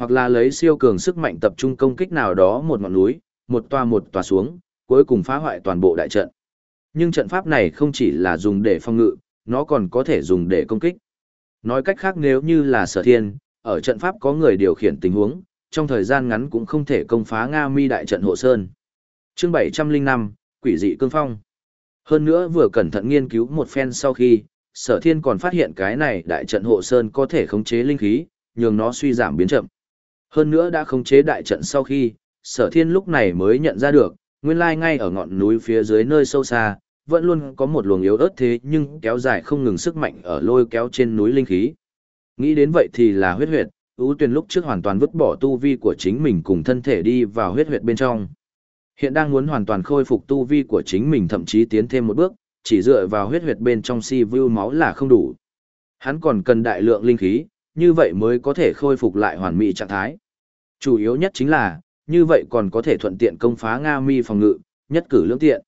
hoặc là lấy siêu cường sức mạnh tập trung công kích nào đó một ngọn núi, một toa một tòa xuống, cuối cùng phá hoại toàn bộ đại trận. Nhưng trận pháp này không chỉ là dùng để phòng ngự, nó còn có thể dùng để công kích. Nói cách khác nếu như là sở thiên, ở trận pháp có người điều khiển tình huống, trong thời gian ngắn cũng không thể công phá Nga mi đại trận hộ sơn. chương 705, Quỷ dị cương phong. Hơn nữa vừa cẩn thận nghiên cứu một phen sau khi, sở thiên còn phát hiện cái này đại trận hộ sơn có thể khống chế linh khí, nhường nó suy giảm biến chậm. Hơn nữa đã khống chế đại trận sau khi, sở thiên lúc này mới nhận ra được, nguyên lai ngay ở ngọn núi phía dưới nơi sâu xa, vẫn luôn có một luồng yếu ớt thế nhưng kéo dài không ngừng sức mạnh ở lôi kéo trên núi linh khí. Nghĩ đến vậy thì là huyết huyệt, ưu tuyển lúc trước hoàn toàn vứt bỏ tu vi của chính mình cùng thân thể đi vào huyết huyệt bên trong. Hiện đang muốn hoàn toàn khôi phục tu vi của chính mình thậm chí tiến thêm một bước, chỉ dựa vào huyết huyệt bên trong si view máu là không đủ. Hắn còn cần đại lượng linh khí, như vậy mới có thể khôi phục lại hoàn mỹ trạng thái. Chủ yếu nhất chính là, như vậy còn có thể thuận tiện công phá Nga mi phòng ngự, nhất cử lưỡng tiện.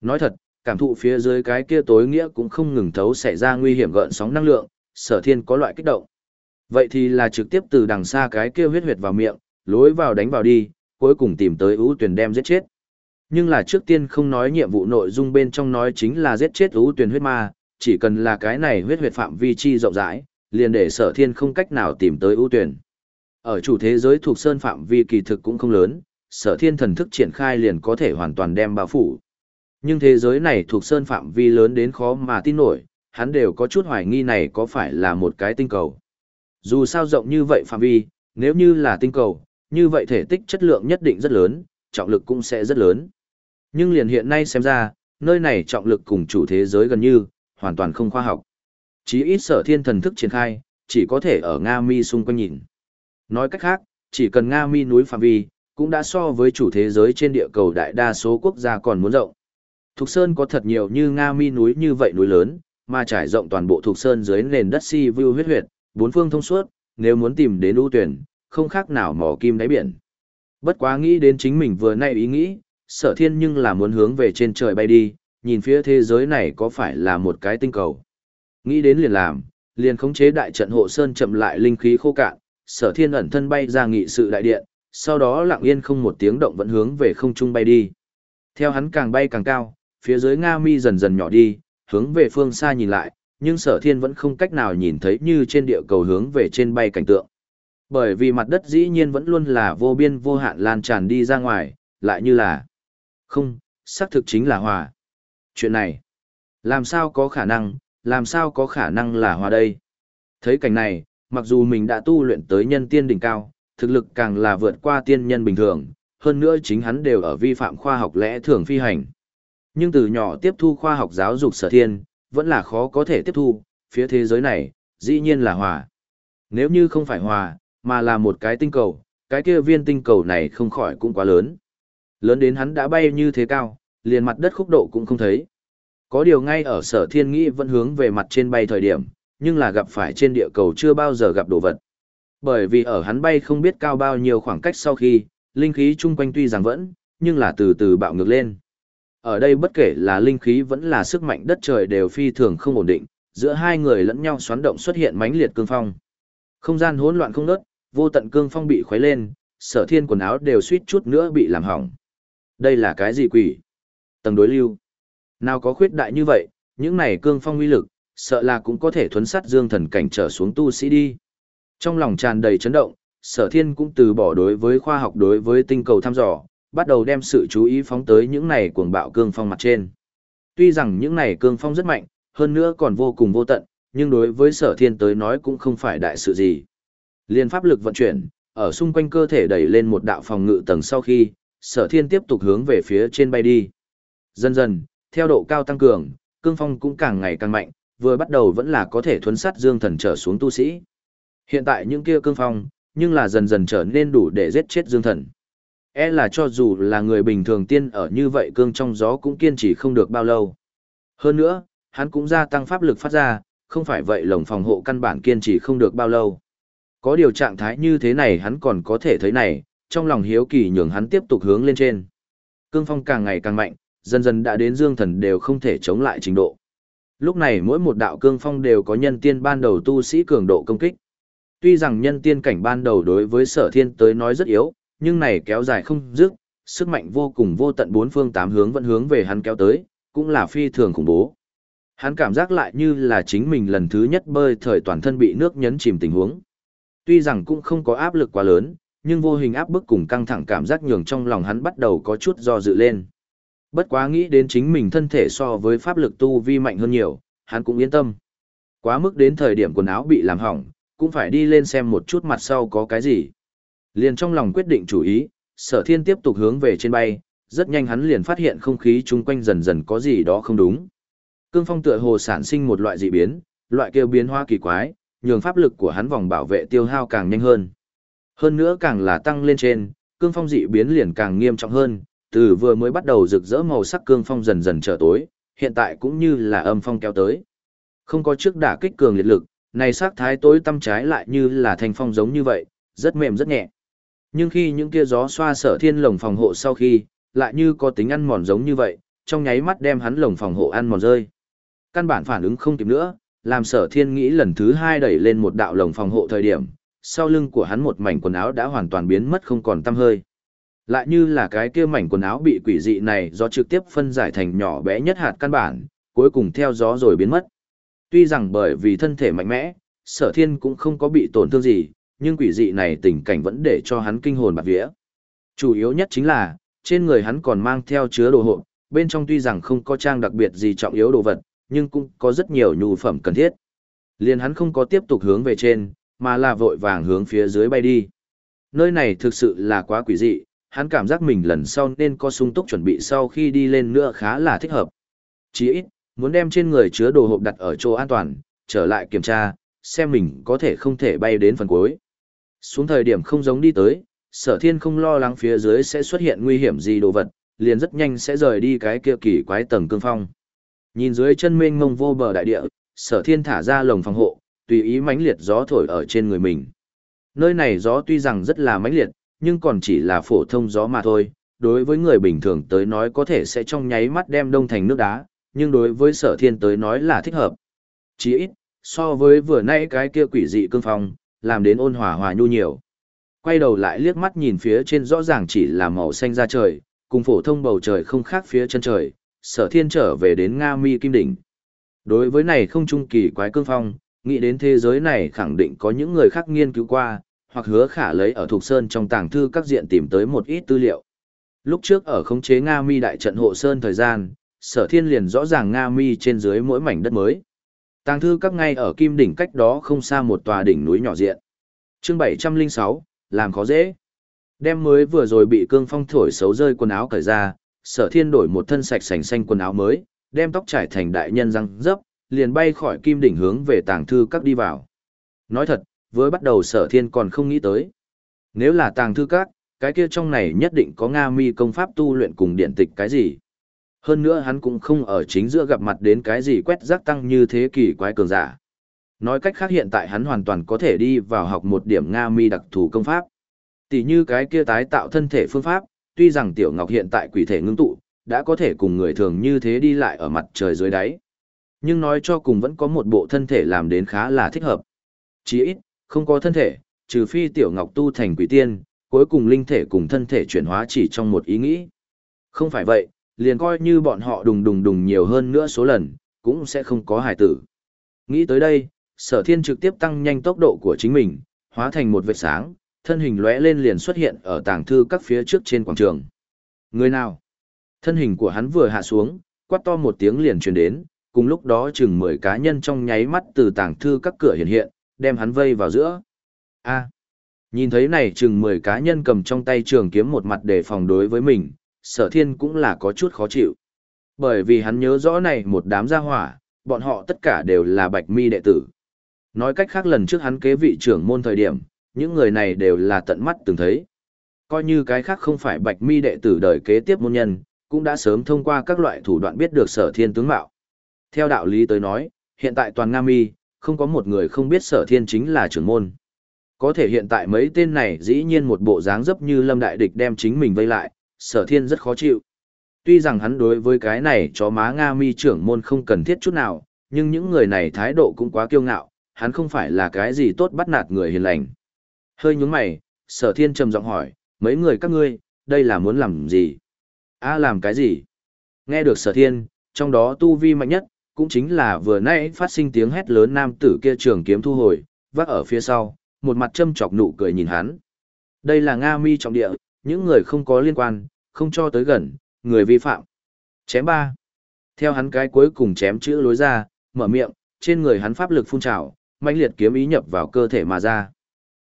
Nói thật, cảm thụ phía dưới cái kia tối nghĩa cũng không ngừng thấu xảy ra nguy hiểm gợn sóng năng lượng, sở thiên có loại kích động. Vậy thì là trực tiếp từ đằng xa cái kia huyết huyệt vào miệng, lối vào đánh vào đi, cuối cùng tìm tới ưu tuyển đem giết chết. Nhưng là trước tiên không nói nhiệm vụ nội dung bên trong nói chính là giết chết ưu tuyển huyết ma, chỉ cần là cái này huyết huyệt phạm vi chi rộng rãi, liền để sở thiên không cách nào tìm tới ưu tuyển. Ở chủ thế giới thuộc sơn phạm vi kỳ thực cũng không lớn, sở thiên thần thức triển khai liền có thể hoàn toàn đem bao phủ. Nhưng thế giới này thuộc sơn phạm vi lớn đến khó mà tin nổi, hắn đều có chút hoài nghi này có phải là một cái tinh cầu. Dù sao rộng như vậy phạm vi, nếu như là tinh cầu, như vậy thể tích chất lượng nhất định rất lớn, trọng lực cũng sẽ rất lớn. Nhưng liền hiện nay xem ra, nơi này trọng lực cùng chủ thế giới gần như, hoàn toàn không khoa học. Chí ít sở thiên thần thức triển khai, chỉ có thể ở Nga mi xung quanh nhìn. Nói cách khác, chỉ cần Nga mi núi phạm vi, cũng đã so với chủ thế giới trên địa cầu đại đa số quốc gia còn muốn rộng. Thục Sơn có thật nhiều như Nga mi núi như vậy núi lớn, mà trải rộng toàn bộ Thục Sơn dưới nền đất si view huyết huyệt, bốn phương thông suốt, nếu muốn tìm đến ưu tuyển, không khác nào mỏ kim đáy biển. Bất quá nghĩ đến chính mình vừa nay ý nghĩ, sở thiên nhưng là muốn hướng về trên trời bay đi, nhìn phía thế giới này có phải là một cái tinh cầu. Nghĩ đến liền làm, liền khống chế đại trận hộ sơn chậm lại linh khí khô cạn, sở thiên ẩn thân bay ra nghị sự đại điện, sau đó lặng yên không một tiếng động vẫn hướng về không trung bay đi. Theo hắn càng bay càng cao, phía dưới Nga mi dần dần nhỏ đi, hướng về phương xa nhìn lại, nhưng sở thiên vẫn không cách nào nhìn thấy như trên địa cầu hướng về trên bay cảnh tượng. Bởi vì mặt đất dĩ nhiên vẫn luôn là vô biên vô hạn lan tràn đi ra ngoài, lại như là không, xác thực chính là hòa. Chuyện này, làm sao có khả năng, làm sao có khả năng là hòa đây? Thấy cảnh này, mặc dù mình đã tu luyện tới nhân tiên đỉnh cao, thực lực càng là vượt qua tiên nhân bình thường, hơn nữa chính hắn đều ở vi phạm khoa học lẽ thường phi hành. Nhưng từ nhỏ tiếp thu khoa học giáo dục sở thiên, vẫn là khó có thể tiếp thu, phía thế giới này, dĩ nhiên là hòa. Nếu như không phải hòa, mà là một cái tinh cầu, cái kia viên tinh cầu này không khỏi cũng quá lớn. Lớn đến hắn đã bay như thế cao, liền mặt đất khúc độ cũng không thấy. Có điều ngay ở sở thiên nghĩ vẫn hướng về mặt trên bay thời điểm, nhưng là gặp phải trên địa cầu chưa bao giờ gặp đồ vật. Bởi vì ở hắn bay không biết cao bao nhiêu khoảng cách sau khi, linh khí chung quanh tuy rằng vẫn, nhưng là từ từ bạo ngược lên. Ở đây bất kể là linh khí vẫn là sức mạnh đất trời đều phi thường không ổn định, giữa hai người lẫn nhau xoắn động xuất hiện mãnh liệt cương phong. Không gian hỗn loạn không nớt, vô tận cương phong bị khuấy lên, sở thiên quần áo đều suýt chút nữa bị làm hỏng. Đây là cái gì quỷ? Tầng đối lưu. Nào có khuyết đại như vậy, những này cương phong uy lực, sợ là cũng có thể thuấn sát dương thần cảnh trở xuống tu sĩ đi. Trong lòng tràn đầy chấn động, sở thiên cũng từ bỏ đối với khoa học đối với tinh cầu thăm dò, bắt đầu đem sự chú ý phóng tới những này cuồng bạo cương phong mặt trên. Tuy rằng những này cương phong rất mạnh, hơn nữa còn vô cùng vô tận, nhưng đối với sở thiên tới nói cũng không phải đại sự gì. Liên pháp lực vận chuyển, ở xung quanh cơ thể đẩy lên một đạo phòng ngự tầng sau khi, sở thiên tiếp tục hướng về phía trên bay đi. Dần dần, theo độ cao tăng cường, cương phong cũng càng ngày càng mạnh, vừa bắt đầu vẫn là có thể thuấn sát dương thần trở xuống tu sĩ. Hiện tại những kia cương phong, nhưng là dần dần trở nên đủ để giết chết dương thần. E là cho dù là người bình thường tiên ở như vậy cương trong gió cũng kiên trì không được bao lâu. Hơn nữa, hắn cũng gia tăng pháp lực phát ra, không phải vậy lồng phòng hộ căn bản kiên trì không được bao lâu. Có điều trạng thái như thế này hắn còn có thể thấy này, trong lòng hiếu kỳ nhường hắn tiếp tục hướng lên trên. Cương phong càng ngày càng mạnh, dần dần đã đến dương thần đều không thể chống lại trình độ. Lúc này mỗi một đạo cương phong đều có nhân tiên ban đầu tu sĩ cường độ công kích. Tuy rằng nhân tiên cảnh ban đầu đối với sở thiên tới nói rất yếu, nhưng này kéo dài không dứt, sức mạnh vô cùng vô tận bốn phương tám hướng vẫn hướng về hắn kéo tới, cũng là phi thường khủng bố. Hắn cảm giác lại như là chính mình lần thứ nhất bơi thời toàn thân bị nước nhấn chìm tình huống. Tuy rằng cũng không có áp lực quá lớn, nhưng vô hình áp bức cùng căng thẳng cảm giác nhường trong lòng hắn bắt đầu có chút do dự lên. Bất quá nghĩ đến chính mình thân thể so với pháp lực tu vi mạnh hơn nhiều, hắn cũng yên tâm. Quá mức đến thời điểm quần áo bị làm hỏng, cũng phải đi lên xem một chút mặt sau có cái gì. Liền trong lòng quyết định chủ ý, sở thiên tiếp tục hướng về trên bay, rất nhanh hắn liền phát hiện không khí chung quanh dần dần có gì đó không đúng. Cương phong tựa hồ sản sinh một loại dị biến, loại kêu biến hoa kỳ quái, nhường pháp lực của hắn vòng bảo vệ tiêu hao càng nhanh hơn. Hơn nữa càng là tăng lên trên, cương phong dị biến liền càng nghiêm trọng hơn, từ vừa mới bắt đầu rực rỡ màu sắc cương phong dần dần trở tối, hiện tại cũng như là âm phong kéo tới. Không có trước đả kích cường liệt lực, này sắc thái tối tâm trái lại như là thành phong giống như vậy, rất mềm rất nhẹ. Nhưng khi những kia gió xoa sở thiên lồng phòng hộ sau khi, lại như có tính ăn mòn giống như vậy, trong nháy mắt đem hắn lồng phòng hộ ăn mòn rơi. Căn bản phản ứng không kịp nữa, làm sở thiên nghĩ lần thứ hai đẩy lên một đạo lồng phòng hộ thời điểm, sau lưng của hắn một mảnh quần áo đã hoàn toàn biến mất không còn tăm hơi. Lại như là cái kia mảnh quần áo bị quỷ dị này do trực tiếp phân giải thành nhỏ bé nhất hạt căn bản, cuối cùng theo gió rồi biến mất. Tuy rằng bởi vì thân thể mạnh mẽ, sở thiên cũng không có bị tổn thương gì, nhưng quỷ dị này tình cảnh vẫn để cho hắn kinh hồn bạc vía. Chủ yếu nhất chính là, trên người hắn còn mang theo chứa đồ hộ, bên trong tuy rằng không có trang đặc biệt gì trọng yếu đồ vật, nhưng cũng có rất nhiều nhu phẩm cần thiết. Liền hắn không có tiếp tục hướng về trên, mà là vội vàng hướng phía dưới bay đi. Nơi này thực sự là quá quỷ dị, hắn cảm giác mình lần sau nên có sung túc chuẩn bị sau khi đi lên nữa khá là thích hợp. Chỉ ít, muốn đem trên người chứa đồ hộp đặt ở chỗ an toàn, trở lại kiểm tra, xem mình có thể không thể bay đến phần cuối. Xuống thời điểm không giống đi tới, sở thiên không lo lắng phía dưới sẽ xuất hiện nguy hiểm gì đồ vật, liền rất nhanh sẽ rời đi cái kia kỳ quái tầng cương phong. Nhìn dưới chân mênh mông vô bờ đại địa, sở thiên thả ra lồng phòng hộ, tùy ý mãnh liệt gió thổi ở trên người mình. Nơi này gió tuy rằng rất là mãnh liệt, nhưng còn chỉ là phổ thông gió mà thôi. Đối với người bình thường tới nói có thể sẽ trong nháy mắt đem đông thành nước đá, nhưng đối với sở thiên tới nói là thích hợp. Chỉ ít, so với vừa nãy cái kia quỷ dị cương phong, làm đến ôn hòa hòa nhu nhiều. Quay đầu lại liếc mắt nhìn phía trên rõ ràng chỉ là màu xanh ra trời, cùng phổ thông bầu trời không khác phía chân trời, sở thiên trở về đến Nga Mi Kim Đỉnh. Đối với này không trung kỳ quái cương phong, nghĩ đến thế giới này khẳng định có những người khác nghiên cứu qua, hoặc hứa khả lấy ở Thục Sơn trong tàng thư các diện tìm tới một ít tư liệu. Lúc trước ở khống chế Nga Mi đại trận hộ Sơn thời gian, sở thiên liền rõ ràng Nga Mi trên dưới mỗi mảnh đất mới. Tàng thư các ngay ở Kim Đỉnh cách đó không xa một tòa đỉnh núi nhỏ diện. chương 706, làm khó dễ. Đem mới vừa rồi bị cương phong thổi xấu rơi quần áo cởi ra, sở thiên đổi một thân sạch sành xanh quần áo mới, đem tóc trải thành đại nhân răng dấp, liền bay khỏi kim đỉnh hướng về tàng thư các đi vào. Nói thật, với bắt đầu sở thiên còn không nghĩ tới. Nếu là tàng thư các, cái kia trong này nhất định có Nga mi công pháp tu luyện cùng điện tịch cái gì. Hơn nữa hắn cũng không ở chính giữa gặp mặt đến cái gì quét rác tăng như thế kỷ quái cường giả. Nói cách khác hiện tại hắn hoàn toàn có thể đi vào học một điểm Nga mi đặc thù công pháp. Tỷ như cái kia tái tạo thân thể phương pháp, tuy rằng Tiểu Ngọc hiện tại quỷ thể ngưng tụ, đã có thể cùng người thường như thế đi lại ở mặt trời dưới đáy. Nhưng nói cho cùng vẫn có một bộ thân thể làm đến khá là thích hợp. Chỉ ít, không có thân thể, trừ phi Tiểu Ngọc tu thành quỷ tiên, cuối cùng linh thể cùng thân thể chuyển hóa chỉ trong một ý nghĩ. Không phải vậy, liền coi như bọn họ đùng đùng đùng nhiều hơn nữa số lần, cũng sẽ không có hài tử. Nghĩ tới đây, sở thiên trực tiếp tăng nhanh tốc độ của chính mình, hóa thành một vệt sáng, thân hình lóe lên liền xuất hiện ở tàng thư các phía trước trên quảng trường. Người nào? Thân hình của hắn vừa hạ xuống, quát to một tiếng liền truyền đến, cùng lúc đó chừng 10 cá nhân trong nháy mắt từ tàng thư các cửa hiện hiện, đem hắn vây vào giữa. A. Nhìn thấy này chừng 10 cá nhân cầm trong tay trường kiếm một mặt để phòng đối với mình, sở thiên cũng là có chút khó chịu. Bởi vì hắn nhớ rõ này một đám gia hỏa, bọn họ tất cả đều là bạch mi đệ tử. Nói cách khác lần trước hắn kế vị trưởng môn thời điểm, những người này đều là tận mắt từng thấy. Coi như cái khác không phải bạch mi đệ tử đời kế tiếp môn nhân, cũng đã sớm thông qua các loại thủ đoạn biết được sở thiên tướng mạo. Theo đạo lý tới nói, hiện tại toàn Nga mi, không có một người không biết sở thiên chính là trưởng môn. Có thể hiện tại mấy tên này dĩ nhiên một bộ dáng dấp như lâm đại địch đem chính mình vây lại, sở thiên rất khó chịu. Tuy rằng hắn đối với cái này chó má Nga mi trưởng môn không cần thiết chút nào, nhưng những người này thái độ cũng quá kiêu ngạo, hắn không phải là cái gì tốt bắt nạt người hiền lành. Hơi nhúng mày, sở thiên trầm giọng hỏi, mấy người các ngươi, đây là muốn làm gì? a làm cái gì? Nghe được sở thiên, trong đó tu vi mạnh nhất, cũng chính là vừa nãy phát sinh tiếng hét lớn nam tử kia trường kiếm thu hồi, vác ở phía sau, một mặt châm chọc nụ cười nhìn hắn. Đây là Nga mi trọng địa, những người không có liên quan, không cho tới gần, người vi phạm. Chém ba. Theo hắn cái cuối cùng chém chữ lối ra, mở miệng, trên người hắn pháp lực phun trào, mãnh liệt kiếm ý nhập vào cơ thể mà ra.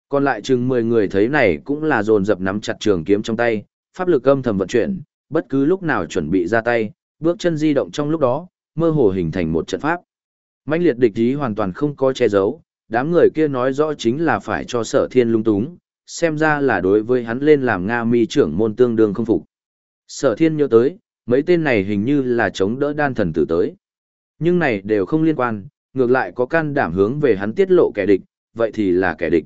Còn lại chừng 10 người thấy này cũng là dồn dập nắm chặt trường kiếm trong tay, pháp lực âm thầm vận chuyển, bất cứ lúc nào chuẩn bị ra tay, bước chân di động trong lúc đó, mơ hồ hình thành một trận pháp. Mạnh liệt địch ý hoàn toàn không có che giấu, đám người kia nói rõ chính là phải cho sở thiên lung túng, xem ra là đối với hắn lên làm Nga mi trưởng môn tương đương không phục. Sở thiên nhớ tới, mấy tên này hình như là chống đỡ đan thần tử tới. Nhưng này đều không liên quan, ngược lại có can đảm hướng về hắn tiết lộ kẻ địch, vậy thì là kẻ địch.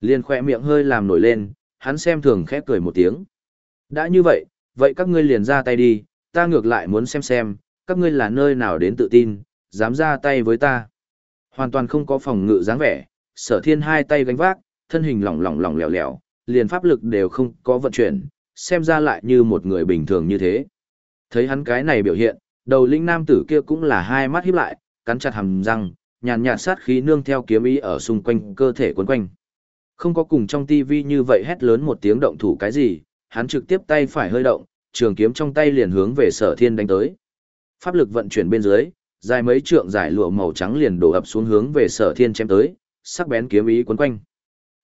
Liên khỏe miệng hơi làm nổi lên, hắn xem thường khẽ cười một tiếng. Đã như vậy, vậy các ngươi liền ra tay đi, ta ngược lại muốn xem xem, các ngươi là nơi nào đến tự tin, dám ra tay với ta. Hoàn toàn không có phòng ngự dáng vẻ, sở thiên hai tay gánh vác, thân hình lỏng lỏng lỏng lẻo lẻo, liền pháp lực đều không có vận chuyển, xem ra lại như một người bình thường như thế. Thấy hắn cái này biểu hiện, đầu linh nam tử kia cũng là hai mắt híp lại, cắn chặt hàm răng, nhàn nhạt sát khí nương theo kiếm ý ở xung quanh cơ thể quấn quanh. Không có cùng trong tivi như vậy hét lớn một tiếng động thủ cái gì, hắn trực tiếp tay phải hơi động, trường kiếm trong tay liền hướng về sở thiên đánh tới. Pháp lực vận chuyển bên dưới, dài mấy trượng giải lụa màu trắng liền đổ ập xuống hướng về sở thiên chém tới, sắc bén kiếm ý quấn quanh.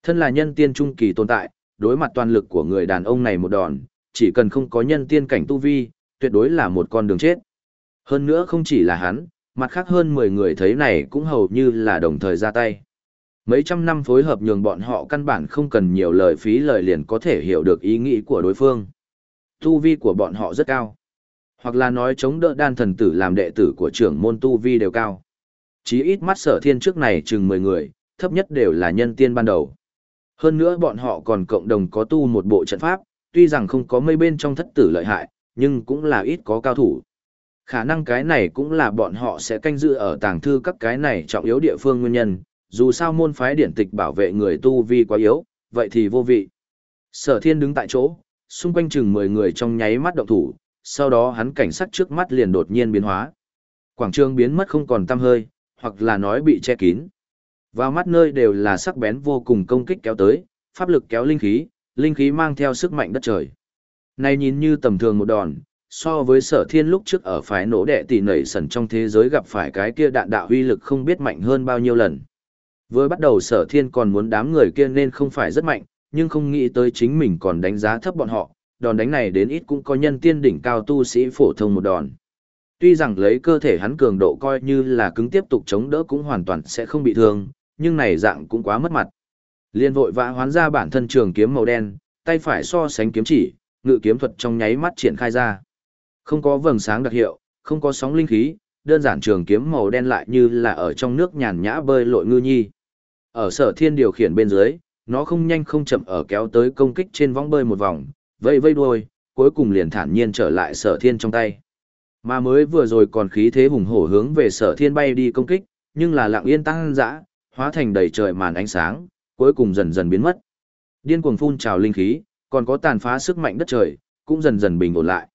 Thân là nhân tiên trung kỳ tồn tại, đối mặt toàn lực của người đàn ông này một đòn, chỉ cần không có nhân tiên cảnh tu vi, tuyệt đối là một con đường chết. Hơn nữa không chỉ là hắn, mặt khác hơn 10 người thấy này cũng hầu như là đồng thời ra tay. Mấy trăm năm phối hợp nhường bọn họ căn bản không cần nhiều lời phí lời liền có thể hiểu được ý nghĩ của đối phương. Tu vi của bọn họ rất cao. Hoặc là nói chống đỡ đan thần tử làm đệ tử của trưởng môn Tu vi đều cao. Chí ít mắt sở thiên trước này chừng 10 người, thấp nhất đều là nhân tiên ban đầu. Hơn nữa bọn họ còn cộng đồng có tu một bộ trận pháp, tuy rằng không có mây bên trong thất tử lợi hại, nhưng cũng là ít có cao thủ. Khả năng cái này cũng là bọn họ sẽ canh giữ ở tàng thư các cái này trọng yếu địa phương nguyên nhân, dù sao môn phái điển tịch bảo vệ người tu vi quá yếu, vậy thì vô vị. Sở thiên đứng tại chỗ, xung quanh chừng 10 người trong nháy mắt động thủ, sau đó hắn cảnh sát trước mắt liền đột nhiên biến hóa. Quảng trường biến mất không còn tăm hơi, hoặc là nói bị che kín. Vào mắt nơi đều là sắc bén vô cùng công kích kéo tới, pháp lực kéo linh khí, linh khí mang theo sức mạnh đất trời. Này nhìn như tầm thường một đòn, so với sở thiên lúc trước ở phái nổ đệ tỷ nảy sần trong thế giới gặp phải cái kia đạn đạo huy lực không biết mạnh hơn bao nhiêu lần. Với bắt đầu sở thiên còn muốn đám người kia nên không phải rất mạnh, nhưng không nghĩ tới chính mình còn đánh giá thấp bọn họ, đòn đánh này đến ít cũng có nhân tiên đỉnh cao tu sĩ phổ thông một đòn. Tuy rằng lấy cơ thể hắn cường độ coi như là cứng tiếp tục chống đỡ cũng hoàn toàn sẽ không bị thương, nhưng này dạng cũng quá mất mặt. Liên vội vã hoán ra bản thân trường kiếm màu đen, tay phải so sánh kiếm chỉ, ngự kiếm thuật trong nháy mắt triển khai ra. Không có vầng sáng đặc hiệu, không có sóng linh khí, đơn giản trường kiếm màu đen lại như là ở trong nước nhàn nhã bơi lội ngư nhi. Ở sở thiên điều khiển bên dưới, nó không nhanh không chậm ở kéo tới công kích trên vong bơi một vòng, vây vây đuôi, cuối cùng liền thản nhiên trở lại sở thiên trong tay. Mà mới vừa rồi còn khí thế hùng hổ hướng về sở thiên bay đi công kích, nhưng là lặng yên tăng dã, hóa thành đầy trời màn ánh sáng, cuối cùng dần dần biến mất. Điên cuồng phun trào linh khí, còn có tàn phá sức mạnh đất trời, cũng dần dần bình ổn lại.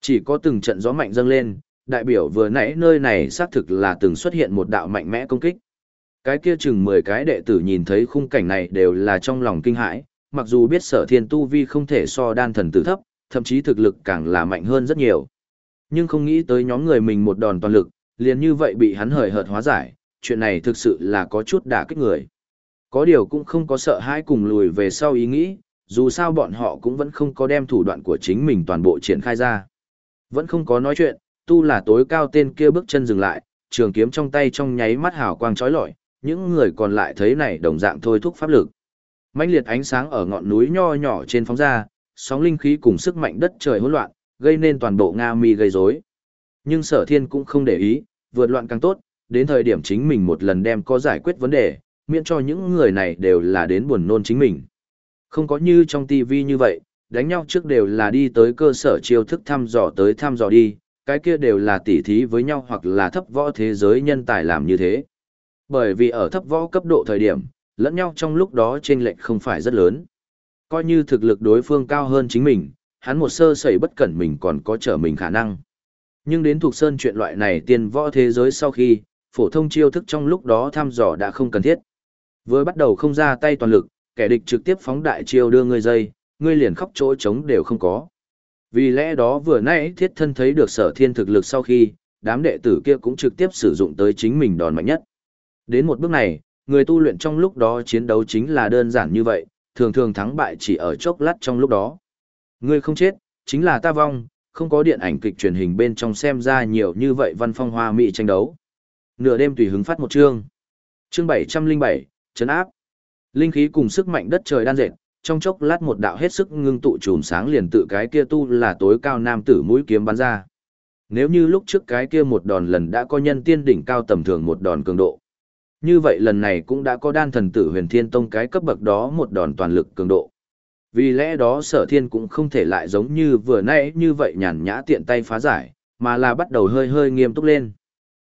Chỉ có từng trận gió mạnh dâng lên, đại biểu vừa nãy nơi này xác thực là từng xuất hiện một đạo mạnh mẽ công kích. Cái kia chừng 10 cái đệ tử nhìn thấy khung cảnh này đều là trong lòng kinh hãi, mặc dù biết sở thiên tu vi không thể so đan thần tử thấp, thậm chí thực lực càng là mạnh hơn rất nhiều. Nhưng không nghĩ tới nhóm người mình một đòn toàn lực, liền như vậy bị hắn hời hợt hóa giải, chuyện này thực sự là có chút đả kích người. Có điều cũng không có sợ hãi cùng lùi về sau ý nghĩ, dù sao bọn họ cũng vẫn không có đem thủ đoạn của chính mình toàn bộ triển khai ra. Vẫn không có nói chuyện, tu là tối cao tên kia bước chân dừng lại, trường kiếm trong tay trong nháy mắt hào quang chói lọi, những người còn lại thấy này đồng dạng thôi thúc pháp lực. Mãnh liệt ánh sáng ở ngọn núi nho nhỏ trên phóng ra, sóng linh khí cùng sức mạnh đất trời hỗn loạn, gây nên toàn bộ Nga Mi gây rối. Nhưng Sở Thiên cũng không để ý, vượt loạn càng tốt, đến thời điểm chính mình một lần đem có giải quyết vấn đề, miễn cho những người này đều là đến buồn nôn chính mình. Không có như trong TV như vậy, đánh nhau trước đều là đi tới cơ sở chiêu thức thăm dò tới thăm dò đi, cái kia đều là tỉ thí với nhau hoặc là thấp võ thế giới nhân tài làm như thế. Bởi vì ở thấp võ cấp độ thời điểm, lẫn nhau trong lúc đó chênh lệch không phải rất lớn. Coi như thực lực đối phương cao hơn chính mình, hắn một sơ sẩy bất cẩn mình còn có trở mình khả năng. Nhưng đến thuộc sơn chuyện loại này tiền võ thế giới sau khi, phổ thông chiêu thức trong lúc đó thăm dò đã không cần thiết. Với bắt đầu không ra tay toàn lực, kẻ địch trực tiếp phóng đại chiêu đưa ngươi dây, ngươi liền khóc chỗ trống đều không có. Vì lẽ đó vừa nãy thiết thân thấy được sở thiên thực lực sau khi, đám đệ tử kia cũng trực tiếp sử dụng tới chính mình đòn mạnh nhất. Đến một bước này, người tu luyện trong lúc đó chiến đấu chính là đơn giản như vậy, thường thường thắng bại chỉ ở chốc lát trong lúc đó. Ngươi không chết, chính là ta vong, không có điện ảnh kịch truyền hình bên trong xem ra nhiều như vậy văn phong hoa mỹ tranh đấu. Nửa đêm tùy hứng phát một chương. Chương 707, chấn áp. Linh khí cùng sức mạnh đất trời đan dệt, trong chốc lát một đạo hết sức ngưng tụ chùm sáng liền tự cái kia tu là tối cao nam tử mũi kiếm bắn ra. Nếu như lúc trước cái kia một đòn lần đã có nhân tiên đỉnh cao tầm thường một đòn cường độ. Như vậy lần này cũng đã có đan thần tử huyền thiên tông cái cấp bậc đó một đòn toàn lực cường độ. Vì lẽ đó sở thiên cũng không thể lại giống như vừa nãy như vậy nhàn nhã tiện tay phá giải, mà là bắt đầu hơi hơi nghiêm túc lên.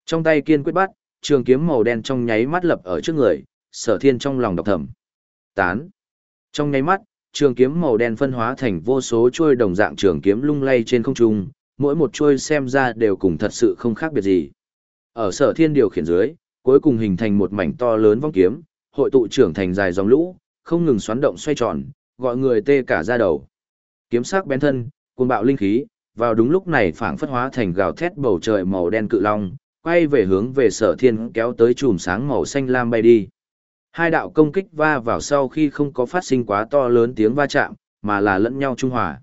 Trong tay kiên quyết bắt, trường kiếm màu đen trong nháy mắt lập ở trước người, sở thiên trong lòng đọc thầm. Tán. Trong nháy mắt, trường kiếm màu đen phân hóa thành vô số chuôi đồng dạng trường kiếm lung lay trên không trung, mỗi một chuôi xem ra đều cùng thật sự không khác biệt gì. Ở sở thiên điều khiển dưới, cuối cùng hình thành một mảnh to lớn vong kiếm, hội tụ trưởng thành dài dòng lũ, không ngừng xoắn động xoay tròn, gọi người tê cả da đầu. Kiếm sắc bén thân, cuồng bạo linh khí, vào đúng lúc này phảng phất hóa thành gào thét bầu trời màu đen cự long, quay về hướng về sở thiên kéo tới chùm sáng màu xanh lam bay đi. Hai đạo công kích va vào sau khi không có phát sinh quá to lớn tiếng va chạm, mà là lẫn nhau trung hòa.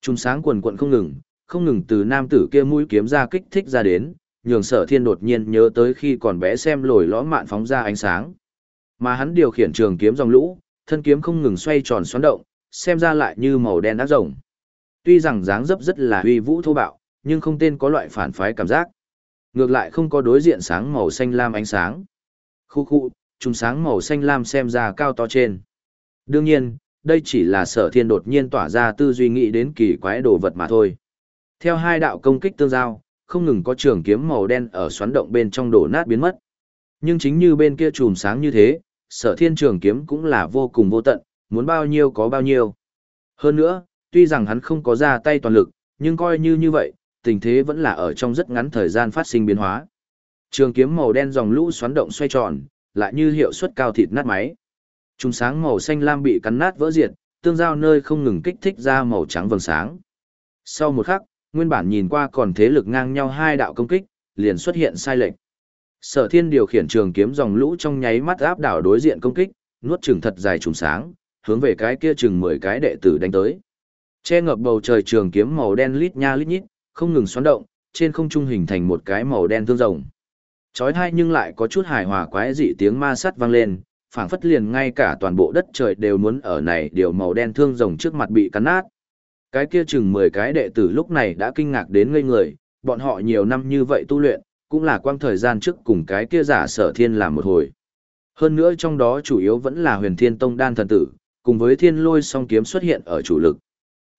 Chùm sáng quần quận không ngừng, không ngừng từ nam tử kia mũi kiếm ra kích thích ra đến, nhường sở thiên đột nhiên nhớ tới khi còn bé xem lồi lõm mạn phóng ra ánh sáng. Mà hắn điều khiển trường kiếm dòng lũ, thân kiếm không ngừng xoay tròn xoắn động, xem ra lại như màu đen ác rồng. Tuy rằng dáng dấp rất là uy vũ thô bạo, nhưng không tên có loại phản phái cảm giác. Ngược lại không có đối diện sáng màu xanh lam ánh sáng. Khu khu, trùng sáng màu xanh lam xem ra cao to trên. Đương nhiên, đây chỉ là sở thiên đột nhiên tỏa ra tư duy nghĩ đến kỳ quái đồ vật mà thôi. Theo hai đạo công kích tương giao, không ngừng có trường kiếm màu đen ở xoắn động bên trong đổ nát biến mất. Nhưng chính như bên kia chùm sáng như thế, sở thiên trường kiếm cũng là vô cùng vô tận, muốn bao nhiêu có bao nhiêu. Hơn nữa, tuy rằng hắn không có ra tay toàn lực, nhưng coi như như vậy, tình thế vẫn là ở trong rất ngắn thời gian phát sinh biến hóa. Trường kiếm màu đen dòng lũ xoắn động xoay tròn, lại như hiệu suất cao thịt nát máy. Trung sáng màu xanh lam bị cắn nát vỡ diệt, tương giao nơi không ngừng kích thích ra màu trắng vầng sáng. Sau một khắc, nguyên bản nhìn qua còn thế lực ngang nhau hai đạo công kích, liền xuất hiện sai lệch. Sở Thiên điều khiển trường kiếm dòng lũ trong nháy mắt áp đảo đối diện công kích, nuốt trường thật dài trùng sáng, hướng về cái kia chừng 10 cái đệ tử đánh tới. Che ngập bầu trời trường kiếm màu đen lít nha lít nhít, không ngừng xoắn động, trên không trung hình thành một cái màu đen tương rồng. Chói tai nhưng lại có chút hài hòa quái dị tiếng ma sát vang lên, phảng phất liền ngay cả toàn bộ đất trời đều muốn ở này điều màu đen thương rồng trước mặt bị cắn nát. Cái kia chừng 10 cái đệ tử lúc này đã kinh ngạc đến ngây người, bọn họ nhiều năm như vậy tu luyện, cũng là quang thời gian trước cùng cái kia giả sở thiên làm một hồi. Hơn nữa trong đó chủ yếu vẫn là huyền thiên tông đan thần tử, cùng với thiên lôi song kiếm xuất hiện ở chủ lực.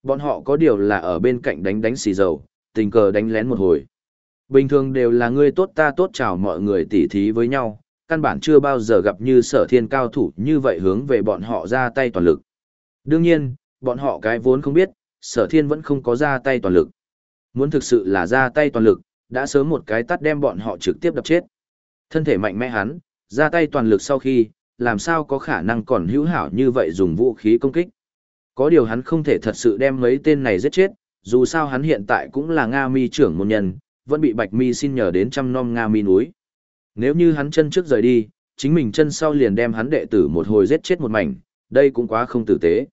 Bọn họ có điều là ở bên cạnh đánh đánh xì dầu, tình cờ đánh lén một hồi. Bình thường đều là ngươi tốt ta tốt chào mọi người tỉ thí với nhau, căn bản chưa bao giờ gặp như sở thiên cao thủ như vậy hướng về bọn họ ra tay toàn lực. Đương nhiên, bọn họ cái vốn không biết, sở thiên vẫn không có ra tay toàn lực. Muốn thực sự là ra tay toàn lực, đã sớm một cái tắt đem bọn họ trực tiếp đập chết. Thân thể mạnh mẽ hắn, ra tay toàn lực sau khi, làm sao có khả năng còn hữu hảo như vậy dùng vũ khí công kích. Có điều hắn không thể thật sự đem mấy tên này giết chết, dù sao hắn hiện tại cũng là Nga mi trưởng môn nhân, vẫn bị Bạch mi xin nhờ đến trăm nom Nga mi núi. Nếu như hắn chân trước rời đi, chính mình chân sau liền đem hắn đệ tử một hồi giết chết một mảnh, đây cũng quá không tử tế.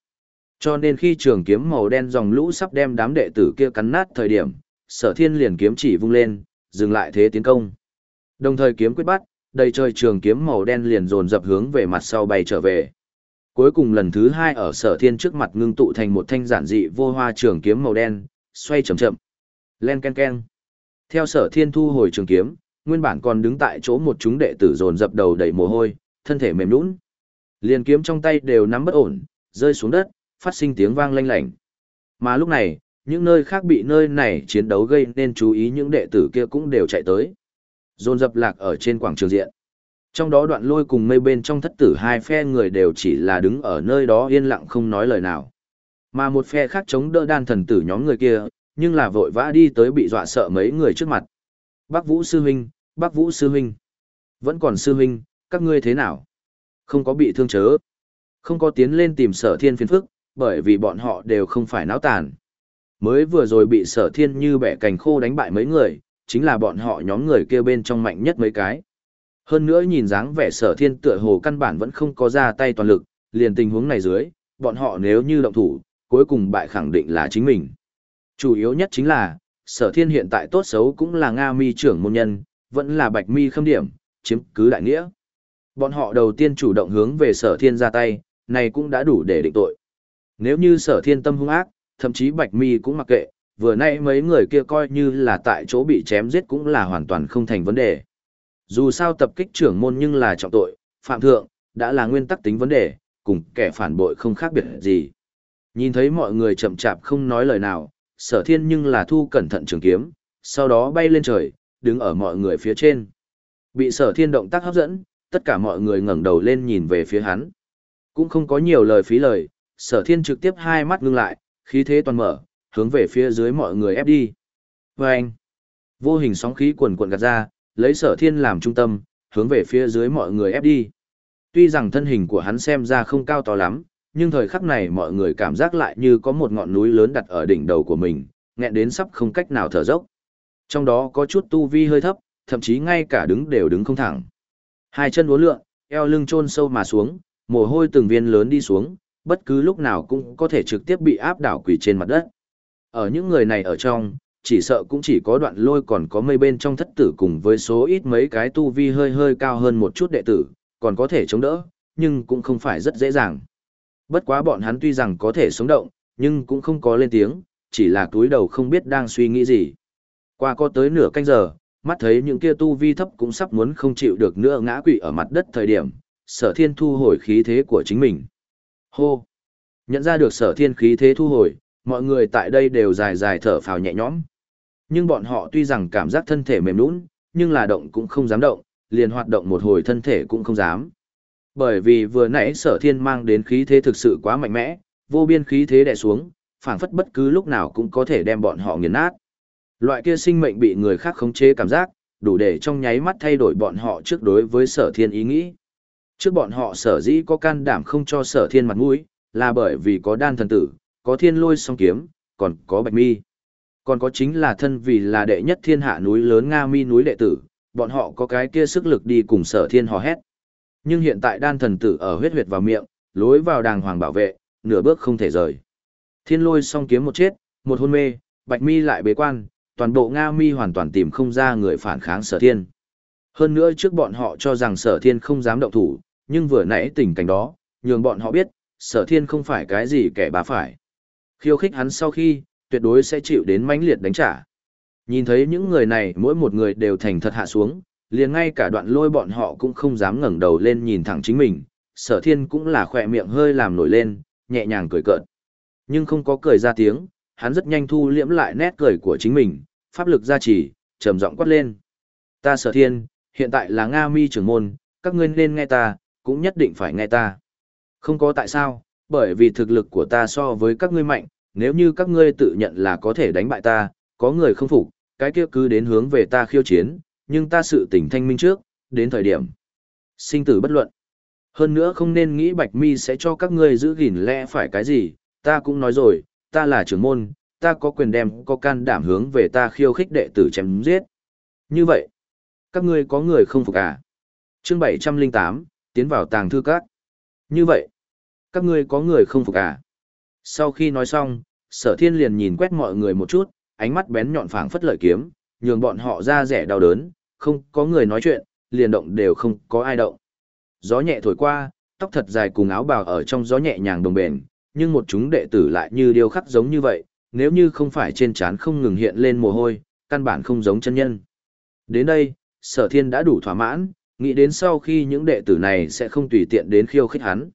Cho nên khi trường kiếm màu đen dòng lũ sắp đem đám đệ tử kia cắn nát thời điểm, sở thiên liền kiếm chỉ vung lên, dừng lại thế tiến công. Đồng thời kiếm quyết bắt, đầy trời trường kiếm màu đen liền dồn dập hướng về mặt sau bay trở về. Cuối cùng lần thứ hai ở sở thiên trước mặt ngưng tụ thành một thanh giản dị vô hoa trường kiếm màu đen, xoay chậm chậm. Len ken ken. Theo sở thiên thu hồi trường kiếm, nguyên bản còn đứng tại chỗ một chúng đệ tử dồn dập đầu đầy mồ hôi, thân thể mềm nhũn. Liền kiếm trong tay đều nắm bất ổn, rơi xuống đất, phát sinh tiếng vang lanh lảnh. Mà lúc này, những nơi khác bị nơi này chiến đấu gây nên chú ý những đệ tử kia cũng đều chạy tới. Dồn dập lạc ở trên quảng trường diện. Trong đó đoạn lôi cùng mây bên trong thất tử hai phe người đều chỉ là đứng ở nơi đó yên lặng không nói lời nào. Mà một phe khác chống đỡ đan thần tử nhóm người kia, nhưng là vội vã đi tới bị dọa sợ mấy người trước mặt. Bác Vũ Sư Huynh, Bác Vũ Sư Huynh. Vẫn còn Sư Huynh, các ngươi thế nào? Không có bị thương chớ. Không có tiến lên tìm sở thiên phiền phức, bởi vì bọn họ đều không phải náo tàn. Mới vừa rồi bị sở thiên như bẻ cành khô đánh bại mấy người, chính là bọn họ nhóm người kia bên trong mạnh nhất mấy cái. Hơn nữa nhìn dáng vẻ sở thiên tựa hồ căn bản vẫn không có ra tay toàn lực, liền tình huống này dưới, bọn họ nếu như động thủ, cuối cùng bại khẳng định là chính mình. Chủ yếu nhất chính là, sở thiên hiện tại tốt xấu cũng là Nga mi trưởng môn nhân, vẫn là bạch mi khâm điểm, chiếm cứ đại nghĩa. Bọn họ đầu tiên chủ động hướng về sở thiên ra tay, này cũng đã đủ để định tội. Nếu như sở thiên tâm hung ác, thậm chí bạch mi cũng mặc kệ, vừa nay mấy người kia coi như là tại chỗ bị chém giết cũng là hoàn toàn không thành vấn đề. Dù sao tập kích trưởng môn nhưng là trọng tội, phạm thượng, đã là nguyên tắc tính vấn đề, cùng kẻ phản bội không khác biệt gì. Nhìn thấy mọi người chậm chạp không nói lời nào, sở thiên nhưng là thu cẩn thận trường kiếm, sau đó bay lên trời, đứng ở mọi người phía trên. Bị sở thiên động tác hấp dẫn, tất cả mọi người ngẩng đầu lên nhìn về phía hắn. Cũng không có nhiều lời phí lời, sở thiên trực tiếp hai mắt ngưng lại, khí thế toàn mở, hướng về phía dưới mọi người ép đi. Và anh, vô hình sóng khí quần cuộn gạt ra, lấy sở thiên làm trung tâm, hướng về phía dưới mọi người ép đi. Tuy rằng thân hình của hắn xem ra không cao to lắm, nhưng thời khắc này mọi người cảm giác lại như có một ngọn núi lớn đặt ở đỉnh đầu của mình, nghẹn đến sắp không cách nào thở dốc. Trong đó có chút tu vi hơi thấp, thậm chí ngay cả đứng đều đứng không thẳng. Hai chân uốn lượn, eo lưng chôn sâu mà xuống, mồ hôi từng viên lớn đi xuống, bất cứ lúc nào cũng có thể trực tiếp bị áp đảo quỷ trên mặt đất. Ở những người này ở trong, chỉ sợ cũng chỉ có đoạn lôi còn có mây bên trong thất tử cùng với số ít mấy cái tu vi hơi hơi cao hơn một chút đệ tử, còn có thể chống đỡ, nhưng cũng không phải rất dễ dàng. Bất quá bọn hắn tuy rằng có thể sống động, nhưng cũng không có lên tiếng, chỉ là túi đầu không biết đang suy nghĩ gì. Qua có tới nửa canh giờ, mắt thấy những kia tu vi thấp cũng sắp muốn không chịu được nữa ngã quỵ ở mặt đất thời điểm, sở thiên thu hồi khí thế của chính mình. Hô! Nhận ra được sở thiên khí thế thu hồi, mọi người tại đây đều dài dài thở phào nhẹ nhõm. Nhưng bọn họ tuy rằng cảm giác thân thể mềm nũng, nhưng là động cũng không dám động, liền hoạt động một hồi thân thể cũng không dám. Bởi vì vừa nãy sở thiên mang đến khí thế thực sự quá mạnh mẽ, vô biên khí thế đè xuống, phảng phất bất cứ lúc nào cũng có thể đem bọn họ nghiền nát. Loại kia sinh mệnh bị người khác khống chế cảm giác, đủ để trong nháy mắt thay đổi bọn họ trước đối với sở thiên ý nghĩ. Trước bọn họ sở dĩ có can đảm không cho sở thiên mặt mũi, là bởi vì có đan thần tử, có thiên lôi song kiếm, còn có bạch mi. Còn có chính là thân vì là đệ nhất thiên hạ núi lớn Nga mi núi đệ tử, bọn họ có cái kia sức lực đi cùng sở thiên hò hét. Nhưng hiện tại đan thần tử ở huyết huyệt vào miệng, lối vào đàng hoàng bảo vệ, nửa bước không thể rời. Thiên lôi song kiếm một chết, một hôn mê, bạch mi lại bế quan, toàn bộ Nga mi hoàn toàn tìm không ra người phản kháng sở thiên. Hơn nữa trước bọn họ cho rằng sở thiên không dám động thủ, nhưng vừa nãy tình cảnh đó, nhường bọn họ biết, sở thiên không phải cái gì kẻ bá phải. Khiêu khích hắn sau khi, tuyệt đối sẽ chịu đến mãnh liệt đánh trả. Nhìn thấy những người này mỗi một người đều thành thật hạ xuống, liền ngay cả đoạn lôi bọn họ cũng không dám ngẩng đầu lên nhìn thẳng chính mình, sở thiên cũng là khỏe miệng hơi làm nổi lên, nhẹ nhàng cười cợt. Nhưng không có cười ra tiếng, hắn rất nhanh thu liễm lại nét cười của chính mình, pháp lực gia trì, trầm giọng quát lên. Ta sở thiên, hiện tại là Nga mi trưởng môn, các ngươi nên nghe ta, cũng nhất định phải nghe ta. Không có tại sao, bởi vì thực lực của ta so với các ngươi mạnh, nếu như các ngươi tự nhận là có thể đánh bại ta, có người không phục, cái kia cứ đến hướng về ta khiêu chiến, nhưng ta sự tỉnh thanh minh trước, đến thời điểm sinh tử bất luận. Hơn nữa không nên nghĩ Bạch Mi sẽ cho các ngươi giữ gìn lẽ phải cái gì, ta cũng nói rồi, ta là trưởng môn, ta có quyền đem có can đảm hướng về ta khiêu khích đệ tử chém giết. Như vậy, các ngươi có người không phục à? Chương 708, tiến vào tàng thư các. Như vậy, các ngươi có người không phục à? Sau khi nói xong, sở thiên liền nhìn quét mọi người một chút, ánh mắt bén nhọn phảng phất lợi kiếm, nhường bọn họ ra rẻ đau đớn, không có người nói chuyện, liền động đều không có ai động. Gió nhẹ thổi qua, tóc thật dài cùng áo bào ở trong gió nhẹ nhàng đồng bền, nhưng một chúng đệ tử lại như điêu khắc giống như vậy, nếu như không phải trên trán không ngừng hiện lên mồ hôi, căn bản không giống chân nhân. Đến đây, sở thiên đã đủ thỏa mãn, nghĩ đến sau khi những đệ tử này sẽ không tùy tiện đến khiêu khích hắn.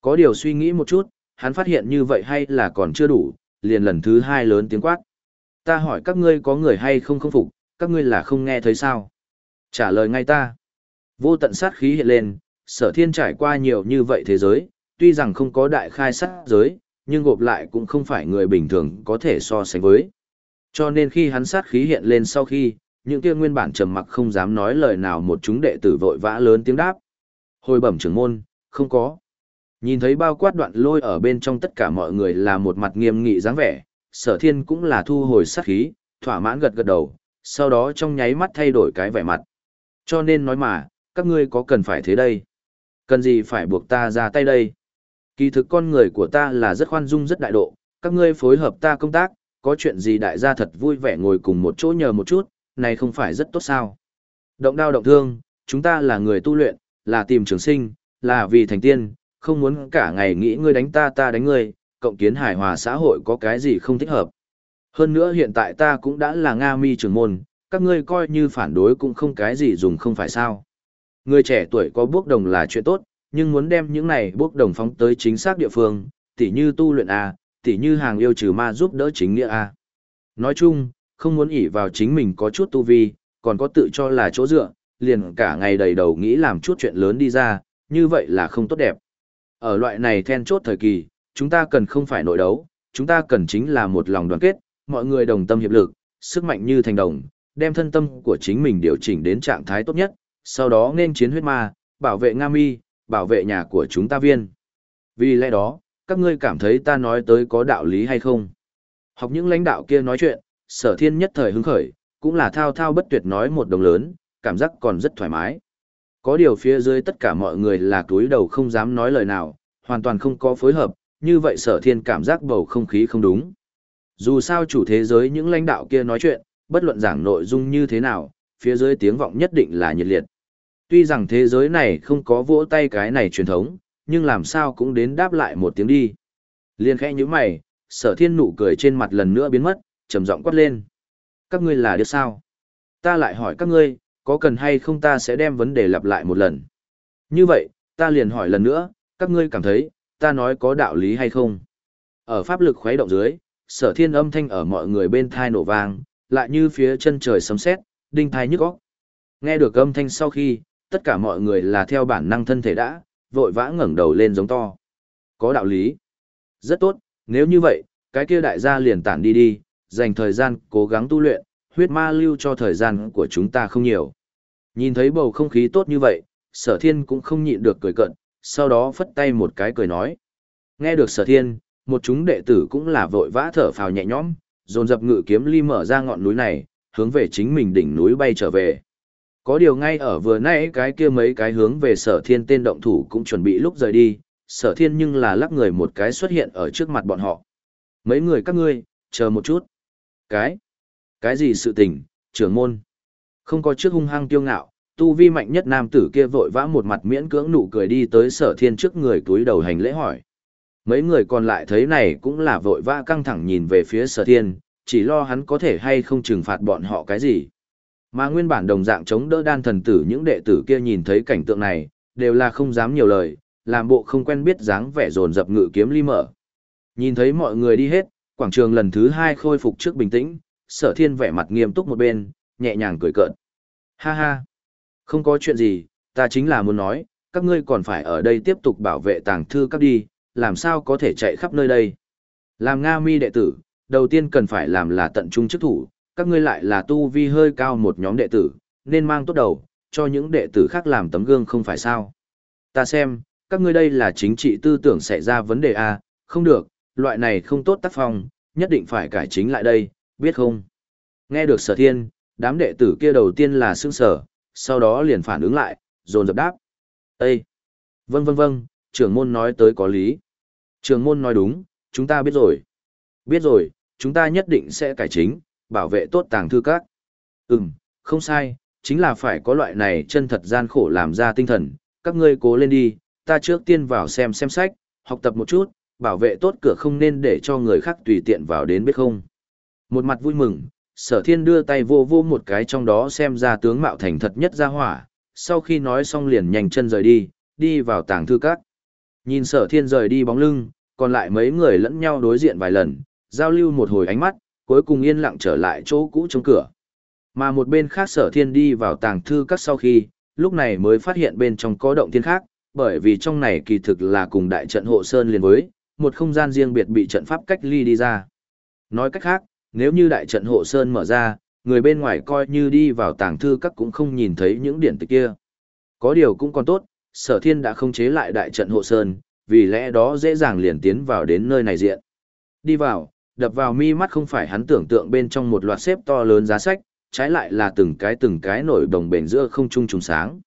Có điều suy nghĩ một chút, hắn phát hiện như vậy hay là còn chưa đủ, liền lần thứ hai lớn tiếng quát. Ta hỏi các ngươi có người hay không không phục, các ngươi là không nghe thấy sao? Trả lời ngay ta. Vô tận sát khí hiện lên, sở thiên trải qua nhiều như vậy thế giới, tuy rằng không có đại khai sát giới, nhưng gộp lại cũng không phải người bình thường có thể so sánh với. Cho nên khi hắn sát khí hiện lên sau khi, những kia nguyên bản trầm mặc không dám nói lời nào một chúng đệ tử vội vã lớn tiếng đáp. Hồi bẩm trưởng môn, không có. Nhìn thấy bao quát đoạn lôi ở bên trong tất cả mọi người là một mặt nghiêm nghị dáng vẻ, sở thiên cũng là thu hồi sát khí, thỏa mãn gật gật đầu, sau đó trong nháy mắt thay đổi cái vẻ mặt. Cho nên nói mà, các ngươi có cần phải thế đây? Cần gì phải buộc ta ra tay đây? Kỳ thực con người của ta là rất khoan dung rất đại độ, các ngươi phối hợp ta công tác, có chuyện gì đại gia thật vui vẻ ngồi cùng một chỗ nhờ một chút, này không phải rất tốt sao? Động đao động thương, chúng ta là người tu luyện, là tìm trường sinh, là vì thành tiên, không muốn cả ngày nghĩ ngươi đánh ta ta đánh ngươi, cộng kiến hài hòa xã hội có cái gì không thích hợp. Hơn nữa hiện tại ta cũng đã là Nga mi trưởng môn, các ngươi coi như phản đối cũng không cái gì dùng không phải sao. Người trẻ tuổi có bước đồng là chuyện tốt, nhưng muốn đem những này bước đồng phóng tới chính xác địa phương, tỉ như tu luyện A, tỉ như hàng yêu trừ ma giúp đỡ chính nghĩa A. Nói chung, không muốn ỷ vào chính mình có chút tu vi, còn có tự cho là chỗ dựa, liền cả ngày đầy đầu nghĩ làm chút chuyện lớn đi ra, như vậy là không tốt đẹp. Ở loại này then chốt thời kỳ, chúng ta cần không phải nội đấu, chúng ta cần chính là một lòng đoàn kết, mọi người đồng tâm hiệp lực, sức mạnh như thành đồng, đem thân tâm của chính mình điều chỉnh đến trạng thái tốt nhất, sau đó nên chiến huyết ma, bảo vệ Nga Mi, bảo vệ nhà của chúng ta viên. Vì lẽ đó, các ngươi cảm thấy ta nói tới có đạo lý hay không? Học những lãnh đạo kia nói chuyện, sở thiên nhất thời hứng khởi, cũng là thao thao bất tuyệt nói một đồng lớn, cảm giác còn rất thoải mái. Có điều phía dưới tất cả mọi người là túi đầu không dám nói lời nào, hoàn toàn không có phối hợp, như vậy sở thiên cảm giác bầu không khí không đúng. Dù sao chủ thế giới những lãnh đạo kia nói chuyện, bất luận giảng nội dung như thế nào, phía dưới tiếng vọng nhất định là nhiệt liệt. Tuy rằng thế giới này không có vỗ tay cái này truyền thống, nhưng làm sao cũng đến đáp lại một tiếng đi. Liên khẽ như mày, sở thiên nụ cười trên mặt lần nữa biến mất, trầm giọng quát lên. Các ngươi là đứa sao? Ta lại hỏi các ngươi, có cần hay không ta sẽ đem vấn đề lặp lại một lần. Như vậy, ta liền hỏi lần nữa, các ngươi cảm thấy, ta nói có đạo lý hay không? Ở pháp lực khuấy động dưới, sở thiên âm thanh ở mọi người bên thai nổ vang, lại như phía chân trời sấm sét, đinh thai nhức óc. Nghe được âm thanh sau khi, tất cả mọi người là theo bản năng thân thể đã, vội vã ngẩng đầu lên giống to. Có đạo lý. Rất tốt, nếu như vậy, cái kia đại gia liền tản đi đi, dành thời gian cố gắng tu luyện, huyết ma lưu cho thời gian của chúng ta không nhiều. Nhìn thấy bầu không khí tốt như vậy, sở thiên cũng không nhịn được cười cận, sau đó phất tay một cái cười nói. Nghe được sở thiên, một chúng đệ tử cũng là vội vã thở phào nhẹ nhõm, dồn dập ngự kiếm ly mở ra ngọn núi này, hướng về chính mình đỉnh núi bay trở về. Có điều ngay ở vừa nãy cái kia mấy cái hướng về sở thiên tên động thủ cũng chuẩn bị lúc rời đi, sở thiên nhưng là lắc người một cái xuất hiện ở trước mặt bọn họ. Mấy người các ngươi, chờ một chút. Cái? Cái gì sự tình, trưởng môn? Không có trước hung hăng kiêu ngạo, tu vi mạnh nhất nam tử kia vội vã một mặt miễn cưỡng nụ cười đi tới sở thiên trước người túi đầu hành lễ hỏi. Mấy người còn lại thấy này cũng là vội vã căng thẳng nhìn về phía sở thiên, chỉ lo hắn có thể hay không trừng phạt bọn họ cái gì. Mà nguyên bản đồng dạng chống đỡ đan thần tử những đệ tử kia nhìn thấy cảnh tượng này, đều là không dám nhiều lời, làm bộ không quen biết dáng vẻ dồn dập ngự kiếm ly mở. Nhìn thấy mọi người đi hết, quảng trường lần thứ hai khôi phục trước bình tĩnh, sở thiên vẻ mặt nghiêm túc một bên, nhẹ nhàng cười cợt. Ha ha, không có chuyện gì, ta chính là muốn nói, các ngươi còn phải ở đây tiếp tục bảo vệ tàng thư các đi, làm sao có thể chạy khắp nơi đây. Làm Nga mi đệ tử, đầu tiên cần phải làm là tận trung chức thủ, các ngươi lại là tu vi hơi cao một nhóm đệ tử, nên mang tốt đầu, cho những đệ tử khác làm tấm gương không phải sao. Ta xem, các ngươi đây là chính trị tư tưởng xảy ra vấn đề A, không được, loại này không tốt tác phong, nhất định phải cải chính lại đây, biết không? Nghe được sở thiên, đám đệ tử kia đầu tiên là sững sở, sau đó liền phản ứng lại, dồn dập đáp. Ê! Vâng vâng vâng, trưởng môn nói tới có lý. Trưởng môn nói đúng, chúng ta biết rồi. Biết rồi, chúng ta nhất định sẽ cải chính, bảo vệ tốt tàng thư các. Ừm, không sai, chính là phải có loại này chân thật gian khổ làm ra tinh thần, các ngươi cố lên đi, ta trước tiên vào xem xem sách, học tập một chút, bảo vệ tốt cửa không nên để cho người khác tùy tiện vào đến biết không. Một mặt vui mừng, sở thiên đưa tay vô vô một cái trong đó xem ra tướng mạo thành thật nhất ra hỏa, sau khi nói xong liền nhanh chân rời đi, đi vào tàng thư các. Nhìn sở thiên rời đi bóng lưng, còn lại mấy người lẫn nhau đối diện vài lần, giao lưu một hồi ánh mắt, cuối cùng yên lặng trở lại chỗ cũ trong cửa. Mà một bên khác sở thiên đi vào tàng thư các sau khi, lúc này mới phát hiện bên trong có động thiên khác, bởi vì trong này kỳ thực là cùng đại trận hộ sơn liền với, một không gian riêng biệt bị trận pháp cách ly đi ra. Nói cách khác, nếu như đại trận hộ sơn mở ra, người bên ngoài coi như đi vào tàng thư các cũng không nhìn thấy những điển tịch kia. Có điều cũng còn tốt, sở thiên đã không chế lại đại trận hộ sơn, vì lẽ đó dễ dàng liền tiến vào đến nơi này diện. Đi vào, đập vào mi mắt không phải hắn tưởng tượng bên trong một loạt xếp to lớn giá sách, trái lại là từng cái từng cái nổi đồng bền giữa không trung trùng sáng.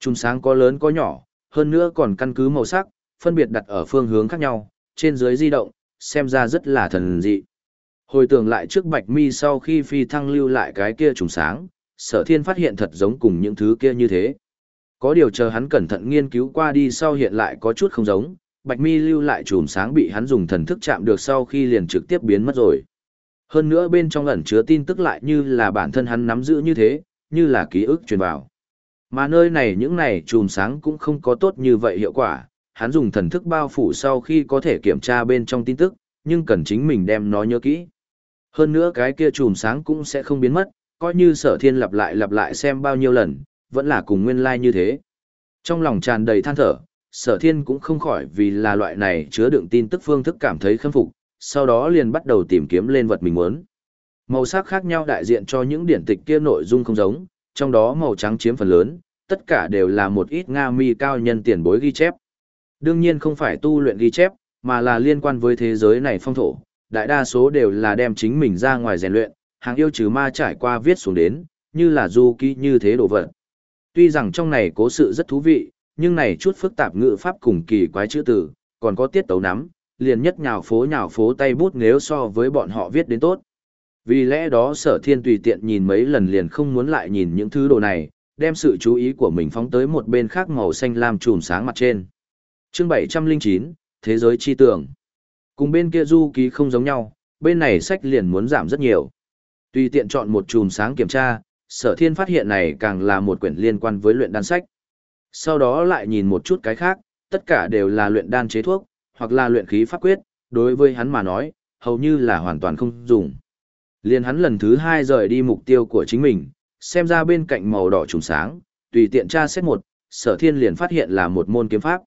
Trùng sáng có lớn có nhỏ, hơn nữa còn căn cứ màu sắc, phân biệt đặt ở phương hướng khác nhau, trên dưới di động, xem ra rất là thần dị. Hồi tưởng lại trước bạch mi sau khi phi thăng lưu lại cái kia trùng sáng, sở thiên phát hiện thật giống cùng những thứ kia như thế. Có điều chờ hắn cẩn thận nghiên cứu qua đi sau hiện lại có chút không giống, bạch mi lưu lại chùm sáng bị hắn dùng thần thức chạm được sau khi liền trực tiếp biến mất rồi. Hơn nữa bên trong ẩn chứa tin tức lại như là bản thân hắn nắm giữ như thế, như là ký ức truyền vào. Mà nơi này những này chùm sáng cũng không có tốt như vậy hiệu quả, hắn dùng thần thức bao phủ sau khi có thể kiểm tra bên trong tin tức, nhưng cần chính mình đem nó nhớ kỹ. Hơn nữa cái kia chùm sáng cũng sẽ không biến mất, coi như sở thiên lặp lại lặp lại xem bao nhiêu lần, vẫn là cùng nguyên lai like như thế. Trong lòng tràn đầy than thở, sở thiên cũng không khỏi vì là loại này chứa đựng tin tức phương thức cảm thấy khâm phục, sau đó liền bắt đầu tìm kiếm lên vật mình muốn. Màu sắc khác nhau đại diện cho những điển tịch kia nội dung không giống, trong đó màu trắng chiếm phần lớn, tất cả đều là một ít Nga mi cao nhân tiền bối ghi chép. Đương nhiên không phải tu luyện ghi chép, mà là liên quan với thế giới này phong thổ, đại đa số đều là đem chính mình ra ngoài rèn luyện, hàng yêu trừ ma trải qua viết xuống đến, như là du ký như thế đồ vật. Tuy rằng trong này cố sự rất thú vị, nhưng này chút phức tạp ngữ pháp cùng kỳ quái chữ từ, còn có tiết tấu nắm, liền nhất nhào phố nhào phố tay bút nếu so với bọn họ viết đến tốt. Vì lẽ đó sở thiên tùy tiện nhìn mấy lần liền không muốn lại nhìn những thứ đồ này, đem sự chú ý của mình phóng tới một bên khác màu xanh lam trùm sáng mặt trên chương 709, Thế giới chi tưởng. Cùng bên kia du ký không giống nhau, bên này sách liền muốn giảm rất nhiều. Tùy tiện chọn một chùm sáng kiểm tra, sở thiên phát hiện này càng là một quyển liên quan với luyện đan sách. Sau đó lại nhìn một chút cái khác, tất cả đều là luyện đan chế thuốc, hoặc là luyện khí pháp quyết, đối với hắn mà nói, hầu như là hoàn toàn không dùng. Liên hắn lần thứ hai rời đi mục tiêu của chính mình, xem ra bên cạnh màu đỏ trùng sáng, tùy tiện tra xét một, sở thiên liền phát hiện là một môn kiếm pháp.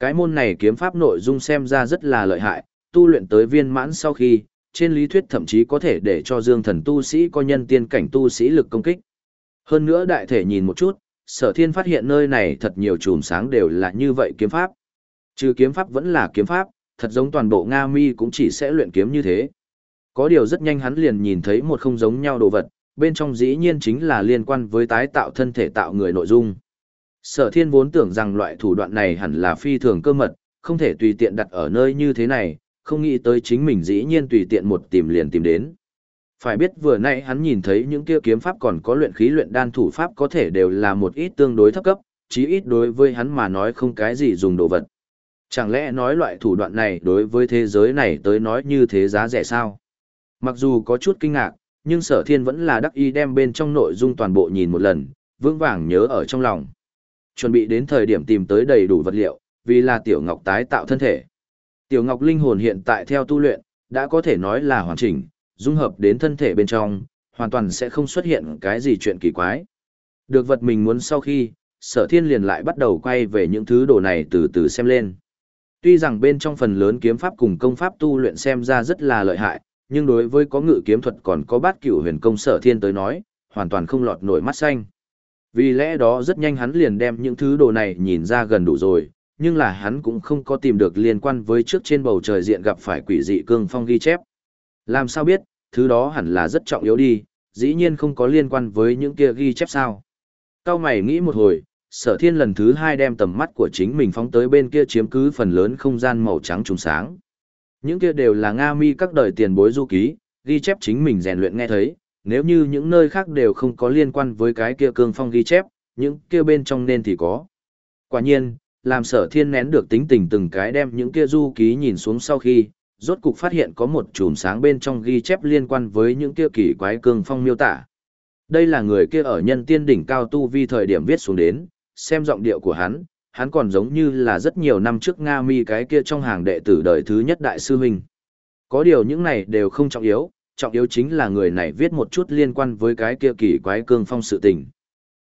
Cái môn này kiếm pháp nội dung xem ra rất là lợi hại, tu luyện tới viên mãn sau khi, trên lý thuyết thậm chí có thể để cho dương thần tu sĩ có nhân tiên cảnh tu sĩ lực công kích. Hơn nữa đại thể nhìn một chút, sở thiên phát hiện nơi này thật nhiều chùm sáng đều là như vậy kiếm pháp. Trừ kiếm pháp vẫn là kiếm pháp, thật giống toàn bộ Nga mi cũng chỉ sẽ luyện kiếm như thế. Có điều rất nhanh hắn liền nhìn thấy một không giống nhau đồ vật, bên trong dĩ nhiên chính là liên quan với tái tạo thân thể tạo người nội dung. Sở thiên vốn tưởng rằng loại thủ đoạn này hẳn là phi thường cơ mật, không thể tùy tiện đặt ở nơi như thế này, không nghĩ tới chính mình dĩ nhiên tùy tiện một tìm liền tìm đến. Phải biết vừa nãy hắn nhìn thấy những kia kiếm pháp còn có luyện khí luyện đan thủ pháp có thể đều là một ít tương đối thấp cấp, chí ít đối với hắn mà nói không cái gì dùng đồ vật. Chẳng lẽ nói loại thủ đoạn này đối với thế giới này tới nói như thế giá rẻ sao? Mặc dù có chút kinh ngạc, nhưng sở thiên vẫn là đắc ý đem bên trong nội dung toàn bộ nhìn một lần, vững vàng nhớ ở trong lòng. Chuẩn bị đến thời điểm tìm tới đầy đủ vật liệu, vì là tiểu ngọc tái tạo thân thể. Tiểu ngọc linh hồn hiện tại theo tu luyện, đã có thể nói là hoàn chỉnh, dung hợp đến thân thể bên trong, hoàn toàn sẽ không xuất hiện cái gì chuyện kỳ quái. Được vật mình muốn sau khi, sở thiên liền lại bắt đầu quay về những thứ đồ này từ từ xem lên. Tuy rằng bên trong phần lớn kiếm pháp cùng công pháp tu luyện xem ra rất là lợi hại, nhưng đối với có ngự kiếm thuật còn có bát cửu huyền công sở thiên tới nói, hoàn toàn không lọt nổi mắt xanh. Vì lẽ đó rất nhanh hắn liền đem những thứ đồ này nhìn ra gần đủ rồi, nhưng là hắn cũng không có tìm được liên quan với trước trên bầu trời diện gặp phải quỷ dị cương phong ghi chép. Làm sao biết, thứ đó hẳn là rất trọng yếu đi, dĩ nhiên không có liên quan với những kia ghi chép sao. Cao mày nghĩ một hồi, sở thiên lần thứ hai đem tầm mắt của chính mình phóng tới bên kia chiếm cứ phần lớn không gian màu trắng trùng sáng. Những kia đều là Nga mi các đời tiền bối du ký, ghi chép chính mình rèn luyện nghe thấy, nếu như những nơi khác đều không có liên quan với cái kia cương phong ghi chép, những kia bên trong nên thì có. Quả nhiên, làm sở thiên nén được tính tình từng cái đem những kia du ký nhìn xuống sau khi, rốt cục phát hiện có một chùm sáng bên trong ghi chép liên quan với những kia kỳ quái cương phong miêu tả. Đây là người kia ở nhân tiên đỉnh cao tu vi thời điểm viết xuống đến, xem giọng điệu của hắn, hắn còn giống như là rất nhiều năm trước Nga mi cái kia trong hàng đệ tử đời thứ nhất đại sư huynh. Có điều những này đều không trọng yếu, trọng yếu chính là người này viết một chút liên quan với cái kia kỳ quái cương phong sự tình.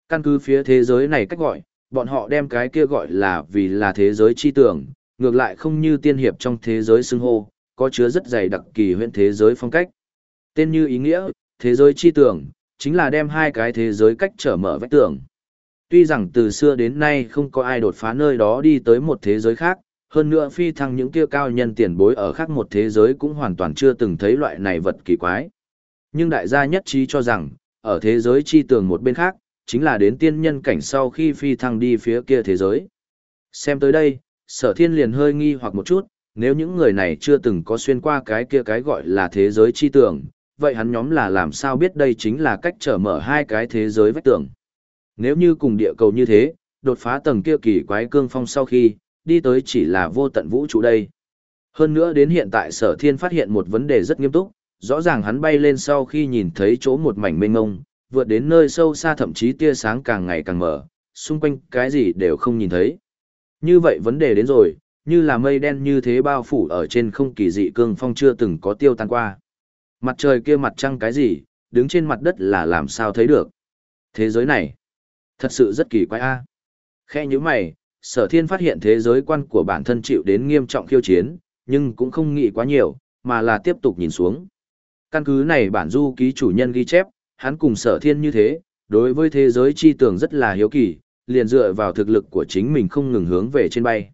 Căn cứ phía thế giới này cách gọi, bọn họ đem cái kia gọi là vì là thế giới chi tưởng, ngược lại không như tiên hiệp trong thế giới xưng hô, có chứa rất dày đặc kỳ huyện thế giới phong cách. Tên như ý nghĩa, thế giới chi tưởng, chính là đem hai cái thế giới cách trở mở vách tường. Tuy rằng từ xưa đến nay không có ai đột phá nơi đó đi tới một thế giới khác, hơn nữa phi thăng những kia cao nhân tiền bối ở khác một thế giới cũng hoàn toàn chưa từng thấy loại này vật kỳ quái. Nhưng đại gia nhất trí cho rằng, ở thế giới chi tường một bên khác, chính là đến tiên nhân cảnh sau khi phi thăng đi phía kia thế giới. Xem tới đây, sở thiên liền hơi nghi hoặc một chút, nếu những người này chưa từng có xuyên qua cái kia cái gọi là thế giới chi tường, vậy hắn nhóm là làm sao biết đây chính là cách trở mở hai cái thế giới vách tường. Nếu như cùng địa cầu như thế, đột phá tầng kia kỳ quái cương phong sau khi, đi tới chỉ là vô tận vũ trụ đây. Hơn nữa đến hiện tại sở thiên phát hiện một vấn đề rất nghiêm túc, rõ ràng hắn bay lên sau khi nhìn thấy chỗ một mảnh mênh mông, vượt đến nơi sâu xa thậm chí tia sáng càng ngày càng mở, xung quanh cái gì đều không nhìn thấy. Như vậy vấn đề đến rồi, như là mây đen như thế bao phủ ở trên không kỳ dị cương phong chưa từng có tiêu tan qua. Mặt trời kia mặt trăng cái gì, đứng trên mặt đất là làm sao thấy được. Thế giới này, thật sự rất kỳ quái a. À. Khe như mày, sở thiên phát hiện thế giới quan của bản thân chịu đến nghiêm trọng khiêu chiến, nhưng cũng không nghĩ quá nhiều, mà là tiếp tục nhìn xuống. Căn cứ này bản du ký chủ nhân ghi chép, hắn cùng sở thiên như thế, đối với thế giới chi tưởng rất là hiếu kỳ, liền dựa vào thực lực của chính mình không ngừng hướng về trên bay.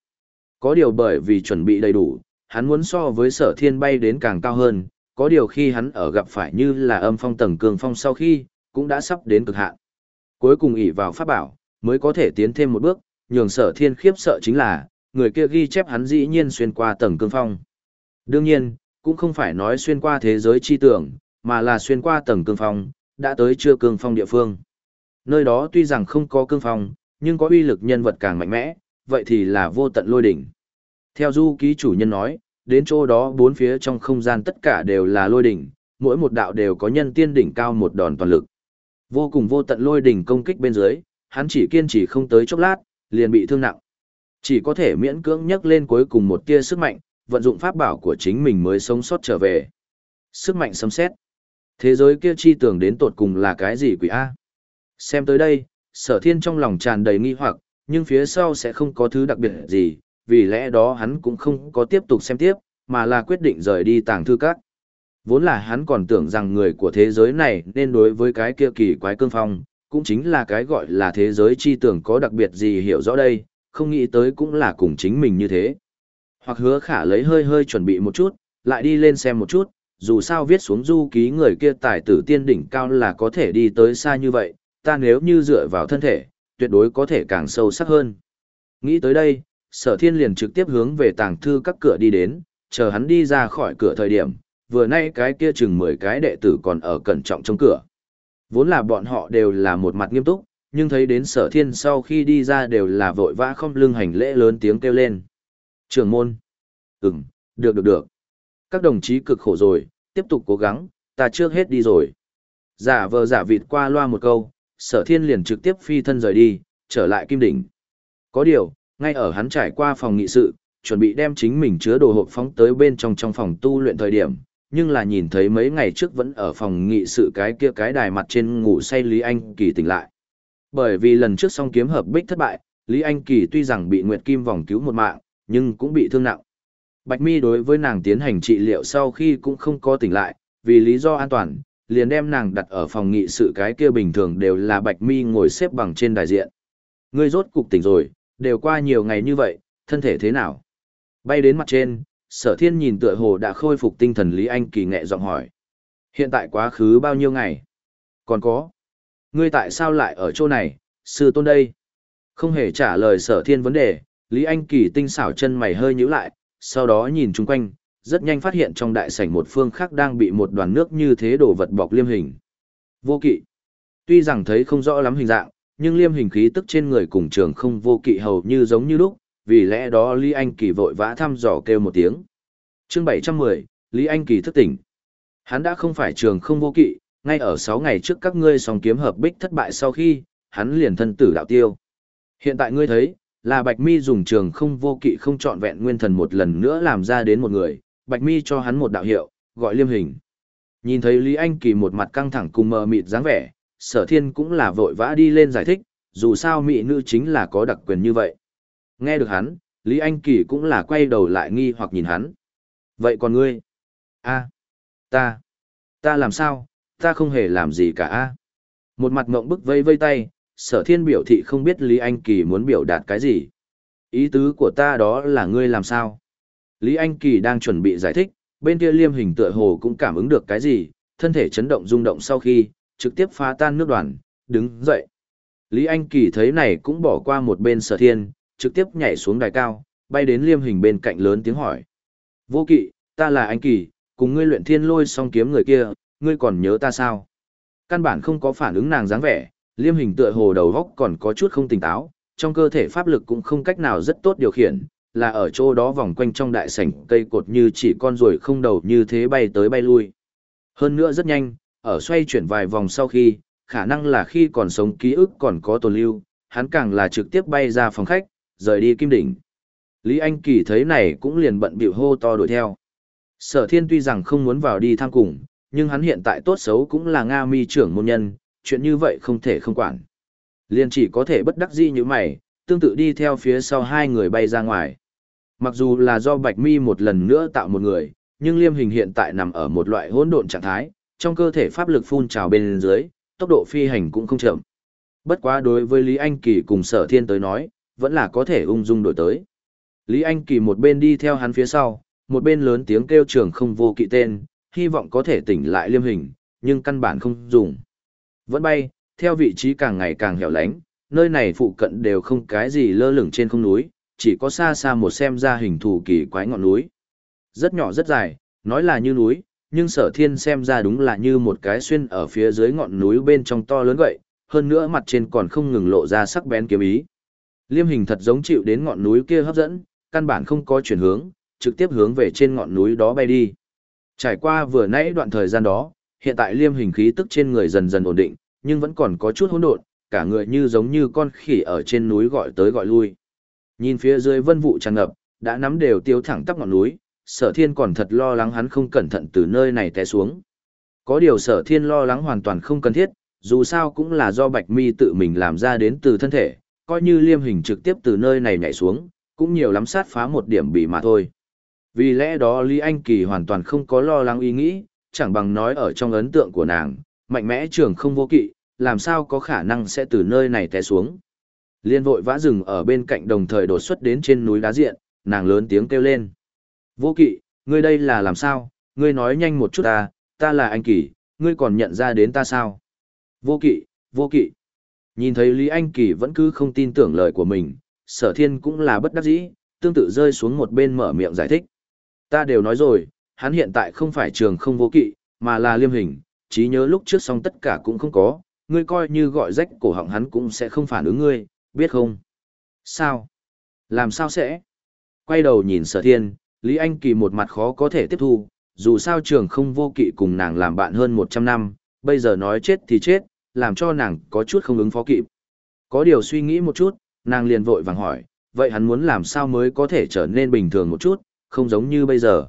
Có điều bởi vì chuẩn bị đầy đủ, hắn muốn so với sở thiên bay đến càng cao hơn, có điều khi hắn ở gặp phải như là âm phong tầng cường phong sau khi, cũng đã sắp đến cực hạn. Cuối cùng ỷ vào pháp bảo, mới có thể tiến thêm một bước, nhường sở thiên khiếp sợ chính là, người kia ghi chép hắn dĩ nhiên xuyên qua tầng cương phong. Đương nhiên, cũng không phải nói xuyên qua thế giới chi tưởng, mà là xuyên qua tầng cương phong, đã tới chưa cương phong địa phương. Nơi đó tuy rằng không có cương phong, nhưng có uy lực nhân vật càng mạnh mẽ, vậy thì là vô tận lôi đỉnh. Theo du ký chủ nhân nói, đến chỗ đó bốn phía trong không gian tất cả đều là lôi đỉnh, mỗi một đạo đều có nhân tiên đỉnh cao một đòn toàn lực. Vô cùng vô tận lôi đỉnh công kích bên dưới, hắn chỉ kiên trì không tới chốc lát, liền bị thương nặng. Chỉ có thể miễn cưỡng nhấc lên cuối cùng một tia sức mạnh, vận dụng pháp bảo của chính mình mới sống sót trở về. Sức mạnh sấm xét. Thế giới kia chi tưởng đến tột cùng là cái gì quỷ A? Xem tới đây, sở thiên trong lòng tràn đầy nghi hoặc, nhưng phía sau sẽ không có thứ đặc biệt gì, vì lẽ đó hắn cũng không có tiếp tục xem tiếp, mà là quyết định rời đi tàng thư các. Vốn là hắn còn tưởng rằng người của thế giới này nên đối với cái kia kỳ quái cương phong, cũng chính là cái gọi là thế giới chi tưởng có đặc biệt gì hiểu rõ đây, không nghĩ tới cũng là cùng chính mình như thế. Hoặc hứa khả lấy hơi hơi chuẩn bị một chút, lại đi lên xem một chút, dù sao viết xuống du ký người kia tài tử tiên đỉnh cao là có thể đi tới xa như vậy, ta nếu như dựa vào thân thể, tuyệt đối có thể càng sâu sắc hơn. Nghĩ tới đây, sở thiên liền trực tiếp hướng về tàng thư các cửa đi đến, chờ hắn đi ra khỏi cửa thời điểm, vừa nay cái kia chừng 10 cái đệ tử còn ở cẩn trọng trong cửa. Vốn là bọn họ đều là một mặt nghiêm túc, nhưng thấy đến sở thiên sau khi đi ra đều là vội vã không lưng hành lễ lớn tiếng kêu lên. Trường môn. Ừm, được được được. Các đồng chí cực khổ rồi, tiếp tục cố gắng, ta trước hết đi rồi. Giả vờ giả vịt qua loa một câu, sở thiên liền trực tiếp phi thân rời đi, trở lại kim đỉnh. Có điều, ngay ở hắn trải qua phòng nghị sự, chuẩn bị đem chính mình chứa đồ hộp phóng tới bên trong trong phòng tu luyện thời điểm, nhưng là nhìn thấy mấy ngày trước vẫn ở phòng nghị sự cái kia cái đài mặt trên ngủ say Lý Anh Kỳ tỉnh lại. Bởi vì lần trước song kiếm hợp bích thất bại, Lý Anh Kỳ tuy rằng bị Nguyệt Kim vòng cứu một mạng, nhưng cũng bị thương nặng. Bạch Mi đối với nàng tiến hành trị liệu sau khi cũng không có tỉnh lại, vì lý do an toàn, liền đem nàng đặt ở phòng nghị sự cái kia bình thường đều là Bạch Mi ngồi xếp bằng trên đài diện. Ngươi rốt cục tỉnh rồi, đều qua nhiều ngày như vậy, thân thể thế nào? Bay đến mặt trên, sở thiên nhìn tựa hồ đã khôi phục tinh thần Lý Anh kỳ nghệ giọng hỏi. Hiện tại quá khứ bao nhiêu ngày? Còn có. Ngươi tại sao lại ở chỗ này, sư tôn đây? Không hề trả lời sở thiên vấn đề, Lý Anh kỳ tinh xảo chân mày hơi nhíu lại, sau đó nhìn chung quanh, rất nhanh phát hiện trong đại sảnh một phương khác đang bị một đoàn nước như thế đổ vật bọc liêm hình. Vô kỵ. Tuy rằng thấy không rõ lắm hình dạng, nhưng liêm hình khí tức trên người cùng trường không vô kỵ hầu như giống như lúc, vì lẽ đó Lý Anh Kỳ vội vã thăm dò kêu một tiếng. chương 710, Lý Anh Kỳ thức tỉnh. Hắn đã không phải trường không vô kỵ, ngay ở 6 ngày trước các ngươi song kiếm hợp bích thất bại sau khi, hắn liền thân tử đạo tiêu. Hiện tại ngươi thấy, là Bạch Mi dùng trường không vô kỵ không chọn vẹn nguyên thần một lần nữa làm ra đến một người, Bạch Mi cho hắn một đạo hiệu, gọi liêm hình. Nhìn thấy Lý Anh Kỳ một mặt căng thẳng cùng mờ mịt dáng vẻ, sở thiên cũng là vội vã đi lên giải thích, dù sao mỹ nữ chính là có đặc quyền như vậy. Nghe được hắn, Lý Anh Kỳ cũng là quay đầu lại nghi hoặc nhìn hắn. Vậy còn ngươi? a ta, ta làm sao, ta không hề làm gì cả a Một mặt mộng bức vây vây tay, sở thiên biểu thị không biết Lý Anh Kỳ muốn biểu đạt cái gì. Ý tứ của ta đó là ngươi làm sao? Lý Anh Kỳ đang chuẩn bị giải thích, bên kia liêm hình tựa hồ cũng cảm ứng được cái gì, thân thể chấn động rung động sau khi, trực tiếp phá tan nước đoàn, đứng dậy. Lý Anh Kỳ thấy này cũng bỏ qua một bên sở thiên, trực tiếp nhảy xuống đài cao, bay đến liêm hình bên cạnh lớn tiếng hỏi. Vô kỵ, ta là anh Kỳ, cùng ngươi luyện thiên lôi song kiếm người kia, ngươi còn nhớ ta sao? Căn bản không có phản ứng nàng dáng vẻ, liêm hình tựa hồ đầu góc còn có chút không tỉnh táo, trong cơ thể pháp lực cũng không cách nào rất tốt điều khiển, là ở chỗ đó vòng quanh trong đại sảnh cây cột như chỉ con ruồi không đầu như thế bay tới bay lui. Hơn nữa rất nhanh, ở xoay chuyển vài vòng sau khi, khả năng là khi còn sống ký ức còn có tồn lưu, hắn càng là trực tiếp bay ra phòng khách, rời đi kim đỉnh. Lý Anh Kỳ thấy này cũng liền bận bịu hô to đuổi theo. Sở thiên tuy rằng không muốn vào đi tham cùng, nhưng hắn hiện tại tốt xấu cũng là Nga mi trưởng môn nhân, chuyện như vậy không thể không quản. Liên chỉ có thể bất đắc dĩ như mày, tương tự đi theo phía sau hai người bay ra ngoài. Mặc dù là do Bạch Mi một lần nữa tạo một người, nhưng Liêm Hình hiện tại nằm ở một loại hỗn độn trạng thái, trong cơ thể pháp lực phun trào bên dưới, tốc độ phi hành cũng không chậm. Bất quá đối với Lý Anh Kỳ cùng Sở Thiên tới nói, vẫn là có thể ung dung đổi tới. Lý Anh Kỳ một bên đi theo hắn phía sau, một bên lớn tiếng kêu trường không vô kỵ tên, hy vọng có thể tỉnh lại Liêm Hình, nhưng căn bản không dùng. Vẫn bay, theo vị trí càng ngày càng hẻo lánh, nơi này phụ cận đều không cái gì lơ lửng trên không núi, chỉ có xa xa một xem ra hình thù kỳ quái ngọn núi. Rất nhỏ rất dài, nói là như núi, nhưng sở thiên xem ra đúng là như một cái xuyên ở phía dưới ngọn núi bên trong to lớn vậy, hơn nữa mặt trên còn không ngừng lộ ra sắc bén kiếm ý. Liêm hình thật giống chịu đến ngọn núi kia hấp dẫn, căn bản không có chuyển hướng, trực tiếp hướng về trên ngọn núi đó bay đi. Trải qua vừa nãy đoạn thời gian đó, hiện tại liêm hình khí tức trên người dần dần ổn định, nhưng vẫn còn có chút hỗn độn, cả người như giống như con khỉ ở trên núi gọi tới gọi lui. Nhìn phía dưới vân vụ tràn ngập, đã nắm đều tiêu thẳng tắp ngọn núi, sở thiên còn thật lo lắng hắn không cẩn thận từ nơi này té xuống. Có điều sở thiên lo lắng hoàn toàn không cần thiết, dù sao cũng là do bạch mi tự mình làm ra đến từ thân thể, coi như liêm hình trực tiếp từ nơi này nhảy xuống, cũng nhiều lắm sát phá một điểm bị mà thôi. Vì lẽ đó Lý Anh Kỳ hoàn toàn không có lo lắng ý nghĩ, chẳng bằng nói ở trong ấn tượng của nàng, mạnh mẽ trường không vô kỵ, làm sao có khả năng sẽ từ nơi này té xuống. Liên vội vã rừng ở bên cạnh đồng thời đột xuất đến trên núi đá diện, nàng lớn tiếng kêu lên. Vô kỵ, ngươi đây là làm sao, ngươi nói nhanh một chút ta, ta là anh Kỳ, ngươi còn nhận ra đến ta sao? Vô kỵ, vô kỵ. Nhìn thấy Lý Anh Kỳ vẫn cứ không tin tưởng lời của mình, sở thiên cũng là bất đắc dĩ, tương tự rơi xuống một bên mở miệng giải thích. Ta đều nói rồi, hắn hiện tại không phải trường không vô kỵ, mà là liêm hình, trí nhớ lúc trước xong tất cả cũng không có, ngươi coi như gọi rách cổ họng hắn cũng sẽ không phản ứng ngươi, biết không? Sao? Làm sao sẽ? Quay đầu nhìn sở thiên, Lý Anh Kỳ một mặt khó có thể tiếp thu, dù sao trường không vô kỵ cùng nàng làm bạn hơn 100 năm, bây giờ nói chết thì chết, làm cho nàng có chút không ứng phó kịp. Có điều suy nghĩ một chút, nàng liền vội vàng hỏi, vậy hắn muốn làm sao mới có thể trở nên bình thường một chút, không giống như bây giờ.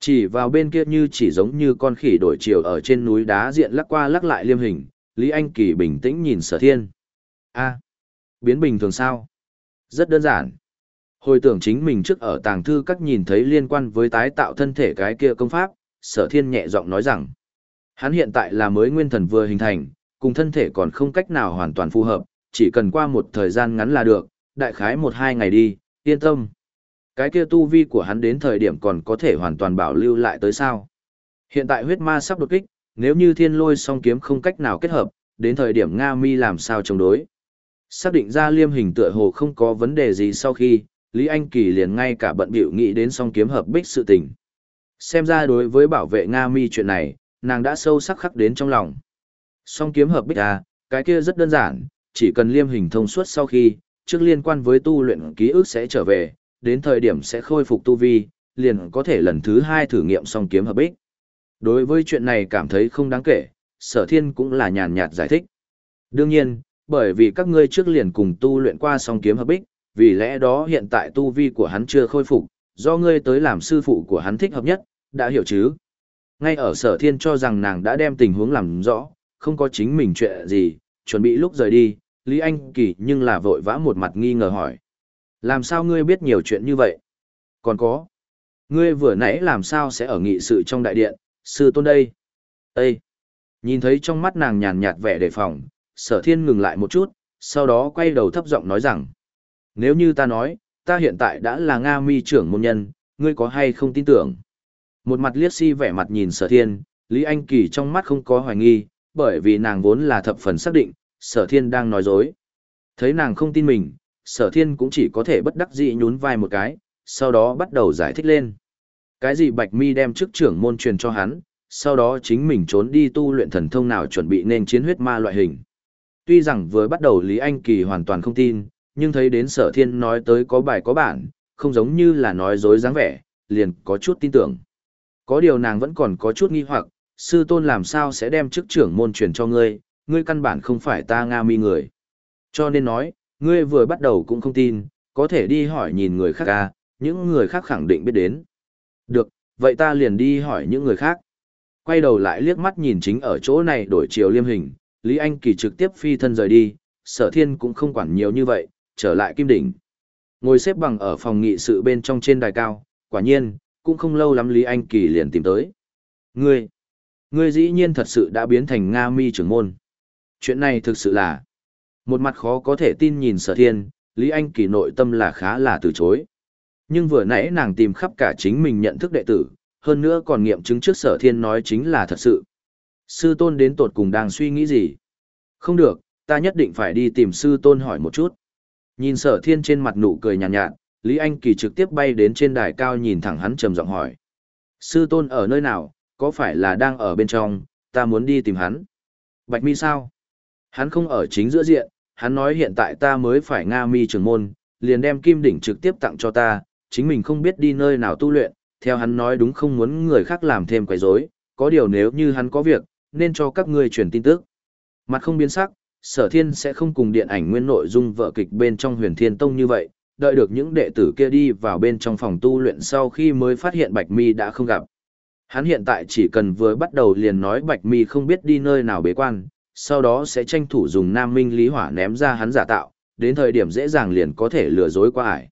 Chỉ vào bên kia như chỉ giống như con khỉ đổi chiều ở trên núi đá diện lắc qua lắc lại liêm hình, Lý Anh Kỳ bình tĩnh nhìn sở thiên. a biến bình thường sao? Rất đơn giản. Hồi tưởng chính mình trước ở tàng thư các nhìn thấy liên quan với tái tạo thân thể cái kia công pháp, sở thiên nhẹ giọng nói rằng, hắn hiện tại là mới nguyên thần vừa hình thành, cùng thân thể còn không cách nào hoàn toàn phù hợp, chỉ cần qua một thời gian ngắn là được, đại khái một hai ngày đi, yên tâm. Cái kia tu vi của hắn đến thời điểm còn có thể hoàn toàn bảo lưu lại tới sao. Hiện tại huyết ma sắp đột kích, nếu như thiên lôi song kiếm không cách nào kết hợp, đến thời điểm Nga mi làm sao chống đối. Xác định ra liêm hình tựa hồ không có vấn đề gì sau khi, Lý Anh Kỳ liền ngay cả bận biểu nghĩ đến song kiếm hợp bích sự tình. Xem ra đối với bảo vệ Nga mi chuyện này, nàng đã sâu sắc khắc đến trong lòng. Song kiếm hợp bích à, cái kia rất đơn giản, chỉ cần liêm hình thông suốt sau khi, trước liên quan với tu luyện ký ức sẽ trở về, đến thời điểm sẽ khôi phục tu vi, liền có thể lần thứ hai thử nghiệm song kiếm hợp bích. Đối với chuyện này cảm thấy không đáng kể, sở thiên cũng là nhàn nhạt giải thích. Đương nhiên, bởi vì các ngươi trước liền cùng tu luyện qua song kiếm hợp bích, vì lẽ đó hiện tại tu vi của hắn chưa khôi phục, do ngươi tới làm sư phụ của hắn thích hợp nhất, đã hiểu chứ? Ngay ở sở thiên cho rằng nàng đã đem tình huống làm rõ, không có chính mình chuyện gì, chuẩn bị lúc rời đi, Lý Anh Kỳ nhưng là vội vã một mặt nghi ngờ hỏi. Làm sao ngươi biết nhiều chuyện như vậy? Còn có, ngươi vừa nãy làm sao sẽ ở nghị sự trong đại điện, sư tôn đây? Ê! Nhìn thấy trong mắt nàng nhàn nhạt vẻ đề phòng, sở thiên ngừng lại một chút, sau đó quay đầu thấp giọng nói rằng. Nếu như ta nói, ta hiện tại đã là Nga mi trưởng môn nhân, ngươi có hay không tin tưởng? Một mặt liếc si vẻ mặt nhìn sở thiên, Lý Anh Kỳ trong mắt không có hoài nghi, bởi vì nàng vốn là thập phần xác định, sở thiên đang nói dối. Thấy nàng không tin mình, sở thiên cũng chỉ có thể bất đắc dĩ nhún vai một cái, sau đó bắt đầu giải thích lên. Cái gì Bạch Mi đem chức trưởng môn truyền cho hắn, sau đó chính mình trốn đi tu luyện thần thông nào chuẩn bị nên chiến huyết ma loại hình. Tuy rằng vừa bắt đầu Lý Anh Kỳ hoàn toàn không tin, nhưng thấy đến sở thiên nói tới có bài có bản, không giống như là nói dối dáng vẻ, liền có chút tin tưởng. Có điều nàng vẫn còn có chút nghi hoặc, sư tôn làm sao sẽ đem chức trưởng môn truyền cho ngươi, ngươi căn bản không phải ta Nga mi người. Cho nên nói, ngươi vừa bắt đầu cũng không tin, có thể đi hỏi nhìn người khác à, những người khác khẳng định biết đến. Được, vậy ta liền đi hỏi những người khác. Quay đầu lại liếc mắt nhìn chính ở chỗ này đổi chiều liêm hình, Lý Anh Kỳ trực tiếp phi thân rời đi, sở thiên cũng không quản nhiều như vậy, trở lại kim đỉnh. Ngồi xếp bằng ở phòng nghị sự bên trong trên đài cao, quả nhiên, cũng không lâu lắm Lý Anh Kỳ liền tìm tới. Ngươi, ngươi dĩ nhiên thật sự đã biến thành Nga mi trưởng môn. Chuyện này thực sự là, một mặt khó có thể tin nhìn sở thiên, Lý Anh Kỳ nội tâm là khá là từ chối. Nhưng vừa nãy nàng tìm khắp cả chính mình nhận thức đệ tử, hơn nữa còn nghiệm chứng trước sở thiên nói chính là thật sự. Sư tôn đến tột cùng đang suy nghĩ gì? Không được, ta nhất định phải đi tìm sư tôn hỏi một chút. Nhìn sở thiên trên mặt nụ cười nhàn nhạt, nhạt, Lý Anh Kỳ trực tiếp bay đến trên đài cao nhìn thẳng hắn trầm giọng hỏi. Sư tôn ở nơi nào, có phải là đang ở bên trong, ta muốn đi tìm hắn. Bạch mi sao? Hắn không ở chính giữa diện, hắn nói hiện tại ta mới phải Nga mi trường môn, liền đem kim đỉnh trực tiếp tặng cho ta, chính mình không biết đi nơi nào tu luyện, theo hắn nói đúng không muốn người khác làm thêm quấy rối, có điều nếu như hắn có việc, nên cho các ngươi truyền tin tức. Mặt không biến sắc, sở thiên sẽ không cùng điện ảnh nguyên nội dung vợ kịch bên trong huyền thiên tông như vậy, đợi được những đệ tử kia đi vào bên trong phòng tu luyện sau khi mới phát hiện Bạch Mi đã không gặp. Hắn hiện tại chỉ cần vừa bắt đầu liền nói Bạch Mi không biết đi nơi nào bế quan, sau đó sẽ tranh thủ dùng Nam Minh Lý Hỏa ném ra hắn giả tạo, đến thời điểm dễ dàng liền có thể lừa dối qua ải.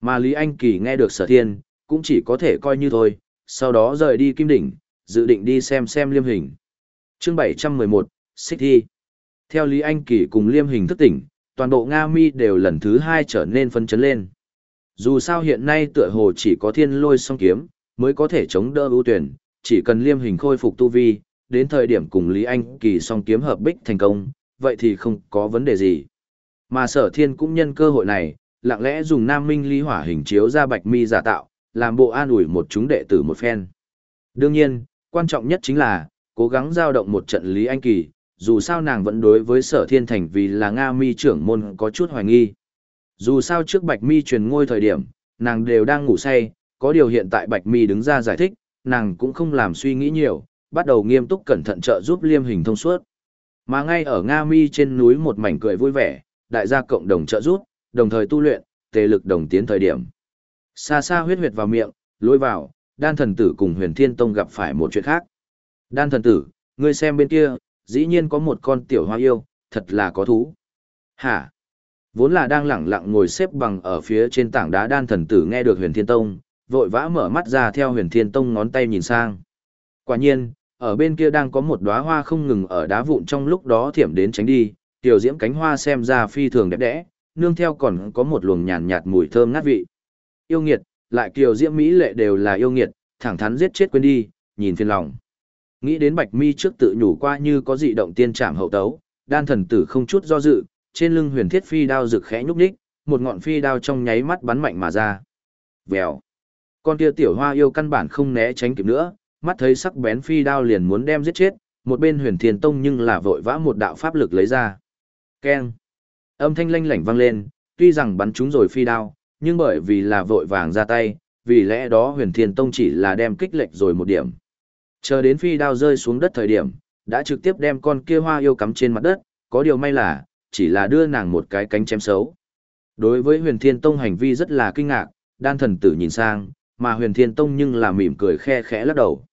Mà Lý Anh Kỳ nghe được sở thiên, cũng chỉ có thể coi như thôi, sau đó rời đi Kim Đỉnh, dự định đi xem xem liêm hình. chương 711, Xích Thi. Theo Lý Anh Kỳ cùng liêm hình thức tỉnh, toàn bộ Nga Mi đều lần thứ hai trở nên phân chấn lên. Dù sao hiện nay tựa hồ chỉ có thiên lôi song kiếm, mới có thể chống đỡ ưu tuyển, chỉ cần liêm hình khôi phục tu vi, đến thời điểm cùng Lý Anh Kỳ song kiếm hợp bích thành công, vậy thì không có vấn đề gì. Mà sở thiên cũng nhân cơ hội này, lặng lẽ dùng nam minh lý hỏa hình chiếu ra bạch mi giả tạo, làm bộ an ủi một chúng đệ tử một phen. Đương nhiên, quan trọng nhất chính là, cố gắng giao động một trận Lý Anh Kỳ, dù sao nàng vẫn đối với sở thiên thành vì là Nga mi trưởng môn có chút hoài nghi. Dù sao trước bạch mi truyền ngôi thời điểm, nàng đều đang ngủ say, có điều hiện tại bạch mi đứng ra giải thích, nàng cũng không làm suy nghĩ nhiều, bắt đầu nghiêm túc cẩn thận trợ giúp liêm hình thông suốt. Mà ngay ở Nga mi trên núi một mảnh cười vui vẻ, đại gia cộng đồng trợ giúp, đồng thời tu luyện, tề lực đồng tiến thời điểm. Xa xa huyết huyệt vào miệng, lôi vào, đan thần tử cùng huyền thiên tông gặp phải một chuyện khác. Đan thần tử, ngươi xem bên kia, dĩ nhiên có một con tiểu hoa yêu, thật là có thú. Hả? Vốn là đang lẳng lặng ngồi xếp bằng ở phía trên tảng đá đan thần tử nghe được huyền thiên tông, vội vã mở mắt ra theo huyền thiên tông ngón tay nhìn sang. Quả nhiên, ở bên kia đang có một đóa hoa không ngừng ở đá vụn trong lúc đó thiểm đến tránh đi, tiểu diễm cánh hoa xem ra phi thường đẹp đẽ, nương theo còn có một luồng nhàn nhạt mùi thơm ngát vị. Yêu nghiệt, lại kiều diễm mỹ lệ đều là yêu nghiệt, thẳng thắn giết chết quên đi, nhìn phiền lòng. Nghĩ đến Bạch Mi trước tự nhủ qua như có dị động tiên trảm hậu tấu, đan thần tử không chút do dự, trên lưng huyền thiết phi đao rực khẽ nhúc nhích, một ngọn phi đao trong nháy mắt bắn mạnh mà ra. Vèo. Con kia tiểu hoa yêu căn bản không né tránh kịp nữa, mắt thấy sắc bén phi đao liền muốn đem giết chết, một bên huyền thiền tông nhưng là vội vã một đạo pháp lực lấy ra. Keng. Âm thanh lanh lảnh vang lên, tuy rằng bắn trúng rồi phi đao, nhưng bởi vì là vội vàng ra tay, vì lẽ đó huyền thiền tông chỉ là đem kích lệch rồi một điểm. Chờ đến phi đao rơi xuống đất thời điểm, đã trực tiếp đem con kia hoa yêu cắm trên mặt đất, có điều may là, chỉ là đưa nàng một cái cánh chém xấu. Đối với huyền thiên tông hành vi rất là kinh ngạc, đan thần tử nhìn sang, mà huyền thiên tông nhưng là mỉm cười khe khẽ lắc đầu.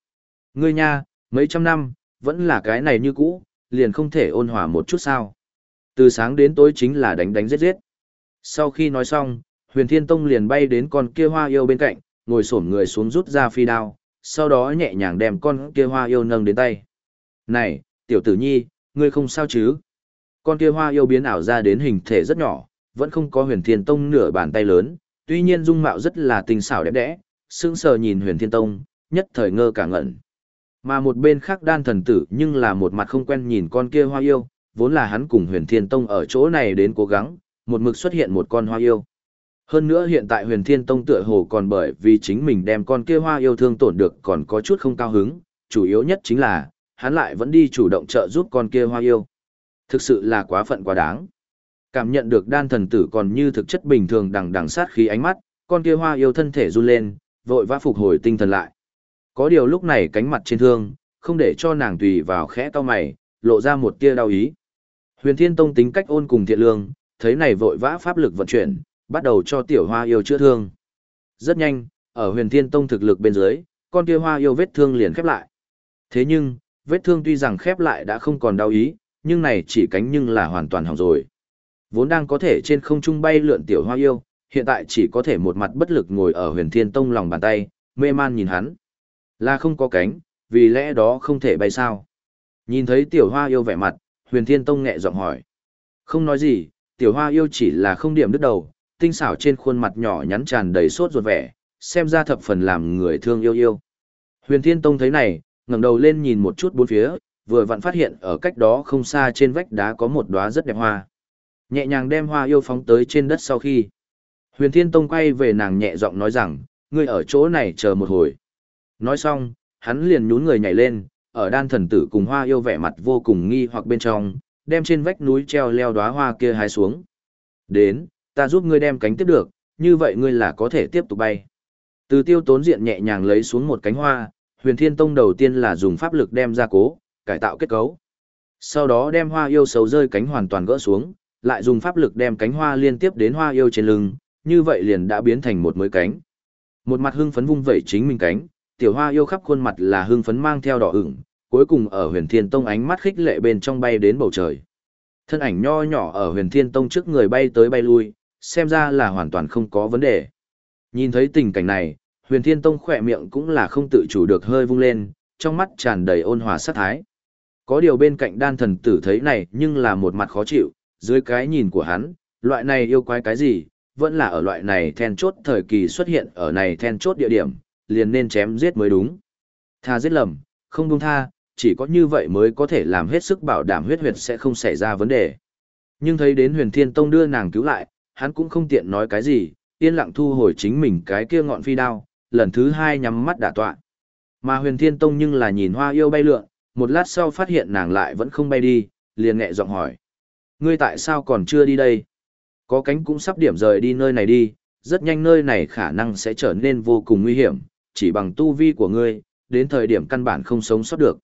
Ngươi nha, mấy trăm năm, vẫn là cái này như cũ, liền không thể ôn hòa một chút sao. Từ sáng đến tối chính là đánh đánh giết giết. Sau khi nói xong, huyền thiên tông liền bay đến con kia hoa yêu bên cạnh, ngồi xổm người xuống rút ra phi đao, sau đó nhẹ nhàng đem con kia hoa yêu nâng đến tay. Này, tiểu tử nhi, ngươi không sao chứ? Con kia hoa yêu biến ảo ra đến hình thể rất nhỏ, vẫn không có huyền thiên tông nửa bàn tay lớn, tuy nhiên dung mạo rất là tình xảo đẹp đẽ, sững sờ nhìn huyền thiên tông, nhất thời ngơ cả ngẩn. Mà một bên khác đan thần tử nhưng là một mặt không quen nhìn con kia hoa yêu, vốn là hắn cùng huyền thiên tông ở chỗ này đến cố gắng, một mực xuất hiện một con hoa yêu. Hơn nữa hiện tại huyền thiên tông tựa hồ còn bởi vì chính mình đem con kia hoa yêu thương tổn được còn có chút không cao hứng, chủ yếu nhất chính là, hắn lại vẫn đi chủ động trợ giúp con kia hoa yêu. Thực sự là quá phận quá đáng. Cảm nhận được đan thần tử còn như thực chất bình thường đằng đằng sát khí ánh mắt, con kia hoa yêu thân thể run lên, vội vã phục hồi tinh thần lại. Có điều lúc này cánh mặt trên thương, không để cho nàng tùy vào khẽ to mày, lộ ra một tia đau ý. Huyền Thiên Tông tính cách ôn cùng thiện lương, thấy này vội vã pháp lực vận chuyển, bắt đầu cho tiểu hoa yêu chữa thương. Rất nhanh, ở Huyền Thiên Tông thực lực bên dưới, con kia hoa yêu vết thương liền khép lại. Thế nhưng, vết thương tuy rằng khép lại đã không còn đau ý, nhưng này chỉ cánh nhưng là hoàn toàn hỏng rồi. Vốn đang có thể trên không trung bay lượn tiểu hoa yêu, hiện tại chỉ có thể một mặt bất lực ngồi ở huyền thiên tông lòng bàn tay, mê man nhìn hắn. Là không có cánh, vì lẽ đó không thể bay sao. Nhìn thấy tiểu hoa yêu vẻ mặt, huyền thiên tông nhẹ giọng hỏi. Không nói gì, tiểu hoa yêu chỉ là không điểm đứt đầu, tinh xảo trên khuôn mặt nhỏ nhắn tràn đầy sốt ruột vẻ, xem ra thập phần làm người thương yêu yêu. Huyền thiên tông thấy này, ngẩng đầu lên nhìn một chút bốn phía, vừa vặn phát hiện ở cách đó không xa trên vách đá có một đóa rất đẹp hoa. Nhẹ nhàng đem hoa yêu phóng tới trên đất sau khi. Huyền Thiên Tông quay về nàng nhẹ giọng nói rằng, ngươi ở chỗ này chờ một hồi. Nói xong, hắn liền nhún người nhảy lên, ở đan thần tử cùng hoa yêu vẻ mặt vô cùng nghi hoặc bên trong, đem trên vách núi treo leo đóa hoa kia hái xuống. Đến, ta giúp ngươi đem cánh tiếp được, như vậy ngươi là có thể tiếp tục bay. Từ tiêu tốn diện nhẹ nhàng lấy xuống một cánh hoa, huyền thiên tông đầu tiên là dùng pháp lực đem ra cố, cải tạo kết cấu. Sau đó đem hoa yêu xấu rơi cánh hoàn toàn gỡ xuống, lại dùng pháp lực đem cánh hoa liên tiếp đến hoa yêu trên lưng, như vậy liền đã biến thành một mới cánh. Một mặt hưng phấn vung vẩy chính mình cánh, tiểu hoa yêu khắp khuôn mặt là hưng phấn mang theo đỏ ửng, cuối cùng ở huyền thiên tông ánh mắt khích lệ bên trong bay đến bầu trời. Thân ảnh nho nhỏ ở huyền thiên tông trước người bay tới bay lui, xem ra là hoàn toàn không có vấn đề. Nhìn thấy tình cảnh này, huyền thiên tông khỏe miệng cũng là không tự chủ được hơi vung lên, trong mắt tràn đầy ôn hòa sát thái. Có điều bên cạnh đan thần tử thấy này nhưng là một mặt khó chịu, dưới cái nhìn của hắn, loại này yêu quái cái gì, vẫn là ở loại này then chốt thời kỳ xuất hiện ở này then chốt địa điểm, liền nên chém giết mới đúng. Tha giết lầm, không buông tha, chỉ có như vậy mới có thể làm hết sức bảo đảm huyết huyệt sẽ không xảy ra vấn đề. Nhưng thấy đến huyền thiên tông đưa nàng cứu lại, hắn cũng không tiện nói cái gì, yên lặng thu hồi chính mình cái kia ngọn phi đao, lần thứ hai nhắm mắt đả tọa. Mà huyền thiên tông nhưng là nhìn hoa yêu bay lượn, một lát sau phát hiện nàng lại vẫn không bay đi, liền nhẹ giọng hỏi. Ngươi tại sao còn chưa đi đây? Có cánh cũng sắp điểm rời đi nơi này đi, rất nhanh nơi này khả năng sẽ trở nên vô cùng nguy hiểm, chỉ bằng tu vi của ngươi, đến thời điểm căn bản không sống sót được.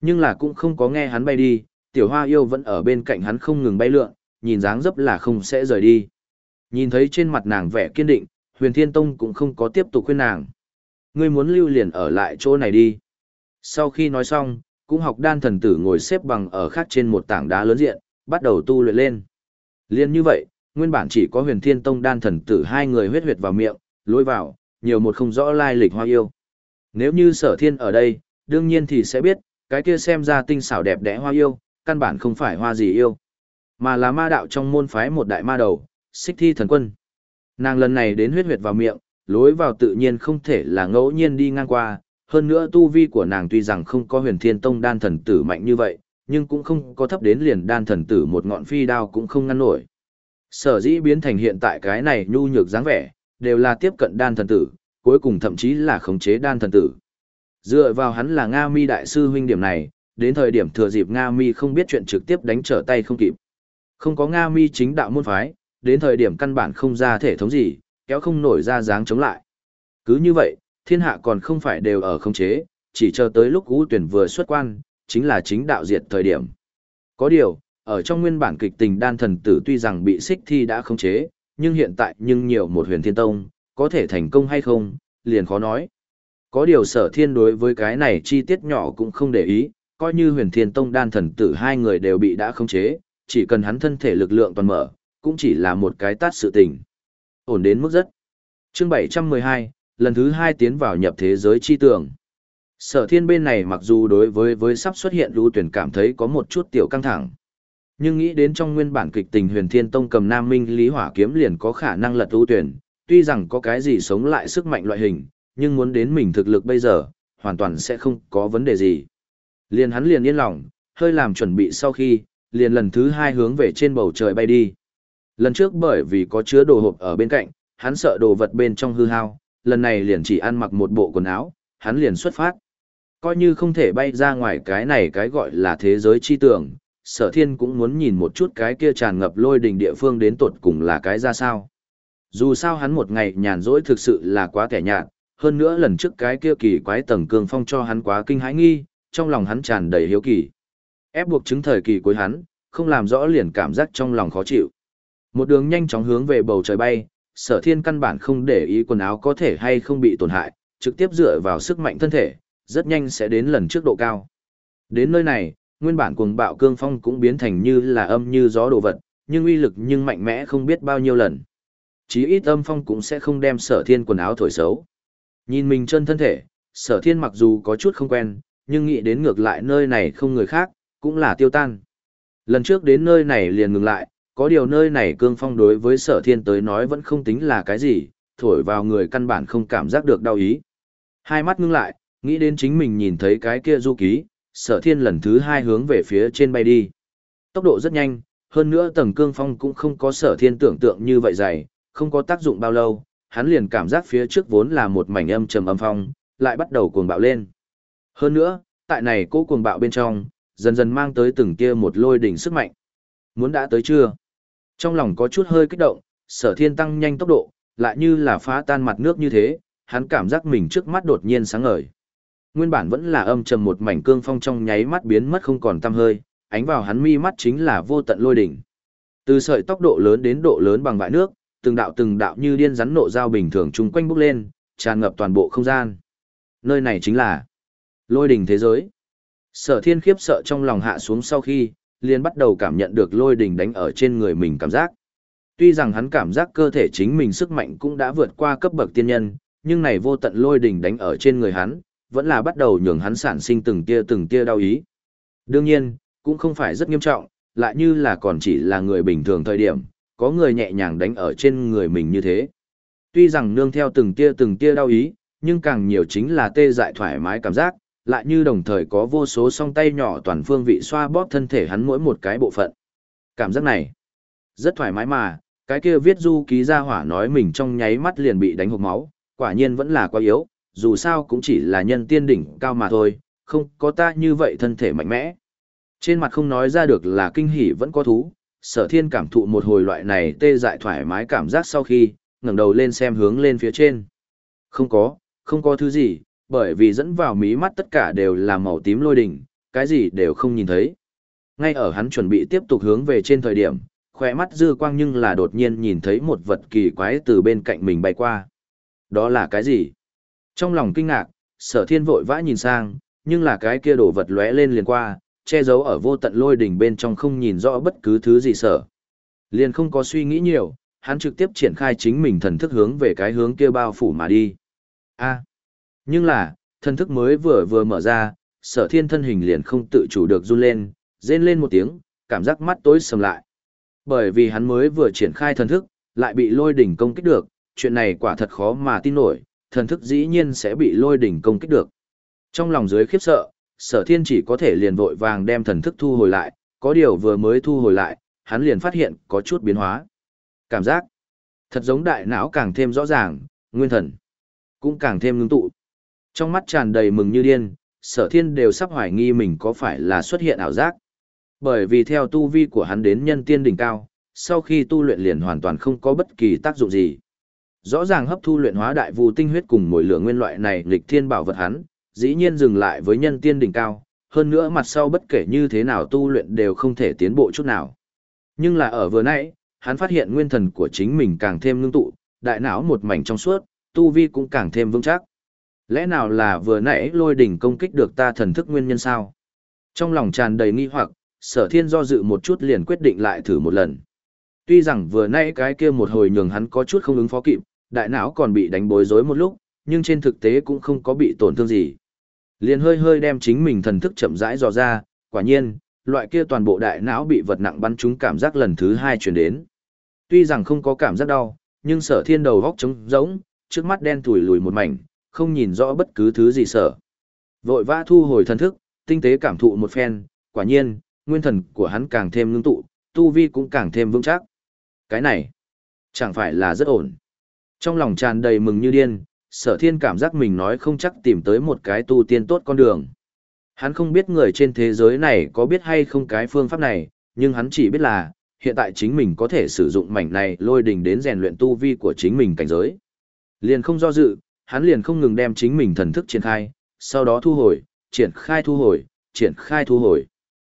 Nhưng là cũng không có nghe hắn bay đi, tiểu hoa yêu vẫn ở bên cạnh hắn không ngừng bay lượn, nhìn dáng dấp là không sẽ rời đi. Nhìn thấy trên mặt nàng vẻ kiên định, huyền thiên tông cũng không có tiếp tục khuyên nàng. Ngươi muốn lưu liền ở lại chỗ này đi. Sau khi nói xong, cũng học đan thần tử ngồi xếp bằng ở khác trên một tảng đá lớn diện, bắt đầu tu luyện lên. Liên như vậy, nguyên bản chỉ có huyền thiên tông đan thần tử hai người huyết huyệt vào miệng, lối vào, nhiều một không rõ lai lịch hoa yêu. Nếu như sở thiên ở đây, đương nhiên thì sẽ biết, cái kia xem ra tinh xảo đẹp đẽ hoa yêu, căn bản không phải hoa gì yêu, mà là ma đạo trong môn phái một đại ma đầu, xích thi thần quân. Nàng lần này đến huyết huyệt vào miệng, lối vào tự nhiên không thể là ngẫu nhiên đi ngang qua, hơn nữa tu vi của nàng tuy rằng không có huyền thiên tông đan thần tử mạnh như vậy, nhưng cũng không có thấp đến liền đan thần tử một ngọn phi đao cũng không ngăn nổi. Sở dĩ biến thành hiện tại cái này nhu nhược dáng vẻ, đều là tiếp cận đan thần tử, cuối cùng thậm chí là khống chế đan thần tử. Dựa vào hắn là Nga Mi đại sư huynh điểm này, đến thời điểm thừa dịp Nga Mi không biết chuyện trực tiếp đánh trở tay không kịp. Không có Nga Mi chính đạo môn phái, đến thời điểm căn bản không ra thể thống gì, kéo không nổi ra dáng chống lại. Cứ như vậy, thiên hạ còn không phải đều ở khống chế, chỉ chờ tới lúc Ú tuyển vừa xuất quan, chính là chính đạo diệt thời điểm. Có điều, ở trong nguyên bản kịch tình đan thần tử tuy rằng bị xích thi đã khống chế, nhưng hiện tại nhưng nhiều một huyền thiên tông, có thể thành công hay không, liền khó nói. Có điều sở thiên đối với cái này chi tiết nhỏ cũng không để ý, coi như huyền thiên tông đan thần tử hai người đều bị đã khống chế, chỉ cần hắn thân thể lực lượng toàn mở, cũng chỉ là một cái tát sự tình. Ổn đến mức rất. Chương 712, lần thứ hai tiến vào nhập thế giới chi tường. Sở thiên bên này mặc dù đối với với sắp xuất hiện lưu tuyển cảm thấy có một chút tiểu căng thẳng. Nhưng nghĩ đến trong nguyên bản kịch tình huyền thiên tông cầm nam minh lý hỏa kiếm liền có khả năng lật ưu tuyển, tuy rằng có cái gì sống lại sức mạnh loại hình, nhưng muốn đến mình thực lực bây giờ, hoàn toàn sẽ không có vấn đề gì. Liền hắn liền yên lòng, hơi làm chuẩn bị sau khi, liền lần thứ hai hướng về trên bầu trời bay đi. Lần trước bởi vì có chứa đồ hộp ở bên cạnh, hắn sợ đồ vật bên trong hư hao, lần này liền chỉ ăn mặc một bộ quần áo, hắn liền xuất phát. Coi như không thể bay ra ngoài cái này cái gọi là thế giới chi tưởng, sở thiên cũng muốn nhìn một chút cái kia tràn ngập lôi đình địa phương đến tột cùng là cái ra sao. Dù sao hắn một ngày nhàn rỗi thực sự là quá kẻ nhạt, hơn nữa lần trước cái kia kỳ quái tầng cường phong cho hắn quá kinh hãi nghi, trong lòng hắn tràn đầy hiếu kỳ. Ép buộc chứng thời kỳ cuối hắn, không làm rõ liền cảm giác trong lòng khó chịu. Một đường nhanh chóng hướng về bầu trời bay, sở thiên căn bản không để ý quần áo có thể hay không bị tổn hại, trực tiếp dựa vào sức mạnh thân thể, rất nhanh sẽ đến lần trước độ cao. Đến nơi này, nguyên bản cuồng bạo cương phong cũng biến thành như là âm như gió đồ vật, nhưng uy lực nhưng mạnh mẽ không biết bao nhiêu lần. Chí ít âm phong cũng sẽ không đem sở thiên quần áo thổi xấu. Nhìn mình chân thân thể, sở thiên mặc dù có chút không quen, nhưng nghĩ đến ngược lại nơi này không người khác, cũng là tiêu tan. Lần trước đến nơi này liền ngừng lại, có điều nơi này cương phong đối với sở thiên tới nói vẫn không tính là cái gì, thổi vào người căn bản không cảm giác được đau ý. Hai mắt ngưng lại, nghĩ đến chính mình nhìn thấy cái kia du ký, sở thiên lần thứ hai hướng về phía trên bay đi. Tốc độ rất nhanh, hơn nữa tầng cương phong cũng không có sở thiên tưởng tượng như vậy dày, không có tác dụng bao lâu, hắn liền cảm giác phía trước vốn là một mảnh âm trầm âm phong, lại bắt đầu cuồng bạo lên. Hơn nữa, tại này cố cuồng bạo bên trong, dần dần mang tới từng kia một lôi đỉnh sức mạnh. Muốn đã tới chưa? Trong lòng có chút hơi kích động, sở thiên tăng nhanh tốc độ, lại như là phá tan mặt nước như thế, hắn cảm giác mình trước mắt đột nhiên sáng ngời. Nguyên bản vẫn là âm trầm một mảnh cương phong trong nháy mắt biến mất không còn tăm hơi, ánh vào hắn mi mắt chính là vô tận lôi đỉnh. Từ sợi tốc độ lớn đến độ lớn bằng vại nước, từng đạo từng đạo như điên rắn nộ dao bình thường chung quanh bốc lên, tràn ngập toàn bộ không gian. Nơi này chính là lôi đỉnh thế giới. Sở thiên khiếp sợ trong lòng hạ xuống sau khi, liền bắt đầu cảm nhận được lôi đỉnh đánh ở trên người mình cảm giác. Tuy rằng hắn cảm giác cơ thể chính mình sức mạnh cũng đã vượt qua cấp bậc tiên nhân, nhưng này vô tận lôi đỉnh đánh ở trên người hắn, vẫn là bắt đầu nhường hắn sản sinh từng tia từng tia đau ý. Đương nhiên, cũng không phải rất nghiêm trọng, lại như là còn chỉ là người bình thường thời điểm, có người nhẹ nhàng đánh ở trên người mình như thế. Tuy rằng nương theo từng tia từng tia đau ý, nhưng càng nhiều chính là tê dại thoải mái cảm giác, lại như đồng thời có vô số song tay nhỏ toàn phương vị xoa bóp thân thể hắn mỗi một cái bộ phận. Cảm giác này, rất thoải mái mà, cái kia viết du ký ra hỏa nói mình trong nháy mắt liền bị đánh hộp máu, quả nhiên vẫn là quá yếu, dù sao cũng chỉ là nhân tiên đỉnh cao mà thôi, không có ta như vậy thân thể mạnh mẽ. Trên mặt không nói ra được là kinh hỉ vẫn có thú, sở thiên cảm thụ một hồi loại này tê dại thoải mái cảm giác sau khi, ngẩng đầu lên xem hướng lên phía trên. Không có, không có thứ gì, bởi vì dẫn vào mí mắt tất cả đều là màu tím lôi đỉnh, cái gì đều không nhìn thấy. Ngay ở hắn chuẩn bị tiếp tục hướng về trên thời điểm, khỏe mắt dư quang nhưng là đột nhiên nhìn thấy một vật kỳ quái từ bên cạnh mình bay qua. Đó là cái gì? Trong lòng kinh ngạc, sở thiên vội vã nhìn sang, nhưng là cái kia đổ vật lóe lên liền qua, che giấu ở vô tận lôi đỉnh bên trong không nhìn rõ bất cứ thứ gì sở. Liền không có suy nghĩ nhiều, hắn trực tiếp triển khai chính mình thần thức hướng về cái hướng kia bao phủ mà đi. A. À, nhưng là, thần thức mới vừa vừa mở ra, sở thiên thân hình liền không tự chủ được run lên, rên lên một tiếng, cảm giác mắt tối sầm lại. Bởi vì hắn mới vừa triển khai thần thức, lại bị lôi đỉnh công kích được, chuyện này quả thật khó mà tin nổi, thần thức dĩ nhiên sẽ bị lôi đỉnh công kích được. Trong lòng dưới khiếp sợ, sở thiên chỉ có thể liền vội vàng đem thần thức thu hồi lại, có điều vừa mới thu hồi lại, hắn liền phát hiện có chút biến hóa. Cảm giác thật giống đại não càng thêm rõ ràng, nguyên thần cũng càng thêm ngưng tụ. Trong mắt tràn đầy mừng như điên, sở thiên đều sắp hoài nghi mình có phải là xuất hiện ảo giác. Bởi vì theo tu vi của hắn đến nhân tiên đỉnh cao, sau khi tu luyện liền hoàn toàn không có bất kỳ tác dụng gì. Rõ ràng hấp thu luyện hóa đại vu tinh huyết cùng mỗi lượng nguyên loại này lịch thiên bảo vật hắn, dĩ nhiên dừng lại với nhân tiên đỉnh cao, hơn nữa mặt sau bất kể như thế nào tu luyện đều không thể tiến bộ chút nào. Nhưng là ở vừa nãy, hắn phát hiện nguyên thần của chính mình càng thêm ngưng tụ, đại não một mảnh trong suốt, tu vi cũng càng thêm vững chắc. Lẽ nào là vừa nãy lôi đỉnh công kích được ta thần thức nguyên nhân sao? Trong lòng tràn đầy nghi hoặc, sở thiên do dự một chút liền quyết định lại thử một lần. Tuy rằng vừa nãy cái kia một hồi nhường hắn có chút không ứng phó kịp, đại não còn bị đánh bối rối một lúc, nhưng trên thực tế cũng không có bị tổn thương gì. Liền hơi hơi đem chính mình thần thức chậm rãi dò ra, quả nhiên, loại kia toàn bộ đại não bị vật nặng bắn trúng cảm giác lần thứ hai chuyển đến. Tuy rằng không có cảm giác đau, nhưng sở thiên đầu góc trống rỗng, trước mắt đen thủi lùi một mảnh, không nhìn rõ bất cứ thứ gì sở. Vội vã thu hồi thần thức, tinh tế cảm thụ một phen, quả nhiên, nguyên thần của hắn càng thêm ngưng tụ, tu vi cũng càng thêm vững chắc. Cái này, chẳng phải là rất ổn. Trong lòng tràn đầy mừng như điên, sở thiên cảm giác mình nói không chắc tìm tới một cái tu tiên tốt con đường. Hắn không biết người trên thế giới này có biết hay không cái phương pháp này, nhưng hắn chỉ biết là, hiện tại chính mình có thể sử dụng mảnh này lôi đình đến rèn luyện tu vi của chính mình cảnh giới. Liền không do dự, hắn liền không ngừng đem chính mình thần thức triển khai, sau đó thu hồi, triển khai thu hồi, triển khai thu hồi.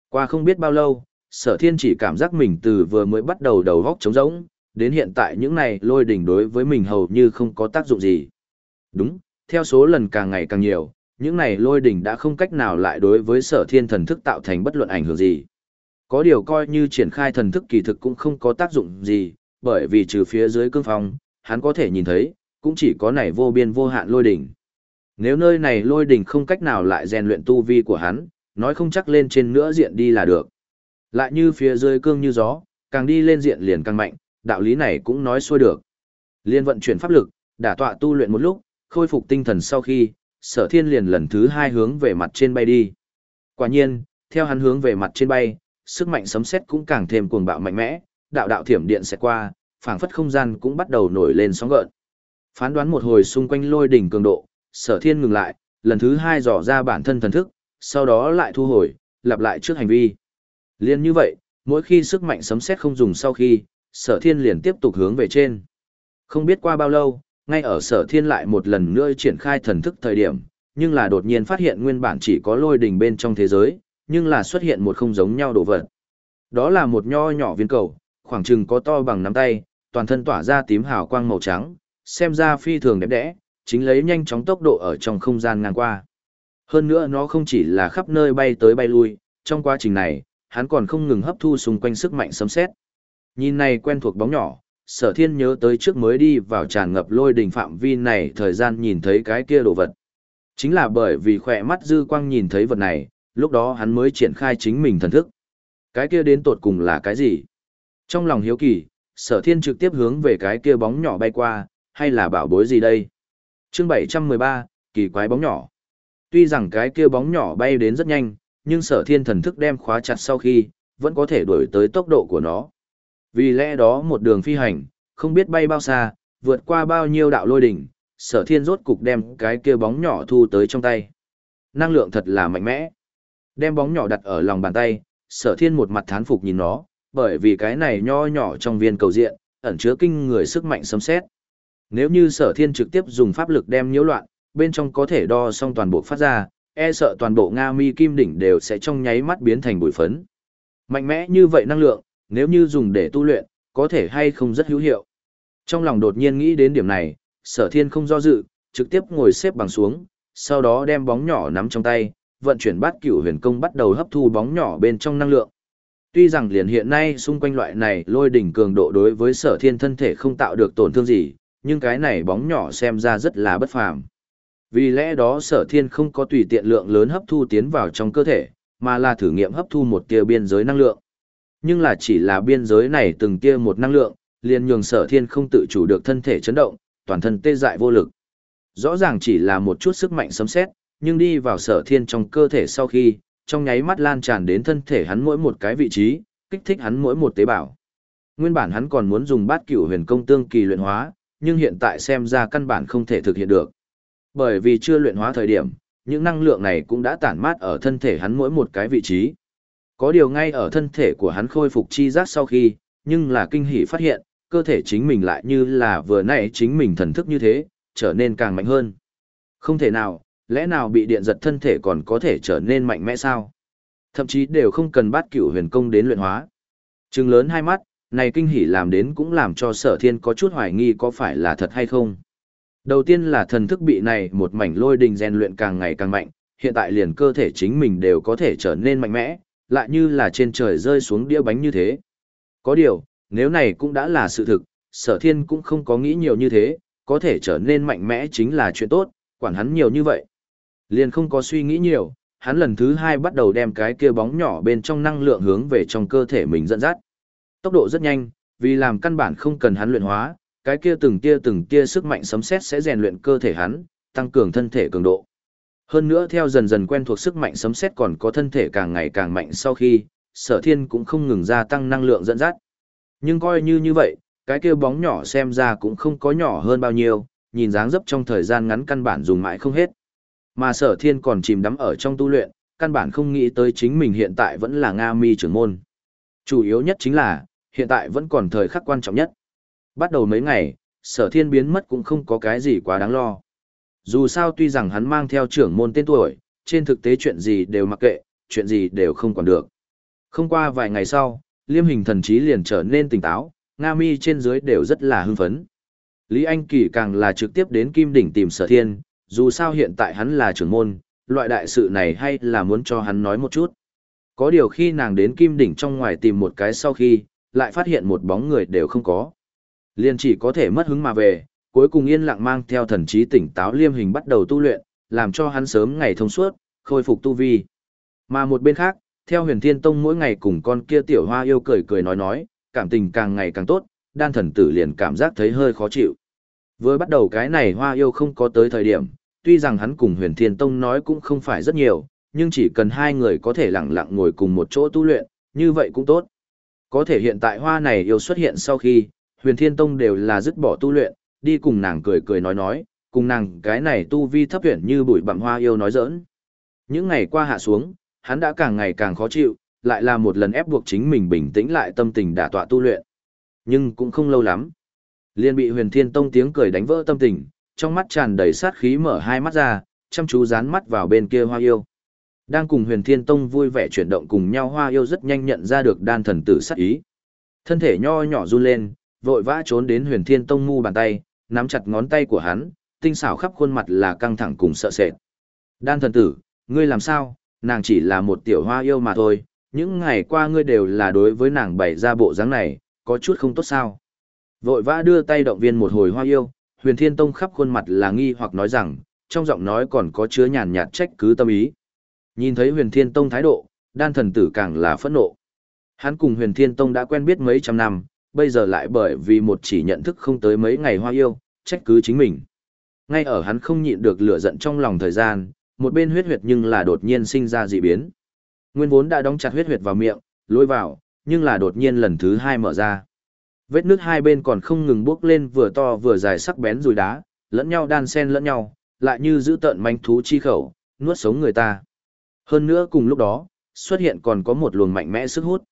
Qua không biết bao lâu, sở thiên chỉ cảm giác mình từ vừa mới bắt đầu đầu góc trống rỗng, đến hiện tại những này lôi đỉnh đối với mình hầu như không có tác dụng gì. Đúng, theo số lần càng ngày càng nhiều, những này lôi đỉnh đã không cách nào lại đối với sở thiên thần thức tạo thành bất luận ảnh hưởng gì. Có điều coi như triển khai thần thức kỳ thực cũng không có tác dụng gì, bởi vì trừ phía dưới cương phong, hắn có thể nhìn thấy, cũng chỉ có này vô biên vô hạn lôi đỉnh. Nếu nơi này lôi đỉnh không cách nào lại rèn luyện tu vi của hắn, nói không chắc lên trên nữa diện đi là được. Lại như phía dưới cương như gió, càng đi lên diện liền càng mạnh, đạo lý này cũng nói xuôi được. Liên vận chuyển pháp lực, đả tọa tu luyện một lúc, khôi phục tinh thần sau khi, sở thiên liền lần thứ hai hướng về mặt trên bay đi. Quả nhiên, theo hắn hướng về mặt trên bay, sức mạnh sấm sét cũng càng thêm cuồng bạo mạnh mẽ, đạo đạo thiểm điện sẽ qua, phảng phất không gian cũng bắt đầu nổi lên sóng gợn. Phán đoán một hồi xung quanh lôi đỉnh cường độ, sở thiên ngừng lại, lần thứ hai dò ra bản thân thần thức, sau đó lại thu hồi, lặp lại trước hành vi. Liên như vậy, mỗi khi sức mạnh sấm sét không dùng sau khi, sở thiên liền tiếp tục hướng về trên. Không biết qua bao lâu, ngay ở sở thiên lại một lần nữa triển khai thần thức thời điểm, nhưng là đột nhiên phát hiện nguyên bản chỉ có lôi đỉnh bên trong thế giới, nhưng là xuất hiện một không giống nhau đồ vật. Đó là một nho nhỏ viên cầu, khoảng chừng có to bằng nắm tay, toàn thân tỏa ra tím hào quang màu trắng, xem ra phi thường đẹp đẽ, chính lấy nhanh chóng tốc độ ở trong không gian ngang qua. Hơn nữa nó không chỉ là khắp nơi bay tới bay lui, trong quá trình này, hắn còn không ngừng hấp thu xung quanh sức mạnh sấm sét. Nhìn này quen thuộc bóng nhỏ, sở thiên nhớ tới trước mới đi vào tràn ngập lôi đỉnh phạm vi này thời gian nhìn thấy cái kia đồ vật. Chính là bởi vì khỏe mắt dư quang nhìn thấy vật này, lúc đó hắn mới triển khai chính mình thần thức. Cái kia đến tột cùng là cái gì? Trong lòng hiếu kỳ, sở thiên trực tiếp hướng về cái kia bóng nhỏ bay qua, hay là bảo bối gì đây? chương 713, kỳ quái bóng nhỏ. Tuy rằng cái kia bóng nhỏ bay đến rất nhanh, nhưng sở thiên thần thức đem khóa chặt sau khi, vẫn có thể đuổi tới tốc độ của nó. Vì lẽ đó một đường phi hành, không biết bay bao xa, vượt qua bao nhiêu đạo lôi đỉnh, sở thiên rốt cục đem cái kia bóng nhỏ thu tới trong tay. Năng lượng thật là mạnh mẽ. Đem bóng nhỏ đặt ở lòng bàn tay, sở thiên một mặt thán phục nhìn nó, bởi vì cái này nho nhỏ trong viên cầu diện, ẩn chứa kinh người sức mạnh sấm xét. Nếu như sở thiên trực tiếp dùng pháp lực đem nhiễu loạn, bên trong có thể đo xong toàn bộ phát ra, e sợ toàn bộ Nga mi kim đỉnh đều sẽ trong nháy mắt biến thành bụi phấn. Mạnh mẽ như vậy năng lượng, nếu như dùng để tu luyện, có thể hay không rất hữu hiệu. Trong lòng đột nhiên nghĩ đến điểm này, sở thiên không do dự, trực tiếp ngồi xếp bằng xuống, sau đó đem bóng nhỏ nắm trong tay, vận chuyển bát cửu huyền công bắt đầu hấp thu bóng nhỏ bên trong năng lượng. Tuy rằng liền hiện nay xung quanh loại này lôi đỉnh cường độ đối với sở thiên thân thể không tạo được tổn thương gì, nhưng cái này bóng nhỏ xem ra rất là bất phàm. Vì lẽ đó sở thiên không có tùy tiện lượng lớn hấp thu tiến vào trong cơ thể, mà là thử nghiệm hấp thu một tia biên giới năng lượng. Nhưng là chỉ là biên giới này từng tia một năng lượng, liền nhường sở thiên không tự chủ được thân thể chấn động, toàn thân tê dại vô lực. Rõ ràng chỉ là một chút sức mạnh sấm xét, nhưng đi vào sở thiên trong cơ thể sau khi, trong nháy mắt lan tràn đến thân thể hắn mỗi một cái vị trí, kích thích hắn mỗi một tế bào. Nguyên bản hắn còn muốn dùng bát cửu huyền công tương kỳ luyện hóa, nhưng hiện tại xem ra căn bản không thể thực hiện được. Bởi vì chưa luyện hóa thời điểm, những năng lượng này cũng đã tản mát ở thân thể hắn mỗi một cái vị trí. Có điều ngay ở thân thể của hắn khôi phục chi giác sau khi, nhưng là kinh hỉ phát hiện, cơ thể chính mình lại như là vừa nãy chính mình thần thức như thế, trở nên càng mạnh hơn. Không thể nào, lẽ nào bị điện giật thân thể còn có thể trở nên mạnh mẽ sao? Thậm chí đều không cần bắt cửu huyền công đến luyện hóa. Trừng lớn hai mắt, này kinh hỉ làm đến cũng làm cho sở thiên có chút hoài nghi có phải là thật hay không. Đầu tiên là thần thức bị này một mảnh lôi đình rèn luyện càng ngày càng mạnh, hiện tại liền cơ thể chính mình đều có thể trở nên mạnh mẽ, lại như là trên trời rơi xuống đĩa bánh như thế. Có điều, nếu này cũng đã là sự thực, sở thiên cũng không có nghĩ nhiều như thế, có thể trở nên mạnh mẽ chính là chuyện tốt, quản hắn nhiều như vậy. Liền không có suy nghĩ nhiều, hắn lần thứ hai bắt đầu đem cái kia bóng nhỏ bên trong năng lượng hướng về trong cơ thể mình dẫn dắt. Tốc độ rất nhanh, vì làm căn bản không cần hắn luyện hóa, cái kia từng tia từng tia sức mạnh sấm sét sẽ rèn luyện cơ thể hắn, tăng cường thân thể cường độ. Hơn nữa theo dần dần quen thuộc sức mạnh sấm sét còn có thân thể càng ngày càng mạnh sau khi, sở thiên cũng không ngừng gia tăng năng lượng dẫn dắt. Nhưng coi như như vậy, cái kia bóng nhỏ xem ra cũng không có nhỏ hơn bao nhiêu, nhìn dáng dấp trong thời gian ngắn căn bản dùng mãi không hết. Mà sở thiên còn chìm đắm ở trong tu luyện, căn bản không nghĩ tới chính mình hiện tại vẫn là Nga mi trưởng môn. Chủ yếu nhất chính là, hiện tại vẫn còn thời khắc quan trọng nhất. Bắt đầu mấy ngày, sở thiên biến mất cũng không có cái gì quá đáng lo. Dù sao tuy rằng hắn mang theo trưởng môn tên tuổi, trên thực tế chuyện gì đều mặc kệ, chuyện gì đều không còn được. Không qua vài ngày sau, liêm hình thần trí liền trở nên tỉnh táo, Nga mi trên dưới đều rất là hưng phấn. Lý Anh Kỳ càng là trực tiếp đến Kim Đỉnh tìm sở thiên, dù sao hiện tại hắn là trưởng môn, loại đại sự này hay là muốn cho hắn nói một chút. Có điều khi nàng đến Kim Đỉnh trong ngoài tìm một cái sau khi, lại phát hiện một bóng người đều không có. Liền chỉ có thể mất hứng mà về, cuối cùng yên lặng mang theo thần trí tỉnh táo liêm hình bắt đầu tu luyện, làm cho hắn sớm ngày thông suốt, khôi phục tu vi. Mà một bên khác, theo huyền thiên tông mỗi ngày cùng con kia tiểu hoa yêu cười cười nói nói, cảm tình càng ngày càng tốt, đan thần tử liền cảm giác thấy hơi khó chịu. Vừa bắt đầu cái này hoa yêu không có tới thời điểm, tuy rằng hắn cùng huyền thiên tông nói cũng không phải rất nhiều, nhưng chỉ cần hai người có thể lặng lặng ngồi cùng một chỗ tu luyện, như vậy cũng tốt. Có thể hiện tại hoa này yêu xuất hiện sau khi, huyền thiên tông đều là dứt bỏ tu luyện, đi cùng nàng cười cười nói nói, cùng nàng cái này tu vi thấp tuyển như bụi bặm hoa yêu nói giỡn. Những ngày qua hạ xuống, hắn đã càng ngày càng khó chịu, lại là một lần ép buộc chính mình bình tĩnh lại tâm tình đả tọa tu luyện. Nhưng cũng không lâu lắm. liền bị huyền thiên tông tiếng cười đánh vỡ tâm tình, trong mắt tràn đầy sát khí mở hai mắt ra, chăm chú dán mắt vào bên kia hoa yêu. Đang cùng huyền thiên tông vui vẻ chuyển động cùng nhau hoa yêu rất nhanh nhận ra được đan thần tử sát ý. Thân thể nho nhỏ run lên, vội vã trốn đến huyền thiên tông mu bàn tay, nắm chặt ngón tay của hắn, tinh xảo khắp khuôn mặt là căng thẳng cùng sợ sệt. Đan thần tử, ngươi làm sao, nàng chỉ là một tiểu hoa yêu mà thôi, những ngày qua ngươi đều là đối với nàng bày ra bộ dáng này, có chút không tốt sao. Vội vã đưa tay động viên một hồi hoa yêu, huyền thiên tông khắp khuôn mặt là nghi hoặc nói rằng, trong giọng nói còn có chứa nhàn nhạt trách cứ tâm ý. Nhìn thấy huyền thiên tông thái độ, đan thần tử càng là phẫn nộ. Hắn cùng huyền thiên tông đã quen biết mấy trăm năm, bây giờ lại bởi vì một chỉ nhận thức không tới mấy ngày hoa yêu, trách cứ chính mình. Ngay ở hắn không nhịn được lửa giận trong lòng thời gian, một bên huyết huyệt nhưng là đột nhiên sinh ra dị biến. Nguyên vốn đã đóng chặt huyết huyệt vào miệng, lôi vào, nhưng là đột nhiên lần thứ hai mở ra. Vết nước hai bên còn không ngừng bước lên vừa to vừa dài sắc bén rùi đá, lẫn nhau đan xen lẫn nhau, lại như giữ tận manh thú chi khẩu, nuốt sống người ta. Hơn nữa cùng lúc đó, xuất hiện còn có một luồng mạnh mẽ sức hút.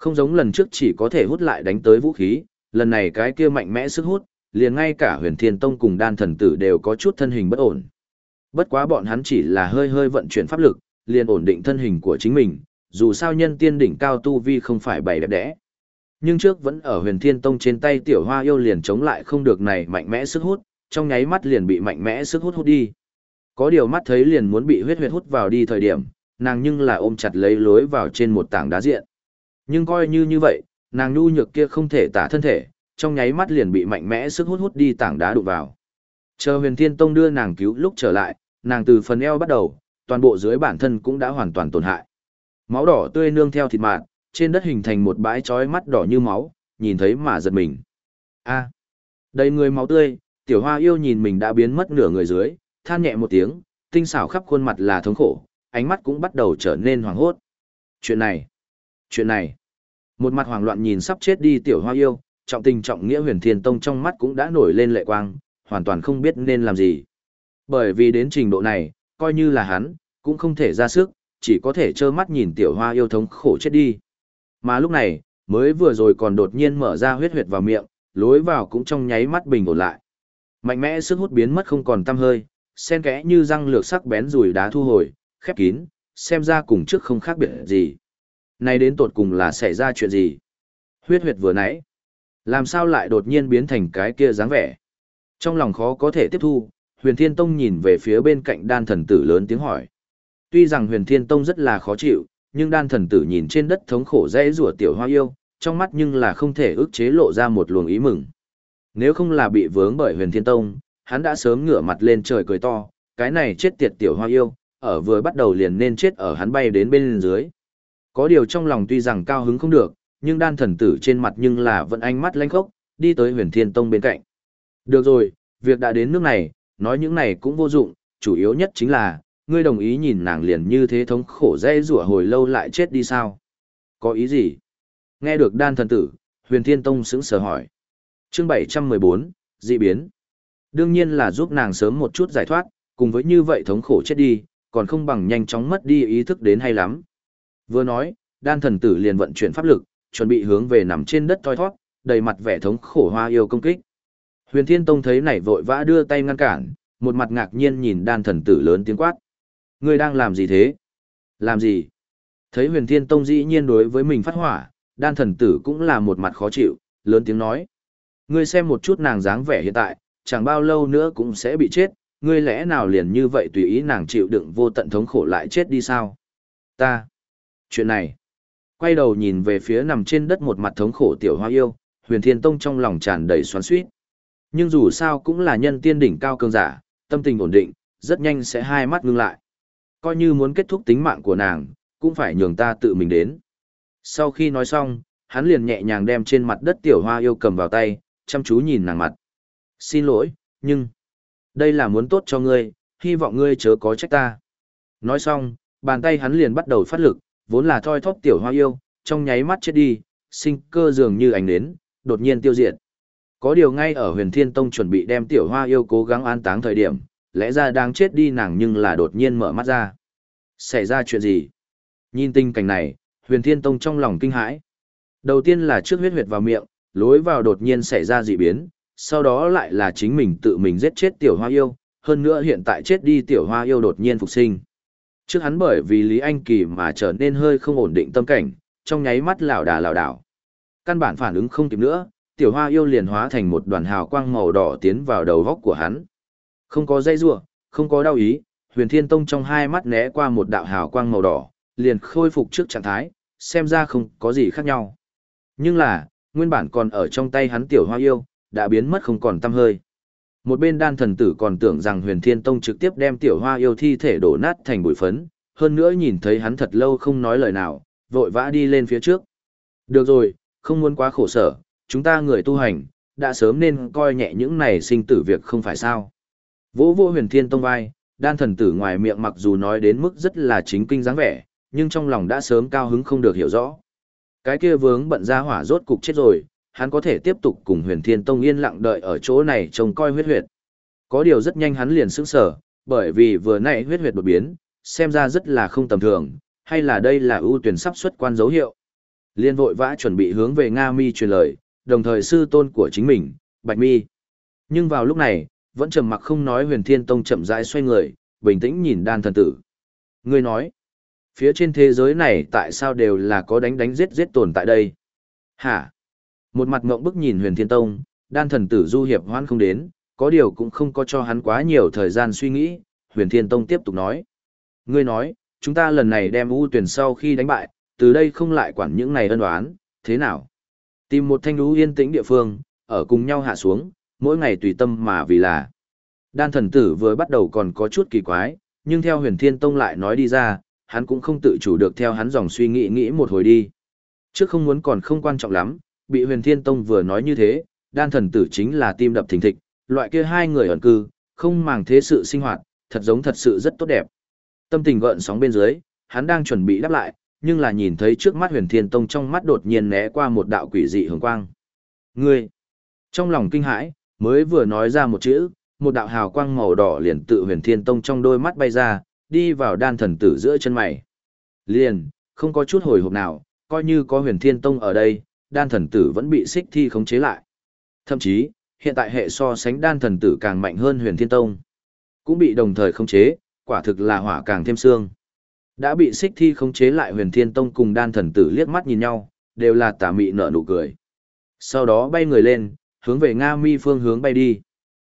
Không giống lần trước chỉ có thể hút lại đánh tới vũ khí, lần này cái kia mạnh mẽ sức hút, liền ngay cả huyền thiên tông cùng đan thần tử đều có chút thân hình bất ổn. Bất quá bọn hắn chỉ là hơi hơi vận chuyển pháp lực, liền ổn định thân hình của chính mình, dù sao nhân tiên đỉnh cao tu vi không phải bày đẹp đẽ. Nhưng trước vẫn ở huyền thiên tông trên tay tiểu hoa yêu liền chống lại không được này mạnh mẽ sức hút, trong nháy mắt liền bị mạnh mẽ sức hút hút đi. Có điều mắt thấy liền muốn bị huyết huyết hút vào đi thời điểm, nàng nhưng là ôm chặt lấy lối vào trên một tảng đá diện. Nhưng coi như như vậy, nàng nhu nhược kia không thể tả thân thể, trong nháy mắt liền bị mạnh mẽ sức hút hút đi tảng đá đụng vào. Chờ huyền thiên tông đưa nàng cứu lúc trở lại, nàng từ phần eo bắt đầu, toàn bộ dưới bản thân cũng đã hoàn toàn tổn hại. Máu đỏ tươi nương theo thịt mạt, trên đất hình thành một bãi trói mắt đỏ như máu, nhìn thấy mà giật mình. A, đầy người máu tươi, tiểu hoa yêu nhìn mình đã biến mất nửa người dưới, than nhẹ một tiếng, tinh xảo khắp khuôn mặt là thống khổ, ánh mắt cũng bắt đầu trở nên hoảng hốt. Chuyện này, chuyện này, một mặt hoảng loạn nhìn sắp chết đi tiểu hoa yêu, trọng tình trọng nghĩa huyền thiên tông trong mắt cũng đã nổi lên lệ quang, hoàn toàn không biết nên làm gì. Bởi vì đến trình độ này, coi như là hắn, cũng không thể ra sức, chỉ có thể trơ mắt nhìn tiểu hoa yêu thống khổ chết đi. Mà lúc này, mới vừa rồi còn đột nhiên mở ra huyết huyệt vào miệng, lối vào cũng trong nháy mắt bình ổn lại. Mạnh mẽ sức hút biến mất không còn tăm hơi, sen kẽ như răng lược sắc bén rùi đá thu hồi, khép kín, xem ra cùng trước không khác biệt gì. Này đến tột cùng là xảy ra chuyện gì? Huyết huyệt vừa nãy, làm sao lại đột nhiên biến thành cái kia dáng vẻ? Trong lòng khó có thể tiếp thu, huyền thiên tông nhìn về phía bên cạnh đan thần tử lớn tiếng hỏi. Tuy rằng huyền thiên tông rất là khó chịu, nhưng đan thần tử nhìn trên đất thống khổ dễ rủa tiểu hoa yêu, trong mắt nhưng là không thể ức chế lộ ra một luồng ý mừng. Nếu không là bị vướng bởi huyền thiên tông, hắn đã sớm ngửa mặt lên trời cười to, cái này chết tiệt tiểu hoa yêu, ở vừa bắt đầu liền nên chết ở hắn bay đến bên dưới. Có điều trong lòng tuy rằng cao hứng không được, nhưng đan thần tử trên mặt nhưng là vẫn ánh mắt lanh khốc, đi tới huyền thiên tông bên cạnh. Được rồi, việc đã đến nước này, nói những này cũng vô dụng, chủ yếu nhất chính là, ngươi đồng ý nhìn nàng liền như thế thống khổ dây rủa hồi lâu lại chết đi sao? Có ý gì? Nghe được đan thần tử, huyền thiên tông sững sờ hỏi. Chương 714, dị biến. Đương nhiên là giúp nàng sớm một chút giải thoát, cùng với như vậy thống khổ chết đi, còn không bằng nhanh chóng mất đi ý thức đến hay lắm. Vừa nói, đan thần tử liền vận chuyển pháp lực, chuẩn bị hướng về nằm trên đất thoi thoát, đầy mặt vẻ thống khổ hoa yêu công kích. Huyền Thiên Tông thấy này vội vã đưa tay ngăn cản, một mặt ngạc nhiên nhìn đan thần tử lớn tiếng quát. Ngươi đang làm gì thế? Làm gì? Thấy huyền thiên tông dĩ nhiên đối với mình phát hỏa, đan thần tử cũng là một mặt khó chịu, lớn tiếng nói. Ngươi xem một chút nàng dáng vẻ hiện tại, chẳng bao lâu nữa cũng sẽ bị chết, ngươi lẽ nào liền như vậy tùy ý nàng chịu đựng vô tận thống khổ lại chết đi sao? Ta. Chuyện này. Quay đầu nhìn về phía nằm trên đất một mặt thống khổ tiểu hoa yêu, huyền thiên tông trong lòng tràn đầy xoắn suýt. Nhưng dù sao cũng là nhân tiên đỉnh cao cường giả, tâm tình ổn định, rất nhanh sẽ hai mắt ngưng lại. Coi như muốn kết thúc tính mạng của nàng, cũng phải nhường ta tự mình đến. Sau khi nói xong, hắn liền nhẹ nhàng đem trên mặt đất tiểu hoa yêu cầm vào tay, chăm chú nhìn nàng mặt. Xin lỗi, nhưng... Đây là muốn tốt cho ngươi, hy vọng ngươi chớ có trách ta. Nói xong, bàn tay hắn liền bắt đầu phát lực, vốn là thoi thóp tiểu hoa yêu, trong nháy mắt chết đi, sinh cơ dường như ánh nến, đột nhiên tiêu diệt. Có điều ngay ở huyền thiên tông chuẩn bị đem tiểu hoa yêu cố gắng an táng thời điểm, lẽ ra đang chết đi nàng nhưng là đột nhiên mở mắt ra. Xảy ra chuyện gì? Nhìn tình cảnh này, huyền thiên tông trong lòng kinh hãi. Đầu tiên là trước huyết huyệt vào miệng, lối vào đột nhiên xảy ra dị biến, sau đó lại là chính mình tự mình giết chết tiểu hoa yêu, hơn nữa hiện tại chết đi tiểu hoa yêu đột nhiên phục sinh. Trước hắn bởi vì Lý Anh Kỳ mà trở nên hơi không ổn định tâm cảnh, trong nháy mắt lảo đà lảo đảo. Căn bản phản ứng không kịp nữa, tiểu hoa yêu liền hóa thành một đoàn hào quang màu đỏ tiến vào đầu góc của hắn. Không có dây rua, không có đau ý, huyền thiên tông trong hai mắt né qua một đạo hào quang màu đỏ, liền khôi phục trước trạng thái, xem ra không có gì khác nhau. Nhưng là, nguyên bản còn ở trong tay hắn tiểu hoa yêu, đã biến mất không còn tăm hơi. Một bên đan thần tử còn tưởng rằng huyền thiên tông trực tiếp đem tiểu hoa yêu thi thể đổ nát thành bụi phấn, hơn nữa nhìn thấy hắn thật lâu không nói lời nào, vội vã đi lên phía trước. Được rồi, không muốn quá khổ sở, chúng ta người tu hành, đã sớm nên coi nhẹ những này sinh tử việc không phải sao. Vỗ vô huyền thiên tông vai, đan thần tử ngoài miệng mặc dù nói đến mức rất là chính kinh dáng vẻ, nhưng trong lòng đã sớm cao hứng không được hiểu rõ. Cái kia vướng bận ra hỏa rốt cục chết rồi, hắn có thể tiếp tục cùng huyền thiên tông yên lặng đợi ở chỗ này trông coi huyết huyệt. Có điều rất nhanh hắn liền sững sở, bởi vì vừa nãy huyết huyệt đột biến, xem ra rất là không tầm thường, hay là đây là ưu tuyển sắp xuất quan dấu hiệu. Liên vội vã chuẩn bị hướng về Nga Mi truyền lời, đồng thời sư tôn của chính mình, Bạch Mi. Nhưng vào lúc này, vẫn trầm mặc không nói huyền thiên tông chậm rãi xoay người, bình tĩnh nhìn đan thần tử. Ngươi nói, phía trên thế giới này tại sao đều là có đánh đánh giết giết tồn tại đây? Hả? Một mặt ngộng bức nhìn huyền thiên tông, đan thần tử du hiệp hoan không đến, có điều cũng không có cho hắn quá nhiều thời gian suy nghĩ, huyền thiên tông tiếp tục nói. Ngươi nói, chúng ta lần này đem ưu tuyển sau khi đánh bại, từ đây không lại quản những này ân oán, thế nào? Tìm một thanh lũ yên tĩnh địa phương, ở cùng nhau hạ xuống, mỗi ngày tùy tâm mà vì là. Đan thần tử vừa bắt đầu còn có chút kỳ quái, nhưng theo huyền thiên tông lại nói đi ra, hắn cũng không tự chủ được theo hắn dòng suy nghĩ nghĩ một hồi đi. Trước không muốn còn không quan trọng lắm, bị huyền thiên tông vừa nói như thế, đan thần tử chính là tim đập thình thịch, loại kia hai người ẩn cư, không màng thế sự sinh hoạt, thật giống thật sự rất tốt đẹp. Tâm tình gợn sóng bên dưới, hắn đang chuẩn bị đáp lại, nhưng là nhìn thấy trước mắt huyền thiên tông trong mắt đột nhiên né qua một đạo quỷ dị hường quang. Ngươi! Trong lòng kinh hãi, mới vừa nói ra một chữ, một đạo hào quang màu đỏ liền tự huyền thiên tông trong đôi mắt bay ra, đi vào đan thần tử giữa chân mày. Liền, không có chút hồi hộp nào, coi như có huyền thiên tông ở đây, đan thần tử vẫn bị xích thi khống chế lại. Thậm chí, hiện tại hệ so sánh đan thần tử càng mạnh hơn huyền thiên tông. Cũng bị đồng thời khống chế, quả thực là hỏa càng thêm xương. Đã bị xích thi khống chế lại huyền thiên tông cùng đan thần tử liếc mắt nhìn nhau, đều là tà mị nở nụ cười. Sau đó bay người lên, hướng về Nga mi phương hướng bay đi.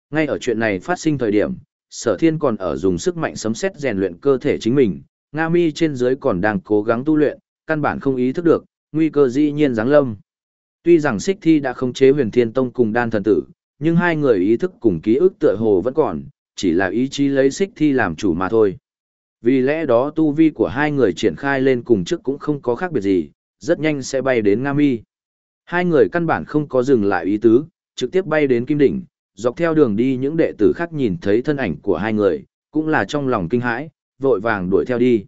Ngay ở chuyện này phát sinh thời điểm, sở thiên còn ở dùng sức mạnh sấm xét rèn luyện cơ thể chính mình, Nga Mi trên dưới còn đang cố gắng tu luyện, căn bản không ý thức được, nguy cơ dĩ nhiên giáng lâm. Tuy rằng Xích Thi đã khống chế Huyền Thiên Tông cùng Đan thần tử, nhưng hai người ý thức cùng ký ức tựa hồ vẫn còn, chỉ là ý chí lấy Xích Thi làm chủ mà thôi. Vì lẽ đó tu vi của hai người triển khai lên cùng trước cũng không có khác biệt gì, rất nhanh sẽ bay đến Nga Mi. Hai người căn bản không có dừng lại ý tứ, trực tiếp bay đến Kim Đỉnh, dọc theo đường đi những đệ tử khác nhìn thấy thân ảnh của hai người, cũng là trong lòng kinh hãi, vội vàng đuổi theo đi.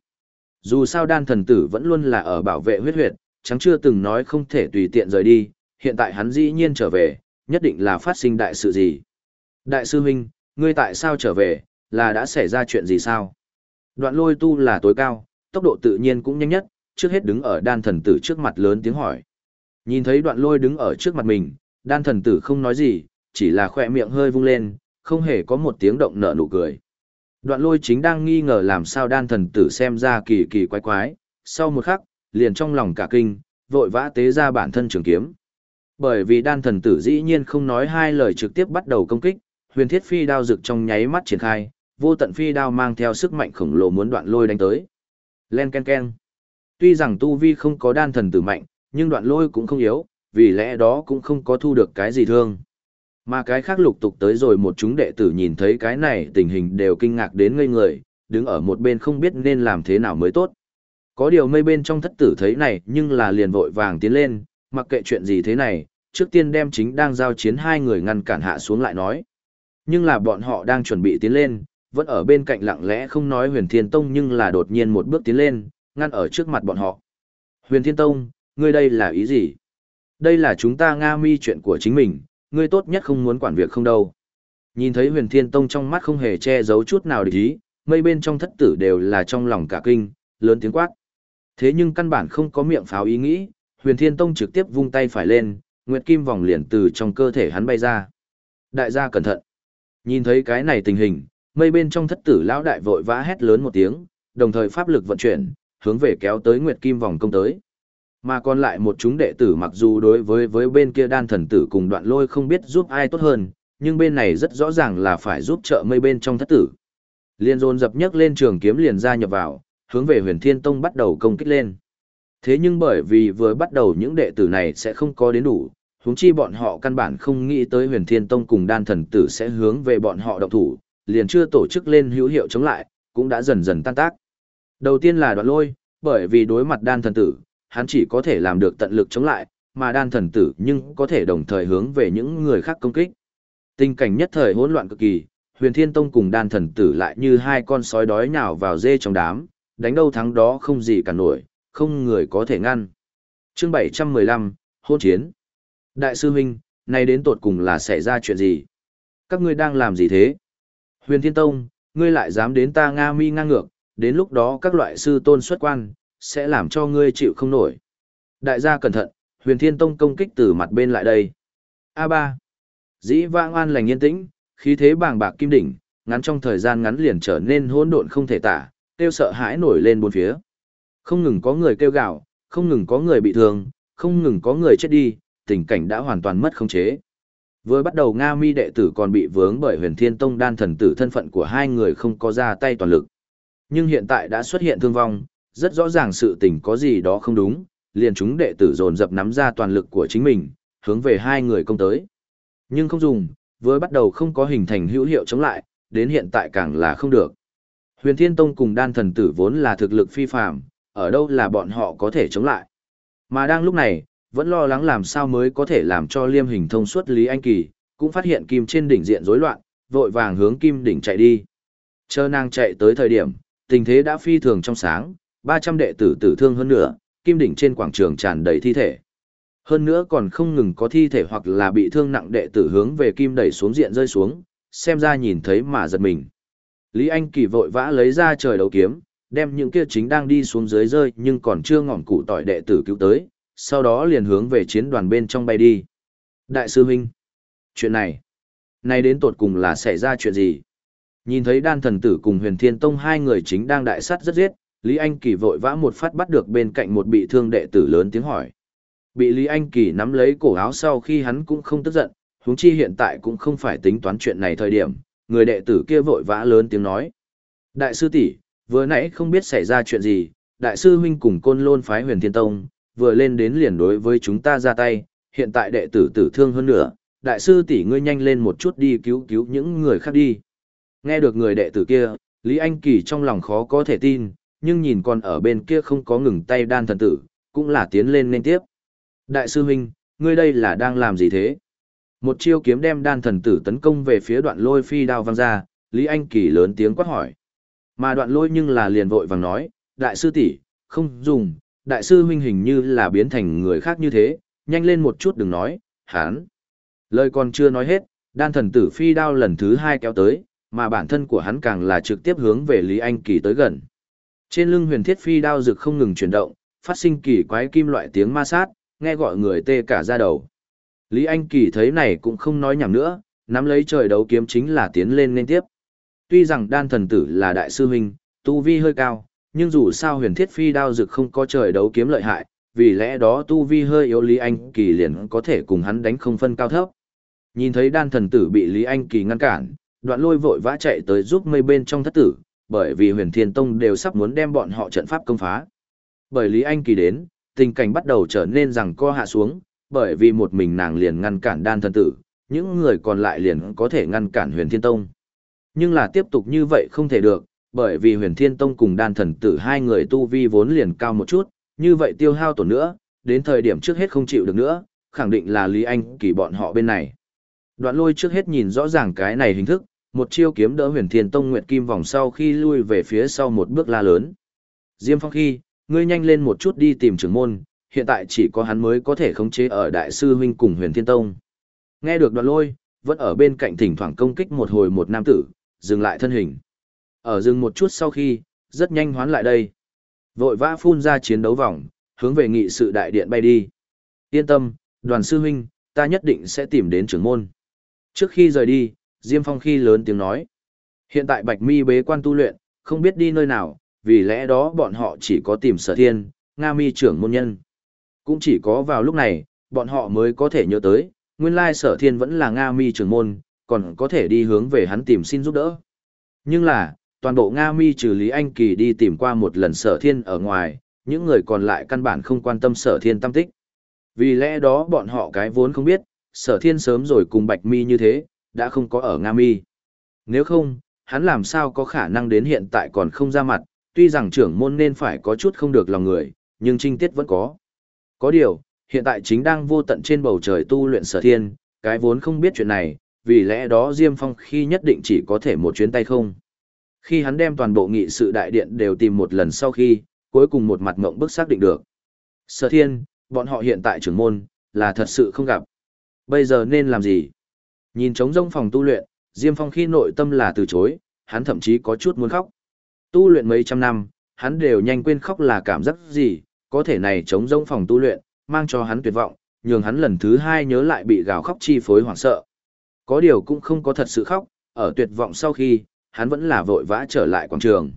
Dù sao đan thần tử vẫn luôn là ở bảo vệ huyết huyệt, chẳng chưa từng nói không thể tùy tiện rời đi, hiện tại hắn dĩ nhiên trở về, nhất định là phát sinh đại sự gì. Đại sư huynh, ngươi tại sao trở về, là đã xảy ra chuyện gì sao? Đoạn lôi tu là tối cao, tốc độ tự nhiên cũng nhanh nhất, trước hết đứng ở đan thần tử trước mặt lớn tiếng hỏi. Nhìn thấy đoạn lôi đứng ở trước mặt mình, đan thần tử không nói gì, chỉ là khỏe miệng hơi vung lên, không hề có một tiếng động nở nụ cười. Đoạn lôi chính đang nghi ngờ làm sao đan thần tử xem ra kỳ kỳ quái quái, sau một khắc, liền trong lòng cả kinh, vội vã tế ra bản thân trường kiếm. Bởi vì đan thần tử dĩ nhiên không nói hai lời trực tiếp bắt đầu công kích, huyền thiết phi đao rực trong nháy mắt triển khai, vô tận phi đao mang theo sức mạnh khổng lồ muốn đoạn lôi đánh tới. Len ken ken. Tuy rằng tu vi không có đan thần tử mạnh, nhưng đoạn lôi cũng không yếu, vì lẽ đó cũng không có thu được cái gì thương. Mà cái khác lục tục tới rồi một chúng đệ tử nhìn thấy cái này tình hình đều kinh ngạc đến ngây người, đứng ở một bên không biết nên làm thế nào mới tốt. Có điều mây bên trong thất tử thấy này nhưng là liền vội vàng tiến lên, mặc kệ chuyện gì thế này, trước tiên đem chính đang giao chiến hai người ngăn cản hạ xuống lại nói. Nhưng là bọn họ đang chuẩn bị tiến lên, vẫn ở bên cạnh lặng lẽ không nói huyền thiên tông nhưng là đột nhiên một bước tiến lên, ngăn ở trước mặt bọn họ. Huyền thiên tông, ngươi đây là ý gì? Đây là chúng ta Nga mi chuyện của chính mình, ngươi tốt nhất không muốn quản việc không đâu. Nhìn thấy huyền thiên tông trong mắt không hề che giấu chút nào để ý, mây bên trong thất tử đều là trong lòng cả kinh, lớn tiếng quát. Thế nhưng căn bản không có miệng pháo ý nghĩ, huyền thiên tông trực tiếp vung tay phải lên, nguyệt kim vòng liền từ trong cơ thể hắn bay ra. Đại gia cẩn thận. Nhìn thấy cái này tình hình, mây bên trong thất tử lão đại vội vã hét lớn một tiếng, đồng thời pháp lực vận chuyển, hướng về kéo tới nguyệt kim vòng công tới. Mà còn lại một chúng đệ tử mặc dù đối với với bên kia đan thần tử cùng đoạn lôi không biết giúp ai tốt hơn, nhưng bên này rất rõ ràng là phải giúp trợ mây bên trong thất tử. Liên dồn dập nhấc lên trường kiếm liền ra nhập vào, hướng về huyền thiên tông bắt đầu công kích lên. Thế nhưng bởi vì vừa bắt đầu những đệ tử này sẽ không có đến đủ, huống chi bọn họ căn bản không nghĩ tới huyền thiên tông cùng đan thần tử sẽ hướng về bọn họ động thủ, liền chưa tổ chức lên hữu hiệu chống lại, cũng đã dần dần tan tác. Đầu tiên là đoạn lôi, bởi vì đối mặt đan thần tử, hắn chỉ có thể làm được tận lực chống lại, mà đan thần tử nhưng có thể đồng thời hướng về những người khác công kích. Tình cảnh nhất thời hỗn loạn cực kỳ, huyền thiên tông cùng đan thần tử lại như hai con sói đói nhào vào dê trong đám, đánh đâu thắng đó không gì cả nổi, không người có thể ngăn. chương 715, hôn chiến. Đại sư huynh, nay đến tột cùng là xảy ra chuyện gì? Các ngươi đang làm gì thế? Huyền Thiên Tông, ngươi lại dám đến ta Nga mi ngang ngược, đến lúc đó các loại sư tôn xuất quan, sẽ làm cho ngươi chịu không nổi. Đại gia cẩn thận, huyền thiên tông công kích từ mặt bên lại đây. A3. Dĩ vãng an lành yên tĩnh, khí thế bàng bạc kim đỉnh, ngắn trong thời gian ngắn liền trở nên hỗn độn không thể tả, kêu sợ hãi nổi lên bốn phía. Không ngừng có người kêu gào, không ngừng có người bị thương, không ngừng có người chết đi, tình cảnh đã hoàn toàn mất khống chế. Vừa bắt đầu Nga Mi đệ tử còn bị vướng bởi huyền thiên tông đan thần tử thân phận của hai người không có ra tay toàn lực. Nhưng hiện tại đã xuất hiện thương vong, rất rõ ràng sự tình có gì đó không đúng, liền chúng đệ tử dồn dập nắm ra toàn lực của chính mình, hướng về hai người công tới. Nhưng không dùng, vừa bắt đầu không có hình thành hữu hiệu chống lại, đến hiện tại càng là không được. Huyền Thiên Tông cùng đan thần tử vốn là thực lực phi phàm, ở đâu là bọn họ có thể chống lại. Mà đang lúc này, vẫn lo lắng làm sao mới có thể làm cho liêm hình thông suốt Lý Anh Kỳ, cũng phát hiện kim trên đỉnh diện rối loạn, vội vàng hướng kim đỉnh chạy đi. Chờ nàng chạy tới thời điểm, tình thế đã phi thường trong sáng, 300 đệ tử tử thương hơn nữa, kim đỉnh trên quảng trường tràn đầy thi thể. Hơn nữa còn không ngừng có thi thể hoặc là bị thương nặng đệ tử hướng về kim đẩy xuống diện rơi xuống, xem ra nhìn thấy mà giật mình. Lý Anh Kỳ vội vã lấy ra trời đấu kiếm, đem những kia chính đang đi xuống dưới rơi nhưng còn chưa ngỏm cụ tỏi đệ tử cứu tới, sau đó liền hướng về chiến đoàn bên trong bay đi. Đại sư huynh, chuyện này, nay đến tột cùng là xảy ra chuyện gì? Nhìn thấy đan thần tử cùng huyền thiên tông hai người chính đang đại sát rất giết, Lý Anh Kỳ vội vã một phát bắt được bên cạnh một bị thương đệ tử lớn tiếng hỏi. Bị Lý Anh Kỳ nắm lấy cổ áo sau khi hắn cũng không tức giận, huống chi hiện tại cũng không phải tính toán chuyện này thời điểm, người đệ tử kia vội vã lớn tiếng nói. Đại sư tỷ, Vừa nãy không biết xảy ra chuyện gì, đại sư huynh cùng côn lôn phái huyền thiên tông, vừa lên đến liền đối với chúng ta ra tay, hiện tại đệ tử tử thương hơn nữa, đại sư tỷ ngươi nhanh lên một chút đi cứu cứu những người khác đi. Nghe được người đệ tử kia, Lý Anh Kỳ trong lòng khó có thể tin, nhưng nhìn còn ở bên kia không có ngừng tay đan thần tử, cũng là tiến lên nên tiếp. Đại sư huynh, ngươi đây là đang làm gì thế? Một chiêu kiếm đem đan thần tử tấn công về phía đoạn lôi phi đao văng ra, Lý Anh Kỳ lớn tiếng quát hỏi. Mà đoạn lôi nhưng là liền vội vàng nói, đại sư tỷ không dùng, đại sư huynh hình như là biến thành người khác như thế, nhanh lên một chút đừng nói, hán. Lời còn chưa nói hết, đan thần tử phi đao lần thứ hai kéo tới, mà bản thân của hắn càng là trực tiếp hướng về Lý Anh Kỳ tới gần. Trên lưng huyền thiết phi đao rực không ngừng chuyển động, phát sinh kỳ quái kim loại tiếng ma sát, nghe gọi người tê cả da đầu. Lý Anh Kỳ thấy này cũng không nói nhảm nữa, nắm lấy trời đấu kiếm chính là tiến lên liên tiếp. Tuy rằng đan thần tử là đại sư huynh, tu vi hơi cao, nhưng dù sao huyền thiết phi đao dực không có trời đấu kiếm lợi hại, vì lẽ đó tu vi hơi yếu Lý Anh Kỳ liền có thể cùng hắn đánh không phân cao thấp. Nhìn thấy đan thần tử bị Lý Anh Kỳ ngăn cản, đoạn lôi vội vã chạy tới giúp mây bên trong thất tử, bởi vì huyền thiên tông đều sắp muốn đem bọn họ trận pháp công phá. Bởi Lý Anh Kỳ đến, tình cảnh bắt đầu trở nên rằng co hạ xuống, bởi vì một mình nàng liền ngăn cản đan thần tử, những người còn lại liền có thể ngăn cản huyền thiên tông. Nhưng là tiếp tục như vậy không thể được, bởi vì huyền thiên tông cùng đan thần tử hai người tu vi vốn liền cao một chút, như vậy tiêu hao tổn nữa, đến thời điểm trước hết không chịu được nữa, khẳng định là Lý Anh Kỳ bọn họ bên này. Đoạn lôi trước hết nhìn rõ ràng cái này hình thức, một chiêu kiếm đỡ huyền thiên tông nguyệt kim vòng sau khi lui về phía sau một bước la lớn. Diêm phong khi, ngươi nhanh lên một chút đi tìm trưởng môn, hiện tại chỉ có hắn mới có thể khống chế ở đại sư huynh cùng huyền thiên tông. Nghe được đoạn lôi, vẫn ở bên cạnh thỉnh thoảng công kích một hồi một nam tử, dừng lại thân hình. Ở dừng một chút sau khi, rất nhanh hoán lại đây. Vội vã phun ra chiến đấu vòng, hướng về nghị sự đại điện bay đi. Yên tâm, đoàn sư huynh, ta nhất định sẽ tìm đến trưởng môn. Trước khi rời đi, Diêm Phong khi lớn tiếng nói. Hiện tại Bạch Mi bế quan tu luyện, không biết đi nơi nào, vì lẽ đó bọn họ chỉ có tìm sở thiên, Nga mi trưởng môn nhân. Cũng chỉ có vào lúc này, bọn họ mới có thể nhớ tới, nguyên lai sở thiên vẫn là Nga mi trưởng môn, còn có thể đi hướng về hắn tìm xin giúp đỡ. Nhưng là, toàn bộ Nga mi trừ Lý Anh Kỳ đi tìm qua một lần sở thiên ở ngoài, những người còn lại căn bản không quan tâm sở thiên tâm tích. Vì lẽ đó bọn họ cái vốn không biết, sở thiên sớm rồi cùng Bạch Mi như thế, đã không có ở Nga Mi. Nếu không, hắn làm sao có khả năng đến hiện tại còn không ra mặt, tuy rằng trưởng môn nên phải có chút không được lòng người, nhưng trinh tiết vẫn có. Có điều, hiện tại chính đang vô tận trên bầu trời tu luyện sở thiên, cái vốn không biết chuyện này, vì lẽ đó Diêm Phong khi nhất định chỉ có thể một chuyến tay không. Khi hắn đem toàn bộ nghị sự đại điện đều tìm một lần sau khi, cuối cùng một mặt mộng bức xác định được. Sở thiên, bọn họ hiện tại trưởng môn, là thật sự không gặp. Bây giờ nên làm gì? Nhìn trống rông phòng tu luyện, Diêm Phong khi nội tâm là từ chối, hắn thậm chí có chút muốn khóc. Tu luyện mấy trăm năm, hắn đều nhanh quên khóc là cảm giác gì, có thể này chống rông phòng tu luyện, mang cho hắn tuyệt vọng, nhường hắn lần thứ hai nhớ lại bị gào khóc chi phối hoảng sợ. Có điều cũng không có thật sự khóc, ở tuyệt vọng sau khi, hắn vẫn là vội vã trở lại quảng trường.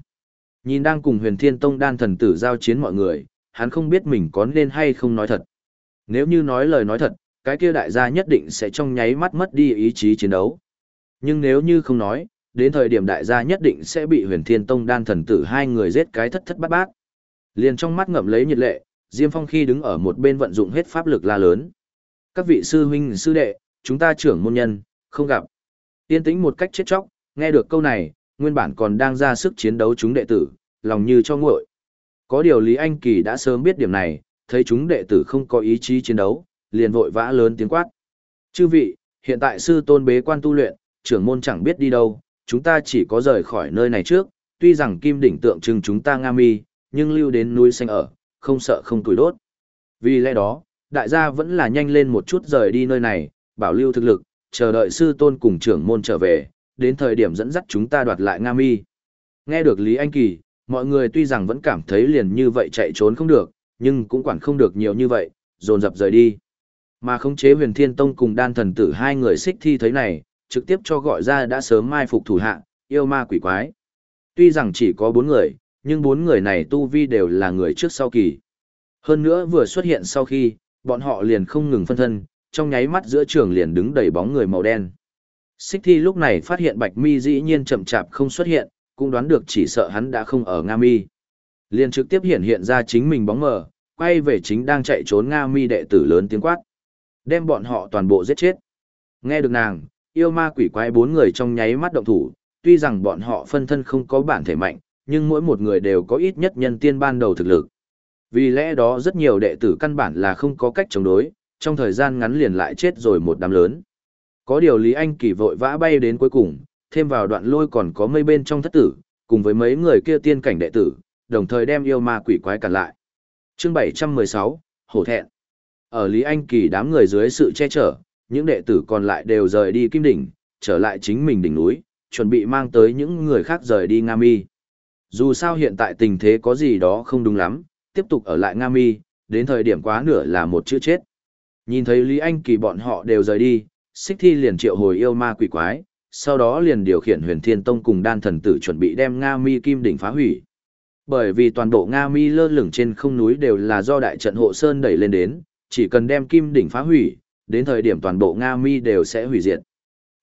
Nhìn đang cùng huyền thiên tông đan thần tử giao chiến mọi người, hắn không biết mình có nên hay không nói thật. Nếu như nói lời nói thật, cái kia đại gia nhất định sẽ trong nháy mắt mất đi ý chí chiến đấu. Nhưng nếu như không nói, đến thời điểm đại gia nhất định sẽ bị huyền thiên tông đan thần tử hai người giết cái thất thất bát bát. Liền trong mắt ngậm lấy nhiệt lệ, Diêm Phong khi đứng ở một bên vận dụng hết pháp lực la lớn. Các vị sư huynh sư đệ, chúng ta trưởng môn nhân, không gặp. Tiên tĩnh một cách chết chóc, nghe được câu này, nguyên bản còn đang ra sức chiến đấu chúng đệ tử, lòng như cho nguội. Có điều Lý Anh Kỳ đã sớm biết điểm này, thấy chúng đệ tử không có ý chí chiến đấu, liền vội vã lớn tiếng quát. Chư vị, hiện tại sư tôn bế quan tu luyện, trưởng môn chẳng biết đi đâu, chúng ta chỉ có rời khỏi nơi này trước, tuy rằng kim đỉnh tượng trưng chúng ta nga mi, nhưng lưu đến núi xanh ở, không sợ không tuổi đốt. Vì lẽ đó, đại gia vẫn là nhanh lên một chút rời đi nơi này, bảo lưu thực lực, chờ đợi sư tôn cùng trưởng môn trở về, đến thời điểm dẫn dắt chúng ta đoạt lại Nga Mi. Nghe được Lý Anh Kỳ, mọi người tuy rằng vẫn cảm thấy liền như vậy chạy trốn không được, nhưng cũng quản không được nhiều như vậy, dồn dập rời đi. Mà khống chế huyền thiên tông cùng đan thần tử hai người xích thi thấy này, trực tiếp cho gọi ra đã sớm mai phục thủ hạ, yêu ma quỷ quái. Tuy rằng chỉ có bốn người, nhưng bốn người này tu vi đều là người trước sau kỳ. Hơn nữa vừa xuất hiện sau khi, bọn họ liền không ngừng phân thân, trong nháy mắt giữa trường liền đứng đầy bóng người màu đen. Xích thi lúc này phát hiện bạch mi dĩ nhiên chậm chạp không xuất hiện, cũng đoán được chỉ sợ hắn đã không ở Nga Mi. Liền trực tiếp hiện hiện ra chính mình bóng mờ, quay về chính đang chạy trốn Nga Mi đệ tử lớn tiếng quát. Đem bọn họ toàn bộ giết chết. Nghe được nàng, yêu ma quỷ quái bốn người trong nháy mắt động thủ, tuy rằng bọn họ phân thân không có bản thể mạnh, nhưng mỗi một người đều có ít nhất nhân tiên ban đầu thực lực. Vì lẽ đó rất nhiều đệ tử căn bản là không có cách chống đối, trong thời gian ngắn liền lại chết rồi một đám lớn. Có điều Lý Anh Kỳ vội vã bay đến cuối cùng, thêm vào đoạn lôi còn có mây bên trong thất tử, cùng với mấy người kia tiên cảnh đệ tử, đồng thời đem yêu ma quỷ quái cản lại. Chương 716, Hổ thẹn. Ở Lý Anh Kỳ đám người dưới sự che chở, những đệ tử còn lại đều rời đi Kim Đỉnh, trở lại chính mình đỉnh núi, chuẩn bị mang tới những người khác rời đi Nga Mi. Dù sao hiện tại tình thế có gì đó không đúng lắm, tiếp tục ở lại Nga Mi, đến thời điểm quá nửa là một chữ chết. Nhìn thấy Lý Anh Kỳ bọn họ đều rời đi, Xích Thi liền triệu hồi yêu ma quỷ quái, sau đó liền điều khiển huyền thiên tông cùng đan thần tử chuẩn bị đem Nga Mi Kim Đỉnh phá hủy. Bởi vì toàn bộ Nga Mi lơ lửng trên không núi đều là do đại trận hộ sơn đẩy lên đến, chỉ cần đem Kim Đỉnh phá hủy, đến thời điểm toàn bộ Nga Mi đều sẽ hủy diệt.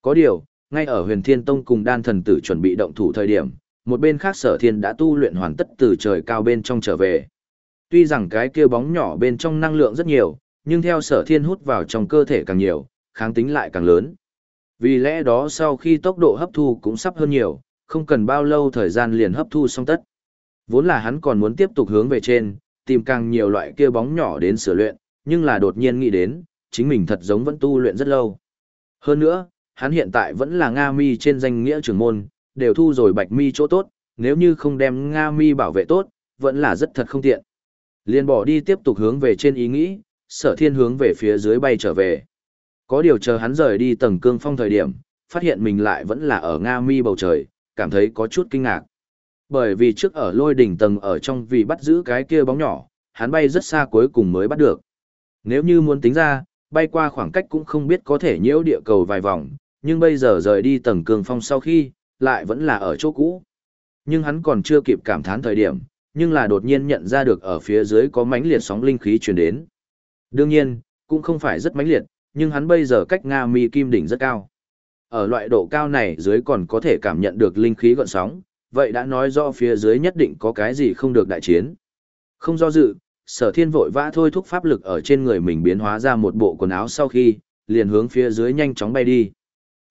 Có điều, ngay ở huyền thiên tông cùng đan thần tử chuẩn bị động thủ thời điểm, một bên khác sở thiên đã tu luyện hoàn tất từ trời cao bên trong trở về. Tuy rằng cái kia bóng nhỏ bên trong năng lượng rất nhiều, nhưng theo sở thiên hút vào trong cơ thể càng nhiều, kháng tính lại càng lớn. Vì lẽ đó sau khi tốc độ hấp thu cũng sắp hơn nhiều, không cần bao lâu thời gian liền hấp thu xong tất. Vốn là hắn còn muốn tiếp tục hướng về trên, tìm càng nhiều loại kia bóng nhỏ đến sửa luyện, nhưng là đột nhiên nghĩ đến, chính mình thật giống vẫn tu luyện rất lâu. Hơn nữa, hắn hiện tại vẫn là Nga Mi trên danh nghĩa trưởng môn, đều thu rồi Bạch Mi chỗ tốt, nếu như không đem Nga Mi bảo vệ tốt, vẫn là rất thật không tiện. Liên bỏ đi tiếp tục hướng về trên ý nghĩ, sở thiên hướng về phía dưới bay trở về. Có điều chờ hắn rời đi tầng cương phong thời điểm, phát hiện mình lại vẫn là ở Nga Mi bầu trời, cảm thấy có chút kinh ngạc. Bởi vì trước ở lôi đỉnh tầng ở trong vì bắt giữ cái kia bóng nhỏ, hắn bay rất xa cuối cùng mới bắt được. Nếu như muốn tính ra, bay qua khoảng cách cũng không biết có thể nhiễu địa cầu vài vòng, nhưng bây giờ rời đi tầng cương phong sau khi, lại vẫn là ở chỗ cũ. Nhưng hắn còn chưa kịp cảm thán thời điểm, nhưng là đột nhiên nhận ra được ở phía dưới có mãnh liệt sóng linh khí truyền đến. Đương nhiên, cũng không phải rất mãnh liệt, nhưng hắn bây giờ cách Nga Mi Kim đỉnh rất cao. Ở loại độ cao này dưới còn có thể cảm nhận được linh khí gợn sóng, vậy đã nói rõ phía dưới nhất định có cái gì không được đại chiến. Không do dự, sở thiên vội vã thôi thúc pháp lực ở trên người mình biến hóa ra một bộ quần áo sau khi, liền hướng phía dưới nhanh chóng bay đi.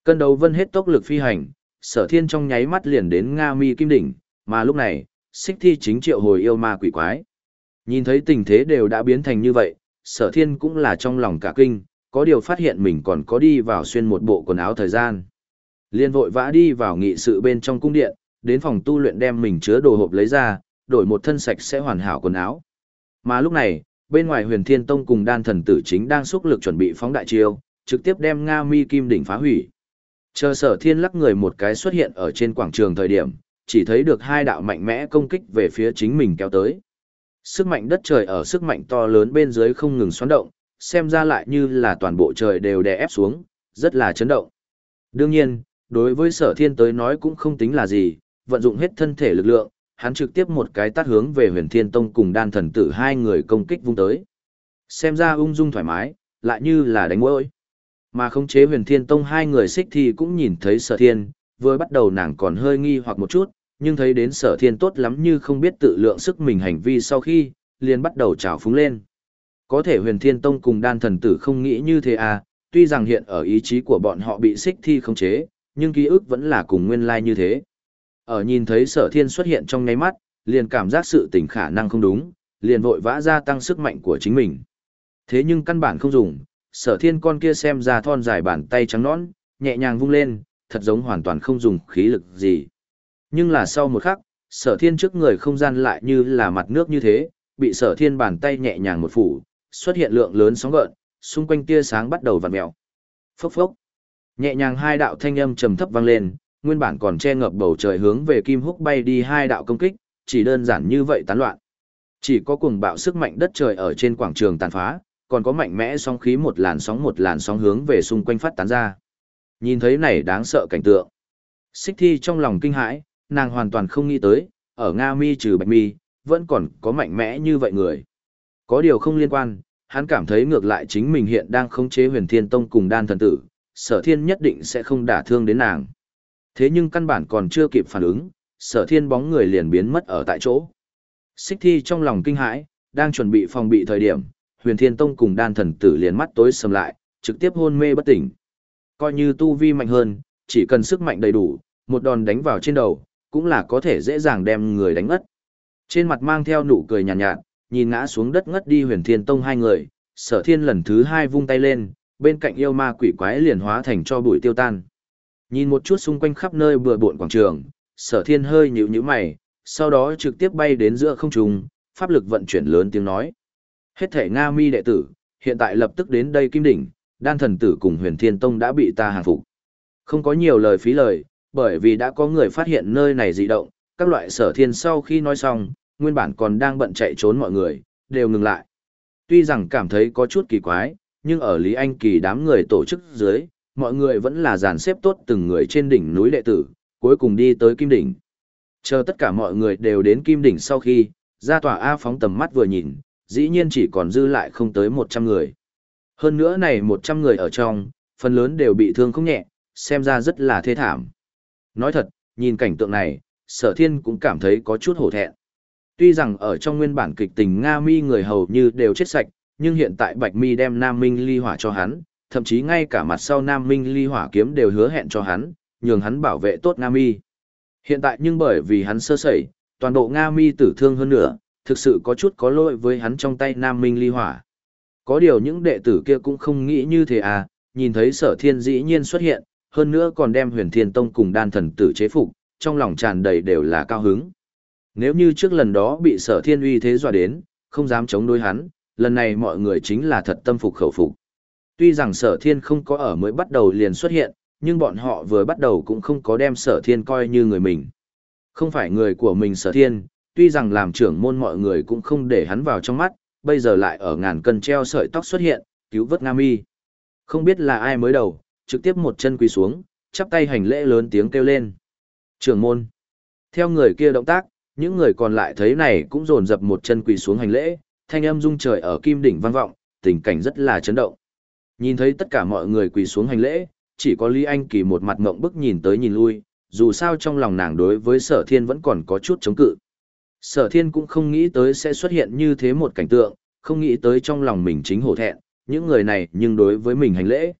Cân đấu vân hết tốc lực phi hành, sở thiên trong nháy mắt liền đến Nga Mi Kim Đỉnh, mà lúc này, xích thi chính triệu hồi yêu ma quỷ quái. Nhìn thấy tình thế đều đã biến thành như vậy, sở thiên cũng là trong lòng cả kinh, có điều phát hiện mình còn có đi vào xuyên một bộ quần áo thời gian. Liên vội vã đi vào nghị sự bên trong cung điện, đến phòng tu luyện đem mình chứa đồ hộp lấy ra, đổi một thân sạch sẽ hoàn hảo quần áo. Mà lúc này, bên ngoài huyền thiên tông cùng đan thần tử chính đang xúc lực chuẩn bị phóng đại chiêu, trực tiếp đem Nga mi kim đỉnh phá hủy. Chờ sở thiên lắc người một cái xuất hiện ở trên quảng trường thời điểm, chỉ thấy được hai đạo mạnh mẽ công kích về phía chính mình kéo tới. Sức mạnh đất trời ở sức mạnh to lớn bên dưới không ngừng xoắn động, xem ra lại như là toàn bộ trời đều đè ép xuống, rất là chấn động. Đương nhiên, đối với sở thiên tới nói cũng không tính là gì, vận dụng hết thân thể lực lượng, hắn trực tiếp một cái tát hướng về huyền thiên tông cùng đan thần tử hai người công kích vung tới. Xem ra ung dung thoải mái, lại như là đánh môi. Mà không chế huyền thiên tông hai người xích thì cũng nhìn thấy sở thiên, vừa bắt đầu nàng còn hơi nghi hoặc một chút, nhưng thấy đến sở thiên tốt lắm như không biết tự lượng sức mình hành vi sau khi, liền bắt đầu trào phúng lên. Có thể huyền thiên tông cùng đan thần tử không nghĩ như thế à, tuy rằng hiện ở ý chí của bọn họ bị xích thi không chế, nhưng ký ức vẫn là cùng nguyên lai like như thế. Ở nhìn thấy sở thiên xuất hiện trong ngay mắt, liền cảm giác sự tình khả năng không đúng, liền vội vã gia tăng sức mạnh của chính mình. Thế nhưng căn bản không dùng, sở thiên con kia xem ra thon dài bàn tay trắng nõn, nhẹ nhàng vung lên, thật giống hoàn toàn không dùng khí lực gì. Nhưng là sau một khắc, sở thiên trước người không gian lại như là mặt nước như thế, bị sở thiên bàn tay nhẹ nhàng một phủ, xuất hiện lượng lớn sóng gợn, xung quanh tia sáng bắt đầu vặn mèo. Phốc phốc. Nhẹ nhàng hai đạo thanh âm trầm thấp vang lên, nguyên bản còn che ngập bầu trời hướng về Kim Húc bay đi hai đạo công kích, chỉ đơn giản như vậy tán loạn. Chỉ có cuồng bạo sức mạnh đất trời ở trên quảng trường tàn phá, còn có mạnh mẽ sóng khí một làn sóng một làn sóng hướng về xung quanh phát tán ra. Nhìn thấy này đáng sợ cảnh tượng. Xích thi trong lòng kinh hãi, nàng hoàn toàn không nghĩ tới, ở Nga mi trừ bạch mi, vẫn còn có mạnh mẽ như vậy người. Có điều không liên quan, hắn cảm thấy ngược lại chính mình hiện đang khống chế huyền thiên tông cùng đan thần tử, sở thiên nhất định sẽ không đả thương đến nàng. Thế nhưng căn bản còn chưa kịp phản ứng, sở thiên bóng người liền biến mất ở tại chỗ. Xích thi trong lòng kinh hãi, đang chuẩn bị phòng bị thời điểm, huyền thiên tông cùng đan thần tử liền mắt tối sầm lại, trực tiếp hôn mê bất tỉnh. Coi như tu vi mạnh hơn, chỉ cần sức mạnh đầy đủ, một đòn đánh vào trên đầu, cũng là có thể dễ dàng đem người đánh ngất. Trên mặt mang theo nụ cười nhàn nhạt, nhạt, nhìn ngã xuống đất ngất đi huyền thiên tông hai người, sở thiên lần thứ hai vung tay lên, bên cạnh yêu ma quỷ quái liền hóa thành cho bụi tiêu tan. Nhìn một chút xung quanh khắp nơi bừa bộn quảng trường, sở thiên hơi nhíu nhíu mày, sau đó trực tiếp bay đến giữa không trung, pháp lực vận chuyển lớn tiếng nói. Hết thể Nga mi đệ tử, hiện tại lập tức đến đây kim đỉnh, đan thần tử cùng huyền thiên tông đã bị ta hàng phục. Không có nhiều lời phí lời, bởi vì đã có người phát hiện nơi này dị động, các loại sở thiên sau khi nói xong, nguyên bản còn đang bận chạy trốn mọi người, đều ngừng lại. Tuy rằng cảm thấy có chút kỳ quái, nhưng ở Lý Anh Kỳ đám người tổ chức dưới, mọi người vẫn là dàn xếp tốt từng người trên đỉnh núi đệ tử, cuối cùng đi tới Kim Đỉnh. Chờ tất cả mọi người đều đến Kim Đỉnh sau khi, ra tòa A phóng tầm mắt vừa nhìn, dĩ nhiên chỉ còn dư lại không tới 100 người. Hơn nữa này 100 người ở trong, phần lớn đều bị thương không nhẹ, xem ra rất là thê thảm. Nói thật, nhìn cảnh tượng này, sở thiên cũng cảm thấy có chút hổ thẹn. Tuy rằng ở trong nguyên bản kịch tình Nga mi người hầu như đều chết sạch, nhưng hiện tại Bạch Mi đem Nam Minh ly hỏa cho hắn, thậm chí ngay cả mặt sau Nam Minh ly hỏa kiếm đều hứa hẹn cho hắn, nhường hắn bảo vệ tốt Nga Mi. Hiện tại nhưng bởi vì hắn sơ sẩy, toàn bộ Nga Mi tử thương hơn nữa, thực sự có chút có lỗi với hắn trong tay Nam Minh ly hỏa. Có điều những đệ tử kia cũng không nghĩ như thế à, nhìn thấy sở thiên dĩ nhiên xuất hiện, hơn nữa còn đem huyền thiên tông cùng đan thần tử chế phục, trong lòng tràn đầy đều là cao hứng. Nếu như trước lần đó bị sở thiên uy thế dọa đến, không dám chống đối hắn, lần này mọi người chính là thật tâm phục khẩu phục. Tuy rằng sở thiên không có ở mới bắt đầu liền xuất hiện, nhưng bọn họ vừa bắt đầu cũng không có đem sở thiên coi như người mình. Không phải người của mình sở thiên, tuy rằng làm trưởng môn mọi người cũng không để hắn vào trong mắt, bây giờ lại ở ngàn cân treo sợi tóc xuất hiện, cứu vớt Nga mi. Không biết là ai mới đầu, trực tiếp một chân quỳ xuống, chắp tay hành lễ lớn tiếng kêu lên. Trưởng môn. Theo người kia động tác, những người còn lại thấy này cũng dồn dập một chân quỳ xuống hành lễ, thanh âm rung trời ở kim đỉnh vang vọng, tình cảnh rất là chấn động. Nhìn thấy tất cả mọi người quỳ xuống hành lễ, chỉ có Lý Anh Kỳ một mặt ngậm bức nhìn tới nhìn lui, dù sao trong lòng nàng đối với sở thiên vẫn còn có chút chống cự. Sở thiên cũng không nghĩ tới sẽ xuất hiện như thế một cảnh tượng, không nghĩ tới trong lòng mình chính hổ thẹn, những người này nhưng đối với mình hành lễ.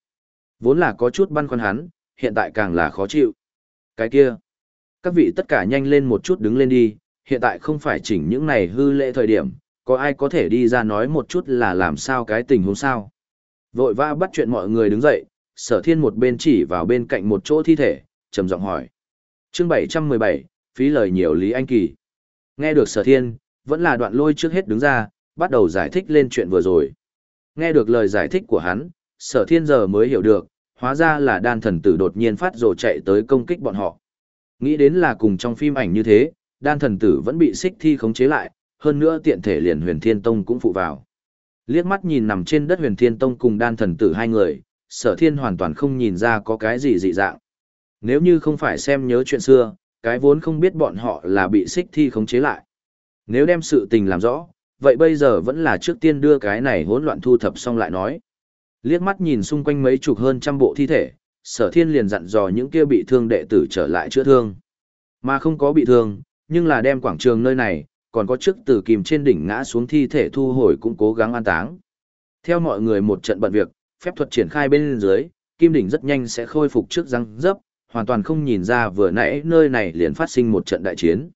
Vốn là có chút băn khoăn hắn, hiện tại càng là khó chịu. Cái kia, các vị tất cả nhanh lên một chút đứng lên đi, hiện tại không phải chỉnh những này hư lễ thời điểm, có ai có thể đi ra nói một chút là làm sao cái tình huống sao. Vội vã bắt chuyện mọi người đứng dậy, sở thiên một bên chỉ vào bên cạnh một chỗ thi thể, trầm giọng hỏi. chương 717, phí lời nhiều Lý Anh Kỳ. Nghe được sở thiên, vẫn là đoạn lôi trước hết đứng ra, bắt đầu giải thích lên chuyện vừa rồi. Nghe được lời giải thích của hắn, sở thiên giờ mới hiểu được, hóa ra là đan thần tử đột nhiên phát rồ chạy tới công kích bọn họ. Nghĩ đến là cùng trong phim ảnh như thế, đan thần tử vẫn bị xích thi khống chế lại, hơn nữa tiện thể liền huyền thiên tông cũng phụ vào. Liếc mắt nhìn nằm trên đất huyền thiên tông cùng đan thần tử hai người, sở thiên hoàn toàn không nhìn ra có cái gì dị dạng. Nếu như không phải xem nhớ chuyện xưa, cái vốn không biết bọn họ là bị xích thi khống chế lại. Nếu đem sự tình làm rõ, vậy bây giờ vẫn là trước tiên đưa cái này hỗn loạn thu thập xong lại nói. Liếc mắt nhìn xung quanh mấy chục hơn trăm bộ thi thể, sở thiên liền dặn dò những kia bị thương đệ tử trở lại chữa thương. Mà không có bị thương, nhưng là đem quảng trường nơi này, còn có trước từ kìm trên đỉnh ngã xuống thi thể thu hồi cũng cố gắng an táng. Theo mọi người một trận bận việc, phép thuật triển khai bên dưới, kim đỉnh rất nhanh sẽ khôi phục trước răng dấp, hoàn toàn không nhìn ra vừa nãy nơi này liền phát sinh một trận đại chiến.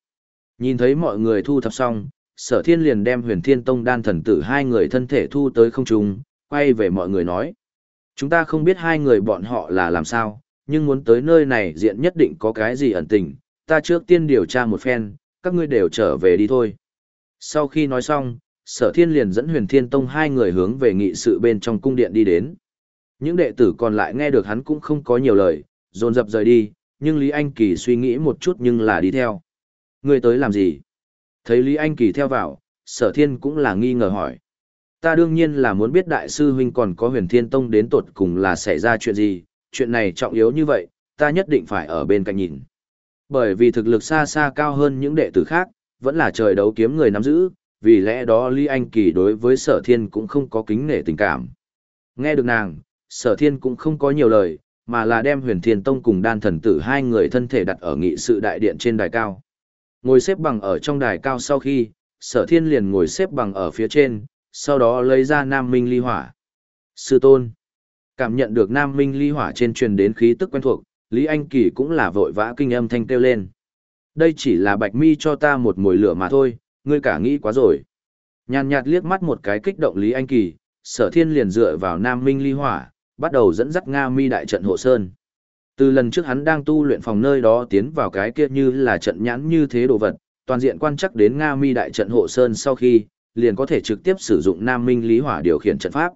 Nhìn thấy mọi người thu thập xong, sở thiên liền đem huyền thiên tông đan thần tử hai người thân thể thu tới không trung, quay về mọi người nói. Chúng ta không biết hai người bọn họ là làm sao, nhưng muốn tới nơi này diện nhất định có cái gì ẩn tình, ta trước tiên điều tra một phen, các ngươi đều trở về đi thôi. Sau khi nói xong, sở thiên liền dẫn huyền thiên tông hai người hướng về nghị sự bên trong cung điện đi đến. Những đệ tử còn lại nghe được hắn cũng không có nhiều lời, dồn dập rời đi, nhưng Lý Anh Kỳ suy nghĩ một chút nhưng là đi theo. Người tới làm gì? Thấy Lý Anh Kỳ theo vào, sở thiên cũng là nghi ngờ hỏi. Ta đương nhiên là muốn biết đại sư huynh còn có huyền thiên tông đến tột cùng là xảy ra chuyện gì, chuyện này trọng yếu như vậy, ta nhất định phải ở bên cạnh nhìn. Bởi vì thực lực xa xa cao hơn những đệ tử khác, vẫn là trời đấu kiếm người nắm giữ, vì lẽ đó Lý Anh Kỳ đối với sở thiên cũng không có kính nể tình cảm. Nghe được nàng, sở thiên cũng không có nhiều lời, mà là đem huyền thiên tông cùng đan thần tử hai người thân thể đặt ở nghị sự đại điện trên đài cao. Ngồi xếp bằng ở trong đài cao sau khi, sở thiên liền ngồi xếp bằng ở phía trên, sau đó lấy ra nam minh ly hỏa. Sư tôn. Cảm nhận được nam minh ly hỏa trên truyền đến khí tức quen thuộc, Lý Anh Kỳ cũng là vội vã kinh âm thanh kêu lên. Đây chỉ là bạch mi cho ta một mồi lửa mà thôi, ngươi cả nghĩ quá rồi. Nhàn nhạt liếc mắt một cái kích động Lý Anh Kỳ, sở thiên liền dựa vào nam minh ly hỏa, bắt đầu dẫn dắt Nga mi đại trận hộ sơn. Từ lần trước hắn đang tu luyện phòng nơi đó tiến vào cái kia như là trận nhãn như thế đồ vật, toàn diện quan chắc đến Nga mi đại trận hộ sơn sau khi, liền có thể trực tiếp sử dụng Nam Minh Lý Hỏa điều khiển trận pháp.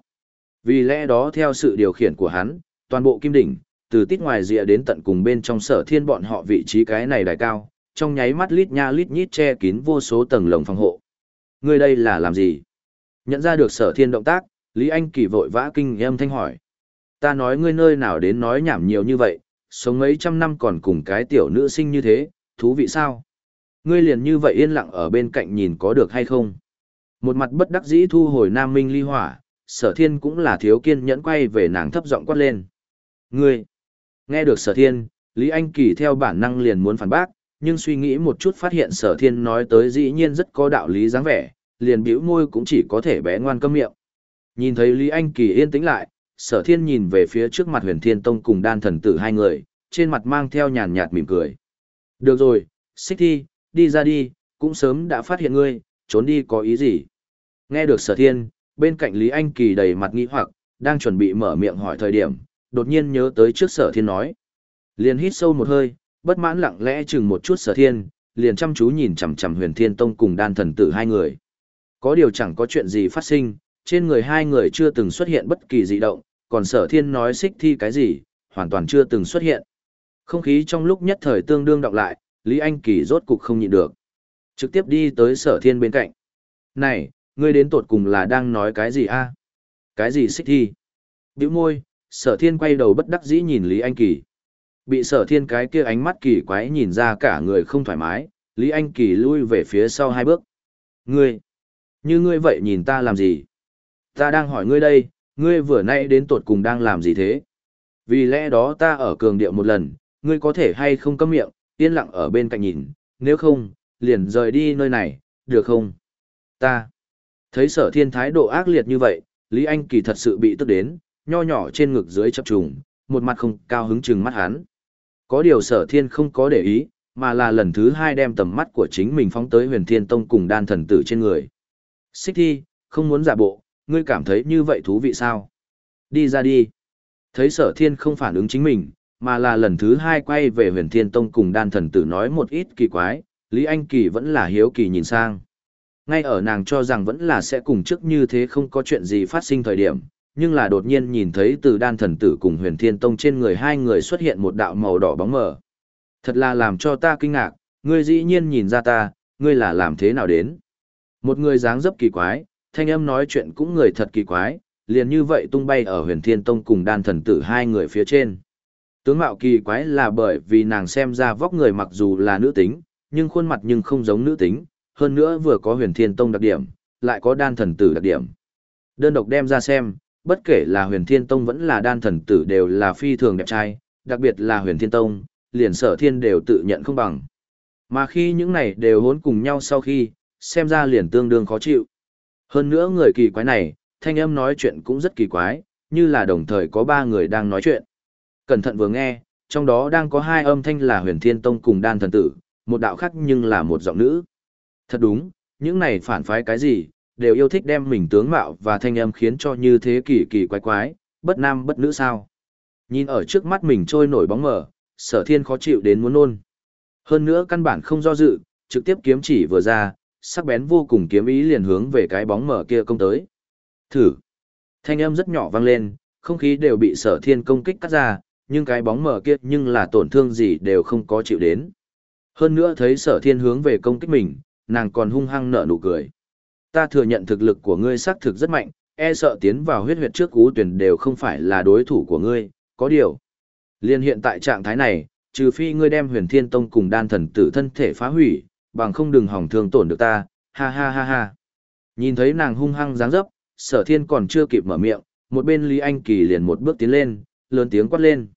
Vì lẽ đó theo sự điều khiển của hắn, toàn bộ kim đỉnh, từ tít ngoài rìa đến tận cùng bên trong sở thiên bọn họ vị trí cái này đài cao, trong nháy mắt lít nha lít nhít che kín vô số tầng lồng phòng hộ. Người đây là làm gì? Nhận ra được sở thiên động tác, Lý Anh Kỳ vội vã kinh em thanh hỏi. Ta nói ngươi nơi nào đến nói nhảm nhiều như vậy, sống mấy trăm năm còn cùng cái tiểu nữ sinh như thế, thú vị sao? Ngươi liền như vậy yên lặng ở bên cạnh nhìn có được hay không? Một mặt bất đắc dĩ thu hồi Nam Minh ly hỏa, sở thiên cũng là thiếu kiên nhẫn quay về nàng thấp giọng quát lên. Ngươi! Nghe được sở thiên, Lý Anh Kỳ theo bản năng liền muốn phản bác, nhưng suy nghĩ một chút phát hiện sở thiên nói tới dĩ nhiên rất có đạo lý dáng vẻ, liền bĩu môi cũng chỉ có thể bé ngoan câm miệng. Nhìn thấy Lý Anh Kỳ yên tĩnh lại, sở thiên nhìn về phía trước mặt huyền thiên tông cùng đan thần tử hai người, trên mặt mang theo nhàn nhạt mỉm cười. Được rồi, xích thi, đi ra đi, cũng sớm đã phát hiện ngươi, trốn đi có ý gì? Nghe được sở thiên, bên cạnh Lý Anh Kỳ đầy mặt nghi hoặc, đang chuẩn bị mở miệng hỏi thời điểm, đột nhiên nhớ tới trước sở thiên nói. Liền hít sâu một hơi, bất mãn lặng lẽ chừng một chút sở thiên, liền chăm chú nhìn chằm chằm huyền thiên tông cùng đan thần tử hai người. Có điều chẳng có chuyện gì phát sinh, trên người hai người chưa từng xuất hiện bất kỳ dị động, còn sở thiên nói xích thi cái gì, hoàn toàn chưa từng xuất hiện. Không khí trong lúc nhất thời tương đương đọc lại, Lý Anh Kỳ rốt cục không nhịn được. Trực tiếp đi tới sở thiên bên cạnh. Này, ngươi đến tột cùng là đang nói cái gì a? Cái gì xích thi? Biểu môi, sở thiên quay đầu bất đắc dĩ nhìn Lý Anh Kỳ. Bị sở thiên cái kia ánh mắt kỳ quái nhìn ra cả người không thoải mái, Lý Anh Kỳ lui về phía sau hai bước. Ngươi, như ngươi vậy nhìn ta làm gì? Ta đang hỏi ngươi đây, ngươi vừa nay đến tột cùng đang làm gì thế? Vì lẽ đó ta ở cường điệu một lần, ngươi có thể hay không cấm miệng, yên lặng ở bên cạnh nhìn, nếu không, liền rời đi nơi này, được không? Ta. Thấy sở thiên thái độ ác liệt như vậy, Lý Anh Kỳ thật sự bị tức đến, nho nhỏ trên ngực dưới chập trùng, một mặt không cao hứng chừng mắt hắn. Có điều sở thiên không có để ý, mà là lần thứ hai đem tầm mắt của chính mình phóng tới huyền thiên tông cùng đan thần tử trên người. Xích thi, không muốn giả bộ, ngươi cảm thấy như vậy thú vị sao? Đi ra đi. Thấy sở thiên không phản ứng chính mình, mà là lần thứ hai quay về huyền thiên tông cùng đan thần tử nói một ít kỳ quái, Lý Anh Kỳ vẫn là hiếu kỳ nhìn sang. Ngay ở nàng cho rằng vẫn là sẽ cùng trước như thế không có chuyện gì phát sinh thời điểm, nhưng là đột nhiên nhìn thấy từ đan thần tử cùng huyền thiên tông trên người hai người xuất hiện một đạo màu đỏ bóng mờ. Thật là làm cho ta kinh ngạc, ngươi dĩ nhiên nhìn ra ta, ngươi là làm thế nào đến. Một người dáng dấp kỳ quái, thanh âm nói chuyện cũng người thật kỳ quái, liền như vậy tung bay ở huyền thiên tông cùng đan thần tử hai người phía trên. Tướng mạo kỳ quái là bởi vì nàng xem ra vóc người mặc dù là nữ tính, nhưng khuôn mặt nhưng không giống nữ tính, hơn nữa vừa có huyền thiên tông đặc điểm, lại có đan thần tử đặc điểm. Đơn độc đem ra xem, bất kể là huyền thiên tông vẫn là đan thần tử đều là phi thường đẹp trai, đặc biệt là huyền thiên tông, liền sở thiên đều tự nhận không bằng. Mà khi những này đều hốn cùng nhau sau khi, xem ra liền tương đương khó chịu. Hơn nữa người kỳ quái này, thanh âm nói chuyện cũng rất kỳ quái, như là đồng thời có ba người đang nói chuyện. Cẩn thận vừa nghe, trong đó đang có hai âm thanh là huyền thiên tông cùng đan thần tử, một đạo khác nhưng là một giọng nữ. Thật đúng, những này phản phái cái gì, đều yêu thích đem mình tướng mạo và thanh âm khiến cho như thế kỳ kỳ quái quái, bất nam bất nữ sao. Nhìn ở trước mắt mình trôi nổi bóng mờ, sở thiên khó chịu đến muốn nôn. Hơn nữa căn bản không do dự, trực tiếp kiếm chỉ vừa ra, sắc bén vô cùng kiếm ý liền hướng về cái bóng mở kia công tới. Thử. Thanh âm rất nhỏ vang lên, không khí đều bị sở thiên công kích cắt ra, nhưng cái bóng mở kia nhưng là tổn thương gì đều không có chịu đến. Hơn nữa thấy sở thiên hướng về công kích mình, nàng còn hung hăng nở nụ cười. Ta thừa nhận thực lực của ngươi xác thực rất mạnh, e sợ tiến vào huyết huyệt trước cú tuyển đều không phải là đối thủ của ngươi, có điều. Liên hiện tại trạng thái này, trừ phi ngươi đem huyền thiên tông cùng đan thần tử thân thể phá hủy, bằng không đừng hỏng thương tổn được ta, ha ha ha ha. Nhìn thấy nàng hung hăng dáng dấp, sở thiên còn chưa kịp mở miệng, một bên Lý Anh Kỳ liền một bước tiến lên, lớn tiếng quát lên.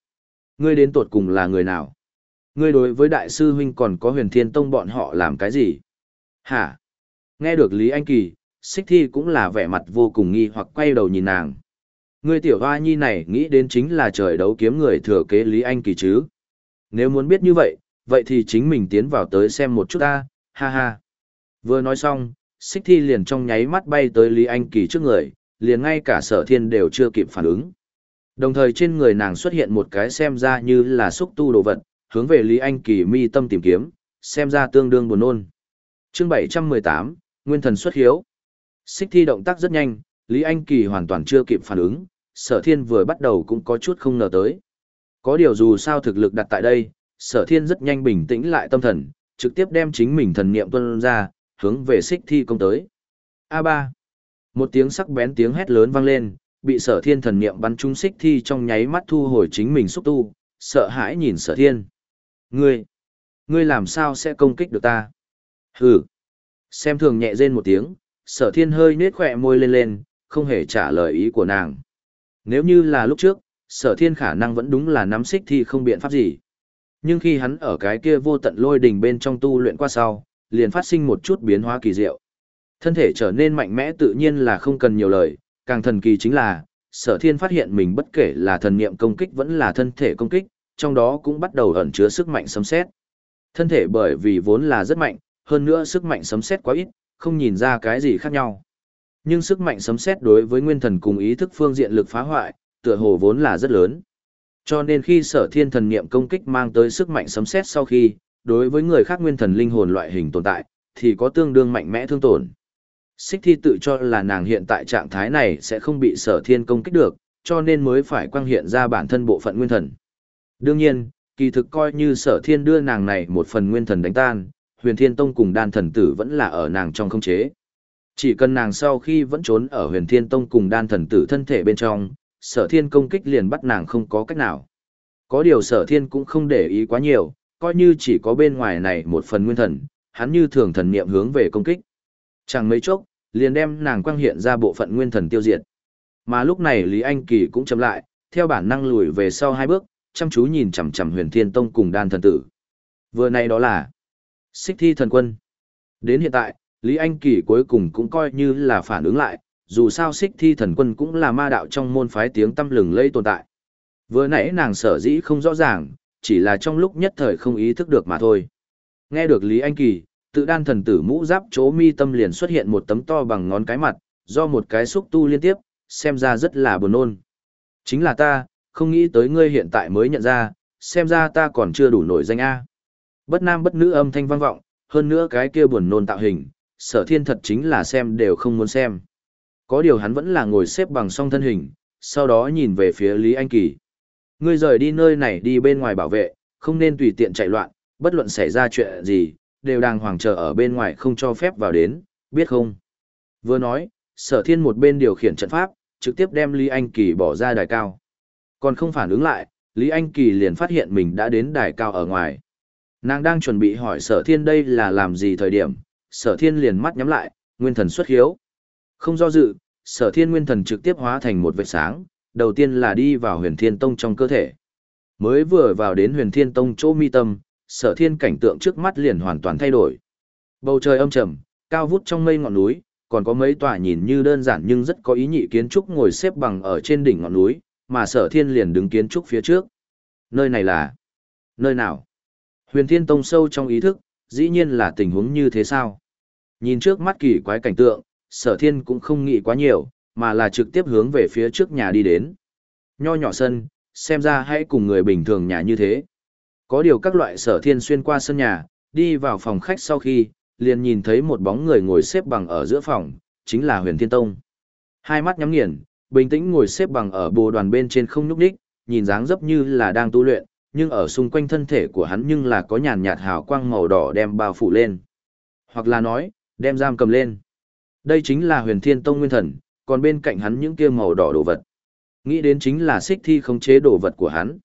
Ngươi đến tột cùng là người nào? Ngươi đối với đại sư huynh còn có huyền thiên tông bọn họ làm cái gì? Hả? Nghe được Lý Anh Kỳ, xích thi cũng là vẻ mặt vô cùng nghi hoặc quay đầu nhìn nàng. Ngươi tiểu hoa nhi này nghĩ đến chính là trời đấu kiếm người thừa kế Lý Anh Kỳ chứ. Nếu muốn biết như vậy, vậy thì chính mình tiến vào tới xem một chút ta, ha ha. Vừa nói xong, xích thi liền trong nháy mắt bay tới Lý Anh Kỳ trước người, liền ngay cả sở thiên đều chưa kịp phản ứng. Đồng thời trên người nàng xuất hiện một cái xem ra như là xúc tu đồ vật, hướng về Lý Anh Kỳ mi tâm tìm kiếm, xem ra tương đương buồn nôn. Chương 718, Nguyên thần xuất hiếu. Xích thi động tác rất nhanh, Lý Anh Kỳ hoàn toàn chưa kịp phản ứng, sở thiên vừa bắt đầu cũng có chút không ngờ tới. Có điều dù sao thực lực đặt tại đây, sở thiên rất nhanh bình tĩnh lại tâm thần, trực tiếp đem chính mình thần niệm tuân ra, hướng về xích thi công tới. A3. Một tiếng sắc bén tiếng hét lớn vang lên, bị sở thiên thần niệm bắn trúng xích thi trong nháy mắt thu hồi chính mình xúc tu, sợ hãi nhìn sở thiên. Ngươi, ngươi làm sao sẽ công kích được ta? Hừ. Xem thường nhẹ rên một tiếng, sở thiên hơi nết khỏe môi lên lên, không hề trả lời ý của nàng. Nếu như là lúc trước, sở thiên khả năng vẫn đúng là nắm xích thi không biện pháp gì. Nhưng khi hắn ở cái kia vô tận lôi đỉnh bên trong tu luyện qua sau, liền phát sinh một chút biến hóa kỳ diệu. Thân thể trở nên mạnh mẽ tự nhiên là không cần nhiều lời, càng thần kỳ chính là, sở thiên phát hiện mình bất kể là thần niệm công kích vẫn là thân thể công kích, trong đó cũng bắt đầu ẩn chứa sức mạnh sấm xét. Thân thể bởi vì vốn là rất mạnh, hơn nữa sức mạnh sấm xét quá ít, không nhìn ra cái gì khác nhau. Nhưng sức mạnh sấm xét đối với nguyên thần cùng ý thức phương diện lực phá hoại, tựa hồ vốn là rất lớn. Cho nên khi sở thiên thần niệm công kích mang tới sức mạnh sấm xét sau khi, đối với người khác nguyên thần linh hồn loại hình tồn tại, thì có tương đương mạnh mẽ thương tổn. Xích thi tự cho là nàng hiện tại trạng thái này sẽ không bị sở thiên công kích được, cho nên mới phải quang hiện ra bản thân bộ phận nguyên thần. Đương nhiên, kỳ thực coi như sở thiên đưa nàng này một phần nguyên thần đánh tan, huyền thiên tông cùng đan thần tử vẫn là ở nàng trong không chế. Chỉ cần nàng sau khi vẫn trốn ở huyền thiên tông cùng đan thần tử thân thể bên trong, sở thiên công kích liền bắt nàng không có cách nào. Có điều sở thiên cũng không để ý quá nhiều, coi như chỉ có bên ngoài này một phần nguyên thần, hắn như thường thần niệm hướng về công kích. Chẳng mấy chốc, liền đem nàng quang hiện ra bộ phận nguyên thần tiêu diệt. Mà lúc này Lý Anh Kỳ cũng chậm lại, theo bản năng lùi về sau hai bước, chăm chú nhìn chằm chằm Huyền Thiên Tông cùng Đan thần tử. Vừa này đó là Xích Thi thần quân. Đến hiện tại, Lý Anh Kỳ cuối cùng cũng coi như là phản ứng lại, dù sao Xích Thi thần quân cũng là ma đạo trong môn phái tiếng tâm lừng lây tồn tại. Vừa nãy nàng sở dĩ không rõ ràng, chỉ là trong lúc nhất thời không ý thức được mà thôi. Nghe được Lý Anh Kỳ, tự đan thần tử mũ giáp chỗ mi tâm liền xuất hiện một tấm to bằng ngón cái mặt, do một cái xúc tu liên tiếp, xem ra rất là buồn nôn. Chính là ta, không nghĩ tới ngươi hiện tại mới nhận ra, xem ra ta còn chưa đủ nổi danh A. Bất nam bất nữ âm thanh vang vọng, hơn nữa cái kia buồn nôn tạo hình, sở thiên thật chính là xem đều không muốn xem. Có điều hắn vẫn là ngồi xếp bằng song thân hình, sau đó nhìn về phía Lý Anh Kỳ. Ngươi rời đi nơi này đi bên ngoài bảo vệ, không nên tùy tiện chạy loạn, bất luận xảy ra chuyện gì, đều đang hoàng chờ ở bên ngoài không cho phép vào đến, biết không? Vừa nói, sở thiên một bên điều khiển trận pháp, trực tiếp đem Lý Anh Kỳ bỏ ra đài cao. Còn không phản ứng lại, Lý Anh Kỳ liền phát hiện mình đã đến đài cao ở ngoài. Nàng đang chuẩn bị hỏi sở thiên đây là làm gì thời điểm, sở thiên liền mắt nhắm lại, nguyên thần xuất hiếu. Không do dự, sở thiên nguyên thần trực tiếp hóa thành một vệt sáng, đầu tiên là đi vào huyền thiên tông trong cơ thể. Mới vừa vào đến huyền thiên tông chỗ mi tâm, sở thiên cảnh tượng trước mắt liền hoàn toàn thay đổi. Bầu trời âm trầm, cao vút trong mây ngọn núi, còn có mấy tòa nhìn như đơn giản nhưng rất có ý nhị kiến trúc ngồi xếp bằng ở trên đỉnh ngọn núi, mà sở thiên liền đứng kiến trúc phía trước. Nơi này là... Nơi nào? Huyền thiên tông sâu trong ý thức, dĩ nhiên là tình huống như thế sao? Nhìn trước mắt kỳ quái cảnh tượng, sở thiên cũng không nghĩ quá nhiều, mà là trực tiếp hướng về phía trước nhà đi đến. Nho nhỏ sân, xem ra hãy cùng người bình thường nhà như thế. Có điều các loại sở thiên xuyên qua sân nhà, đi vào phòng khách sau khi, liền nhìn thấy một bóng người ngồi xếp bằng ở giữa phòng, chính là huyền thiên tông. Hai mắt nhắm nghiền, bình tĩnh ngồi xếp bằng ở bồ đoàn bên trên không nhúc đích, nhìn dáng dấp như là đang tu luyện, nhưng ở xung quanh thân thể của hắn nhưng là có nhàn nhạt hào quang màu đỏ đem bao phủ lên. Hoặc là nói, đem giam cầm lên. Đây chính là huyền thiên tông nguyên thần, còn bên cạnh hắn những kia màu đỏ đồ vật. Nghĩ đến chính là xích thi không chế đồ vật của hắn.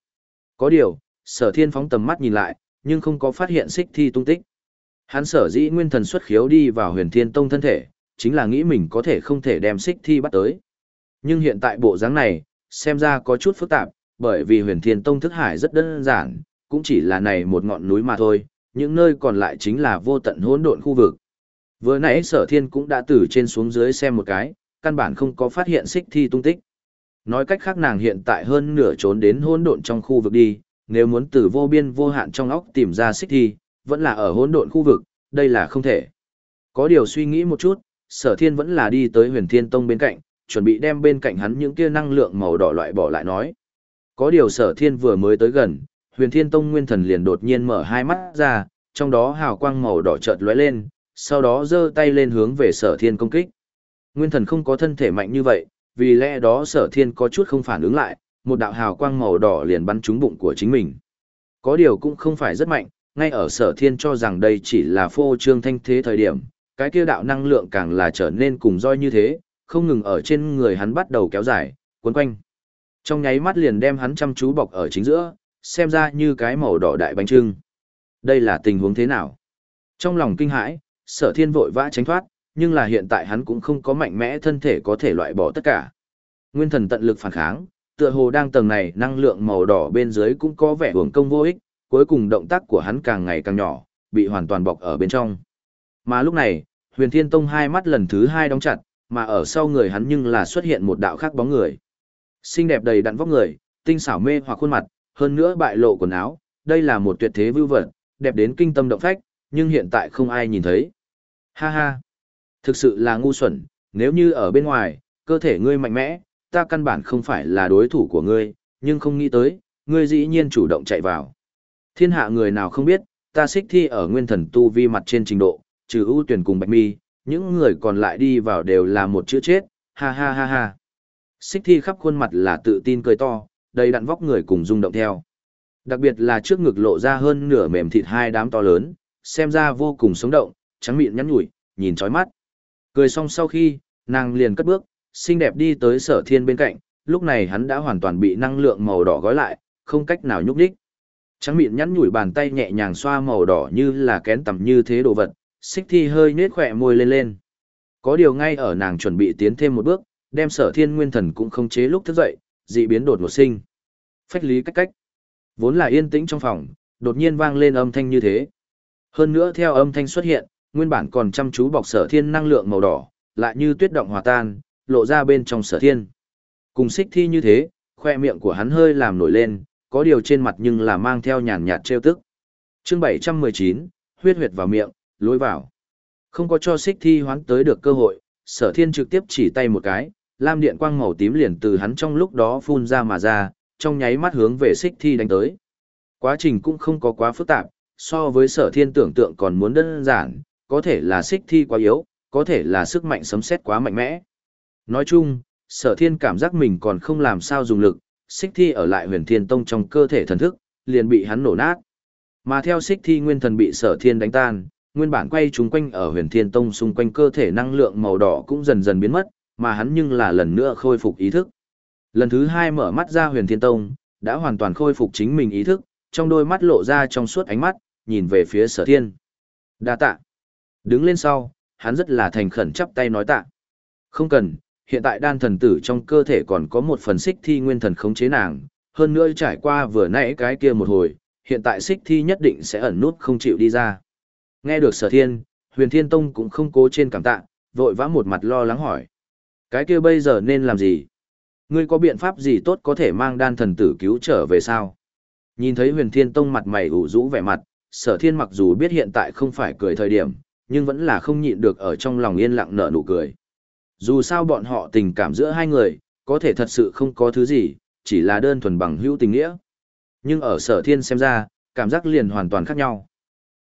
Có điều, sở thiên phóng tầm mắt nhìn lại, nhưng không có phát hiện xích thi tung tích. Hắn sở dĩ nguyên thần xuất khiếu đi vào huyền thiên tông thân thể, chính là nghĩ mình có thể không thể đem xích thi bắt tới. Nhưng hiện tại bộ dáng này, xem ra có chút phức tạp, bởi vì huyền thiên tông thức hải rất đơn giản, cũng chỉ là này một ngọn núi mà thôi, những nơi còn lại chính là vô tận hỗn độn khu vực. Vừa nãy sở thiên cũng đã từ trên xuống dưới xem một cái, căn bản không có phát hiện xích thi tung tích. Nói cách khác nàng hiện tại hơn nửa trốn đến hỗn độn trong khu vực đi, nếu muốn từ vô biên vô hạn trong óc tìm ra xích thi, vẫn là ở hỗn độn khu vực, đây là không thể. Có điều suy nghĩ một chút, sở thiên vẫn là đi tới huyền thiên tông bên cạnh, chuẩn bị đem bên cạnh hắn những kia năng lượng màu đỏ loại bỏ lại nói. Có điều sở thiên vừa mới tới gần, huyền thiên tông nguyên thần liền đột nhiên mở hai mắt ra, trong đó hào quang màu đỏ chợt lóe lên, sau đó giơ tay lên hướng về sở thiên công kích. Nguyên thần không có thân thể mạnh như vậy, vì lẽ đó sở thiên có chút không phản ứng lại, một đạo hào quang màu đỏ liền bắn trúng bụng của chính mình. Có điều cũng không phải rất mạnh, ngay ở sở thiên cho rằng đây chỉ là phô trương thanh thế thời điểm, cái kia đạo năng lượng càng là trở nên cùng roi như thế, không ngừng ở trên người hắn bắt đầu kéo dài, cuốn quanh. Trong nháy mắt liền đem hắn chăm chú bọc ở chính giữa, xem ra như cái màu đỏ đại bánh trưng. Đây là tình huống thế nào? Trong lòng kinh hãi, sở thiên vội vã tránh thoát, nhưng là hiện tại hắn cũng không có mạnh mẽ thân thể có thể loại bỏ tất cả. Nguyên thần tận lực phản kháng, tựa hồ đang tầng này năng lượng màu đỏ bên dưới cũng có vẻ hưởng công vô ích, cuối cùng động tác của hắn càng ngày càng nhỏ, bị hoàn toàn bọc ở bên trong. Mà lúc này, huyền thiên tông hai mắt lần thứ hai đóng chặt, mà ở sau người hắn nhưng là xuất hiện một đạo khác bóng người. Xinh đẹp đầy đặn vóc người, tinh xảo mê hoặc khuôn mặt, hơn nữa bại lộ quần áo, đây là một tuyệt thế vưu vật, đẹp đến kinh tâm động phách, nhưng hiện tại không ai nhìn thấy. Ha ha, thực sự là ngu xuẩn, nếu như ở bên ngoài, cơ thể ngươi mạnh mẽ, ta căn bản không phải là đối thủ của ngươi, nhưng không nghĩ tới, ngươi dĩ nhiên chủ động chạy vào. Thiên hạ người nào không biết, ta xích thi ở nguyên thần tu vi mặt trên trình độ, trừ ưu tuyển cùng bạch mi, những người còn lại đi vào đều là một chữ chết, ha ha ha ha. Xích thi khắp khuôn mặt là tự tin cười to, đầy đặn vóc người cùng rung động theo. Đặc biệt là trước ngực lộ ra hơn nửa mềm thịt hai đám to lớn, xem ra vô cùng sống động, trắng miệng nhắn nhủi, nhìn chói mắt. Cười xong sau khi, nàng liền cất bước, xinh đẹp đi tới sở thiên bên cạnh, lúc này hắn đã hoàn toàn bị năng lượng màu đỏ gói lại, không cách nào nhúc đích. Trắng miệng nhắn nhủi bàn tay nhẹ nhàng xoa màu đỏ như là kén tầm như thế đồ vật, xích thi hơi nết khỏe môi lên lên. Có điều ngay ở nàng chuẩn bị tiến thêm một bước, đem sở thiên nguyên thần cũng không chế lúc thức dậy, dị biến đột ngột sinh. Phách lý cách cách. Vốn là yên tĩnh trong phòng, đột nhiên vang lên âm thanh như thế. Hơn nữa theo âm thanh xuất hiện, nguyên bản còn chăm chú bọc sở thiên năng lượng màu đỏ, lại như tuyết động hòa tan, lộ ra bên trong sở thiên. Cùng xích thi như thế, khoe miệng của hắn hơi làm nổi lên, có điều trên mặt nhưng là mang theo nhàn nhạt trêu tức. Chương 719, huyết huyệt vào miệng, lối vào. Không có cho xích thi hoán tới được cơ hội, sở thiên trực tiếp chỉ tay một cái, lam điện quang màu tím liền từ hắn trong lúc đó phun ra mà ra, trong nháy mắt hướng về xích thi đánh tới. Quá trình cũng không có quá phức tạp, so với sở thiên tưởng tượng còn muốn đơn giản, có thể là xích thi quá yếu, có thể là sức mạnh sấm sét quá mạnh mẽ. Nói chung, sở thiên cảm giác mình còn không làm sao dùng lực, xích thi ở lại huyền thiên tông trong cơ thể thần thức, liền bị hắn nổ nát. Mà theo xích thi nguyên thần bị sở thiên đánh tan, nguyên bản quay chúng quanh ở huyền thiên tông xung quanh cơ thể năng lượng màu đỏ cũng dần dần biến mất, mà hắn nhưng là lần nữa khôi phục ý thức. Lần thứ hai mở mắt ra huyền thiên tông, đã hoàn toàn khôi phục chính mình ý thức, trong đôi mắt lộ ra trong suốt ánh mắt, nhìn về phía sở thiên. đa tạ. Đứng lên sau, hắn rất là thành khẩn chắp tay nói tạ. Không cần, hiện tại đan thần tử trong cơ thể còn có một phần xích thi nguyên thần khống chế nàng, hơn nữa trải qua vừa nãy cái kia một hồi, hiện tại xích thi nhất định sẽ ẩn nút không chịu đi ra. Nghe được sở thiên, huyền thiên tông cũng không cố trên cảm tạ, vội vã một mặt lo lắng hỏi. Cái kia bây giờ nên làm gì? Ngươi có biện pháp gì tốt có thể mang đan thần tử cứu trở về sao? Nhìn thấy huyền thiên tông mặt mày ủ rũ vẻ mặt, sở thiên mặc dù biết hiện tại không phải cười thời điểm, nhưng vẫn là không nhịn được ở trong lòng yên lặng nở nụ cười. Dù sao bọn họ tình cảm giữa hai người, có thể thật sự không có thứ gì, chỉ là đơn thuần bằng hữu tình nghĩa. Nhưng ở sở thiên xem ra, cảm giác liền hoàn toàn khác nhau.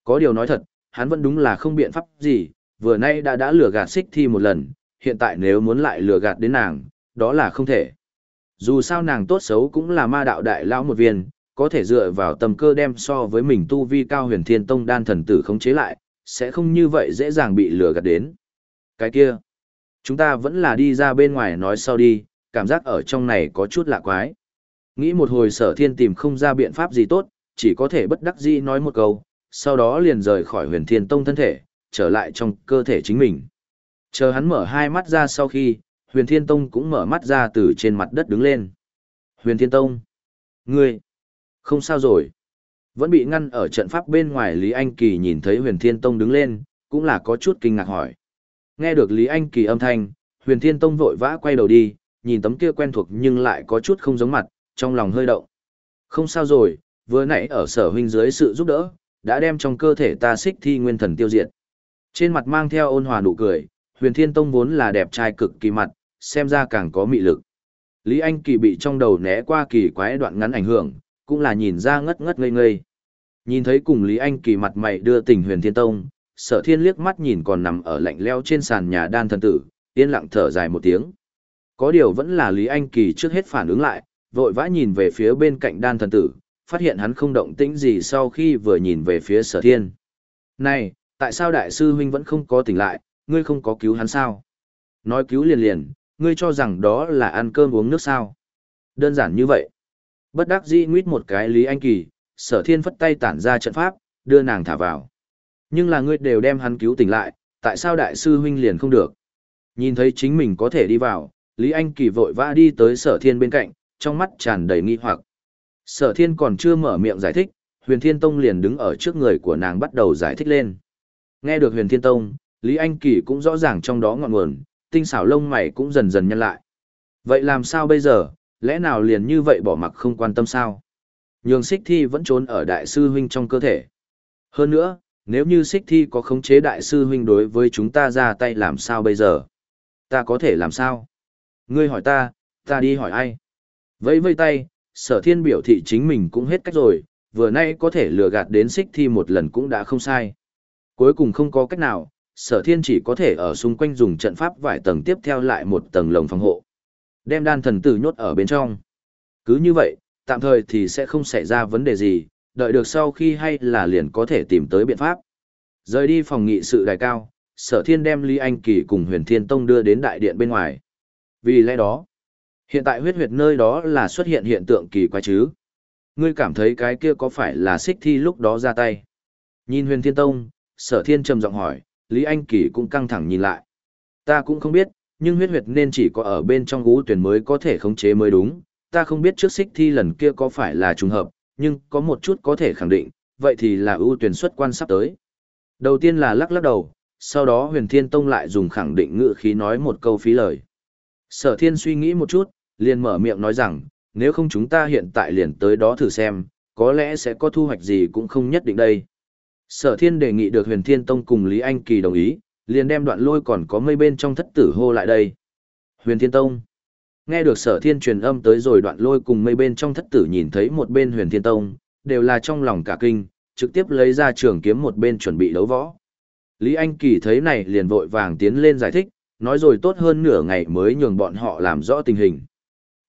Có điều nói thật, hắn vẫn đúng là không biện pháp gì, vừa nay đã đã lừa gạt xích thi một lần, hiện tại nếu muốn lại lừa gạt đến nàng, đó là không thể. Dù sao nàng tốt xấu cũng là ma đạo đại lão một viên, có thể dựa vào tầm cơ đem so với mình tu vi cao huyền thiên tông đan thần tử khống chế lại, sẽ không như vậy dễ dàng bị lừa gạt đến. Cái kia, chúng ta vẫn là đi ra bên ngoài nói sau đi, cảm giác ở trong này có chút lạ quái. Nghĩ một hồi sở thiên tìm không ra biện pháp gì tốt, chỉ có thể bất đắc dĩ nói một câu, sau đó liền rời khỏi huyền thiên tông thân thể, trở lại trong cơ thể chính mình. Chờ hắn mở hai mắt ra sau khi, huyền thiên tông cũng mở mắt ra từ trên mặt đất đứng lên. Huyền thiên tông. Ngươi. Không sao rồi. Vẫn bị ngăn ở trận pháp bên ngoài Lý Anh Kỳ nhìn thấy huyền thiên tông đứng lên, cũng là có chút kinh ngạc hỏi. Nghe được Lý Anh Kỳ âm thanh, huyền thiên tông vội vã quay đầu đi, nhìn tấm kia quen thuộc nhưng lại có chút không giống mặt, trong lòng hơi động. Không sao rồi, vừa nãy ở sở huynh dưới sự giúp đỡ, đã đem trong cơ thể ta xích thi nguyên thần tiêu diệt. Trên mặt mang theo ôn hòa nụ cười, huyền thiên tông vốn là đẹp trai cực kỳ mặt, xem ra càng có mị lực. Lý Anh Kỳ bị trong đầu né qua kỳ quái đoạn ngắn ảnh hưởng, cũng là nhìn ra ngất ngất ngây ngây. Nhìn thấy cùng Lý Anh Kỳ mặt mày đưa tình huyền thiên tông, sở thiên liếc mắt nhìn còn nằm ở lạnh leo trên sàn nhà đan thần tử, yên lặng thở dài một tiếng. Có điều vẫn là Lý Anh Kỳ trước hết phản ứng lại, vội vã nhìn về phía bên cạnh đan thần tử, phát hiện hắn không động tĩnh gì sau khi vừa nhìn về phía sở thiên. Này, tại sao đại sư huynh vẫn không có tỉnh lại, ngươi không có cứu hắn sao? Nói cứu liền liền, ngươi cho rằng đó là ăn cơm uống nước sao? Đơn giản như vậy. Bất đắc dĩ nguyết một cái Lý Anh Kỳ, sở thiên phất tay tản ra trận pháp, đưa nàng thả vào. Nhưng là ngươi đều đem hắn cứu tỉnh lại, tại sao đại sư huynh liền không được? Nhìn thấy chính mình có thể đi vào, Lý Anh Kỳ vội vã đi tới sở thiên bên cạnh, trong mắt tràn đầy nghi hoặc. Sở thiên còn chưa mở miệng giải thích, huyền thiên tông liền đứng ở trước người của nàng bắt đầu giải thích lên. Nghe được huyền thiên tông, Lý Anh Kỳ cũng rõ ràng trong đó ngọn nguồn, tinh xảo lông mày cũng dần dần nhăn lại. Vậy làm sao bây giờ, lẽ nào liền như vậy bỏ mặc không quan tâm sao? Nhường xích thi vẫn trốn ở đại sư huynh trong cơ thể. Hơn nữa, nếu như xích thi có khống chế đại sư huynh đối với chúng ta ra tay làm sao bây giờ? Ta có thể làm sao? Ngươi hỏi ta, ta đi hỏi ai? Vẫy vây tay, sở thiên biểu thị chính mình cũng hết cách rồi, vừa nay có thể lừa gạt đến xích thi một lần cũng đã không sai. Cuối cùng không có cách nào, sở thiên chỉ có thể ở xung quanh dùng trận pháp vài tầng tiếp theo lại một tầng lồng phòng hộ. Đem đan thần tử nhốt ở bên trong. Cứ như vậy, tạm thời thì sẽ không xảy ra vấn đề gì, đợi được sau khi hay là liền có thể tìm tới biện pháp. Rời đi phòng nghị sự đài cao, sở thiên đem Lý Anh Kỳ cùng huyền thiên tông đưa đến đại điện bên ngoài. Vì lẽ đó, hiện tại huyết huyệt nơi đó là xuất hiện hiện tượng kỳ quái chứ. Ngươi cảm thấy cái kia có phải là xích thi lúc đó ra tay? Nhìn huyền thiên tông, sở thiên trầm giọng hỏi, Lý Anh Kỳ cũng căng thẳng nhìn lại. Ta cũng không biết, nhưng huyết huyệt nên chỉ có ở bên trong gũ tuyển mới có thể khống chế mới đúng. Ta không biết trước xích thi lần kia có phải là trùng hợp, nhưng có một chút có thể khẳng định, vậy thì là ưu tuyển xuất quan sắp tới. Đầu tiên là lắc lắc đầu, sau đó huyền thiên tông lại dùng khẳng định ngữ khí nói một câu phí lời. Sở thiên suy nghĩ một chút, liền mở miệng nói rằng, nếu không chúng ta hiện tại liền tới đó thử xem, có lẽ sẽ có thu hoạch gì cũng không nhất định đây. Sở thiên đề nghị được huyền thiên tông cùng Lý Anh Kỳ đồng ý, liền đem đoạn lôi còn có mây bên trong thất tử hô lại đây. Huyền thiên tông. Nghe được sở thiên truyền âm tới rồi đoạn lôi cùng mây bên trong thất tử nhìn thấy một bên huyền thiên tông, đều là trong lòng cả kinh, trực tiếp lấy ra trường kiếm một bên chuẩn bị đấu võ. Lý Anh Kỳ thấy này liền vội vàng tiến lên giải thích, nói rồi tốt hơn nửa ngày mới nhường bọn họ làm rõ tình hình.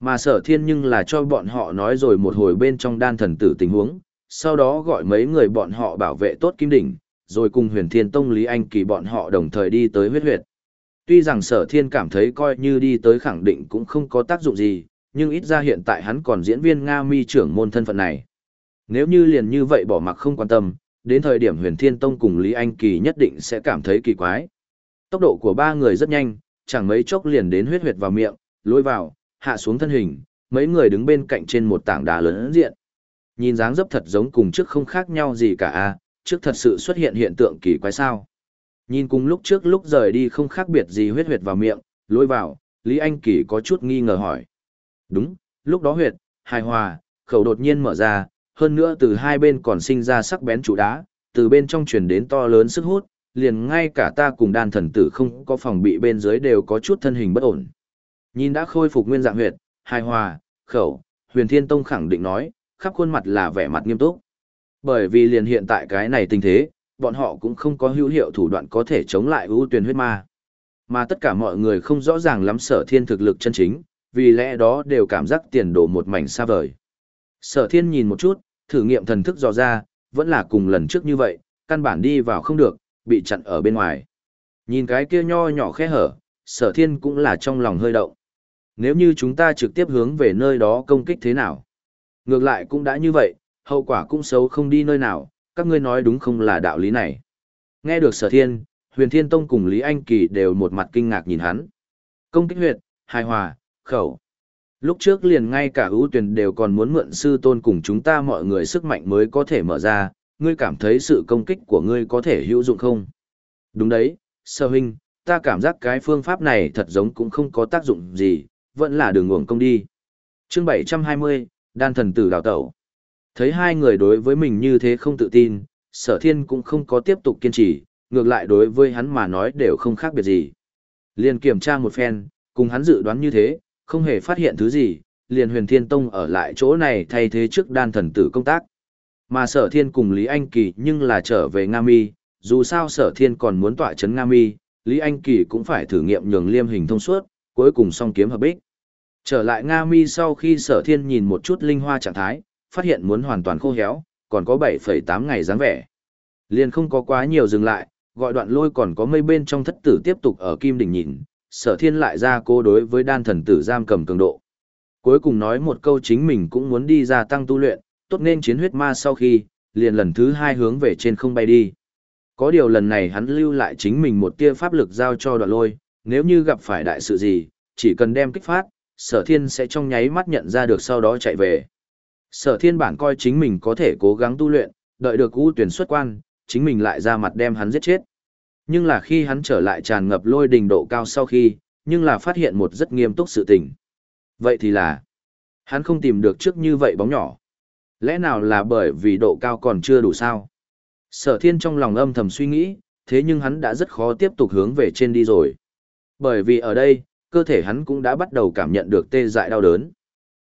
Mà sở thiên nhưng là cho bọn họ nói rồi một hồi bên trong đan thần tử tình huống, sau đó gọi mấy người bọn họ bảo vệ tốt kim đỉnh, rồi cùng huyền thiên tông Lý Anh Kỳ bọn họ đồng thời đi tới huyết huyệt. Tuy rằng sở thiên cảm thấy coi như đi tới khẳng định cũng không có tác dụng gì, nhưng ít ra hiện tại hắn còn diễn viên Nga mi trưởng môn thân phận này. Nếu như liền như vậy bỏ mặc không quan tâm, đến thời điểm huyền thiên tông cùng Lý Anh Kỳ nhất định sẽ cảm thấy kỳ quái. Tốc độ của ba người rất nhanh, chẳng mấy chốc liền đến huyết huyệt vào miệng, lôi vào, hạ xuống thân hình, mấy người đứng bên cạnh trên một tảng đá lớn diện. Nhìn dáng dấp thật giống cùng trước không khác nhau gì cả a, trước thật sự xuất hiện hiện tượng kỳ quái sao. Nhìn cùng lúc trước lúc rời đi không khác biệt gì huyết huyệt vào miệng, lôi vào, Lý Anh Kỳ có chút nghi ngờ hỏi. Đúng, lúc đó huyệt, hài hòa, khẩu đột nhiên mở ra, hơn nữa từ hai bên còn sinh ra sắc bén trụ đá, từ bên trong truyền đến to lớn sức hút, liền ngay cả ta cùng đan thần tử không có phòng bị bên dưới đều có chút thân hình bất ổn. Nhìn đã khôi phục nguyên dạng huyệt, hài hòa, khẩu, huyền thiên tông khẳng định nói, khắp khuôn mặt là vẻ mặt nghiêm túc. Bởi vì liền hiện tại cái này tình thế, bọn họ cũng không có hữu hiệu thủ đoạn có thể chống lại ưu tuyển huyết ma. Mà tất cả mọi người không rõ ràng lắm sở thiên thực lực chân chính, vì lẽ đó đều cảm giác tiền đổ một mảnh xa vời. Sở thiên nhìn một chút, thử nghiệm thần thức dò ra, vẫn là cùng lần trước như vậy, căn bản đi vào không được, bị chặn ở bên ngoài. Nhìn cái kia nho nhỏ khe hở, sở thiên cũng là trong lòng hơi động. Nếu như chúng ta trực tiếp hướng về nơi đó công kích thế nào? Ngược lại cũng đã như vậy, hậu quả cũng xấu không đi nơi nào, các ngươi nói đúng không là đạo lý này. Nghe được sở thiên, huyền thiên tông cùng Lý Anh Kỳ đều một mặt kinh ngạc nhìn hắn. Công kích huyệt, hài hòa, khẩu. Lúc trước liền ngay cả ưu tuyển đều còn muốn mượn sư tôn cùng chúng ta mọi người sức mạnh mới có thể mở ra, ngươi cảm thấy sự công kích của ngươi có thể hữu dụng không? Đúng đấy, sơ huynh, ta cảm giác cái phương pháp này thật giống cũng không có tác dụng gì, vẫn là đường nguồn công đi. chương 720, đan thần tử đào tẩu. Thấy hai người đối với mình như thế không tự tin, sở thiên cũng không có tiếp tục kiên trì, ngược lại đối với hắn mà nói đều không khác biệt gì. Liền kiểm tra một phen, cùng hắn dự đoán như thế, không hề phát hiện thứ gì, liền huyền thiên tông ở lại chỗ này thay thế trước đan thần tử công tác. Mà sở thiên cùng Lý Anh Kỳ nhưng là trở về Nga Mi, dù sao sở thiên còn muốn tỏa chấn Nga Mi, Lý Anh Kỳ cũng phải thử nghiệm nhường liêm hình thông suốt, cuối cùng song kiếm hợp bích. Trở lại Nga Mi sau khi sở thiên nhìn một chút linh hoa trạng thái, phát hiện muốn hoàn toàn khô héo, còn có 7,8 ngày dáng vẻ. Liền không có quá nhiều dừng lại, gọi đoạn lôi còn có mây bên trong thất tử tiếp tục ở kim đỉnh nhìn, sở thiên lại ra cô đối với đan thần tử giam cầm cường độ. Cuối cùng nói một câu chính mình cũng muốn đi ra tăng tu luyện, tốt nên chiến huyết ma sau khi, liền lần thứ hai hướng về trên không bay đi. Có điều lần này hắn lưu lại chính mình một tia pháp lực giao cho đoạn lôi, nếu như gặp phải đại sự gì, chỉ cần đem kích phát, sở thiên sẽ trong nháy mắt nhận ra được sau đó chạy về. Sở thiên bản coi chính mình có thể cố gắng tu luyện, đợi được ưu tuyển xuất quan, chính mình lại ra mặt đem hắn giết chết. Nhưng là khi hắn trở lại tràn ngập lôi đình độ cao sau khi, nhưng là phát hiện một rất nghiêm túc sự tình. Vậy thì là, hắn không tìm được trước như vậy bóng nhỏ. Lẽ nào là bởi vì độ cao còn chưa đủ sao? Sở thiên trong lòng âm thầm suy nghĩ, thế nhưng hắn đã rất khó tiếp tục hướng về trên đi rồi. Bởi vì ở đây, cơ thể hắn cũng đã bắt đầu cảm nhận được tê dại đau đớn.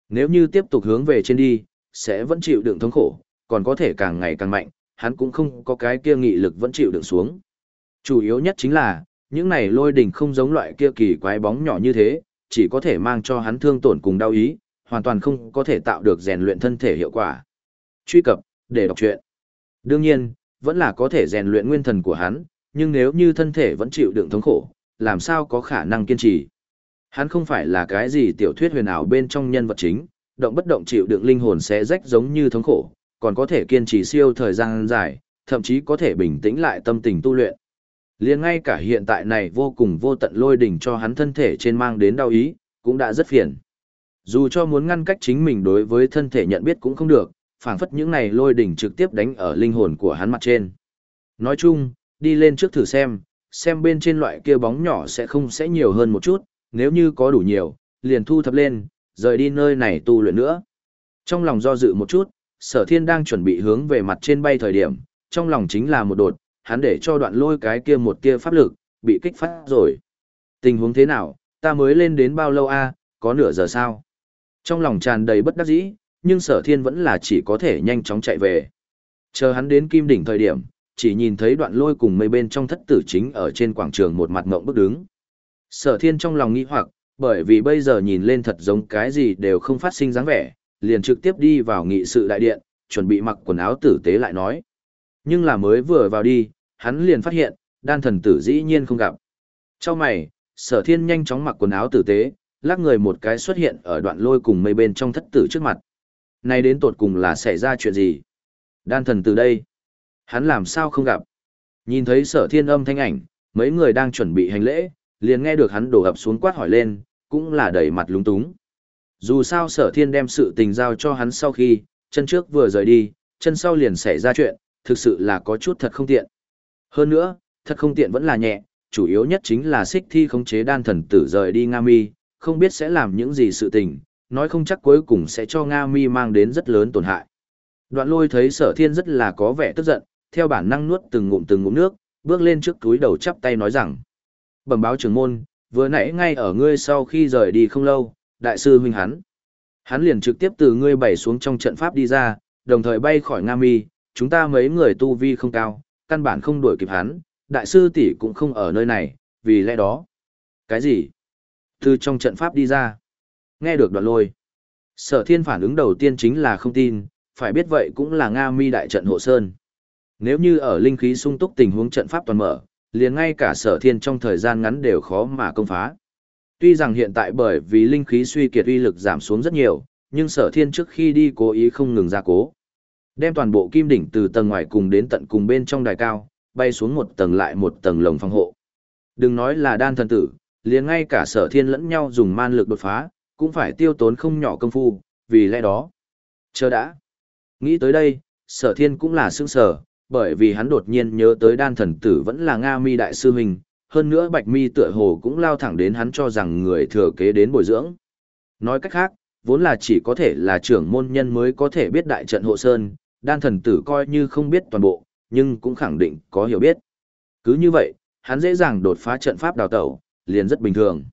Nếu như tiếp tục hướng về trên đi, sẽ vẫn chịu đựng thống khổ, còn có thể càng ngày càng mạnh, hắn cũng không có cái kia nghị lực vẫn chịu đựng xuống. Chủ yếu nhất chính là, những này lôi đỉnh không giống loại kia kỳ quái bóng nhỏ như thế, chỉ có thể mang cho hắn thương tổn cùng đau ý, hoàn toàn không có thể tạo được rèn luyện thân thể hiệu quả. Truy cập, để đọc truyện. Đương nhiên, vẫn là có thể rèn luyện nguyên thần của hắn, nhưng nếu như thân thể vẫn chịu đựng thống khổ, làm sao có khả năng kiên trì. Hắn không phải là cái gì tiểu thuyết huyền ảo bên trong nhân vật chính, động bất động chịu đựng linh hồn sẽ rách giống như thống khổ, còn có thể kiên trì siêu thời gian dài, thậm chí có thể bình tĩnh lại tâm tình tu luyện. Liền ngay cả hiện tại này vô cùng vô tận lôi đỉnh cho hắn thân thể trên mang đến đau ý, cũng đã rất phiền. Dù cho muốn ngăn cách chính mình đối với thân thể nhận biết cũng không được, phảng phất những này lôi đỉnh trực tiếp đánh ở linh hồn của hắn mặt trên. Nói chung, đi lên trước thử xem, xem bên trên loại kia bóng nhỏ sẽ không sẽ nhiều hơn một chút, nếu như có đủ nhiều, liền thu thập lên, rời đi nơi này tu luyện nữa. Trong lòng do dự một chút, sở thiên đang chuẩn bị hướng về mặt trên bay thời điểm, trong lòng chính là một đột, hắn để cho đoạn lôi cái kia một kia pháp lực, bị kích phát rồi. Tình huống thế nào, ta mới lên đến bao lâu a có nửa giờ sao? Trong lòng tràn đầy bất đắc dĩ, nhưng sở thiên vẫn là chỉ có thể nhanh chóng chạy về. Chờ hắn đến kim đỉnh thời điểm, chỉ nhìn thấy đoạn lôi cùng mấy bên trong thất tử chính ở trên quảng trường một mặt ngộng bước đứng. Sở thiên trong lòng nghi hoặc, bởi vì bây giờ nhìn lên thật giống cái gì đều không phát sinh dáng vẻ, liền trực tiếp đi vào nghị sự đại điện, chuẩn bị mặc quần áo tử tế lại nói. Nhưng là mới vừa vào đi, hắn liền phát hiện, đan thần tử dĩ nhiên không gặp. Trong mày, sở thiên nhanh chóng mặc quần áo tử tế, lắc người một cái xuất hiện ở đoạn lôi cùng mây bên trong thất tử trước mặt. Này đến tột cùng là xảy ra chuyện gì? Đan thần từ đây. Hắn làm sao không gặp? Nhìn thấy sở thiên âm thanh ảnh, mấy người đang chuẩn bị hành lễ, liền nghe được hắn đổ ập xuống quát hỏi lên, cũng là đầy mặt lúng túng. Dù sao sở thiên đem sự tình giao cho hắn sau khi, chân trước vừa rời đi, chân sau liền xảy ra chuyện, thực sự là có chút thật không tiện. Hơn nữa, thật không tiện vẫn là nhẹ, chủ yếu nhất chính là xích thi khống chế đan thần tử rời đi Nga Mi, không biết sẽ làm những gì sự tình, nói không chắc cuối cùng sẽ cho Nga Mi mang đến rất lớn tổn hại. Đoạn lôi thấy sở thiên rất là có vẻ tức giận, theo bản năng nuốt từng ngụm từng ngụm nước, bước lên trước túi đầu chắp tay nói rằng. Bẩm báo trưởng môn, vừa nãy ngay ở ngươi sau khi rời đi không lâu, đại sư huynh hắn. Hắn liền trực tiếp từ ngươi bảy xuống trong trận pháp đi ra, đồng thời bay khỏi Nga Mi, chúng ta mấy người tu vi không cao, căn bản không đuổi kịp hắn, đại sư tỷ cũng không ở nơi này, vì lẽ đó. Cái gì? Từ trong trận pháp đi ra. Nghe được đoạn lôi. Sở thiên phản ứng đầu tiên chính là không tin, phải biết vậy cũng là Nga mi đại trận hộ sơn. Nếu như ở linh khí sung túc tình huống trận pháp toàn mở, liền ngay cả sở thiên trong thời gian ngắn đều khó mà công phá. Tuy rằng hiện tại bởi vì linh khí suy kiệt uy lực giảm xuống rất nhiều, nhưng sở thiên trước khi đi cố ý không ngừng ra cố. Đem toàn bộ kim đỉnh từ tầng ngoài cùng đến tận cùng bên trong đài cao, bay xuống một tầng lại một tầng lồng phòng hộ. Đừng nói là đan thần tử, liền ngay cả sở thiên lẫn nhau dùng man lực đột phá, cũng phải tiêu tốn không nhỏ công phu, vì lẽ đó. Chờ đã. Nghĩ tới đây, sở thiên cũng là sương sở, bởi vì hắn đột nhiên nhớ tới đan thần tử vẫn là Nga mi đại sư huynh, hơn nữa bạch mi tựa hồ cũng lao thẳng đến hắn cho rằng người thừa kế đến bồi dưỡng. Nói cách khác, vốn là chỉ có thể là trưởng môn nhân mới có thể biết đại trận hộ sơn, đan thần tử coi như không biết toàn bộ, nhưng cũng khẳng định có hiểu biết. Cứ như vậy, hắn dễ dàng đột phá trận pháp đào tẩu, liền rất bình thường.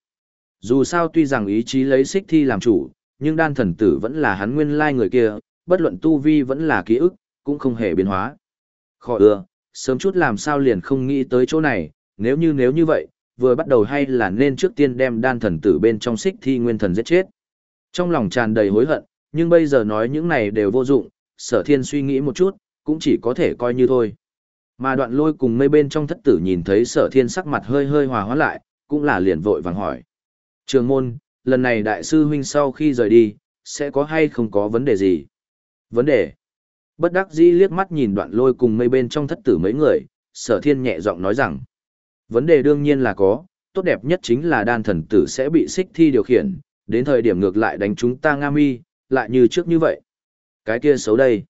Dù sao tuy rằng ý chí lấy xích thi làm chủ, nhưng đan thần tử vẫn là hắn nguyên lai người kia, bất luận tu vi vẫn là ký ức, cũng không hề biến hóa khó ưa, sớm chút làm sao liền không nghĩ tới chỗ này, nếu như nếu như vậy, vừa bắt đầu hay là nên trước tiên đem đan thần tử bên trong xích thi nguyên thần giết chết. Trong lòng tràn đầy hối hận, nhưng bây giờ nói những này đều vô dụng, sở thiên suy nghĩ một chút, cũng chỉ có thể coi như thôi. Mà đoạn lôi cùng mây bên trong thất tử nhìn thấy sở thiên sắc mặt hơi hơi hòa hóa lại, cũng là liền vội vàng hỏi. Trường môn, lần này đại sư huynh sau khi rời đi, sẽ có hay không có vấn đề gì? Vấn đề? Bất đắc dĩ liếc mắt nhìn đoạn lôi cùng mây bên trong thất tử mấy người, sở thiên nhẹ giọng nói rằng. Vấn đề đương nhiên là có, tốt đẹp nhất chính là đan thần tử sẽ bị xích thi điều khiển, đến thời điểm ngược lại đánh chúng ta nga mi, lại như trước như vậy. Cái kia xấu đây.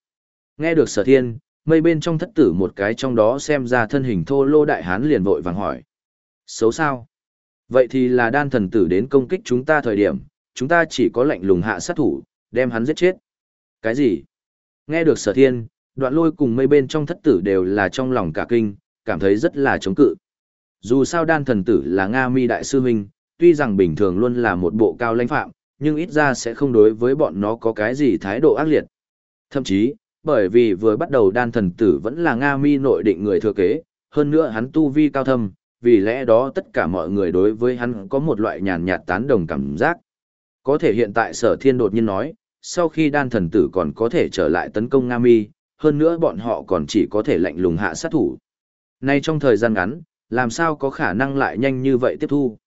Nghe được sở thiên, mây bên trong thất tử một cái trong đó xem ra thân hình thô lô đại hán liền vội vàng hỏi. Xấu sao? Vậy thì là đan thần tử đến công kích chúng ta thời điểm, chúng ta chỉ có lệnh lùng hạ sát thủ, đem hắn giết chết. Cái gì? Nghe được sở thiên, đoạn lôi cùng mây bên trong thất tử đều là trong lòng cả kinh, cảm thấy rất là chống cự. Dù sao đan thần tử là Nga mi đại sư huynh, tuy rằng bình thường luôn là một bộ cao lãnh phạm, nhưng ít ra sẽ không đối với bọn nó có cái gì thái độ ác liệt. Thậm chí, bởi vì vừa bắt đầu đan thần tử vẫn là Nga mi nội định người thừa kế, hơn nữa hắn tu vi cao thâm, vì lẽ đó tất cả mọi người đối với hắn có một loại nhàn nhạt tán đồng cảm giác. Có thể hiện tại sở thiên đột nhiên nói, sau khi đan thần tử còn có thể trở lại tấn công Nga mi, hơn nữa bọn họ còn chỉ có thể lạnh lùng hạ sát thủ. Nay trong thời gian ngắn, làm sao có khả năng lại nhanh như vậy tiếp thu.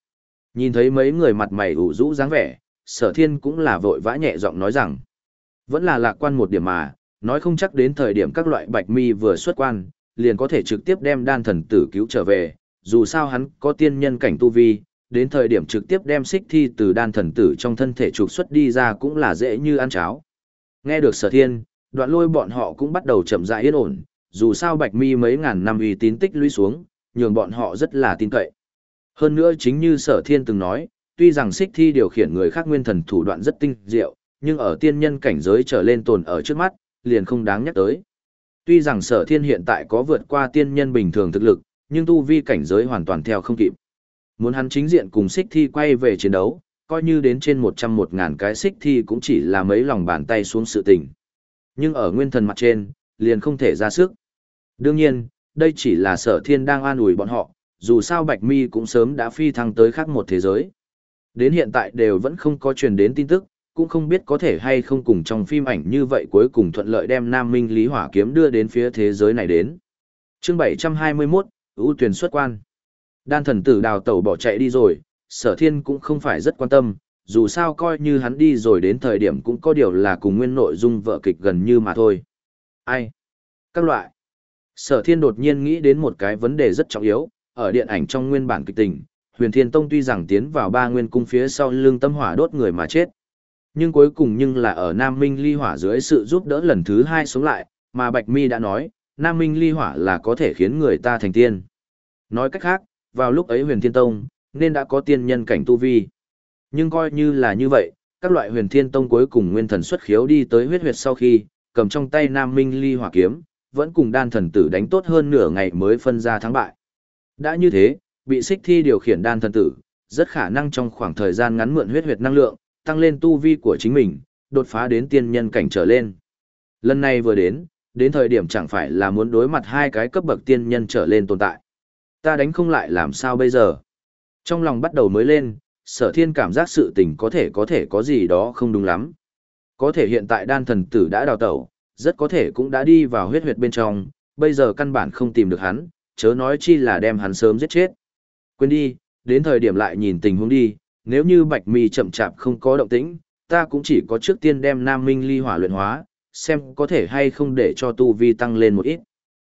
Nhìn thấy mấy người mặt mày ủ rũ dáng vẻ, sở thiên cũng là vội vã nhẹ giọng nói rằng, vẫn là lạc quan một điểm mà, nói không chắc đến thời điểm các loại bạch mi vừa xuất quan, liền có thể trực tiếp đem đan thần tử cứu trở về, dù sao hắn có tiên nhân cảnh tu vi, đến thời điểm trực tiếp đem xích thi từ đan thần tử trong thân thể trục xuất đi ra cũng là dễ như ăn cháo. Nghe được sở thiên, đoạn lôi bọn họ cũng bắt đầu chậm rãi yên ổn, dù sao bạch mi mấy ngàn năm uy tín tích lũy xuống, nhường bọn họ rất là tin cậy. Hơn nữa chính như sở thiên từng nói, tuy rằng xích thi điều khiển người khác nguyên thần thủ đoạn rất tinh diệu, nhưng ở tiên nhân cảnh giới trở lên tồn ở trước mắt, liền không đáng nhắc tới. Tuy rằng sở thiên hiện tại có vượt qua tiên nhân bình thường thực lực, nhưng tu vi cảnh giới hoàn toàn theo không kịp. Muốn hắn chính diện cùng xích thi quay về chiến đấu, coi như đến trên 101 ngàn cái xích thi cũng chỉ là mấy lòng bàn tay xuống sự tình. Nhưng ở nguyên thần mặt trên, liền không thể ra sức. Đương nhiên, đây chỉ là sở thiên đang an ủi bọn họ, dù sao Bạch Mi cũng sớm đã phi thăng tới khác một thế giới. Đến hiện tại đều vẫn không có truyền đến tin tức, cũng không biết có thể hay không cùng trong phim ảnh như vậy cuối cùng thuận lợi đem Nam Minh Lý Hỏa Kiếm đưa đến phía thế giới này đến. Chương 721, ưu tuyển xuất quan. Đan thần tử đào tẩu bỏ chạy đi rồi, sở thiên cũng không phải rất quan tâm, dù sao coi như hắn đi rồi đến thời điểm cũng có điều là cùng nguyên nội dung vợ kịch gần như mà thôi. Ai? Các loại. Sở thiên đột nhiên nghĩ đến một cái vấn đề rất trọng yếu, ở điện ảnh trong nguyên bản kịch tình, huyền thiên tông tuy rằng tiến vào ba nguyên cung phía sau lưng tâm hỏa đốt người mà chết. Nhưng cuối cùng nhưng là ở Nam Minh ly hỏa dưới sự giúp đỡ lần thứ hai sống lại, mà Bạch Mi đã nói, Nam Minh ly hỏa là có thể khiến người ta thành tiên. Nói cách khác, vào lúc ấy huyền thiên tông, nên đã có tiên nhân cảnh tu vi. Nhưng coi như là như vậy, các loại huyền thiên tông cuối cùng nguyên thần xuất khiếu đi tới huyết huyệt sau khi, cầm trong tay Nam Minh ly hỏa kiếm, vẫn cùng đan thần tử đánh tốt hơn nửa ngày mới phân ra thắng bại. Đã như thế, bị xích thi điều khiển đan thần tử, rất khả năng trong khoảng thời gian ngắn mượn huyết huyệt năng lượng, tăng lên tu vi của chính mình, đột phá đến tiên nhân cảnh trở lên. Lần này vừa đến, đến thời điểm chẳng phải là muốn đối mặt hai cái cấp bậc tiên nhân trở lên tồn tại. Ta đánh không lại làm sao bây giờ? Trong lòng bắt đầu mới lên, sở thiên cảm giác sự tình có thể có thể có gì đó không đúng lắm. Có thể hiện tại đan thần tử đã đào tẩu, rất có thể cũng đã đi vào huyết huyệt bên trong, bây giờ căn bản không tìm được hắn, chớ nói chi là đem hắn sớm giết chết. Quên đi, đến thời điểm lại nhìn tình huống đi, nếu như bạch mi chậm chạp không có động tĩnh, ta cũng chỉ có trước tiên đem nam minh ly hỏa luyện hóa, xem có thể hay không để cho tu vi tăng lên một ít.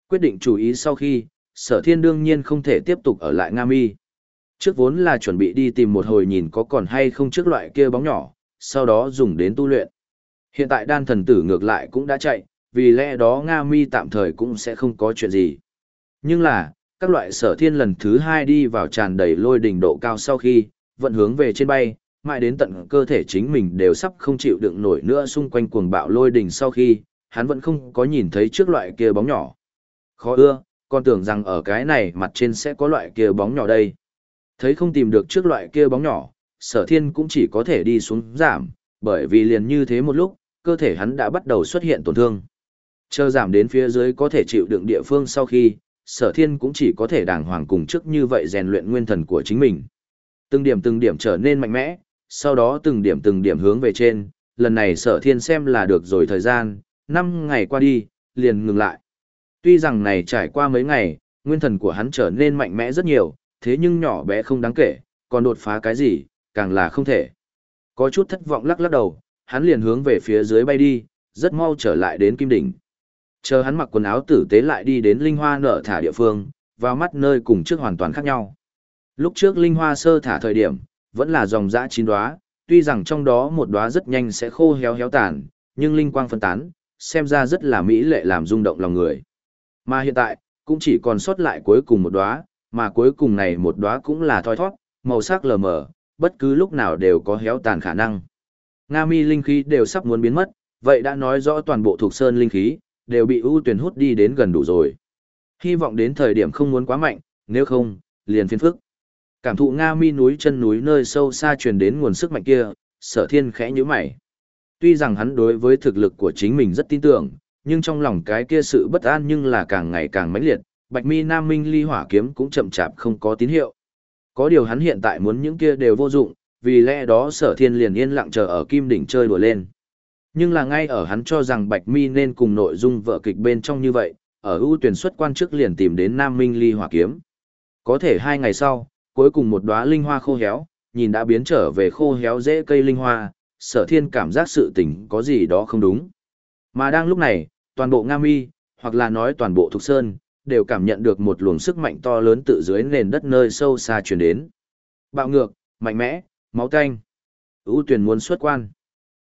Quyết định chủ ý sau khi, sở thiên đương nhiên không thể tiếp tục ở lại Nga Mi. Trước vốn là chuẩn bị đi tìm một hồi nhìn có còn hay không trước loại kia bóng nhỏ, sau đó dùng đến tu luyện. Hiện tại đan thần tử ngược lại cũng đã chạy, vì lẽ đó Nga mi tạm thời cũng sẽ không có chuyện gì. Nhưng là, các loại sở thiên lần thứ hai đi vào tràn đầy lôi đỉnh độ cao sau khi, vận hướng về trên bay, mãi đến tận cơ thể chính mình đều sắp không chịu đựng nổi nữa xung quanh cuồng bạo lôi đỉnh sau khi, hắn vẫn không có nhìn thấy trước loại kia bóng nhỏ. Khó ưa, còn tưởng rằng ở cái này mặt trên sẽ có loại kia bóng nhỏ đây. Thấy không tìm được trước loại kia bóng nhỏ, sở thiên cũng chỉ có thể đi xuống giảm, bởi vì liền như thế một lúc, cơ thể hắn đã bắt đầu xuất hiện tổn thương. Chờ giảm đến phía dưới có thể chịu đựng địa phương sau khi, sở thiên cũng chỉ có thể đàng hoàng cùng trước như vậy rèn luyện nguyên thần của chính mình. Từng điểm từng điểm trở nên mạnh mẽ, sau đó từng điểm từng điểm hướng về trên, lần này sở thiên xem là được rồi thời gian, 5 ngày qua đi, liền ngừng lại. Tuy rằng này trải qua mấy ngày, nguyên thần của hắn trở nên mạnh mẽ rất nhiều, thế nhưng nhỏ bé không đáng kể, còn đột phá cái gì, càng là không thể. Có chút thất vọng lắc lắc đầu, hắn liền hướng về phía dưới bay đi, rất mau trở lại đến kim đỉnh. Chờ hắn mặc quần áo tử tế lại đi đến linh hoa nở thả địa phương, vào mắt nơi cùng trước hoàn toàn khác nhau. Lúc trước linh hoa sơ thả thời điểm, vẫn là dòng dã chín đóa, tuy rằng trong đó một đóa rất nhanh sẽ khô héo héo tàn, nhưng linh quang phân tán, xem ra rất là mỹ lệ làm rung động lòng người. Mà hiện tại, cũng chỉ còn sót lại cuối cùng một đóa, mà cuối cùng này một đóa cũng là thoi thoát, màu sắc lờ mờ, bất cứ lúc nào đều có héo tàn khả năng. Nga mi linh khí đều sắp muốn biến mất, vậy đã nói rõ toàn bộ thuộc sơn linh khí, đều bị ưu tuyển hút đi đến gần đủ rồi. Hy vọng đến thời điểm không muốn quá mạnh, nếu không, liền phiên phức. Cảm thụ Nga mi núi chân núi nơi sâu xa truyền đến nguồn sức mạnh kia, sở thiên khẽ như mày. Tuy rằng hắn đối với thực lực của chính mình rất tin tưởng, nhưng trong lòng cái kia sự bất an nhưng là càng ngày càng mãnh liệt, bạch mi nam minh ly hỏa kiếm cũng chậm chạp không có tín hiệu. Có điều hắn hiện tại muốn những kia đều vô dụng, vì lẽ đó sở thiên liền yên lặng chờ ở kim đỉnh chơi đùa lên. Nhưng là ngay ở hắn cho rằng Bạch Mi nên cùng nội dung vợ kịch bên trong như vậy, ở ưu tuyển xuất quan trước liền tìm đến Nam Minh Ly Hỏa Kiếm. Có thể hai ngày sau, cuối cùng một đóa linh hoa khô héo, nhìn đã biến trở về khô héo dễ cây linh hoa, sở thiên cảm giác sự tình có gì đó không đúng. Mà đang lúc này, toàn bộ Nga Mi, hoặc là nói toàn bộ Thục Sơn, đều cảm nhận được một luồng sức mạnh to lớn tự dưới nền đất nơi sâu xa truyền đến. Bạo ngược, mạnh mẽ, máu tanh. ưu tuyển muốn xuất quan.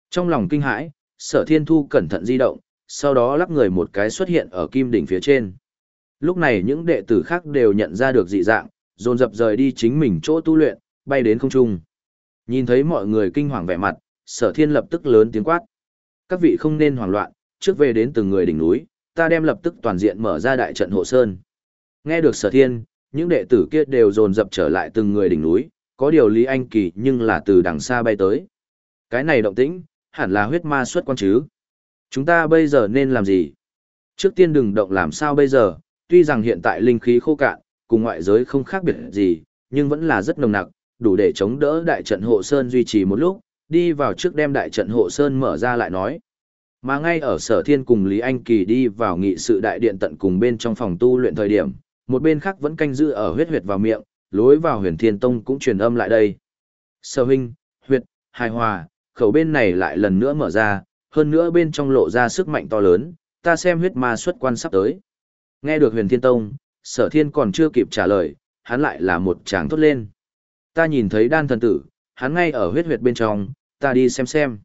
Trong lòng kinh hãi, sở thiên thu cẩn thận di động, sau đó lắc người một cái xuất hiện ở kim đỉnh phía trên. Lúc này những đệ tử khác đều nhận ra được dị dạng, dồn dập rời đi chính mình chỗ tu luyện, bay đến không trung. Nhìn thấy mọi người kinh hoàng vẻ mặt, sở thiên lập tức lớn tiếng quát. Các vị không nên hoảng loạn, trước về đến từng người đỉnh núi, ta đem lập tức toàn diện mở ra đại trận hộ sơn. Nghe được sở thiên, những đệ tử kia đều dồn dập trở lại từng người đỉnh núi, có điều Lý Anh Kỳ nhưng là từ đằng xa bay tới. Cái này động tĩnh, hẳn là huyết ma xuất quan chứ. Chúng ta bây giờ nên làm gì? Trước tiên đừng động làm sao bây giờ, tuy rằng hiện tại linh khí khô cạn, cùng ngoại giới không khác biệt gì, nhưng vẫn là rất nồng nặc, đủ để chống đỡ đại trận hộ sơn duy trì một lúc, đi vào trước đem đại trận hộ sơn mở ra lại nói. Mà ngay ở sở thiên cùng Lý Anh Kỳ đi vào nghị sự đại điện tận cùng bên trong phòng tu luyện thời điểm, một bên khác vẫn canh giữ ở huyết huyệt vào miệng, lối vào huyền thiên tông cũng truyền âm lại đây. Sở huynh, huyệt, hài hòa, khẩu bên này lại lần nữa mở ra, hơn nữa bên trong lộ ra sức mạnh to lớn, ta xem huyết ma xuất quan sắp tới. Nghe được huyền thiên tông, sở thiên còn chưa kịp trả lời, hắn lại là một tràng thốt lên. Ta nhìn thấy đan thần tử, hắn ngay ở huyết huyệt bên trong, ta đi xem xem.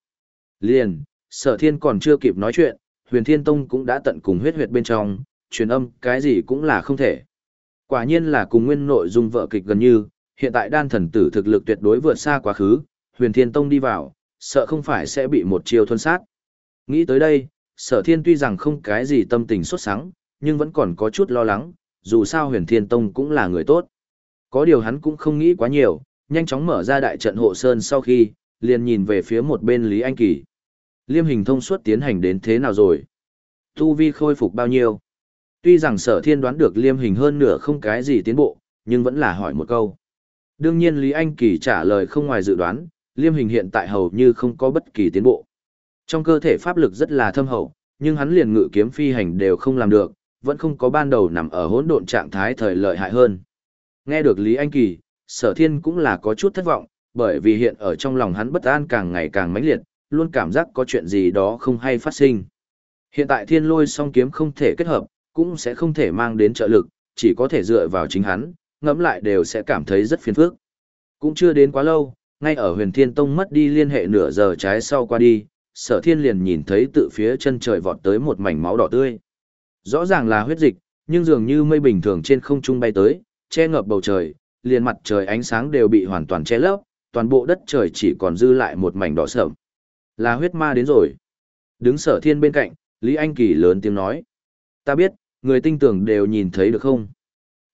Liền, sở thiên còn chưa kịp nói chuyện, huyền thiên tông cũng đã tận cùng huyết huyệt bên trong, truyền âm, cái gì cũng là không thể. Quả nhiên là cùng nguyên nội dung vợ kịch gần như, hiện tại đan thần tử thực lực tuyệt đối vượt xa quá khứ, huyền thiên tông đi vào, sợ không phải sẽ bị một chiêu thuần sát. Nghĩ tới đây, sở thiên tuy rằng không cái gì tâm tình xuất sáng, nhưng vẫn còn có chút lo lắng, dù sao huyền thiên tông cũng là người tốt. Có điều hắn cũng không nghĩ quá nhiều, nhanh chóng mở ra đại trận hộ sơn sau khi, liền nhìn về phía một bên Lý Anh Kỳ. Liêm hình thông suốt tiến hành đến thế nào rồi? Tu vi khôi phục bao nhiêu? Tuy rằng sở thiên đoán được liêm hình hơn nửa không cái gì tiến bộ, nhưng vẫn là hỏi một câu. Đương nhiên Lý Anh Kỳ trả lời không ngoài dự đoán, liêm hình hiện tại hầu như không có bất kỳ tiến bộ. Trong cơ thể pháp lực rất là thâm hậu, nhưng hắn liền ngự kiếm phi hành đều không làm được, vẫn không có ban đầu nằm ở hỗn độn trạng thái thời lợi hại hơn. Nghe được Lý Anh Kỳ, sở thiên cũng là có chút thất vọng, bởi vì hiện ở trong lòng hắn bất an càng ngày càng mãnh liệt, luôn cảm giác có chuyện gì đó không hay phát sinh. Hiện tại thiên lôi song kiếm không thể kết hợp, cũng sẽ không thể mang đến trợ lực, chỉ có thể dựa vào chính hắn, ngẫm lại đều sẽ cảm thấy rất phiền phức. Cũng chưa đến quá lâu, Ngay ở huyền thiên tông mất đi liên hệ nửa giờ trái sau qua đi, sở thiên liền nhìn thấy tự phía chân trời vọt tới một mảnh máu đỏ tươi. Rõ ràng là huyết dịch, nhưng dường như mây bình thường trên không trung bay tới, che ngập bầu trời, liền mặt trời ánh sáng đều bị hoàn toàn che lấp, toàn bộ đất trời chỉ còn dư lại một mảnh đỏ sợm. Là huyết ma đến rồi. Đứng sở thiên bên cạnh, Lý Anh Kỳ lớn tiếng nói. Ta biết, người tinh tưởng đều nhìn thấy được không?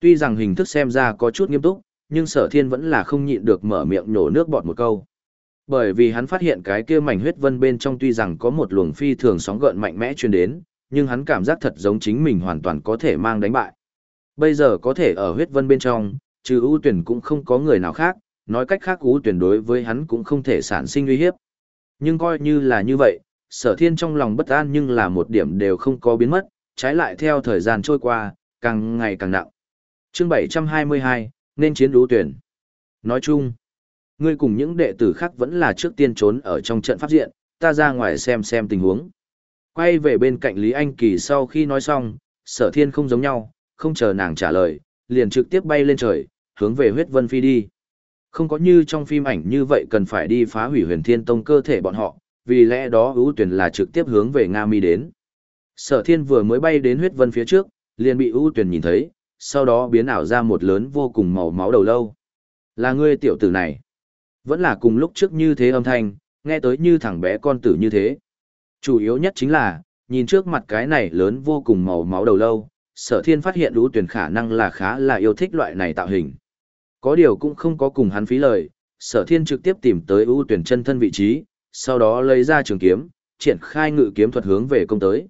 Tuy rằng hình thức xem ra có chút nghiêm túc, nhưng sở thiên vẫn là không nhịn được mở miệng nhổ nước bọt một câu. Bởi vì hắn phát hiện cái kia mảnh huyết vân bên trong tuy rằng có một luồng phi thường sóng gợn mạnh mẽ truyền đến, nhưng hắn cảm giác thật giống chính mình hoàn toàn có thể mang đánh bại. Bây giờ có thể ở huyết vân bên trong, trừ ưu tuyển cũng không có người nào khác, nói cách khác ưu tuyển đối với hắn cũng không thể sản sinh uy hiếp. Nhưng coi như là như vậy, sở thiên trong lòng bất an nhưng là một điểm đều không có biến mất, trái lại theo thời gian trôi qua, càng ngày càng nặng. chương 722, nên chiến đấu tuyển. Nói chung, ngươi cùng những đệ tử khác vẫn là trước tiên trốn ở trong trận pháp diện, ta ra ngoài xem xem tình huống. Quay về bên cạnh Lý Anh Kỳ sau khi nói xong, sở thiên không giống nhau, không chờ nàng trả lời, liền trực tiếp bay lên trời, hướng về huyết vân phi đi. Không có như trong phim ảnh như vậy cần phải đi phá hủy huyền thiên tông cơ thể bọn họ, vì lẽ đó ưu tuyển là trực tiếp hướng về Nga Mi đến. Sở thiên vừa mới bay đến huyết vân phía trước, liền bị ưu tuyển nhìn thấy, sau đó biến ảo ra một lớn vô cùng màu máu đầu lâu. Là ngươi tiểu tử này. Vẫn là cùng lúc trước như thế âm thanh, nghe tới như thằng bé con tử như thế. Chủ yếu nhất chính là, nhìn trước mặt cái này lớn vô cùng màu máu đầu lâu, sở thiên phát hiện ưu tuyển khả năng là khá là yêu thích loại này tạo hình. Có điều cũng không có cùng hắn phí lời, sở thiên trực tiếp tìm tới ưu tuyển chân thân vị trí, sau đó lấy ra trường kiếm, triển khai ngự kiếm thuật hướng về công tới.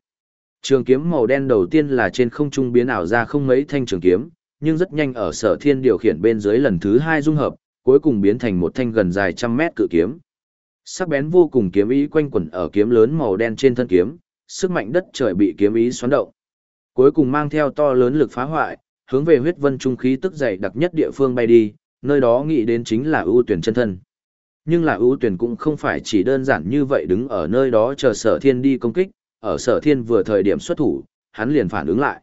Trường kiếm màu đen đầu tiên là trên không trung biến ảo ra không mấy thanh trường kiếm, nhưng rất nhanh ở sở thiên điều khiển bên dưới lần thứ hai dung hợp, cuối cùng biến thành một thanh gần dài trăm mét cự kiếm. Sắc bén vô cùng kiếm ý quanh quẩn ở kiếm lớn màu đen trên thân kiếm, sức mạnh đất trời bị kiếm ý xoắn động. Cuối cùng mang theo to lớn lực phá hoại, hướng về huyết vân trung khí tức dày đặc nhất địa phương bay đi, nơi đó nghĩ đến chính là ưu tuyển chân thân. Nhưng là ưu tuyển cũng không phải chỉ đơn giản như vậy đứng ở nơi đó chờ sở thiên đi công kích, ở sở thiên vừa thời điểm xuất thủ, hắn liền phản ứng lại.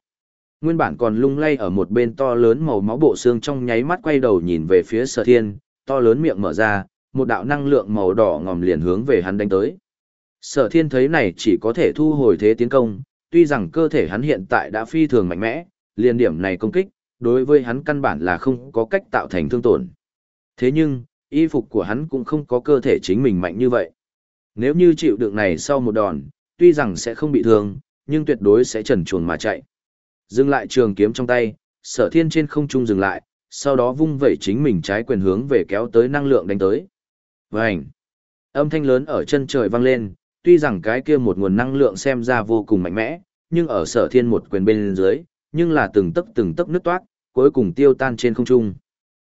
Nguyên bản còn lung lay ở một bên to lớn màu máu bộ xương trong nháy mắt quay đầu nhìn về phía sở thiên, to lớn miệng mở ra, một đạo năng lượng màu đỏ ngòm liền hướng về hắn đánh tới. Sở thiên thấy này chỉ có thể thu hồi thế tiến công, tuy rằng cơ thể hắn hiện tại đã phi thường mạnh mẽ, liền điểm này công kích, đối với hắn căn bản là không có cách tạo thành thương tổn. Thế nhưng, y phục của hắn cũng không có cơ thể chính mình mạnh như vậy. Nếu như chịu được này sau một đòn, tuy rằng sẽ không bị thương, nhưng tuyệt đối sẽ trần chuồn mà chạy. Dừng lại trường kiếm trong tay, sở thiên trên không trung dừng lại, sau đó vung vẩy chính mình trái quyền hướng về kéo tới năng lượng đánh tới. Vành! Âm thanh lớn ở chân trời vang lên, tuy rằng cái kia một nguồn năng lượng xem ra vô cùng mạnh mẽ, nhưng ở sở thiên một quyền bên dưới, nhưng là từng tấc từng tấc nứt toát, cuối cùng tiêu tan trên không trung.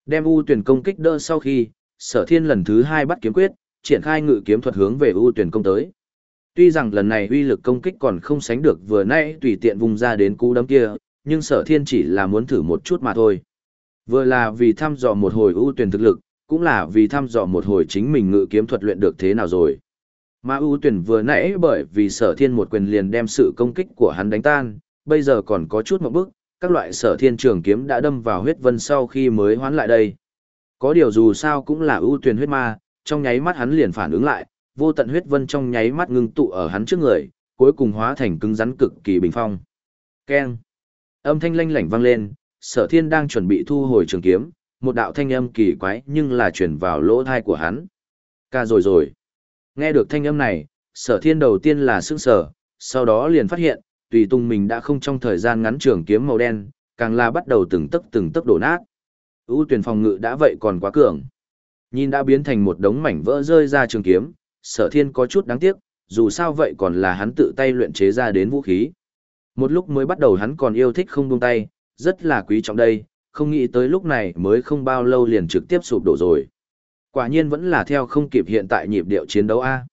Đem U tuyển công kích đỡ sau khi, sở thiên lần thứ hai bắt kiếm quyết, triển khai ngự kiếm thuật hướng về U tuyển công tới. Tuy rằng lần này uy lực công kích còn không sánh được vừa nãy tùy tiện vùng ra đến cú đấm kia, nhưng sở thiên chỉ là muốn thử một chút mà thôi. Vừa là vì thăm dò một hồi ưu tuyển thực lực, cũng là vì thăm dò một hồi chính mình ngự kiếm thuật luyện được thế nào rồi. Mà ưu tuyển vừa nãy bởi vì sở thiên một quyền liền đem sự công kích của hắn đánh tan, bây giờ còn có chút một bước, các loại sở thiên trường kiếm đã đâm vào huyết vân sau khi mới hoán lại đây. Có điều dù sao cũng là ưu tuyển huyết ma, trong nháy mắt hắn liền phản ứng lại, vô tận huyết vân trong nháy mắt ngưng tụ ở hắn trước người, cuối cùng hóa thành cứng rắn cực kỳ bình phong. Keng. Âm thanh lanh lảnh vang lên, Sở Thiên đang chuẩn bị thu hồi trường kiếm, một đạo thanh âm kỳ quái nhưng là truyền vào lỗ tai của hắn. Ca rồi rồi. Nghe được thanh âm này, Sở Thiên đầu tiên là sững sờ, sau đó liền phát hiện, tùy tung mình đã không trong thời gian ngắn trường kiếm màu đen, càng là bắt đầu từng tấc từng tấc đổ nát. ưu tuyển phòng ngự đã vậy còn quá cường. Nhìn đã biến thành một đống mảnh vỡ rơi ra trường kiếm, sở thiên có chút đáng tiếc, dù sao vậy còn là hắn tự tay luyện chế ra đến vũ khí. Một lúc mới bắt đầu hắn còn yêu thích không buông tay, rất là quý trọng đây, không nghĩ tới lúc này mới không bao lâu liền trực tiếp sụp đổ rồi. Quả nhiên vẫn là theo không kịp hiện tại nhịp điệu chiến đấu A.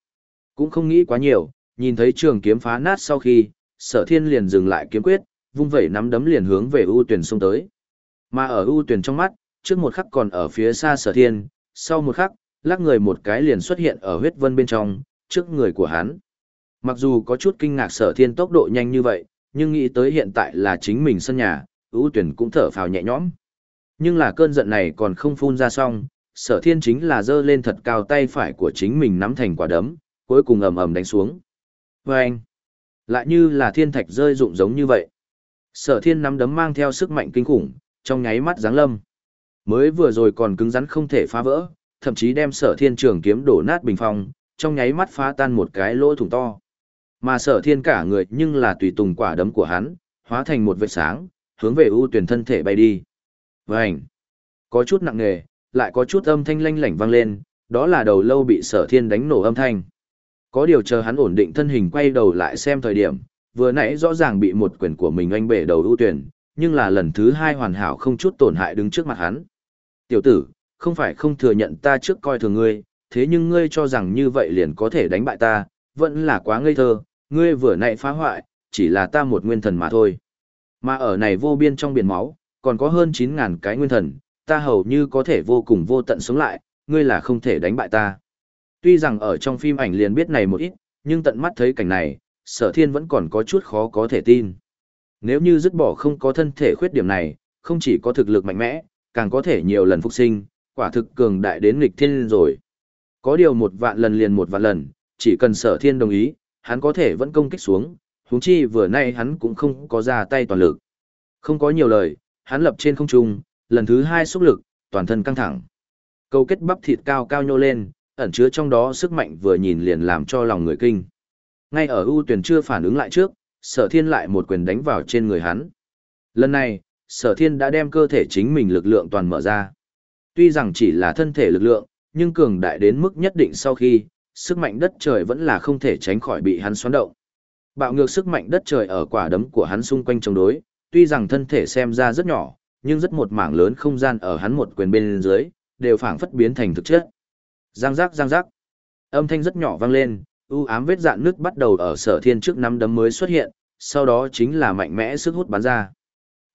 Cũng không nghĩ quá nhiều, nhìn thấy trường kiếm phá nát sau khi, sở thiên liền dừng lại kiếm quyết, vung vẩy nắm đấm liền hướng về ưu tuyển xông tới. Mà ở ưu tuyển trong mắt, trước một khắc còn ở phía xa sở thiên, sau một khắc, lắc người một cái liền xuất hiện ở huyết vân bên trong, trước người của hắn. Mặc dù có chút kinh ngạc sở thiên tốc độ nhanh như vậy, nhưng nghĩ tới hiện tại là chính mình sân nhà, ưu tuyển cũng thở phào nhẹ nhõm. Nhưng là cơn giận này còn không phun ra xong, sở thiên chính là giơ lên thật cao tay phải của chính mình nắm thành quả đấm, cuối cùng ầm ầm đánh xuống. Và anh, lại như là thiên thạch rơi rụng giống như vậy. Sở thiên nắm đấm mang theo sức mạnh kinh khủng, trong nháy mắt giáng lâm. Mới vừa rồi còn cứng rắn không thể phá vỡ, thậm chí đem sở thiên trường kiếm đổ nát bình phong, trong nháy mắt phá tan một cái lỗ thủng to. Mà sở thiên cả người nhưng là tùy tùng quả đấm của hắn, hóa thành một vệt sáng, hướng về ưu tuyển thân thể bay đi. Vành! Có chút nặng nề, lại có chút âm thanh lanh lảnh vang lên, đó là đầu lâu bị sở thiên đánh nổ âm thanh. Có điều chờ hắn ổn định thân hình quay đầu lại xem thời điểm, vừa nãy rõ ràng bị một quyền của mình anh bể đầu ưu tuyển, nhưng là lần thứ hai hoàn hảo không chút tổn hại đứng trước mặt hắn. Tiểu tử, không phải không thừa nhận ta trước coi thường ngươi, thế nhưng ngươi cho rằng như vậy liền có thể đánh bại ta, vẫn là quá ngây thơ, ngươi vừa nãy phá hoại, chỉ là ta một nguyên thần mà thôi. Mà ở này vô biên trong biển máu, còn có hơn 9.000 cái nguyên thần, ta hầu như có thể vô cùng vô tận sống lại, ngươi là không thể đánh bại ta. Tuy rằng ở trong phim ảnh liền biết này một ít, nhưng tận mắt thấy cảnh này, sở thiên vẫn còn có chút khó có thể tin. Nếu như dứt bỏ không có thân thể khuyết điểm này, không chỉ có thực lực mạnh mẽ, càng có thể nhiều lần phục sinh, quả thực cường đại đến nghịch thiên rồi. Có điều một vạn lần liền một vạn lần, chỉ cần sở thiên đồng ý, hắn có thể vẫn công kích xuống, húng chi vừa nay hắn cũng không có ra tay toàn lực. Không có nhiều lời, hắn lập trên không trung, lần thứ hai xúc lực, toàn thân căng thẳng. Câu kết bắp thịt cao cao nhô lên, ẩn chứa trong đó sức mạnh vừa nhìn liền làm cho lòng người kinh. Ngay ở ưu tuyển chưa phản ứng lại trước, sở thiên lại một quyền đánh vào trên người hắn. Lần này, sở thiên đã đem cơ thể chính mình lực lượng toàn mở ra. Tuy rằng chỉ là thân thể lực lượng, nhưng cường đại đến mức nhất định sau khi, sức mạnh đất trời vẫn là không thể tránh khỏi bị hắn xoắn động. Bạo ngược sức mạnh đất trời ở quả đấm của hắn xung quanh chống đối, tuy rằng thân thể xem ra rất nhỏ, nhưng rất một mảng lớn không gian ở hắn một quyền bên dưới, đều phảng phất biến thành thực chất. Giang giác giang giác. Âm thanh rất nhỏ vang lên, u ám vết dạn nước bắt đầu ở sở thiên trước năm đấm mới xuất hiện, sau đó chính là mạnh mẽ sức hút bắn ra.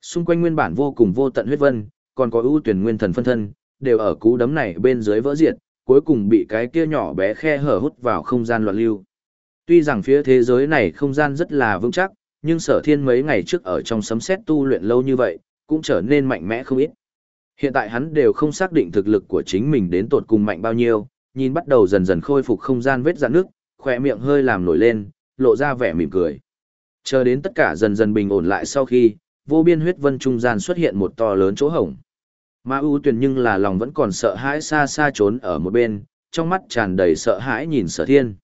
Xung quanh nguyên bản vô cùng vô tận huyết vân, còn có ưu tuyển nguyên thần phân thân, đều ở cú đấm này bên dưới vỡ diệt, cuối cùng bị cái kia nhỏ bé khe hở hút vào không gian loạn lưu. Tuy rằng phía thế giới này không gian rất là vững chắc, nhưng sở thiên mấy ngày trước ở trong sấm xét tu luyện lâu như vậy, cũng trở nên mạnh mẽ không ít. Hiện tại hắn đều không xác định thực lực của chính mình đến tột cùng mạnh bao nhiêu, nhìn bắt đầu dần dần khôi phục không gian vết dạn nước, khỏe miệng hơi làm nổi lên, lộ ra vẻ mỉm cười. Chờ đến tất cả dần dần bình ổn lại sau khi, vô biên huyết vân trung gian xuất hiện một to lớn chỗ hổng. Ma U tuyển nhưng là lòng vẫn còn sợ hãi xa xa trốn ở một bên, trong mắt tràn đầy sợ hãi nhìn sở thiên.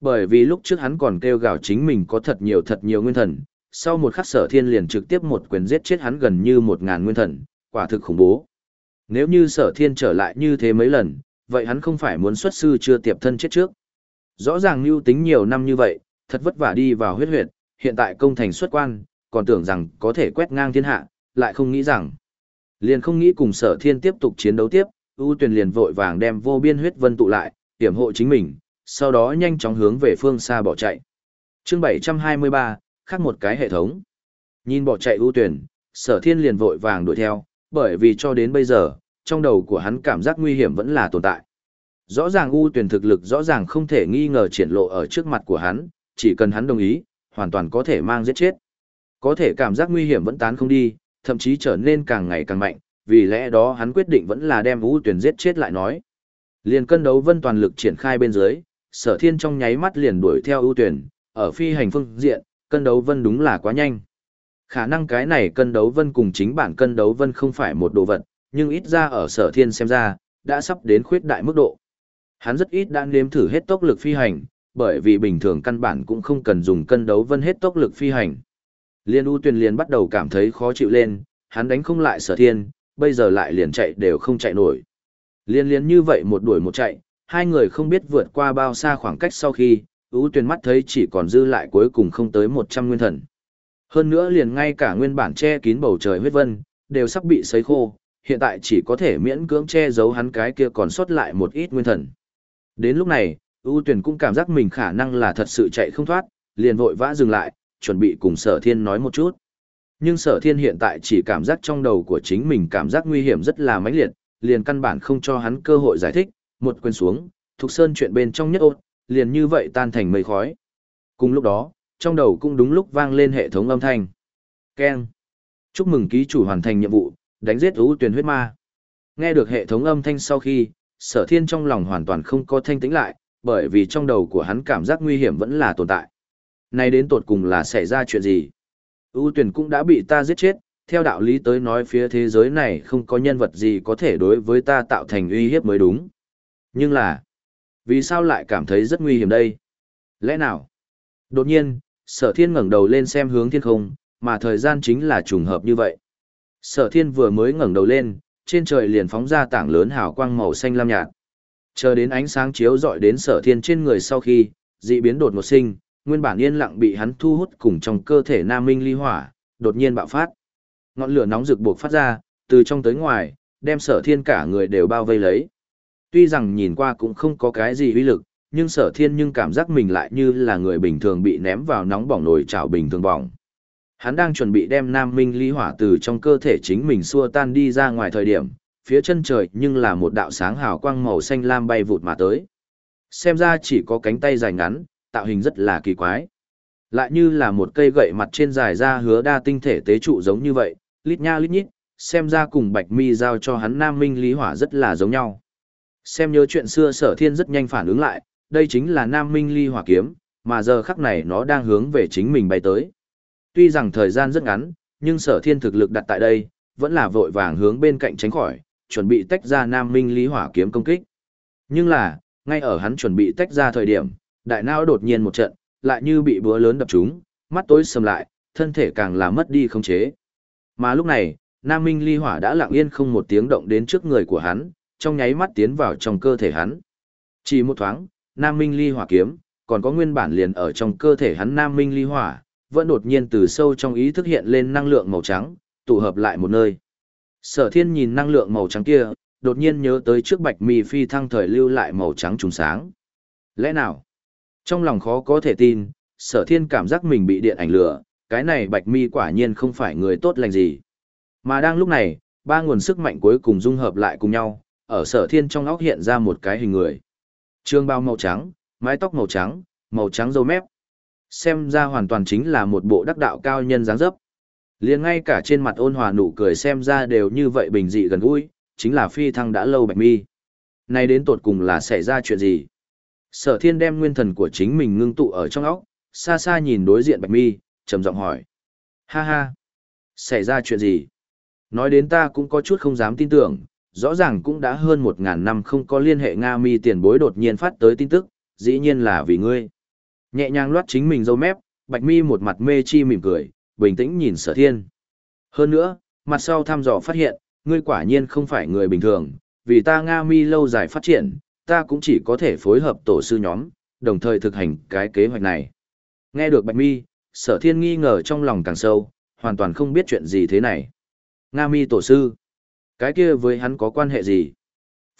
Bởi vì lúc trước hắn còn kêu gào chính mình có thật nhiều thật nhiều nguyên thần, sau một khắc sở thiên liền trực tiếp một quyền giết chết hắn gần như một ngàn nguyên thần, quả thực khủng bố. Nếu như sở thiên trở lại như thế mấy lần, vậy hắn không phải muốn xuất sư chưa tiệp thân chết trước. Rõ ràng lưu tính nhiều năm như vậy, thật vất vả đi vào huyết huyệt, hiện tại công thành xuất quan, còn tưởng rằng có thể quét ngang thiên hạ, lại không nghĩ rằng. Liền không nghĩ cùng sở thiên tiếp tục chiến đấu tiếp, ưu tuyển liền vội vàng đem vô biên huyết vân tụ lại, hiểm hộ chính mình, sau đó nhanh chóng hướng về phương xa bỏ chạy. chương 723, khác một cái hệ thống. Nhìn bỏ chạy ưu tuyển, sở thiên liền vội vàng đuổi theo, bởi vì cho đến bây giờ, trong đầu của hắn cảm giác nguy hiểm vẫn là tồn tại. Rõ ràng ưu tuyển thực lực rõ ràng không thể nghi ngờ triển lộ ở trước mặt của hắn, chỉ cần hắn đồng ý, hoàn toàn có thể mang giết chết. Có thể cảm giác nguy hiểm vẫn tán không đi, thậm chí trở nên càng ngày càng mạnh, vì lẽ đó hắn quyết định vẫn là đem ưu tuyển giết chết lại nói. Liền cân đấu vân toàn lực triển khai bên dưới, sở thiên trong nháy mắt liền đuổi theo ưu tuyển, ở phi hành phương diện, cân đấu vân đúng là quá nhanh. Khả năng cái này cân đấu vân cùng chính bản cân đấu vân không phải một đồ vật, nhưng ít ra ở sở thiên xem ra, đã sắp đến khuyết đại mức độ. Hắn rất ít đã nếm thử hết tốc lực phi hành, bởi vì bình thường căn bản cũng không cần dùng cân đấu vân hết tốc lực phi hành. Liên U Tuyền liền bắt đầu cảm thấy khó chịu lên, hắn đánh không lại sở thiên, bây giờ lại liền chạy đều không chạy nổi. Liên liên như vậy một đuổi một chạy, hai người không biết vượt qua bao xa khoảng cách sau khi, U Tuyền mắt thấy chỉ còn dư lại cuối cùng không tới 100 nguyên thần. Hơn nữa liền ngay cả nguyên bản che kín bầu trời huyết vân, đều sắp bị sấy khô, hiện tại chỉ có thể miễn cưỡng che giấu hắn cái kia còn sót lại một ít nguyên thần. Đến lúc này, ưu tuyển cũng cảm giác mình khả năng là thật sự chạy không thoát, liền vội vã dừng lại, chuẩn bị cùng sở thiên nói một chút. Nhưng sở thiên hiện tại chỉ cảm giác trong đầu của chính mình cảm giác nguy hiểm rất là mãnh liệt, liền căn bản không cho hắn cơ hội giải thích, một quên xuống, Thục Sơn chuyện bên trong nhất ốt, liền như vậy tan thành mây khói. Cùng lúc đó, trong đầu cũng đúng lúc vang lên hệ thống âm thanh. Keng. Chúc mừng ký chủ hoàn thành nhiệm vụ, đánh giết ưu tuyển huyết ma. Nghe được hệ thống âm thanh sau khi, sở thiên trong lòng hoàn toàn không có thanh tĩnh lại, bởi vì trong đầu của hắn cảm giác nguy hiểm vẫn là tồn tại. Này đến tột cùng là xảy ra chuyện gì? ưu tuyển cũng đã bị ta giết chết, theo đạo lý tới nói phía thế giới này không có nhân vật gì có thể đối với ta tạo thành uy hiếp mới đúng. Nhưng là, vì sao lại cảm thấy rất nguy hiểm đây? Lẽ nào? Đột nhiên, sở thiên ngẩng đầu lên xem hướng thiên không, mà thời gian chính là trùng hợp như vậy. Sở thiên vừa mới ngẩng đầu lên, trên trời liền phóng ra tảng lớn hào quang màu xanh lam nhạt. Chờ đến ánh sáng chiếu rọi đến sở thiên trên người sau khi, dị biến đột ngột sinh, nguyên bản yên lặng bị hắn thu hút cùng trong cơ thể nam minh ly hỏa, đột nhiên bạo phát. Ngọn lửa nóng rực buộc phát ra, từ trong tới ngoài, đem sở thiên cả người đều bao vây lấy. Tuy rằng nhìn qua cũng không có cái gì uy lực, nhưng sở thiên nhưng cảm giác mình lại như là người bình thường bị ném vào nóng bỏng nồi chảo bình thường bỏng. Hắn đang chuẩn bị đem nam minh ly hỏa từ trong cơ thể chính mình xua tan đi ra ngoài thời điểm, phía chân trời nhưng là một đạo sáng hào quang màu xanh lam bay vụt mà tới. Xem ra chỉ có cánh tay dài ngắn, tạo hình rất là kỳ quái. Lại như là một cây gậy mặt trên dài ra hứa đa tinh thể tế trụ giống như vậy, lít nha lít nhít, xem ra cùng bạch mi giao cho hắn nam minh lý hỏa rất là giống nhau. Xem nhớ chuyện xưa sở thiên rất nhanh phản ứng lại, đây chính là nam minh ly hỏa kiếm, mà giờ khắc này nó đang hướng về chính mình bay tới. Tuy rằng thời gian rất ngắn, nhưng sở thiên thực lực đặt tại đây, vẫn là vội vàng hướng bên cạnh tránh khỏi, chuẩn bị tách ra nam minh lý hỏa kiếm công kích. Nhưng là, ngay ở hắn chuẩn bị tách ra thời điểm, đại não đột nhiên một trận, lại như bị búa lớn đập trúng, mắt tối sầm lại, thân thể càng là mất đi không chế. Mà lúc này, Nam Minh Ly Hỏa đã lặng yên không một tiếng động đến trước người của hắn, trong nháy mắt tiến vào trong cơ thể hắn. Chỉ một thoáng, Nam Minh Ly Hỏa kiếm, còn có nguyên bản liền ở trong cơ thể hắn Nam Minh Ly Hỏa, vẫn đột nhiên từ sâu trong ý thức hiện lên năng lượng màu trắng, tụ hợp lại một nơi. Sở Thiên nhìn năng lượng màu trắng kia, đột nhiên nhớ tới trước Bạch Mi phi thăng thời lưu lại màu trắng trùng sáng. Lẽ nào? Trong lòng khó có thể tin, Sở Thiên cảm giác mình bị điện ảnh lửa, cái này Bạch Mi quả nhiên không phải người tốt lành gì. Mà đang lúc này, ba nguồn sức mạnh cuối cùng dung hợp lại cùng nhau, ở Sở Thiên trong óc hiện ra một cái hình người. Trương bao màu trắng, mái tóc màu trắng, màu trắng râu mép. Xem ra hoàn toàn chính là một bộ đắc đạo cao nhân dáng dấp. liền ngay cả trên mặt ôn hòa nụ cười xem ra đều như vậy bình dị gần gũi, chính là phi thăng đã lâu bạch mi. Nay đến tột cùng là xảy ra chuyện gì? Sở thiên đem nguyên thần của chính mình ngưng tụ ở trong óc, xa xa nhìn đối diện bạch mi, trầm giọng hỏi. Ha ha! Xảy ra chuyện gì? Nói đến ta cũng có chút không dám tin tưởng, rõ ràng cũng đã hơn một ngàn năm không có liên hệ Nga mi tiền bối đột nhiên phát tới tin tức, dĩ nhiên là vì ngươi. Nhẹ nhàng loát chính mình dâu mép, bạch mi một mặt mê chi mỉm cười, bình tĩnh nhìn sở thiên. Hơn nữa, mặt sau thăm dò phát hiện, ngươi quả nhiên không phải người bình thường, vì ta Nga mi lâu dài phát triển, ta cũng chỉ có thể phối hợp tổ sư nhóm, đồng thời thực hành cái kế hoạch này. Nghe được bạch mi, sở thiên nghi ngờ trong lòng càng sâu, hoàn toàn không biết chuyện gì thế này. Nga mi tổ sư, cái kia với hắn có quan hệ gì?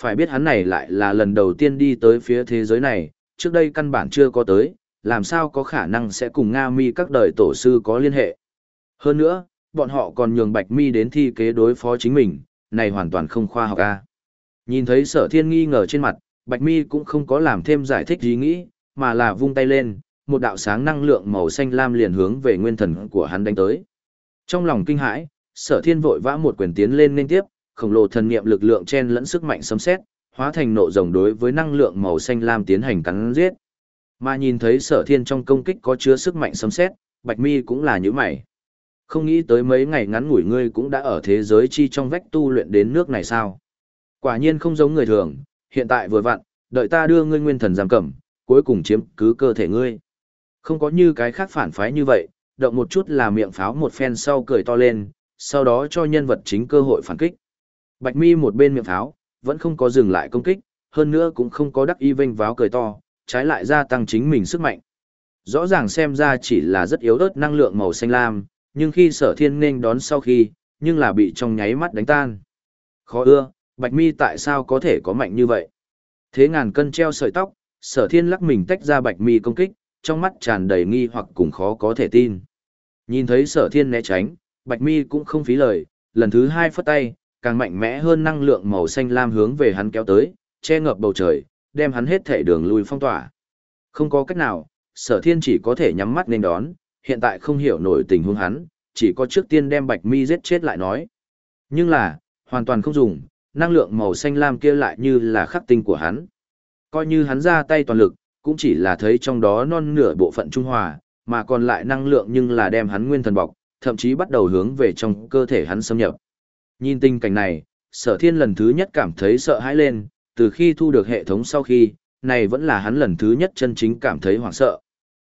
Phải biết hắn này lại là lần đầu tiên đi tới phía thế giới này, trước đây căn bản chưa có tới, làm sao có khả năng sẽ cùng Nga mi các đời tổ sư có liên hệ. Hơn nữa, bọn họ còn nhường Bạch mi đến thi kế đối phó chính mình, này hoàn toàn không khoa học a. Nhìn thấy sở thiên nghi ngờ trên mặt, Bạch mi cũng không có làm thêm giải thích gì nghĩ, mà là vung tay lên, một đạo sáng năng lượng màu xanh lam liền hướng về nguyên thần của hắn đánh tới. Trong lòng kinh hãi, sở thiên vội vã một quyền tiến lên nên tiếp, khổng lồ thần niệm lực lượng chen lẫn sức mạnh sấm xét, hóa thành nộ rồng đối với năng lượng màu xanh lam tiến hành cắn giết. Mà nhìn thấy sở thiên trong công kích có chứa sức mạnh sấm xét, bạch mi cũng là như mày. Không nghĩ tới mấy ngày ngắn ngủi ngươi cũng đã ở thế giới chi trong vách tu luyện đến nước này sao. Quả nhiên không giống người thường, hiện tại vừa vặn, đợi ta đưa ngươi nguyên thần giam cầm, cuối cùng chiếm cứ cơ thể ngươi. Không có như cái khác phản phái như vậy, động một chút là miệng pháo một phen sau cười to lên, sau đó cho nhân vật chính cơ hội phản kích. Bạch mi một bên miệng pháo, vẫn không có dừng lại công kích, hơn nữa cũng không có đắc y vênh váo cười to, trái lại gia tăng chính mình sức mạnh. Rõ ràng xem ra chỉ là rất yếu ớt năng lượng màu xanh lam, nhưng khi sở thiên nên đón sau khi, nhưng là bị trong nháy mắt đánh tan. Khó ưa, bạch mi tại sao có thể có mạnh như vậy? Thế ngàn cân treo sợi tóc, sở thiên lắc mình tách ra bạch mi công kích, trong mắt tràn đầy nghi hoặc cùng khó có thể tin. Nhìn thấy sở thiên né tránh, bạch mi cũng không phí lời, lần thứ hai phất tay, càng mạnh mẽ hơn năng lượng màu xanh lam hướng về hắn kéo tới, che ngập bầu trời, đem hắn hết thể đường lui phong tỏa. Không có cách nào, sở thiên chỉ có thể nhắm mắt nên đón, hiện tại không hiểu nổi tình huống hắn, chỉ có trước tiên đem bạch mi giết chết lại nói. Nhưng là, hoàn toàn không dùng, năng lượng màu xanh lam kia lại như là khắc tinh của hắn. Coi như hắn ra tay toàn lực, cũng chỉ là thấy trong đó non nửa bộ phận trung hòa, mà còn lại năng lượng nhưng là đem hắn nguyên thần bọc, thậm chí bắt đầu hướng về trong cơ thể hắn xâm nhập. Nhìn tình cảnh này, sở thiên lần thứ nhất cảm thấy sợ hãi lên, từ khi thu được hệ thống sau khi, này vẫn là hắn lần thứ nhất chân chính cảm thấy hoảng sợ.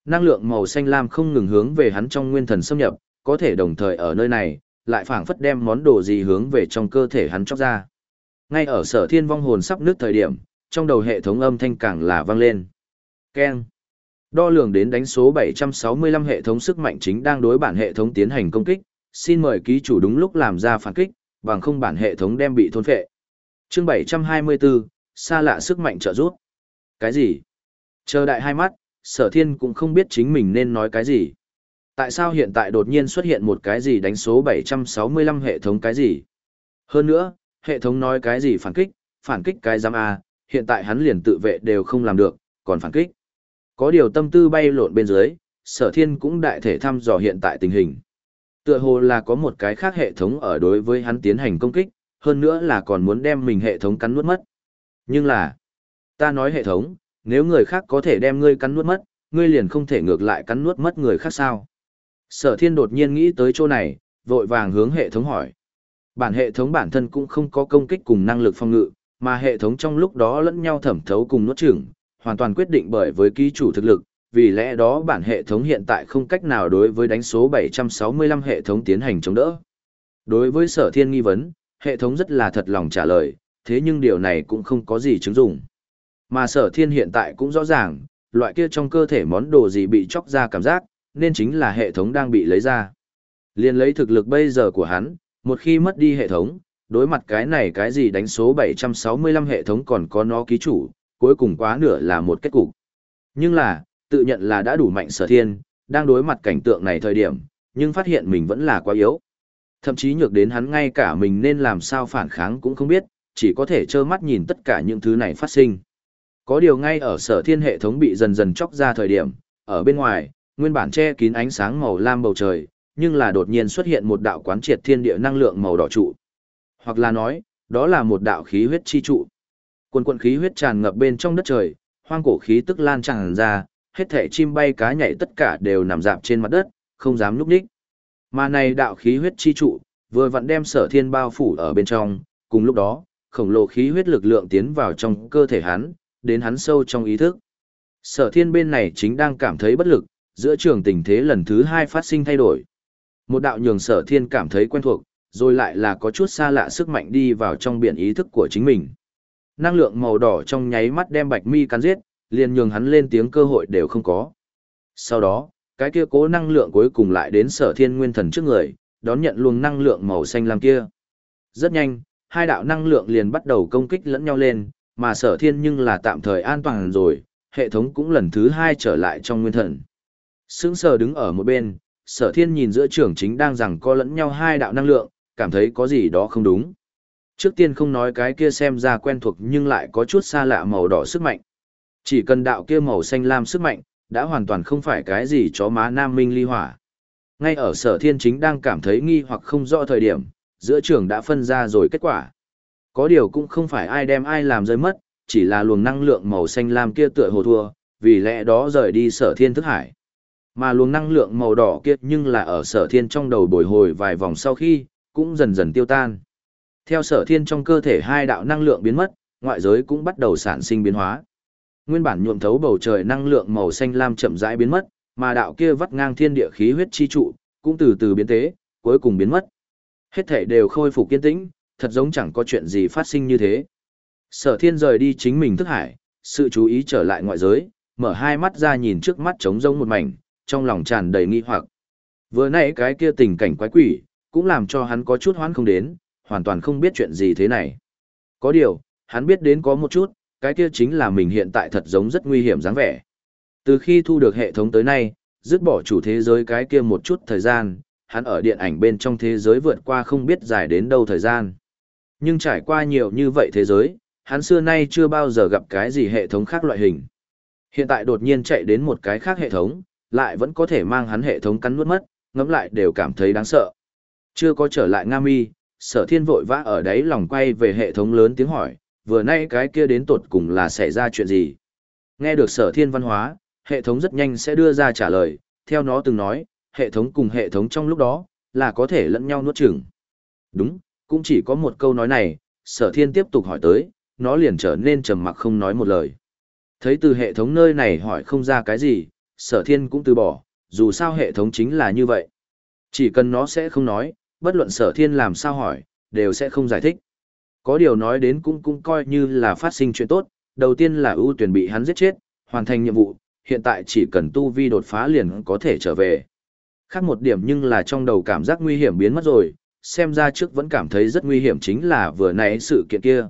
Năng lượng màu xanh lam không ngừng hướng về hắn trong nguyên thần xâm nhập, có thể đồng thời ở nơi này, lại phảng phất đem món đồ gì hướng về trong cơ thể hắn chóc ra. Ngay ở sở thiên vong hồn sắp nứt thời điểm, trong đầu hệ thống âm thanh càng là vang lên. Keng. Đo lường đến đánh số 765 hệ thống sức mạnh chính đang đối bản hệ thống tiến hành công kích, xin mời ký chủ đúng lúc làm ra phản kích, bằng không bản hệ thống đem bị thôn phệ. Chương 724, xa lạ sức mạnh trợ giúp. Cái gì? Chờ đại hai mắt, sở thiên cũng không biết chính mình nên nói cái gì. Tại sao hiện tại đột nhiên xuất hiện một cái gì đánh số 765 hệ thống cái gì? Hơn nữa, hệ thống nói cái gì phản kích, phản kích cái giam A, hiện tại hắn liền tự vệ đều không làm được, còn phản kích. Có điều tâm tư bay lộn bên dưới, sở thiên cũng đại thể thăm dò hiện tại tình hình. Tựa hồ là có một cái khác hệ thống ở đối với hắn tiến hành công kích, hơn nữa là còn muốn đem mình hệ thống cắn nuốt mất. Nhưng là, ta nói hệ thống, nếu người khác có thể đem ngươi cắn nuốt mất, ngươi liền không thể ngược lại cắn nuốt mất người khác sao. Sở thiên đột nhiên nghĩ tới chỗ này, vội vàng hướng hệ thống hỏi. Bản hệ thống bản thân cũng không có công kích cùng năng lực phòng ngự, mà hệ thống trong lúc đó lẫn nhau thẩm thấu cùng nuốt chửng, hoàn toàn quyết định bởi với ký chủ thực lực, vì lẽ đó bản hệ thống hiện tại không cách nào đối với đánh số 765 hệ thống tiến hành chống đỡ. Đối với sở thiên nghi vấn, hệ thống rất là thật lòng trả lời, thế nhưng điều này cũng không có gì chứng dụng. Mà sở thiên hiện tại cũng rõ ràng, loại kia trong cơ thể món đồ gì bị chóc ra cảm giác, nên chính là hệ thống đang bị lấy ra. Liên lấy thực lực bây giờ của hắn, một khi mất đi hệ thống, đối mặt cái này cái gì đánh số 765 hệ thống còn có nó ký chủ, cuối cùng quá nửa là một kết cục. Nhưng là, tự nhận là đã đủ mạnh sở thiên, đang đối mặt cảnh tượng này thời điểm, nhưng phát hiện mình vẫn là quá yếu. Thậm chí nhược đến hắn ngay cả mình nên làm sao phản kháng cũng không biết, chỉ có thể trơ mắt nhìn tất cả những thứ này phát sinh. Có điều ngay ở sở thiên hệ thống bị dần dần chóc ra thời điểm, ở bên ngoài, nguyên bản che kín ánh sáng màu lam bầu trời, nhưng là đột nhiên xuất hiện một đạo quán triệt thiên địa năng lượng màu đỏ trụ. Hoặc là nói, đó là một đạo khí huyết chi trụ. Quần quần khí huyết tràn ngập bên trong đất trời, hoang cổ khí tức lan tràn ra, hết thể chim bay cá nhảy tất cả đều nằm dạp trên mặt đất, không dám núp đích. Mà này đạo khí huyết chi trụ, vừa vặn đem sở thiên bao phủ ở bên trong, cùng lúc đó, khổng lồ khí huyết lực lượng tiến vào trong cơ thể hắn, đến hắn sâu trong ý thức. Sở thiên bên này chính đang cảm thấy bất lực, giữa trường tình thế lần thứ hai phát sinh thay đổi. Một đạo nhường sở thiên cảm thấy quen thuộc, rồi lại là có chút xa lạ sức mạnh đi vào trong biển ý thức của chính mình. Năng lượng màu đỏ trong nháy mắt đem bạch mi cắn giết, liền nhường hắn lên tiếng cơ hội đều không có. Sau đó, cái kia cố năng lượng cuối cùng lại đến sở thiên nguyên thần trước người, đón nhận luồng năng lượng màu xanh lam kia. Rất nhanh, hai đạo năng lượng liền bắt đầu công kích lẫn nhau lên, mà sở thiên nhưng là tạm thời an toàn rồi, hệ thống cũng lần thứ hai trở lại trong nguyên thần. Sướng sờ đứng ở một bên, sở thiên nhìn giữa trưởng chính đang rằng co lẫn nhau hai đạo năng lượng, cảm thấy có gì đó không đúng. Trước tiên không nói cái kia xem ra quen thuộc nhưng lại có chút xa lạ màu đỏ sức mạnh. Chỉ cần đạo kia màu xanh lam sức mạnh, đã hoàn toàn không phải cái gì chó má nam minh ly hỏa. Ngay ở sở thiên chính đang cảm thấy nghi hoặc không rõ thời điểm, giữa trường đã phân ra rồi kết quả. Có điều cũng không phải ai đem ai làm rơi mất, chỉ là luồng năng lượng màu xanh lam kia tựa hồ thua, vì lẽ đó rời đi sở thiên thức hải. Mà luồng năng lượng màu đỏ kia nhưng là ở sở thiên trong đầu bồi hồi vài vòng sau khi, cũng dần dần tiêu tan. Theo sở thiên trong cơ thể hai đạo năng lượng biến mất, ngoại giới cũng bắt đầu sản sinh biến hóa. Nguyên bản nhuộm thấu bầu trời năng lượng màu xanh lam chậm rãi biến mất, mà đạo kia vắt ngang thiên địa khí huyết chi trụ, cũng từ từ biến tế, cuối cùng biến mất. Hết thể đều khôi phục kiên tĩnh, thật giống chẳng có chuyện gì phát sinh như thế. Sở thiên rời đi chính mình thức hải, sự chú ý trở lại ngoại giới, mở hai mắt ra nhìn trước mắt trống rỗng một mảnh, trong lòng tràn đầy nghi hoặc. Vừa nãy cái kia tình cảnh quái quỷ, cũng làm cho hắn có chút hoán không đến, hoàn toàn không biết chuyện gì thế này. Có điều, hắn biết đến có một chút, cái kia chính là mình hiện tại thật giống rất nguy hiểm dáng vẻ. Từ khi thu được hệ thống tới nay, dứt bỏ chủ thế giới cái kia một chút thời gian, hắn ở điện ảnh bên trong thế giới vượt qua không biết dài đến đâu thời gian. Nhưng trải qua nhiều như vậy thế giới, hắn xưa nay chưa bao giờ gặp cái gì hệ thống khác loại hình. Hiện tại đột nhiên chạy đến một cái khác hệ thống, lại vẫn có thể mang hắn hệ thống cắn nuốt mất, ngẫm lại đều cảm thấy đáng sợ. Chưa có trở lại Nga Mi, sở thiên vội vã ở đấy lòng quay về hệ thống lớn tiếng hỏi, vừa nay cái kia đến tột cùng là xảy ra chuyện gì? Nghe được sở thiên văn hóa, hệ thống rất nhanh sẽ đưa ra trả lời, theo nó từng nói, hệ thống cùng hệ thống trong lúc đó, là có thể lẫn nhau nuốt chửng. Đúng, cũng chỉ có một câu nói này, sở thiên tiếp tục hỏi tới, nó liền trở nên trầm mặc không nói một lời. Thấy từ hệ thống nơi này hỏi không ra cái gì, sở thiên cũng từ bỏ, dù sao hệ thống chính là như vậy. Chỉ cần nó sẽ không nói, bất luận sở thiên làm sao hỏi, đều sẽ không giải thích. Có điều nói đến cũng cũng coi như là phát sinh chuyện tốt, đầu tiên là ưu tuyển bị hắn giết chết, hoàn thành nhiệm vụ, hiện tại chỉ cần tu vi đột phá liền có thể trở về. Khác một điểm nhưng là trong đầu cảm giác nguy hiểm biến mất rồi, xem ra trước vẫn cảm thấy rất nguy hiểm chính là vừa nãy sự kiện kia.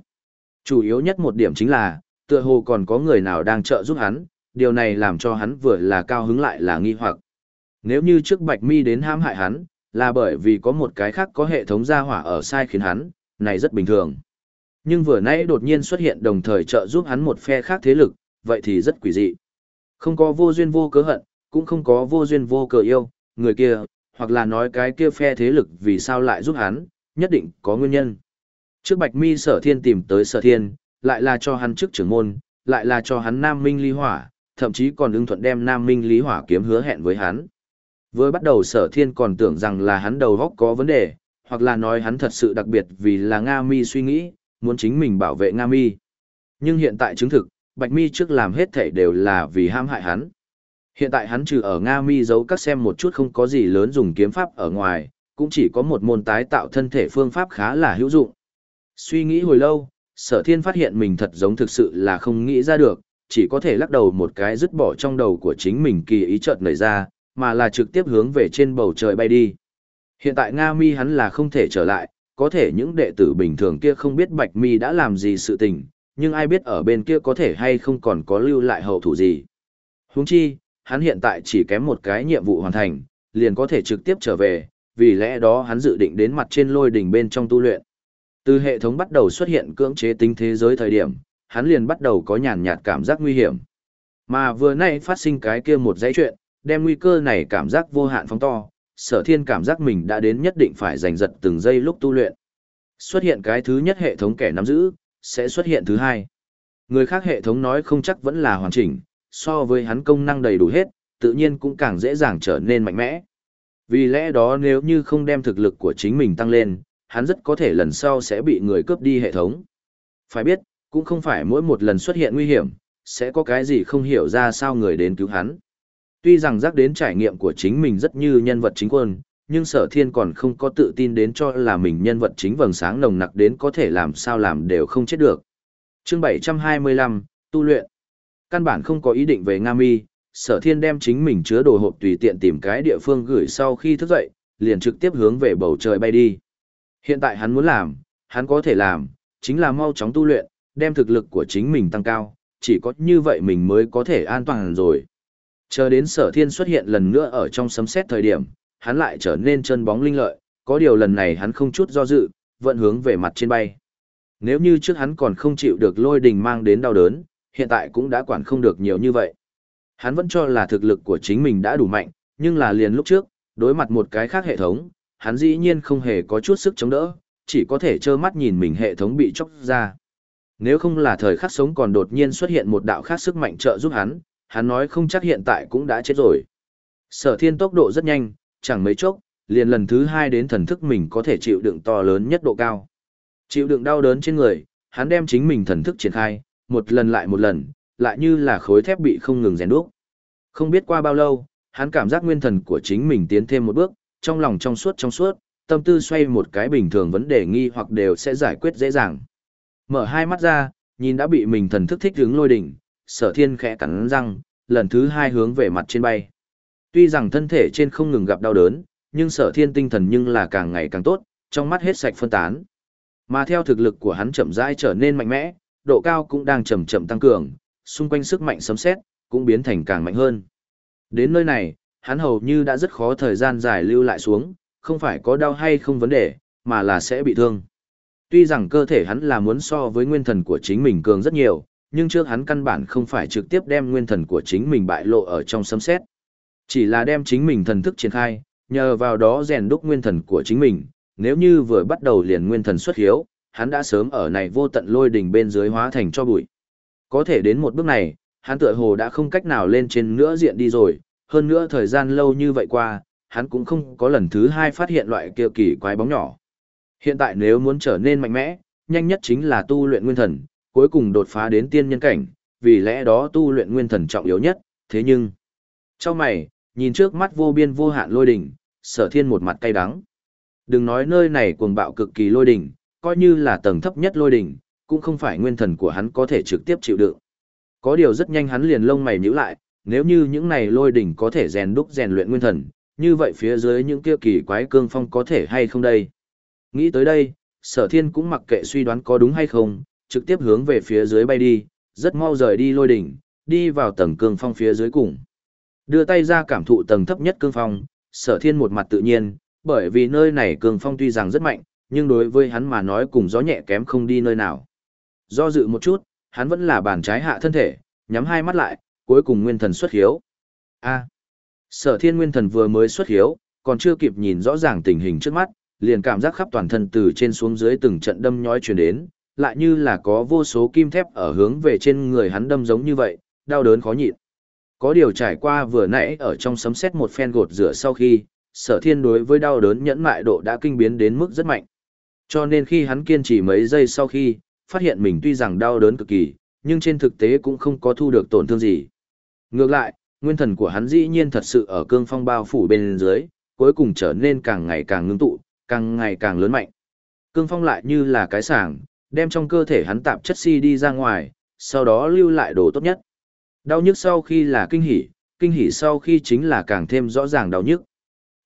Chủ yếu nhất một điểm chính là, tựa hồ còn có người nào đang trợ giúp hắn, điều này làm cho hắn vừa là cao hứng lại là nghi hoặc. Nếu như trước Bạch Mi đến hãm hại hắn, là bởi vì có một cái khác có hệ thống gia hỏa ở sai khiến hắn, này rất bình thường. Nhưng vừa nãy đột nhiên xuất hiện đồng thời trợ giúp hắn một phe khác thế lực, vậy thì rất quỷ dị. Không có vô duyên vô cớ hận, cũng không có vô duyên vô cớ yêu, người kia, hoặc là nói cái kia phe thế lực vì sao lại giúp hắn, nhất định có nguyên nhân. Trước Bạch Mi Sở Thiên tìm tới Sở Thiên, lại là cho hắn trước trưởng môn, lại là cho hắn Nam Minh Lý Hỏa, thậm chí còn ưng thuận đem Nam Minh Lý Hỏa kiếm hứa hẹn với hắn. Với bắt đầu Sở Thiên còn tưởng rằng là hắn đầu óc có vấn đề, hoặc là nói hắn thật sự đặc biệt vì là Nga Mi suy nghĩ, muốn chính mình bảo vệ Nga Mi. Nhưng hiện tại chứng thực, Bạch Mi trước làm hết thảy đều là vì ham hại hắn. Hiện tại hắn trừ ở Nga Mi giấu các xem một chút không có gì lớn dùng kiếm pháp ở ngoài, cũng chỉ có một môn tái tạo thân thể phương pháp khá là hữu dụng. Suy nghĩ hồi lâu, sở thiên phát hiện mình thật giống thực sự là không nghĩ ra được, chỉ có thể lắc đầu một cái dứt bỏ trong đầu của chính mình kỳ ý chợt nảy ra, mà là trực tiếp hướng về trên bầu trời bay đi. Hiện tại Nga Mi hắn là không thể trở lại, có thể những đệ tử bình thường kia không biết Bạch Mi đã làm gì sự tình, nhưng ai biết ở bên kia có thể hay không còn có lưu lại hậu thủ gì. Huống chi, hắn hiện tại chỉ kém một cái nhiệm vụ hoàn thành, liền có thể trực tiếp trở về, vì lẽ đó hắn dự định đến mặt trên lôi đỉnh bên trong tu luyện. Từ hệ thống bắt đầu xuất hiện cưỡng chế tính thế giới thời điểm, hắn liền bắt đầu có nhàn nhạt cảm giác nguy hiểm. Mà vừa nay phát sinh cái kia một dãy chuyện, đem nguy cơ này cảm giác vô hạn phóng to, sở thiên cảm giác mình đã đến nhất định phải giành giật từng giây lúc tu luyện. Xuất hiện cái thứ nhất hệ thống kẻ nắm giữ, sẽ xuất hiện thứ hai. Người khác hệ thống nói không chắc vẫn là hoàn chỉnh, so với hắn công năng đầy đủ hết, tự nhiên cũng càng dễ dàng trở nên mạnh mẽ. Vì lẽ đó nếu như không đem thực lực của chính mình tăng lên, hắn rất có thể lần sau sẽ bị người cướp đi hệ thống. Phải biết, cũng không phải mỗi một lần xuất hiện nguy hiểm, sẽ có cái gì không hiểu ra sao người đến cứu hắn. Tuy rằng giác đến trải nghiệm của chính mình rất như nhân vật chính quân, nhưng sở thiên còn không có tự tin đến cho là mình nhân vật chính vầng sáng nồng nặc đến có thể làm sao làm đều không chết được. chương 725, Tu luyện. Căn bản không có ý định về Nga Mi, sở thiên đem chính mình chứa đồ hộp tùy tiện tìm cái địa phương gửi sau khi thức dậy, liền trực tiếp hướng về bầu trời bay đi. Hiện tại hắn muốn làm, hắn có thể làm, chính là mau chóng tu luyện, đem thực lực của chính mình tăng cao, chỉ có như vậy mình mới có thể an toàn rồi. Chờ đến sở thiên xuất hiện lần nữa ở trong sấm xét thời điểm, hắn lại trở nên chân bóng linh lợi, có điều lần này hắn không chút do dự, vận hướng về mặt trên bay. Nếu như trước hắn còn không chịu được lôi đình mang đến đau đớn, hiện tại cũng đã quản không được nhiều như vậy. Hắn vẫn cho là thực lực của chính mình đã đủ mạnh, nhưng là liền lúc trước, đối mặt một cái khác hệ thống, hắn dĩ nhiên không hề có chút sức chống đỡ, chỉ có thể trơ mắt nhìn mình hệ thống bị chóc ra. Nếu không là thời khắc sống còn đột nhiên xuất hiện một đạo khác sức mạnh trợ giúp hắn, hắn nói không chắc hiện tại cũng đã chết rồi. Sở thiên tốc độ rất nhanh, chẳng mấy chốc, liền lần thứ hai đến thần thức mình có thể chịu đựng to lớn nhất độ cao. Chịu đựng đau đớn trên người, hắn đem chính mình thần thức triển khai, một lần lại một lần, lại như là khối thép bị không ngừng rèn đúc. Không biết qua bao lâu, hắn cảm giác nguyên thần của chính mình tiến thêm một bước, trong lòng trong suốt trong suốt, tâm tư xoay một cái bình thường vấn đề nghi hoặc đều sẽ giải quyết dễ dàng. Mở hai mắt ra, nhìn đã bị mình thần thức thích hướng lôi đỉnh, sở thiên khẽ cắn răng, lần thứ hai hướng về mặt trên bay. Tuy rằng thân thể trên không ngừng gặp đau đớn, nhưng sở thiên tinh thần nhưng là càng ngày càng tốt, trong mắt hết sạch phân tán. Mà theo thực lực của hắn chậm rãi trở nên mạnh mẽ, độ cao cũng đang chậm chậm tăng cường, xung quanh sức mạnh sấm xét cũng biến thành càng mạnh hơn. Đến nơi này, hắn hầu như đã rất khó thời gian dài lưu lại xuống, không phải có đau hay không vấn đề, mà là sẽ bị thương. Tuy rằng cơ thể hắn là muốn so với nguyên thần của chính mình cường rất nhiều, nhưng trước hắn căn bản không phải trực tiếp đem nguyên thần của chính mình bại lộ ở trong sấm xét. Chỉ là đem chính mình thần thức triển khai, nhờ vào đó rèn đúc nguyên thần của chính mình, nếu như vừa bắt đầu liền nguyên thần xuất hiếu, hắn đã sớm ở này vô tận lôi đỉnh bên dưới hóa thành cho bụi. Có thể đến một bước này, hắn tựa hồ đã không cách nào lên trên nữa diện đi rồi, hơn nữa thời gian lâu như vậy qua, hắn cũng không có lần thứ hai phát hiện loại kia kỳ quái bóng nhỏ. Hiện tại nếu muốn trở nên mạnh mẽ, nhanh nhất chính là tu luyện nguyên thần, cuối cùng đột phá đến tiên nhân cảnh, vì lẽ đó tu luyện nguyên thần trọng yếu nhất, thế nhưng... Trong mày, nhìn trước mắt vô biên vô hạn lôi đỉnh, sở thiên một mặt cay đắng. Đừng nói nơi này cuồng bạo cực kỳ lôi đỉnh, coi như là tầng thấp nhất lôi đỉnh, cũng không phải nguyên thần của hắn có thể trực tiếp chịu đựng. Có điều rất nhanh hắn liền lông mày nhíu lại, nếu như những này lôi đỉnh có thể rèn đúc rèn luyện nguyên thần, như vậy phía dưới những kia kỳ quái cương phong có thể hay không đây? Nghĩ tới đây, sở thiên cũng mặc kệ suy đoán có đúng hay không, trực tiếp hướng về phía dưới bay đi, rất mau rời đi lôi đỉnh, đi vào tầng cương phong phía dưới cùng. Đưa tay ra cảm thụ tầng thấp nhất cương phong, sở thiên một mặt tự nhiên, bởi vì nơi này cương phong tuy rằng rất mạnh, nhưng đối với hắn mà nói cùng gió nhẹ kém không đi nơi nào. Do dự một chút, hắn vẫn là bàn trái hạ thân thể, nhắm hai mắt lại, cuối cùng nguyên thần xuất hiếu. A. sở thiên nguyên thần vừa mới xuất hiếu, còn chưa kịp nhìn rõ ràng tình hình trước mắt, liền cảm giác khắp toàn thân từ trên xuống dưới từng trận đâm nhói truyền đến, lại như là có vô số kim thép ở hướng về trên người hắn đâm giống như vậy, đau đớn khó nhịn. Có điều trải qua vừa nãy ở trong sấm sét một phen gột rửa sau khi, sở thiên đối với đau đớn nhẫn mại độ đã kinh biến đến mức rất mạnh. Cho nên khi hắn kiên trì mấy giây sau khi, phát hiện mình tuy rằng đau đớn cực kỳ, nhưng trên thực tế cũng không có thu được tổn thương gì. Ngược lại, nguyên thần của hắn dĩ nhiên thật sự ở cương phong bao phủ bên dưới, cuối cùng trở nên càng ngày càng ngưng tụ, càng ngày càng lớn mạnh. Cương phong lại như là cái sàng, đem trong cơ thể hắn tạp chất si đi ra ngoài, sau đó lưu lại đồ tốt nhất. Đau nhức sau khi là kinh hỉ, kinh hỉ sau khi chính là càng thêm rõ ràng đau nhức.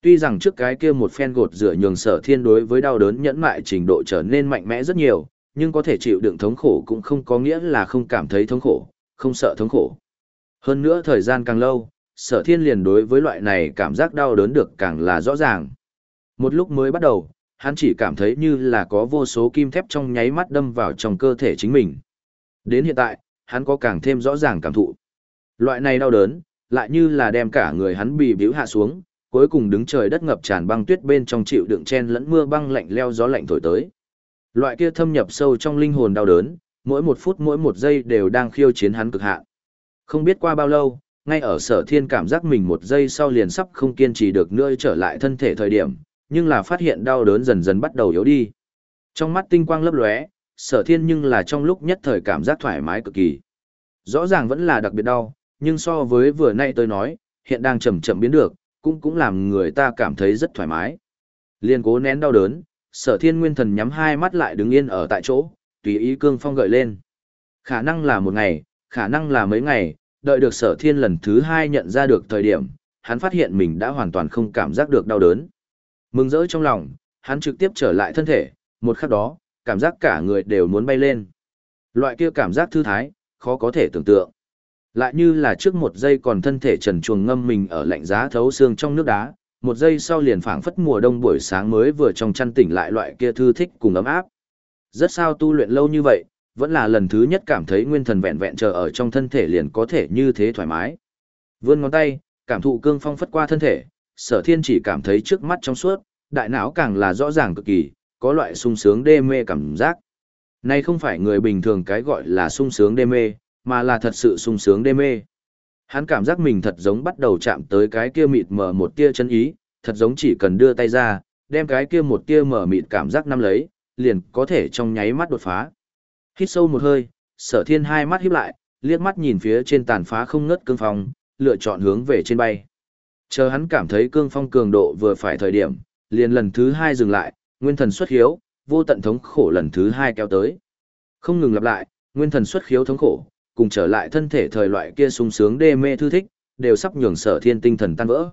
Tuy rằng trước cái kia một phen gột rửa nhường sở thiên đối với đau đớn nhẫn mại trình độ trở nên mạnh mẽ rất nhiều, nhưng có thể chịu đựng thống khổ cũng không có nghĩa là không cảm thấy thống khổ, không sợ thống khổ. Hơn nữa thời gian càng lâu, sở thiên liền đối với loại này cảm giác đau đớn được càng là rõ ràng. Một lúc mới bắt đầu, hắn chỉ cảm thấy như là có vô số kim thép trong nháy mắt đâm vào trong cơ thể chính mình. Đến hiện tại, hắn có càng thêm rõ ràng cảm thụ. Loại này đau đớn, lại như là đem cả người hắn bị biểu hạ xuống, cuối cùng đứng trời đất ngập tràn băng tuyết bên trong chịu đựng chen lẫn mưa băng lạnh leo gió lạnh thổi tới. Loại kia thâm nhập sâu trong linh hồn đau đớn, mỗi một phút mỗi một giây đều đang khiêu chiến hắn cực hạn. Không biết qua bao lâu, ngay ở sở thiên cảm giác mình một giây sau liền sắp không kiên trì được nữa trở lại thân thể thời điểm, nhưng là phát hiện đau đớn dần dần bắt đầu yếu đi. Trong mắt tinh quang lấp lóe, sở thiên nhưng là trong lúc nhất thời cảm giác thoải mái cực kỳ. Rõ ràng vẫn là đặc biệt đau, nhưng so với vừa nay tôi nói, hiện đang chậm chậm biến được, cũng cũng làm người ta cảm thấy rất thoải mái. Liên cố nén đau đớn, sở thiên nguyên thần nhắm hai mắt lại đứng yên ở tại chỗ, tùy ý cương phong gợi lên. Khả năng là một ngày, khả năng là mấy ngày, đợi được sở thiên lần thứ hai nhận ra được thời điểm, hắn phát hiện mình đã hoàn toàn không cảm giác được đau đớn. Mừng rỡ trong lòng, hắn trực tiếp trở lại thân thể, một khắc đó, cảm giác cả người đều muốn bay lên. Loại kia cảm giác thư thái, khó có thể tưởng tượng. Lại như là trước một giây còn thân thể trần chuồng ngâm mình ở lạnh giá thấu xương trong nước đá, một giây sau liền phảng phất mùa đông buổi sáng mới vừa trong chăn tỉnh lại loại kia thư thích cùng ấm áp. Rất sao tu luyện lâu như vậy, vẫn là lần thứ nhất cảm thấy nguyên thần vẹn vẹn chờ ở trong thân thể liền có thể như thế thoải mái. Vươn ngón tay, cảm thụ cương phong phất qua thân thể, sở thiên chỉ cảm thấy trước mắt trong suốt, đại não càng là rõ ràng cực kỳ, có loại sung sướng đê mê cảm giác. Này không phải người bình thường cái gọi là sung sướng đê mê, mà là thật sự sung sướng đê mê. Hắn cảm giác mình thật giống bắt đầu chạm tới cái kia mịt mờ một tia chân ý, thật giống chỉ cần đưa tay ra, đem cái kia một tia mờ mịt cảm giác nắm lấy, liền có thể trong nháy mắt đột phá. Hít sâu một hơi, sở thiên hai mắt híp lại, liếc mắt nhìn phía trên tàn phá không ngớt cương phòng, lựa chọn hướng về trên bay. Chờ hắn cảm thấy cương phong cường độ vừa phải thời điểm, liền lần thứ hai dừng lại, nguyên thần xuất hiếu, vô tận thống khổ lần thứ hai kéo tới. Không ngừng lặp lại, nguyên thần xuất khiếu thống khổ, cùng trở lại thân thể thời loại kia sung sướng đê mê thư thích, đều sắp nhường sở thiên tinh thần tan vỡ.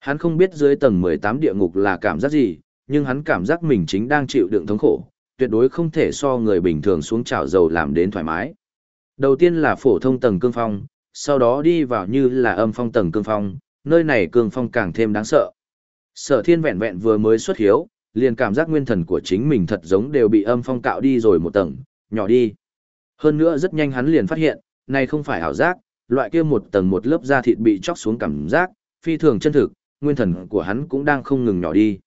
Hắn không biết dưới tầng 18 địa ngục là cảm giác gì, nhưng hắn cảm giác mình chính đang chịu đựng thống khổ, tuyệt đối không thể so người bình thường xuống chảo dầu làm đến thoải mái. Đầu tiên là phổ thông tầng cương phong, sau đó đi vào như là âm phong tầng cương phong, nơi này cường phong càng thêm đáng sợ. Sở thiên vẹn vẹn vừa mới xuất hiếu, liền cảm giác nguyên thần của chính mình thật giống đều bị âm phong cạo đi rồi một tầng, nhỏ đi. Hơn nữa rất nhanh hắn liền phát hiện, này không phải ảo giác, loại kia một tầng một lớp da thịt bị chóc xuống cảm giác, phi thường chân thực, nguyên thần của hắn cũng đang không ngừng nhỏ đi.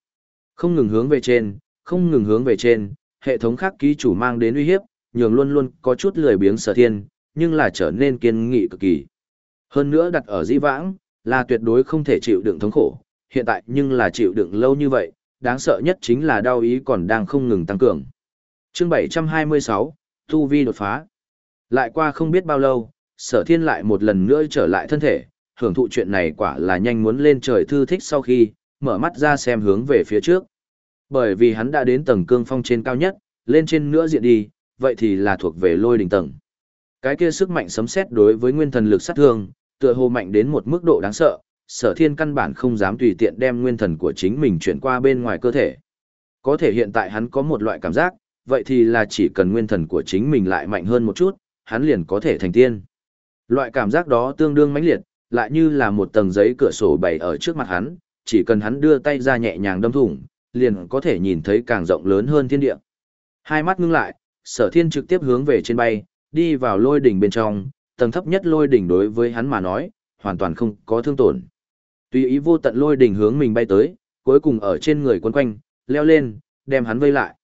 Không ngừng hướng về trên, không ngừng hướng về trên, hệ thống khác ký chủ mang đến uy hiếp, nhường luôn luôn có chút lười biếng sở thiên, nhưng là trở nên kiên nghị cực kỳ. Hơn nữa đặt ở dĩ vãng, là tuyệt đối không thể chịu đựng thống khổ, hiện tại nhưng là chịu đựng lâu như vậy, đáng sợ nhất chính là đau ý còn đang không ngừng tăng cường. Chương 726, Tu Vi đột phá. Lại qua không biết bao lâu, sở thiên lại một lần nữa trở lại thân thể, hưởng thụ chuyện này quả là nhanh muốn lên trời thư thích sau khi, mở mắt ra xem hướng về phía trước. Bởi vì hắn đã đến tầng cương phong trên cao nhất, lên trên nữa diện đi, vậy thì là thuộc về lôi đỉnh tầng. Cái kia sức mạnh sấm sét đối với nguyên thần lực sát thương, tựa hồ mạnh đến một mức độ đáng sợ, sở thiên căn bản không dám tùy tiện đem nguyên thần của chính mình chuyển qua bên ngoài cơ thể. Có thể hiện tại hắn có một loại cảm giác, vậy thì là chỉ cần nguyên thần của chính mình lại mạnh hơn một chút, hắn liền có thể thành tiên. Loại cảm giác đó tương đương mãnh liệt, lại như là một tầng giấy cửa sổ bày ở trước mặt hắn, chỉ cần hắn đưa tay ra nhẹ nhàng đâm thủng, liền có thể nhìn thấy càng rộng lớn hơn thiên địa. Hai mắt ngưng lại, sở thiên trực tiếp hướng về trên bay, đi vào lôi đỉnh bên trong, tầng thấp nhất lôi đỉnh đối với hắn mà nói, hoàn toàn không có thương tổn. Tùy ý vô tận lôi đỉnh hướng mình bay tới, cuối cùng ở trên người quấn quanh, leo lên, đem hắn vây lại.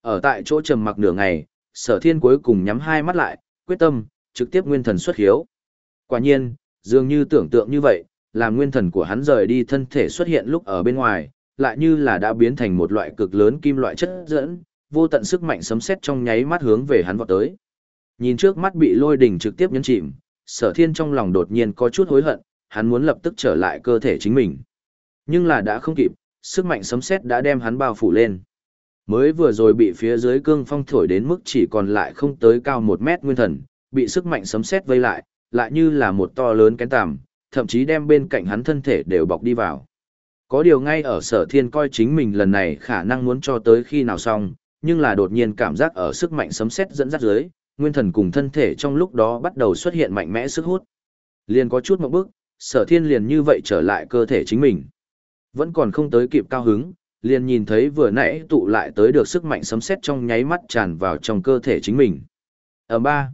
Ở tại chỗ trầm mặc nửa ngày, sở thiên cuối cùng nhắm hai mắt lại, quyết tâm, trực tiếp nguyên thần xuất hiếu. Quả nhiên, dường như tưởng tượng như vậy, làm nguyên thần của hắn rời đi thân thể xuất hiện lúc ở bên ngoài, lại như là đã biến thành một loại cực lớn kim loại chất dẫn, vô tận sức mạnh sấm sét trong nháy mắt hướng về hắn vọt tới. Nhìn trước mắt bị lôi đỉnh trực tiếp nhấn chìm, sở thiên trong lòng đột nhiên có chút hối hận, hắn muốn lập tức trở lại cơ thể chính mình. Nhưng là đã không kịp, sức mạnh sấm sét đã đem hắn bao phủ lên. Mới vừa rồi bị phía dưới cương phong thổi đến mức chỉ còn lại không tới cao một mét nguyên thần, bị sức mạnh sấm sét vây lại, lại như là một to lớn kén tằm, thậm chí đem bên cạnh hắn thân thể đều bọc đi vào. Có điều ngay ở sở thiên coi chính mình lần này khả năng muốn cho tới khi nào xong, nhưng là đột nhiên cảm giác ở sức mạnh sấm sét dẫn dắt dưới, nguyên thần cùng thân thể trong lúc đó bắt đầu xuất hiện mạnh mẽ sức hút. Liền có chút một bước, sở thiên liền như vậy trở lại cơ thể chính mình. Vẫn còn không tới kịp cao hứng, liền nhìn thấy vừa nãy tụ lại tới được sức mạnh sấm sét trong nháy mắt tràn vào trong cơ thể chính mình. Ở ba,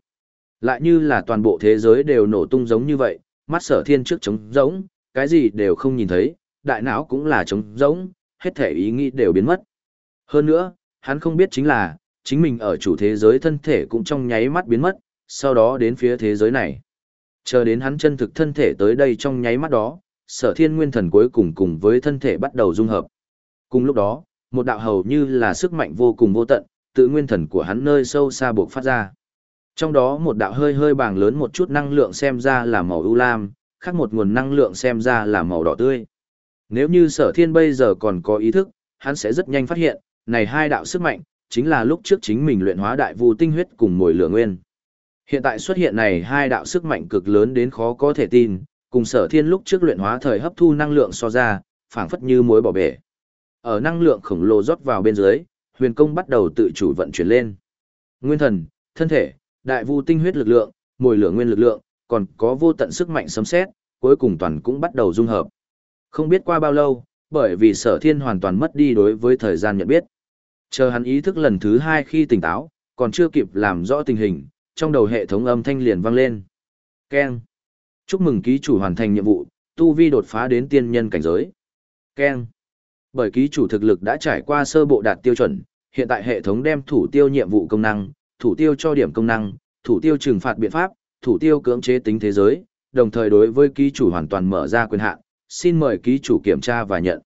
lại như là toàn bộ thế giới đều nổ tung giống như vậy, mắt sở thiên trước trống rỗng, cái gì đều không nhìn thấy, đại não cũng là trống rỗng, hết thể ý nghĩ đều biến mất. Hơn nữa, hắn không biết chính là, chính mình ở chủ thế giới thân thể cũng trong nháy mắt biến mất, sau đó đến phía thế giới này. Chờ đến hắn chân thực thân thể tới đây trong nháy mắt đó, sở thiên nguyên thần cuối cùng cùng với thân thể bắt đầu dung hợp. Cùng lúc đó, một đạo hầu như là sức mạnh vô cùng vô tận, tự nguyên thần của hắn nơi sâu xa buộc phát ra. Trong đó một đạo hơi hơi bàng lớn một chút năng lượng xem ra là màu ưu lam, khác một nguồn năng lượng xem ra là màu đỏ tươi. Nếu như sở thiên bây giờ còn có ý thức, hắn sẽ rất nhanh phát hiện, này hai đạo sức mạnh, chính là lúc trước chính mình luyện hóa đại vu tinh huyết cùng mồi lửa nguyên. Hiện tại xuất hiện này hai đạo sức mạnh cực lớn đến khó có thể tin, cùng sở thiên lúc trước luyện hóa thời hấp thu năng lượng so ra, phảng phất như muối bỏ bể. Ở năng lượng khổng lồ rót vào bên dưới, huyền công bắt đầu tự chủ vận chuyển lên. Nguyên thần, thân thể, đại vu tinh huyết lực lượng, mồi lửa nguyên lực lượng, còn có vô tận sức mạnh sấm xét, cuối cùng toàn cũng bắt đầu dung hợp. Không biết qua bao lâu, bởi vì sở thiên hoàn toàn mất đi đối với thời gian nhận biết. Chờ hắn ý thức lần thứ hai khi tỉnh táo, còn chưa kịp làm rõ tình hình, trong đầu hệ thống âm thanh liền vang lên. Keng. Chúc mừng ký chủ hoàn thành nhiệm vụ, tu vi đột phá đến tiên nhân cảnh giới. Keng. Bởi ký chủ thực lực đã trải qua sơ bộ đạt tiêu chuẩn, hiện tại hệ thống đem thủ tiêu nhiệm vụ công năng, thủ tiêu cho điểm công năng, thủ tiêu trừng phạt biện pháp, thủ tiêu cưỡng chế tính thế giới, đồng thời đối với ký chủ hoàn toàn mở ra quyền hạn, xin mời ký chủ kiểm tra và nhận.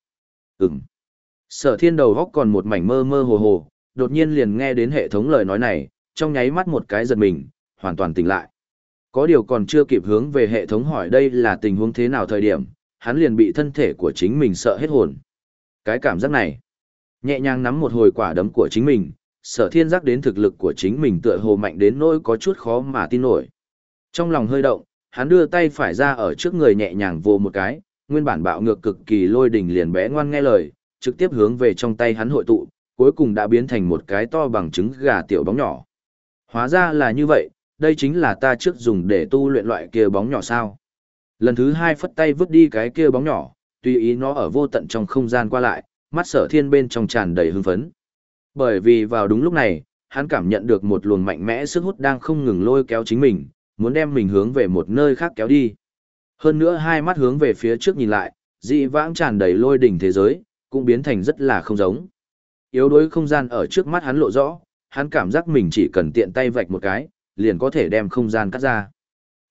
Ừm. Sở thiên đầu góc còn một mảnh mơ mơ hồ hồ, đột nhiên liền nghe đến hệ thống lời nói này, trong nháy mắt một cái giật mình, hoàn toàn tỉnh lại. Có điều còn chưa kịp hướng về hệ thống hỏi đây là tình huống thế nào thời điểm, hắn liền bị thân thể của chính mình sợ hết hồn. Cái cảm giác này, nhẹ nhàng nắm một hồi quả đấm của chính mình, sở thiên giác đến thực lực của chính mình tựa hồ mạnh đến nỗi có chút khó mà tin nổi. Trong lòng hơi động, hắn đưa tay phải ra ở trước người nhẹ nhàng vô một cái, nguyên bản bạo ngược cực kỳ lôi đình liền bé ngoan nghe lời, trực tiếp hướng về trong tay hắn hội tụ, cuối cùng đã biến thành một cái to bằng trứng gà tiểu bóng nhỏ. Hóa ra là như vậy, đây chính là ta trước dùng để tu luyện loại kia bóng nhỏ sao. Lần thứ hai phất tay vứt đi cái kia bóng nhỏ, tùy ý nó ở vô tận trong không gian qua lại, mắt sở thiên bên trong tràn đầy hưng phấn. Bởi vì vào đúng lúc này, hắn cảm nhận được một luồng mạnh mẽ sức hút đang không ngừng lôi kéo chính mình, muốn đem mình hướng về một nơi khác kéo đi. Hơn nữa hai mắt hướng về phía trước nhìn lại, dị vãng tràn đầy lôi đỉnh thế giới, cũng biến thành rất là không giống. Yếu đuối không gian ở trước mắt hắn lộ rõ, hắn cảm giác mình chỉ cần tiện tay vạch một cái, liền có thể đem không gian cắt ra.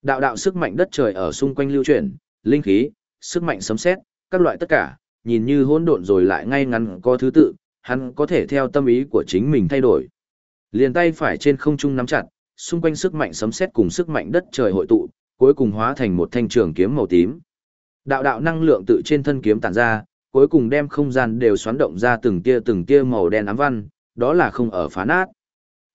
Đạo đạo sức mạnh đất trời ở xung quanh lưu chuyển, linh khí, sức mạnh sấm sét, các loại tất cả, nhìn như hỗn độn rồi lại ngay ngắn có thứ tự, hắn có thể theo tâm ý của chính mình thay đổi. Liền tay phải trên không trung nắm chặt, xung quanh sức mạnh sấm sét cùng sức mạnh đất trời hội tụ, cuối cùng hóa thành một thanh trường kiếm màu tím. Đạo đạo năng lượng tự trên thân kiếm tản ra, cuối cùng đem không gian đều xoắn động ra từng tia từng tia màu đen ám văn, đó là không ở phá nát.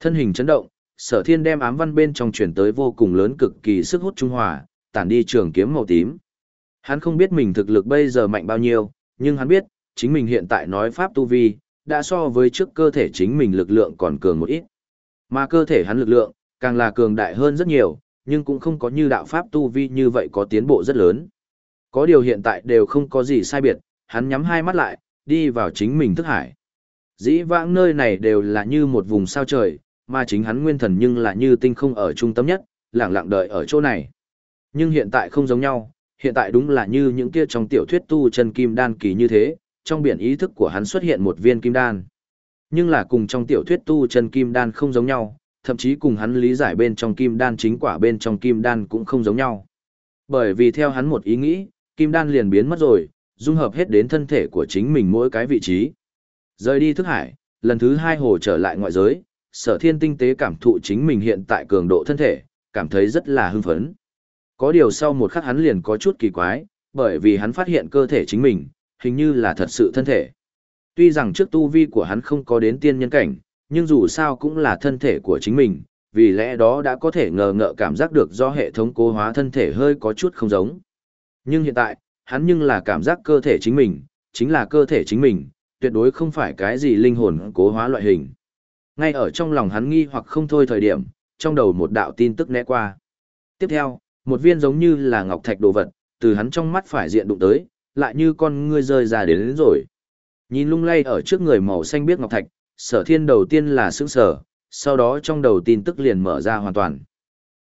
Thân hình chấn động, sở thiên đem ám văn bên trong chuyển tới vô cùng lớn cực kỳ sức hút trung hòa, tản đi trường kiếm màu tím. Hắn không biết mình thực lực bây giờ mạnh bao nhiêu, nhưng hắn biết, chính mình hiện tại nói pháp tu vi, đã so với trước cơ thể chính mình lực lượng còn cường một ít. Mà cơ thể hắn lực lượng, càng là cường đại hơn rất nhiều, nhưng cũng không có như đạo pháp tu vi như vậy có tiến bộ rất lớn. Có điều hiện tại đều không có gì sai biệt, hắn nhắm hai mắt lại, đi vào chính mình thức hải. Dĩ vãng nơi này đều là như một vùng sao trời, mà chính hắn nguyên thần nhưng là như tinh không ở trung tâm nhất, lặng lặng đợi ở chỗ này. Nhưng hiện tại không giống nhau, hiện tại đúng là như những kia trong tiểu thuyết tu chân kim đan kỳ như thế, trong biển ý thức của hắn xuất hiện một viên kim đan. Nhưng là cùng trong tiểu thuyết tu chân kim đan không giống nhau, thậm chí cùng hắn lý giải bên trong kim đan chính quả bên trong kim đan cũng không giống nhau. Bởi vì theo hắn một ý nghĩ, kim đan liền biến mất rồi, dung hợp hết đến thân thể của chính mình mỗi cái vị trí. Rời đi thức hải, lần thứ hai hồ trở lại ngoại giới, sở thiên tinh tế cảm thụ chính mình hiện tại cường độ thân thể, cảm thấy rất là hưng phấn. Có điều sau một khắc hắn liền có chút kỳ quái, bởi vì hắn phát hiện cơ thể chính mình, hình như là thật sự thân thể. Tuy rằng trước tu vi của hắn không có đến tiên nhân cảnh, nhưng dù sao cũng là thân thể của chính mình, vì lẽ đó đã có thể ngờ ngợ cảm giác được do hệ thống cố hóa thân thể hơi có chút không giống. Nhưng hiện tại, hắn nhưng là cảm giác cơ thể chính mình, chính là cơ thể chính mình, tuyệt đối không phải cái gì linh hồn cố hóa loại hình. Ngay ở trong lòng hắn nghi hoặc không thôi thời điểm, trong đầu một đạo tin tức né qua. Tiếp theo, một viên giống như là ngọc thạch đồ vật, từ hắn trong mắt phải diện đụng tới, lại như con ngươi rơi ra đến, đến rồi. Nhìn lung lay ở trước người màu xanh biếc ngọc thạch, sở thiên đầu tiên là sững sở, sau đó trong đầu tin tức liền mở ra hoàn toàn.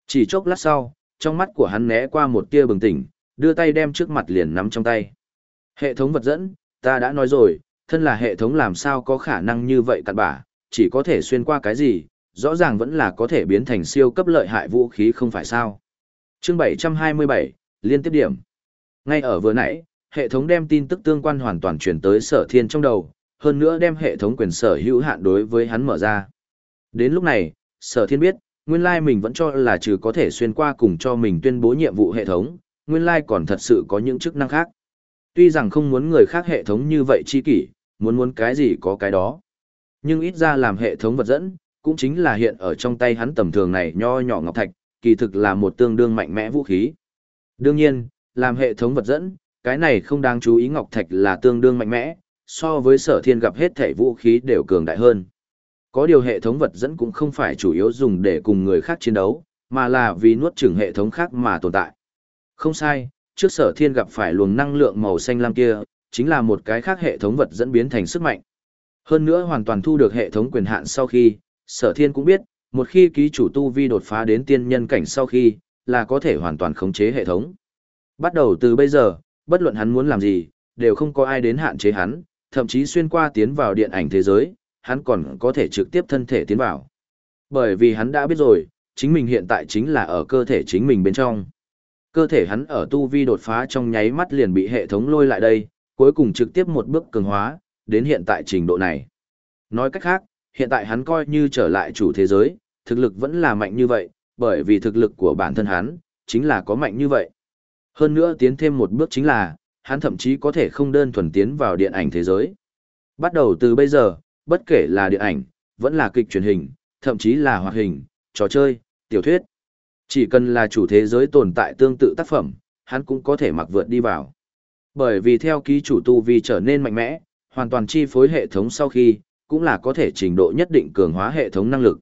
Chỉ chốc lát sau, trong mắt của hắn né qua một tia bừng tỉnh, đưa tay đem trước mặt liền nắm trong tay. Hệ thống vật dẫn, ta đã nói rồi, thân là hệ thống làm sao có khả năng như vậy cặn bả, chỉ có thể xuyên qua cái gì, rõ ràng vẫn là có thể biến thành siêu cấp lợi hại vũ khí không phải sao. Chương 727, liên tiếp điểm. Ngay ở vừa nãy, hệ thống đem tin tức tương quan hoàn toàn chuyển tới sở thiên trong đầu, hơn nữa đem hệ thống quyền sở hữu hạn đối với hắn mở ra. Đến lúc này, sở thiên biết, nguyên lai mình vẫn cho là trừ có thể xuyên qua cùng cho mình tuyên bố nhiệm vụ hệ thống, nguyên lai còn thật sự có những chức năng khác. Tuy rằng không muốn người khác hệ thống như vậy chi kỷ, muốn muốn cái gì có cái đó. Nhưng ít ra làm hệ thống vật dẫn, cũng chính là hiện ở trong tay hắn tầm thường này nho nhỏ ngọc thạch, kỳ thực là một tương đương mạnh mẽ vũ khí. Đương nhiên, làm hệ thống vật dẫn, cái này không đáng chú ý ngọc thạch là tương đương mạnh mẽ, so với sở thiên gặp hết thể vũ khí đều cường đại hơn. Có điều hệ thống vật dẫn cũng không phải chủ yếu dùng để cùng người khác chiến đấu, mà là vì nuốt chửng hệ thống khác mà tồn tại. Không sai, trước sở thiên gặp phải luồng năng lượng màu xanh lam kia, chính là một cái khác hệ thống vật dẫn biến thành sức mạnh. Hơn nữa hoàn toàn thu được hệ thống quyền hạn sau khi, sở thiên cũng biết, một khi ký chủ tu vi đột phá đến tiên nhân cảnh sau khi, là có thể hoàn toàn khống chế hệ thống. Bắt đầu từ bây giờ, bất luận hắn muốn làm gì, đều không có ai đến hạn chế hắn, thậm chí xuyên qua tiến vào điện ảnh thế giới, hắn còn có thể trực tiếp thân thể tiến vào. Bởi vì hắn đã biết rồi, chính mình hiện tại chính là ở cơ thể chính mình bên trong. Cơ thể hắn ở tu vi đột phá trong nháy mắt liền bị hệ thống lôi lại đây, cuối cùng trực tiếp một bước cường hóa, đến hiện tại trình độ này. Nói cách khác, hiện tại hắn coi như trở lại chủ thế giới, thực lực vẫn là mạnh như vậy, bởi vì thực lực của bản thân hắn, chính là có mạnh như vậy. Hơn nữa tiến thêm một bước chính là, hắn thậm chí có thể không đơn thuần tiến vào điện ảnh thế giới. Bắt đầu từ bây giờ, bất kể là điện ảnh, vẫn là kịch truyền hình, thậm chí là hoạt hình, trò chơi, tiểu thuyết. Chỉ cần là chủ thế giới tồn tại tương tự tác phẩm, hắn cũng có thể mặc vượt đi vào. Bởi vì theo ký chủ tu vi trở nên mạnh mẽ, hoàn toàn chi phối hệ thống sau khi, cũng là có thể trình độ nhất định cường hóa hệ thống năng lực.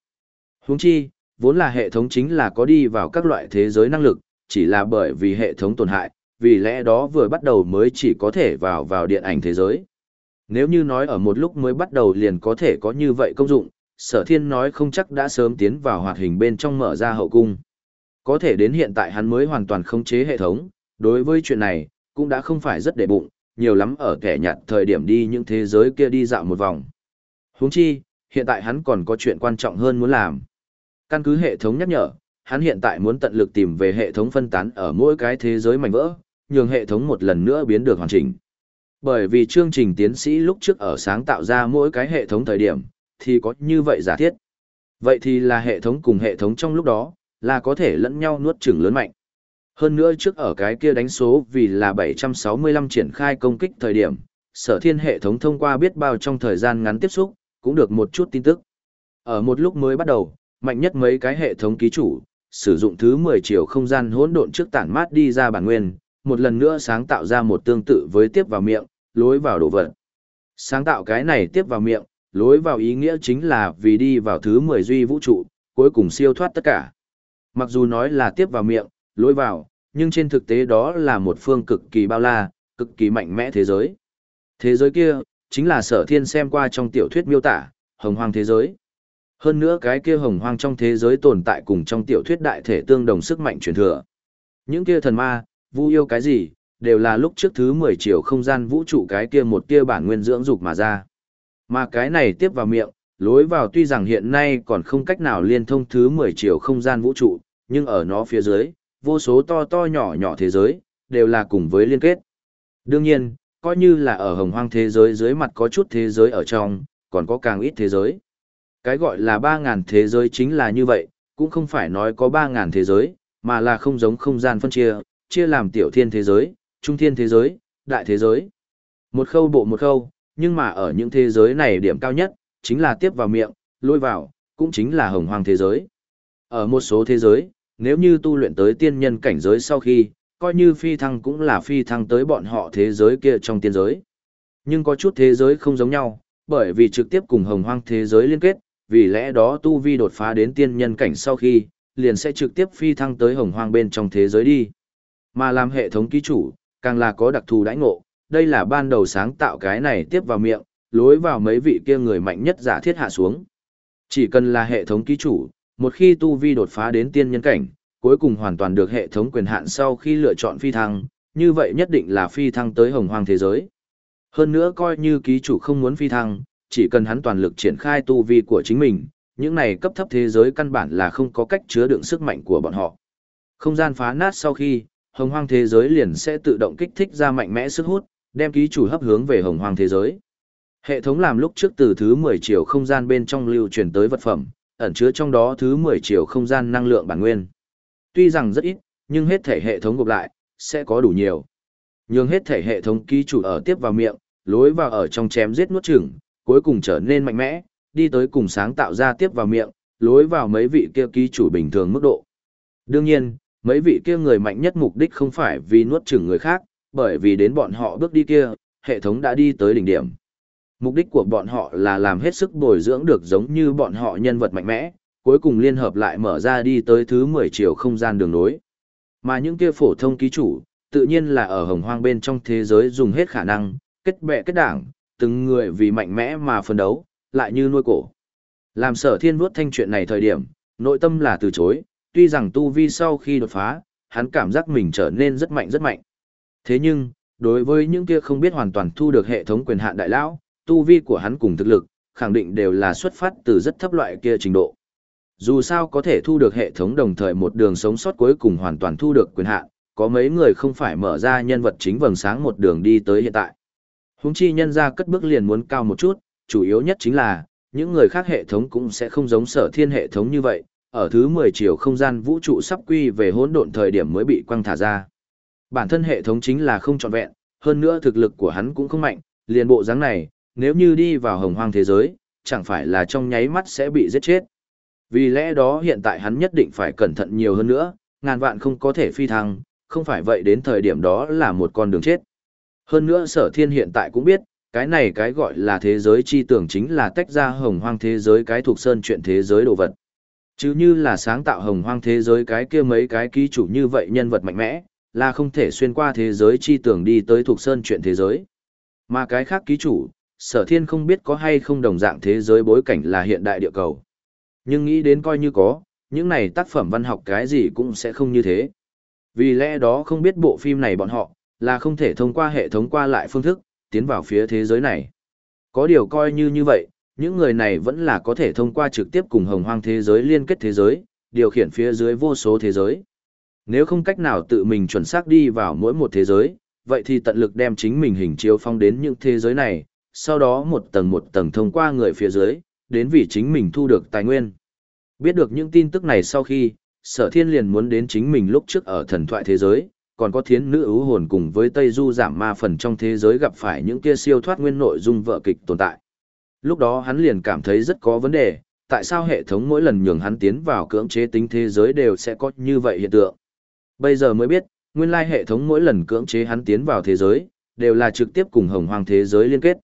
Huống chi, vốn là hệ thống chính là có đi vào các loại thế giới năng lực, chỉ là bởi vì hệ thống tổn hại, vì lẽ đó vừa bắt đầu mới chỉ có thể vào vào điện ảnh thế giới. Nếu như nói ở một lúc mới bắt đầu liền có thể có như vậy công dụng, sở thiên nói không chắc đã sớm tiến vào hoạt hình bên trong mở ra hậu cung. Có thể đến hiện tại hắn mới hoàn toàn khống chế hệ thống, đối với chuyện này, cũng đã không phải rất để bụng, nhiều lắm ở kẻ nhạt thời điểm đi những thế giới kia đi dạo một vòng. Huống chi, hiện tại hắn còn có chuyện quan trọng hơn muốn làm. Căn cứ hệ thống nhắc nhở, hắn hiện tại muốn tận lực tìm về hệ thống phân tán ở mỗi cái thế giới mảnh vỡ, nhường hệ thống một lần nữa biến được hoàn chỉnh. Bởi vì chương trình tiến sĩ lúc trước ở sáng tạo ra mỗi cái hệ thống thời điểm, thì có như vậy giả thiết. Vậy thì là hệ thống cùng hệ thống trong lúc đó, là có thể lẫn nhau nuốt chửng lớn mạnh. Hơn nữa trước ở cái kia đánh số vì là 765 triển khai công kích thời điểm, sở thiên hệ thống thông qua biết bao trong thời gian ngắn tiếp xúc, cũng được một chút tin tức. Ở một lúc mới bắt đầu, mạnh nhất mấy cái hệ thống ký chủ, sử dụng thứ 10 chiều không gian hỗn độn trước tản mát đi ra bản nguyên, một lần nữa sáng tạo ra một tương tự với tiếp vào miệng, lối vào đồ vật. Sáng tạo cái này tiếp vào miệng, lối vào ý nghĩa chính là vì đi vào thứ 10 duy vũ trụ, cuối cùng siêu thoát tất cả. Mặc dù nói là tiếp vào miệng, lối vào, nhưng trên thực tế đó là một phương cực kỳ bao la, cực kỳ mạnh mẽ thế giới. Thế giới kia, chính là sở thiên xem qua trong tiểu thuyết miêu tả, hồng hoang thế giới. Hơn nữa cái kia hồng hoang trong thế giới tồn tại cùng trong tiểu thuyết đại thể tương đồng sức mạnh truyền thừa. Những kia thần ma, vu yêu cái gì, đều là lúc trước thứ 10 triệu không gian vũ trụ cái kia một kia bản nguyên dưỡng dục mà ra. Mà cái này tiếp vào miệng, lối vào tuy rằng hiện nay còn không cách nào liên thông thứ 10 triệu không gian vũ trụ, nhưng ở nó phía dưới, vô số to to nhỏ nhỏ thế giới, đều là cùng với liên kết. Đương nhiên, coi như là ở hồng hoang thế giới dưới mặt có chút thế giới ở trong, còn có càng ít thế giới. Cái gọi là 3.000 thế giới chính là như vậy, cũng không phải nói có 3.000 thế giới, mà là không giống không gian phân chia, chia làm tiểu thiên thế giới, trung thiên thế giới, đại thế giới. Một khâu bộ một khâu, nhưng mà ở những thế giới này điểm cao nhất, chính là tiếp vào miệng, lôi vào, cũng chính là hồng hoang thế giới. Ở một số thế giới, nếu như tu luyện tới tiên nhân cảnh giới sau khi, coi như phi thăng cũng là phi thăng tới bọn họ thế giới kia trong tiên giới. Nhưng có chút thế giới không giống nhau, bởi vì trực tiếp cùng hồng hoang thế giới liên kết, vì lẽ đó tu vi đột phá đến tiên nhân cảnh sau khi, liền sẽ trực tiếp phi thăng tới hồng hoang bên trong thế giới đi. Mà làm hệ thống ký chủ, càng là có đặc thù đãi ngộ, đây là ban đầu sáng tạo cái này tiếp vào miệng, lối vào mấy vị kia người mạnh nhất giả thiết hạ xuống. Chỉ cần là hệ thống ký chủ, một khi tu vi đột phá đến tiên nhân cảnh, cuối cùng hoàn toàn được hệ thống quyền hạn sau khi lựa chọn phi thăng, như vậy nhất định là phi thăng tới hồng hoang thế giới. Hơn nữa coi như ký chủ không muốn phi thăng, chỉ cần hắn toàn lực triển khai tu vi của chính mình, những này cấp thấp thế giới căn bản là không có cách chứa đựng sức mạnh của bọn họ. Không gian phá nát sau khi, hồng hoang thế giới liền sẽ tự động kích thích ra mạnh mẽ sức hút, đem ký chủ hấp hướng về hồng hoang thế giới. Hệ thống làm lúc trước từ thứ 10 chiều không gian bên trong lưu truyền tới vật phẩm, ẩn chứa trong đó thứ 10 chiều không gian năng lượng bản nguyên. Tuy rằng rất ít, nhưng hết thể hệ thống gộp lại, sẽ có đủ nhiều. Nhưng hết thể hệ thống ký chủ ở tiếp vào miệng, lối vào ở trong chém giết nuốt chửng, cuối cùng trở nên mạnh mẽ, đi tới cùng sáng tạo ra tiếp vào miệng, lối vào mấy vị kia ký chủ bình thường mức độ. Đương nhiên, mấy vị kia người mạnh nhất mục đích không phải vì nuốt chửng người khác, bởi vì đến bọn họ bước đi kia, hệ thống đã đi tới đỉnh điểm. Mục đích của bọn họ là làm hết sức bồi dưỡng được giống như bọn họ nhân vật mạnh mẽ, cuối cùng liên hợp lại mở ra đi tới thứ 10 chiều không gian đường nối. Mà những kia phổ thông ký chủ, tự nhiên là ở hồng hoang bên trong thế giới dùng hết khả năng, kết bè kết đảng, từng người vì mạnh mẽ mà phân đấu, lại như nuôi cổ. Làm sở thiên vuốt thanh chuyện này thời điểm, nội tâm là từ chối, tuy rằng tu vi sau khi đột phá, hắn cảm giác mình trở nên rất mạnh rất mạnh. Thế nhưng, đối với những kia không biết hoàn toàn thu được hệ thống quyền hạn đại lão, tu vi của hắn cùng thực lực, khẳng định đều là xuất phát từ rất thấp loại kia trình độ. Dù sao có thể thu được hệ thống đồng thời một đường sống sót cuối cùng hoàn toàn thu được quyền hạn, có mấy người không phải mở ra nhân vật chính vầng sáng một đường đi tới hiện tại. Húng chi nhân ra cất bước liền muốn cao một chút, chủ yếu nhất chính là, những người khác hệ thống cũng sẽ không giống sở thiên hệ thống như vậy, ở thứ 10 chiều không gian vũ trụ sắp quy về hỗn độn thời điểm mới bị quăng thả ra. Bản thân hệ thống chính là không trọn vẹn, hơn nữa thực lực của hắn cũng không mạnh, liền bộ dáng này, nếu như đi vào hồng hoang thế giới, chẳng phải là trong nháy mắt sẽ bị giết chết. Vì lẽ đó hiện tại hắn nhất định phải cẩn thận nhiều hơn nữa, ngàn vạn không có thể phi thăng, không phải vậy đến thời điểm đó là một con đường chết. Hơn nữa sở thiên hiện tại cũng biết, cái này cái gọi là thế giới chi tưởng chính là tách ra hồng hoang thế giới cái thuộc sơn chuyện thế giới đồ vật. Chứ như là sáng tạo hồng hoang thế giới cái kia mấy cái ký chủ như vậy nhân vật mạnh mẽ, là không thể xuyên qua thế giới chi tưởng đi tới thuộc sơn chuyện thế giới. Mà cái khác ký chủ, sở thiên không biết có hay không đồng dạng thế giới bối cảnh là hiện đại địa cầu. Nhưng nghĩ đến coi như có, những này tác phẩm văn học cái gì cũng sẽ không như thế. Vì lẽ đó không biết bộ phim này bọn họ, là không thể thông qua hệ thống qua lại phương thức, tiến vào phía thế giới này. Có điều coi như như vậy, những người này vẫn là có thể thông qua trực tiếp cùng hồng hoang thế giới liên kết thế giới, điều khiển phía dưới vô số thế giới. Nếu không cách nào tự mình chuẩn xác đi vào mỗi một thế giới, vậy thì tận lực đem chính mình hình chiếu phong đến những thế giới này, sau đó một tầng một tầng thông qua người phía dưới, đến vì chính mình thu được tài nguyên. Biết được những tin tức này sau khi, sở thiên liền muốn đến chính mình lúc trước ở thần thoại thế giới, còn có thiến nữ ưu hồn cùng với Tây Du giảm ma phần trong thế giới gặp phải những kia siêu thoát nguyên nội dung vợ kịch tồn tại. Lúc đó hắn liền cảm thấy rất có vấn đề, tại sao hệ thống mỗi lần nhường hắn tiến vào cưỡng chế tính thế giới đều sẽ có như vậy hiện tượng. Bây giờ mới biết, nguyên lai hệ thống mỗi lần cưỡng chế hắn tiến vào thế giới, đều là trực tiếp cùng hồng hoàng thế giới liên kết.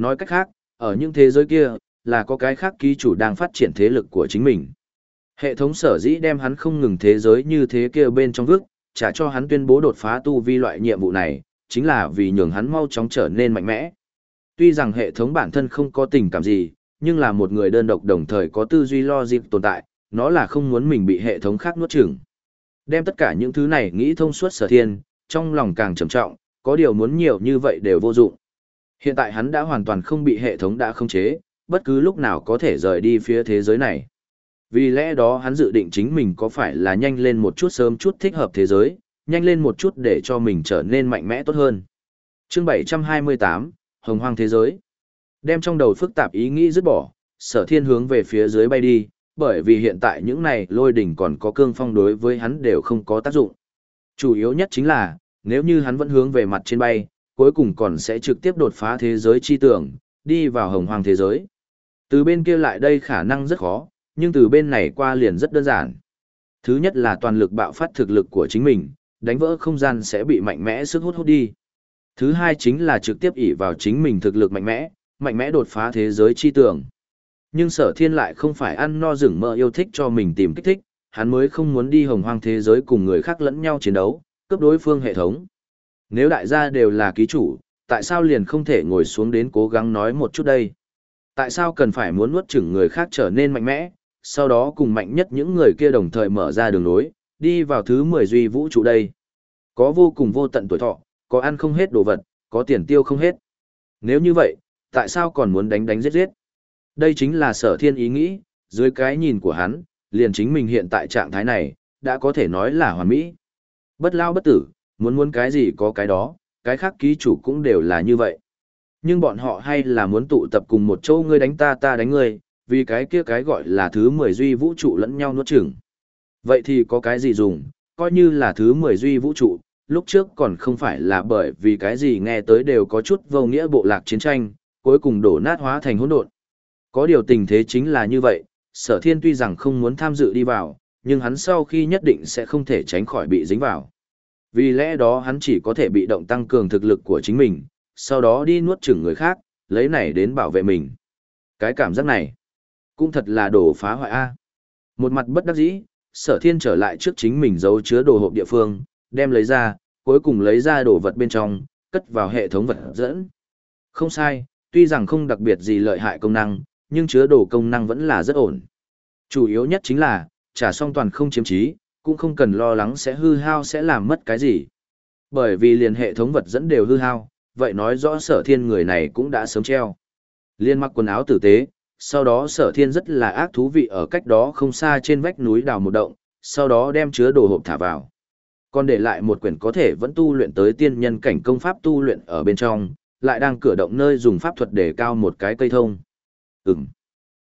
Nói cách khác, ở những thế giới kia, là có cái khác ký chủ đang phát triển thế lực của chính mình. Hệ thống sở dĩ đem hắn không ngừng thế giới như thế kia bên trong vước, trả cho hắn tuyên bố đột phá tu vi loại nhiệm vụ này, chính là vì nhường hắn mau chóng trở nên mạnh mẽ. Tuy rằng hệ thống bản thân không có tình cảm gì, nhưng là một người đơn độc đồng thời có tư duy lo dịp tồn tại, nó là không muốn mình bị hệ thống khác nuốt chửng. Đem tất cả những thứ này nghĩ thông suốt sở thiên, trong lòng càng trầm trọng, có điều muốn nhiều như vậy đều vô dụng. Hiện tại hắn đã hoàn toàn không bị hệ thống đã không chế, bất cứ lúc nào có thể rời đi phía thế giới này. Vì lẽ đó hắn dự định chính mình có phải là nhanh lên một chút sớm chút thích hợp thế giới, nhanh lên một chút để cho mình trở nên mạnh mẽ tốt hơn. Chương 728, Hồng Hoang Thế Giới Đem trong đầu phức tạp ý nghĩ dứt bỏ, sở thiên hướng về phía dưới bay đi, bởi vì hiện tại những này lôi đỉnh còn có cương phong đối với hắn đều không có tác dụng. Chủ yếu nhất chính là, nếu như hắn vẫn hướng về mặt trên bay, cuối cùng còn sẽ trực tiếp đột phá thế giới chi tưởng, đi vào hồng hoang thế giới. Từ bên kia lại đây khả năng rất khó, nhưng từ bên này qua liền rất đơn giản. Thứ nhất là toàn lực bạo phát thực lực của chính mình, đánh vỡ không gian sẽ bị mạnh mẽ sức hút hút đi. Thứ hai chính là trực tiếp ỷ vào chính mình thực lực mạnh mẽ, mạnh mẽ đột phá thế giới chi tưởng. Nhưng sở thiên lại không phải ăn no rừng mơ yêu thích cho mình tìm kích thích, hắn mới không muốn đi hồng hoang thế giới cùng người khác lẫn nhau chiến đấu, cướp đối phương hệ thống. Nếu đại gia đều là ký chủ, tại sao liền không thể ngồi xuống đến cố gắng nói một chút đây? Tại sao cần phải muốn nuốt chửng người khác trở nên mạnh mẽ, sau đó cùng mạnh nhất những người kia đồng thời mở ra đường lối, đi vào thứ 10 duy vũ trụ đây? Có vô cùng vô tận tuổi thọ, có ăn không hết đồ vật, có tiền tiêu không hết. Nếu như vậy, tại sao còn muốn đánh đánh giết giết? Đây chính là sở thiên ý nghĩ, dưới cái nhìn của hắn, liền chính mình hiện tại trạng thái này, đã có thể nói là hoàn mỹ. Bất lao bất tử, muốn muốn cái gì có cái đó, cái khác ký chủ cũng đều là như vậy. Nhưng bọn họ hay là muốn tụ tập cùng một chỗ ngươi đánh ta ta đánh ngươi, vì cái kia cái gọi là thứ 10 duy vũ trụ lẫn nhau nuốt chửng. Vậy thì có cái gì dùng, coi như là thứ 10 duy vũ trụ, lúc trước còn không phải là bởi vì cái gì nghe tới đều có chút vô nghĩa bộ lạc chiến tranh, cuối cùng đổ nát hóa thành hỗn độn. Có điều tình thế chính là như vậy, sở thiên tuy rằng không muốn tham dự đi vào, nhưng hắn sau khi nhất định sẽ không thể tránh khỏi bị dính vào. Vì lẽ đó hắn chỉ có thể bị động tăng cường thực lực của chính mình, sau đó đi nuốt chửng người khác, lấy này đến bảo vệ mình. Cái cảm giác này, cũng thật là đồ phá hoại A. Một mặt bất đắc dĩ, sở thiên trở lại trước chính mình giấu chứa đồ hộp địa phương, đem lấy ra, cuối cùng lấy ra đồ vật bên trong, cất vào hệ thống vật dẫn. Không sai, tuy rằng không đặc biệt gì lợi hại công năng, nhưng chứa đồ công năng vẫn là rất ổn. Chủ yếu nhất chính là, trả xong toàn không chiếm trí, cũng không cần lo lắng sẽ hư hao sẽ làm mất cái gì. Bởi vì liền hệ thống vật dẫn đều hư hao, vậy nói rõ sở thiên người này cũng đã sớm treo. Liên mặc quần áo tử tế, sau đó sở thiên rất là ác thú vị ở cách đó không xa trên vách núi đào một động, sau đó đem chứa đồ hộp thả vào. Còn để lại một quyển có thể vẫn tu luyện tới tiên nhân cảnh công pháp tu luyện ở bên trong, lại đang cửa động nơi dùng pháp thuật để cao một cái cây thông. Ừm.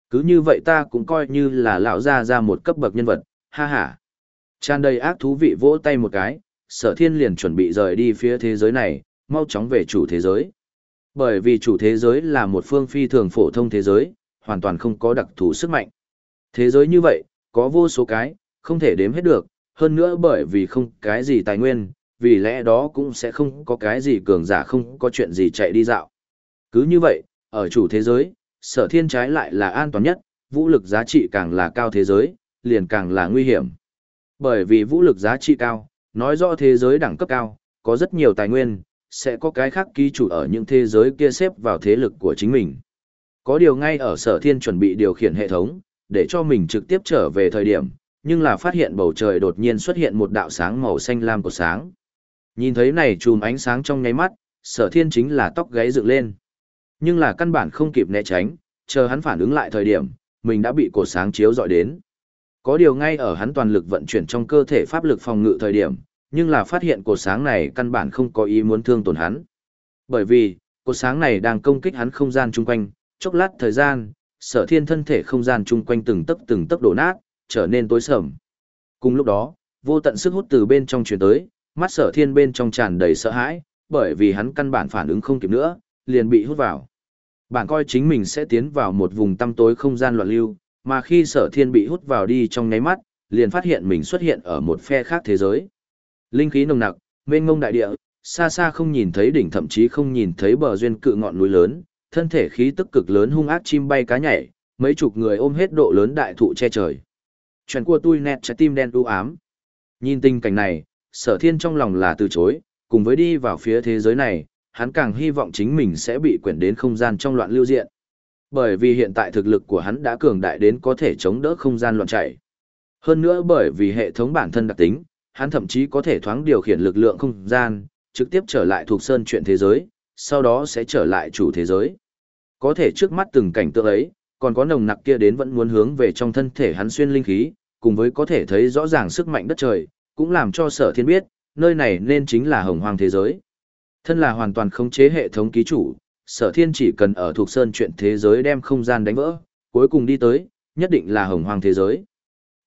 Cứ như vậy ta cũng coi như là lão ra ra một cấp bậc nhân vật, ha ha. Tràn đầy ác thú vị vỗ tay một cái, sở thiên liền chuẩn bị rời đi phía thế giới này, mau chóng về chủ thế giới. Bởi vì chủ thế giới là một phương phi thường phổ thông thế giới, hoàn toàn không có đặc thù sức mạnh. Thế giới như vậy, có vô số cái, không thể đếm hết được, hơn nữa bởi vì không cái gì tài nguyên, vì lẽ đó cũng sẽ không có cái gì cường giả không có chuyện gì chạy đi dạo. Cứ như vậy, ở chủ thế giới, sở thiên trái lại là an toàn nhất, vũ lực giá trị càng là cao thế giới, liền càng là nguy hiểm. Bởi vì vũ lực giá trị cao, nói rõ thế giới đẳng cấp cao, có rất nhiều tài nguyên, sẽ có cái khác ký chủ ở những thế giới kia xếp vào thế lực của chính mình. Có điều ngay ở sở thiên chuẩn bị điều khiển hệ thống, để cho mình trực tiếp trở về thời điểm, nhưng là phát hiện bầu trời đột nhiên xuất hiện một đạo sáng màu xanh lam của sáng. Nhìn thấy này chùm ánh sáng trong nháy mắt, sở thiên chính là tóc gáy dựng lên. Nhưng là căn bản không kịp né tránh, chờ hắn phản ứng lại thời điểm, mình đã bị cột sáng chiếu dọi đến. Có điều ngay ở hắn toàn lực vận chuyển trong cơ thể pháp lực phòng ngự thời điểm, nhưng là phát hiện cột sáng này căn bản không có ý muốn thương tổn hắn. Bởi vì, cột sáng này đang công kích hắn không gian chung quanh, chốc lát thời gian, sở thiên thân thể không gian chung quanh từng tấc từng tấc đổ nát, trở nên tối sầm. Cùng lúc đó, vô tận sức hút từ bên trong truyền tới, mắt sở thiên bên trong tràn đầy sợ hãi, bởi vì hắn căn bản phản ứng không kịp nữa, liền bị hút vào. Bạn coi chính mình sẽ tiến vào một vùng tăm tối không gian loạn lưu, mà khi sở thiên bị hút vào đi trong nháy mắt, liền phát hiện mình xuất hiện ở một phe khác thế giới. Linh khí nồng nặc, mênh mông đại địa, xa xa không nhìn thấy đỉnh thậm chí không nhìn thấy bờ duyên cự ngọn núi lớn, thân thể khí tức cực lớn hung ác chim bay cá nhảy, mấy chục người ôm hết độ lớn đại thụ che trời. Chuyện của tôi nét trái tim đen u ám. Nhìn tình cảnh này, sở thiên trong lòng là từ chối, cùng với đi vào phía thế giới này, hắn càng hy vọng chính mình sẽ bị quyển đến không gian trong loạn lưu diện. Bởi vì hiện tại thực lực của hắn đã cường đại đến có thể chống đỡ không gian loạn chảy. Hơn nữa bởi vì hệ thống bản thân đặc tính, hắn thậm chí có thể thoáng điều khiển lực lượng không gian, trực tiếp trở lại thuộc sơn chuyện thế giới, sau đó sẽ trở lại chủ thế giới. Có thể trước mắt từng cảnh tượng ấy, còn có nồng nặc kia đến vẫn muốn hướng về trong thân thể hắn xuyên linh khí, cùng với có thể thấy rõ ràng sức mạnh đất trời, cũng làm cho sở thiên biết, nơi này nên chính là hồng hoang thế giới. Thân là hoàn toàn khống chế hệ thống ký chủ, sở thiên chỉ cần ở thuộc sơn chuyện thế giới đem không gian đánh vỡ, cuối cùng đi tới, nhất định là hồng hoang thế giới.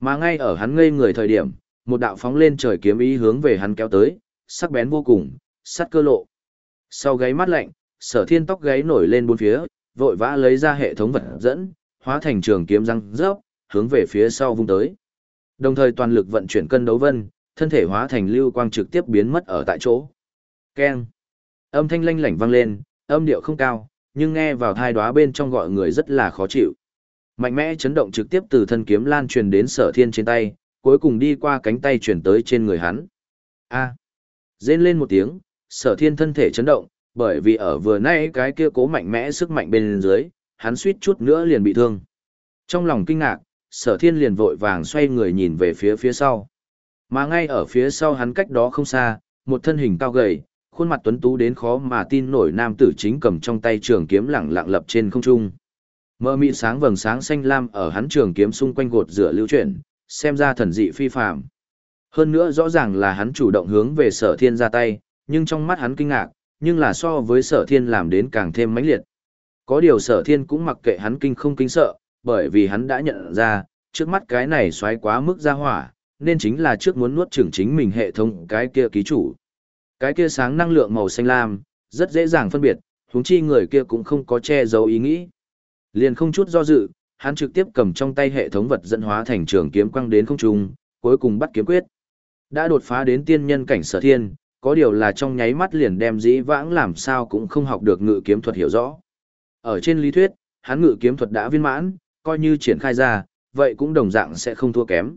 Mà ngay ở hắn ngây người thời điểm, một đạo phóng lên trời kiếm ý hướng về hắn kéo tới, sắc bén vô cùng, sắt cơ lộ. Sau gáy mắt lạnh, sở thiên tóc gáy nổi lên bốn phía, vội vã lấy ra hệ thống vật dẫn, hóa thành trường kiếm răng rớp, hướng về phía sau vung tới. Đồng thời toàn lực vận chuyển cân đấu vân, thân thể hóa thành lưu quang trực tiếp biến mất ở tại chỗ. Keng. Âm thanh lanh lảnh vang lên, âm điệu không cao, nhưng nghe vào thai đoá bên trong gọi người rất là khó chịu. Mạnh mẽ chấn động trực tiếp từ thân kiếm lan truyền đến sở thiên trên tay, cuối cùng đi qua cánh tay truyền tới trên người hắn. A. À. Rên lên một tiếng, sở thiên thân thể chấn động, bởi vì ở vừa nãy cái kia cố mạnh mẽ sức mạnh bên dưới, hắn suýt chút nữa liền bị thương. Trong lòng kinh ngạc, sở thiên liền vội vàng xoay người nhìn về phía phía sau. Mà ngay ở phía sau hắn cách đó không xa, một thân hình cao gầy, khuôn mặt tuấn tú đến khó mà tin nổi nam tử chính cầm trong tay trường kiếm lẳng lặng lập trên không trung. Mơ mị sáng vầng sáng xanh lam ở hắn trường kiếm xung quanh gột rửa lưu chuyển, xem ra thần dị phi phàm. Hơn nữa rõ ràng là hắn chủ động hướng về sở thiên ra tay, nhưng trong mắt hắn kinh ngạc, nhưng là so với sở thiên làm đến càng thêm mãnh liệt. Có điều sở thiên cũng mặc kệ hắn kinh không kinh sợ, bởi vì hắn đã nhận ra, trước mắt cái này xoáy quá mức ra hỏa, nên chính là trước muốn nuốt trưởng chính mình hệ thống cái kia ký chủ. Cái kia sáng năng lượng màu xanh lam, rất dễ dàng phân biệt, huống chi người kia cũng không có che giấu ý nghĩ. Liền không chút do dự, hắn trực tiếp cầm trong tay hệ thống vật dẫn hóa thành trường kiếm quăng đến không trung, cuối cùng bắt kiếm quyết. Đã đột phá đến tiên nhân cảnh sở thiên, có điều là trong nháy mắt liền đem dĩ vãng làm sao cũng không học được ngự kiếm thuật hiểu rõ. Ở trên lý thuyết, hắn ngự kiếm thuật đã viên mãn, coi như triển khai ra, vậy cũng đồng dạng sẽ không thua kém.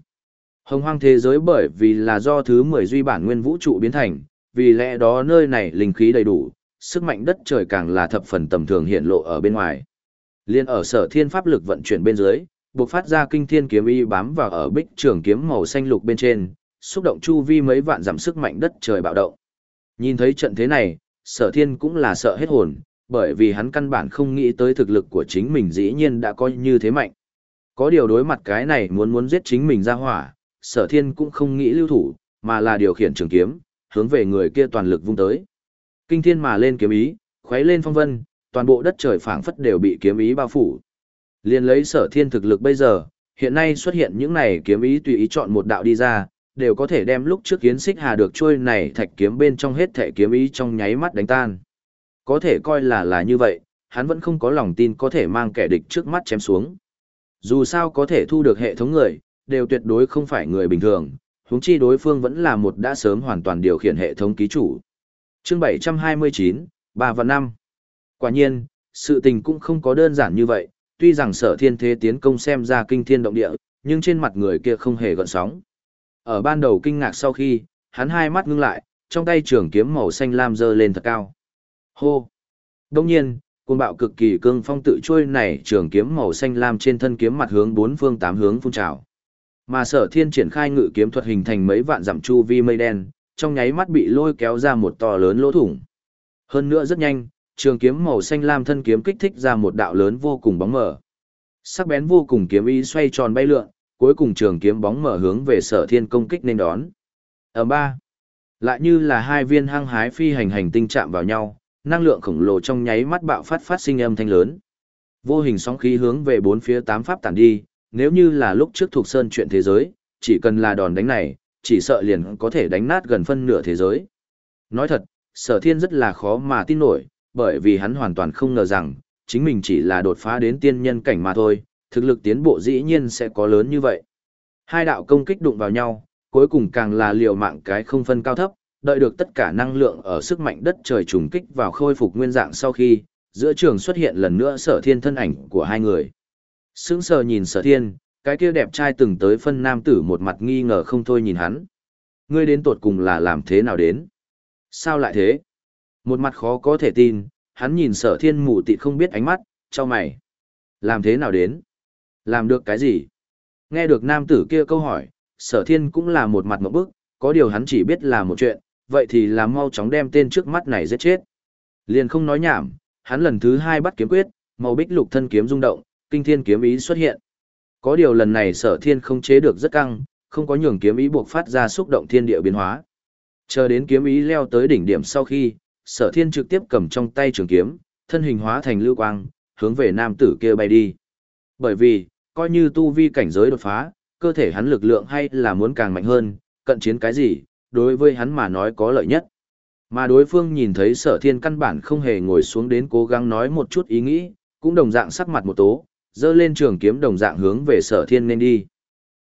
Hồng hoang thế giới bởi vì là do thứ 10 duy bản nguyên vũ trụ biến thành, vì lẽ đó nơi này linh khí đầy đủ, sức mạnh đất trời càng là thập phần tầm thường hiện lộ ở bên ngoài. Liên ở sở thiên pháp lực vận chuyển bên dưới, buộc phát ra kinh thiên kiếm y bám vào ở bích trường kiếm màu xanh lục bên trên, xúc động chu vi mấy vạn giảm sức mạnh đất trời bạo động. Nhìn thấy trận thế này, sở thiên cũng là sợ hết hồn, bởi vì hắn căn bản không nghĩ tới thực lực của chính mình dĩ nhiên đã coi như thế mạnh. Có điều đối mặt cái này muốn muốn giết chính mình ra hỏa, sở thiên cũng không nghĩ lưu thủ, mà là điều khiển trường kiếm, hướng về người kia toàn lực vung tới. Kinh thiên mà lên kiếm ý, khuấy lên phong vân, toàn bộ đất trời phảng phất đều bị kiếm ý bao phủ. Liên lấy sở thiên thực lực bây giờ, hiện nay xuất hiện những này kiếm ý tùy ý chọn một đạo đi ra, đều có thể đem lúc trước kiến xích hà được trôi này thạch kiếm bên trong hết thể kiếm ý trong nháy mắt đánh tan. Có thể coi là là như vậy, hắn vẫn không có lòng tin có thể mang kẻ địch trước mắt chém xuống. Dù sao có thể thu được hệ thống người, đều tuyệt đối không phải người bình thường, huống chi đối phương vẫn là một đã sớm hoàn toàn điều khiển hệ thống ký chủ. Chương 729, 3 và 5. Quả nhiên, sự tình cũng không có đơn giản như vậy, tuy rằng sở thiên thế tiến công xem ra kinh thiên động địa, nhưng trên mặt người kia không hề gợn sóng. Ở ban đầu kinh ngạc sau khi, hắn hai mắt ngưng lại, trong tay trường kiếm màu xanh lam dơ lên thật cao. Hô! Đông nhiên, cuồng bạo cực kỳ cương phong tự trôi này trường kiếm màu xanh lam trên thân kiếm mặt hướng bốn phương tám hướng phun trào. Mà sở thiên triển khai ngự kiếm thuật hình thành mấy vạn dặm chu vi mây đen, trong nháy mắt bị lôi kéo ra một to lớn lỗ thủng. Hơn nữa rất nhanh, trường kiếm màu xanh lam thân kiếm kích thích ra một đạo lớn vô cùng bóng mờ. Sắc bén vô cùng kiếm ý xoay tròn bay lượn, cuối cùng trường kiếm bóng mở hướng về sở thiên công kích nên đón. Ở ba, lại như là hai viên hăng hái phi hành hành tinh chạm vào nhau, năng lượng khổng lồ trong nháy mắt bạo phát phát sinh âm thanh lớn. Vô hình sóng khí hướng về bốn phía tám pháp tản đi, nếu như là lúc trước thuộc sơn chuyện thế giới, chỉ cần là đòn đánh này, chỉ sợ liền có thể đánh nát gần phân nửa thế giới. Nói thật, sở thiên rất là khó mà tin nổi, bởi vì hắn hoàn toàn không ngờ rằng, chính mình chỉ là đột phá đến tiên nhân cảnh mà thôi, thực lực tiến bộ dĩ nhiên sẽ có lớn như vậy. Hai đạo công kích đụng vào nhau, cuối cùng càng là liều mạng cái không phân cao thấp, đợi được tất cả năng lượng ở sức mạnh đất trời trùng kích vào khôi phục nguyên dạng sau khi, giữa trường xuất hiện lần nữa sở thiên thân ảnh của hai người. Sững sờ nhìn sở thiên, cái kia đẹp trai từng tới phân nam tử một mặt nghi ngờ không thôi nhìn hắn. Ngươi đến tột cùng là làm thế nào đến? Sao lại thế? Một mặt khó có thể tin, hắn nhìn sở thiên mù tịt không biết ánh mắt, cho mày. Làm thế nào đến? Làm được cái gì? Nghe được nam tử kia câu hỏi, sở thiên cũng là một mặt một bức, có điều hắn chỉ biết là một chuyện, vậy thì là mau chóng đem tên trước mắt này giết chết. Liền không nói nhảm, hắn lần thứ hai bắt kiếm quyết, màu bích lục thân kiếm rung động, kinh thiên kiếm ý xuất hiện. Có điều lần này sở thiên không chế được rất căng, không có nhường kiếm ý buộc phát ra xúc động thiên địa biến hóa. Chờ đến kiếm ý leo tới đỉnh điểm sau khi, sở thiên trực tiếp cầm trong tay trường kiếm, thân hình hóa thành lưu quang, hướng về nam tử kia bay đi. Bởi vì, coi như tu vi cảnh giới đột phá, cơ thể hắn lực lượng hay là muốn càng mạnh hơn, cận chiến cái gì, đối với hắn mà nói có lợi nhất. Mà đối phương nhìn thấy sở thiên căn bản không hề ngồi xuống đến cố gắng nói một chút ý nghĩ, cũng đồng dạng sắc mặt một tố, dơ lên trường kiếm đồng dạng hướng về sở thiên nên đi.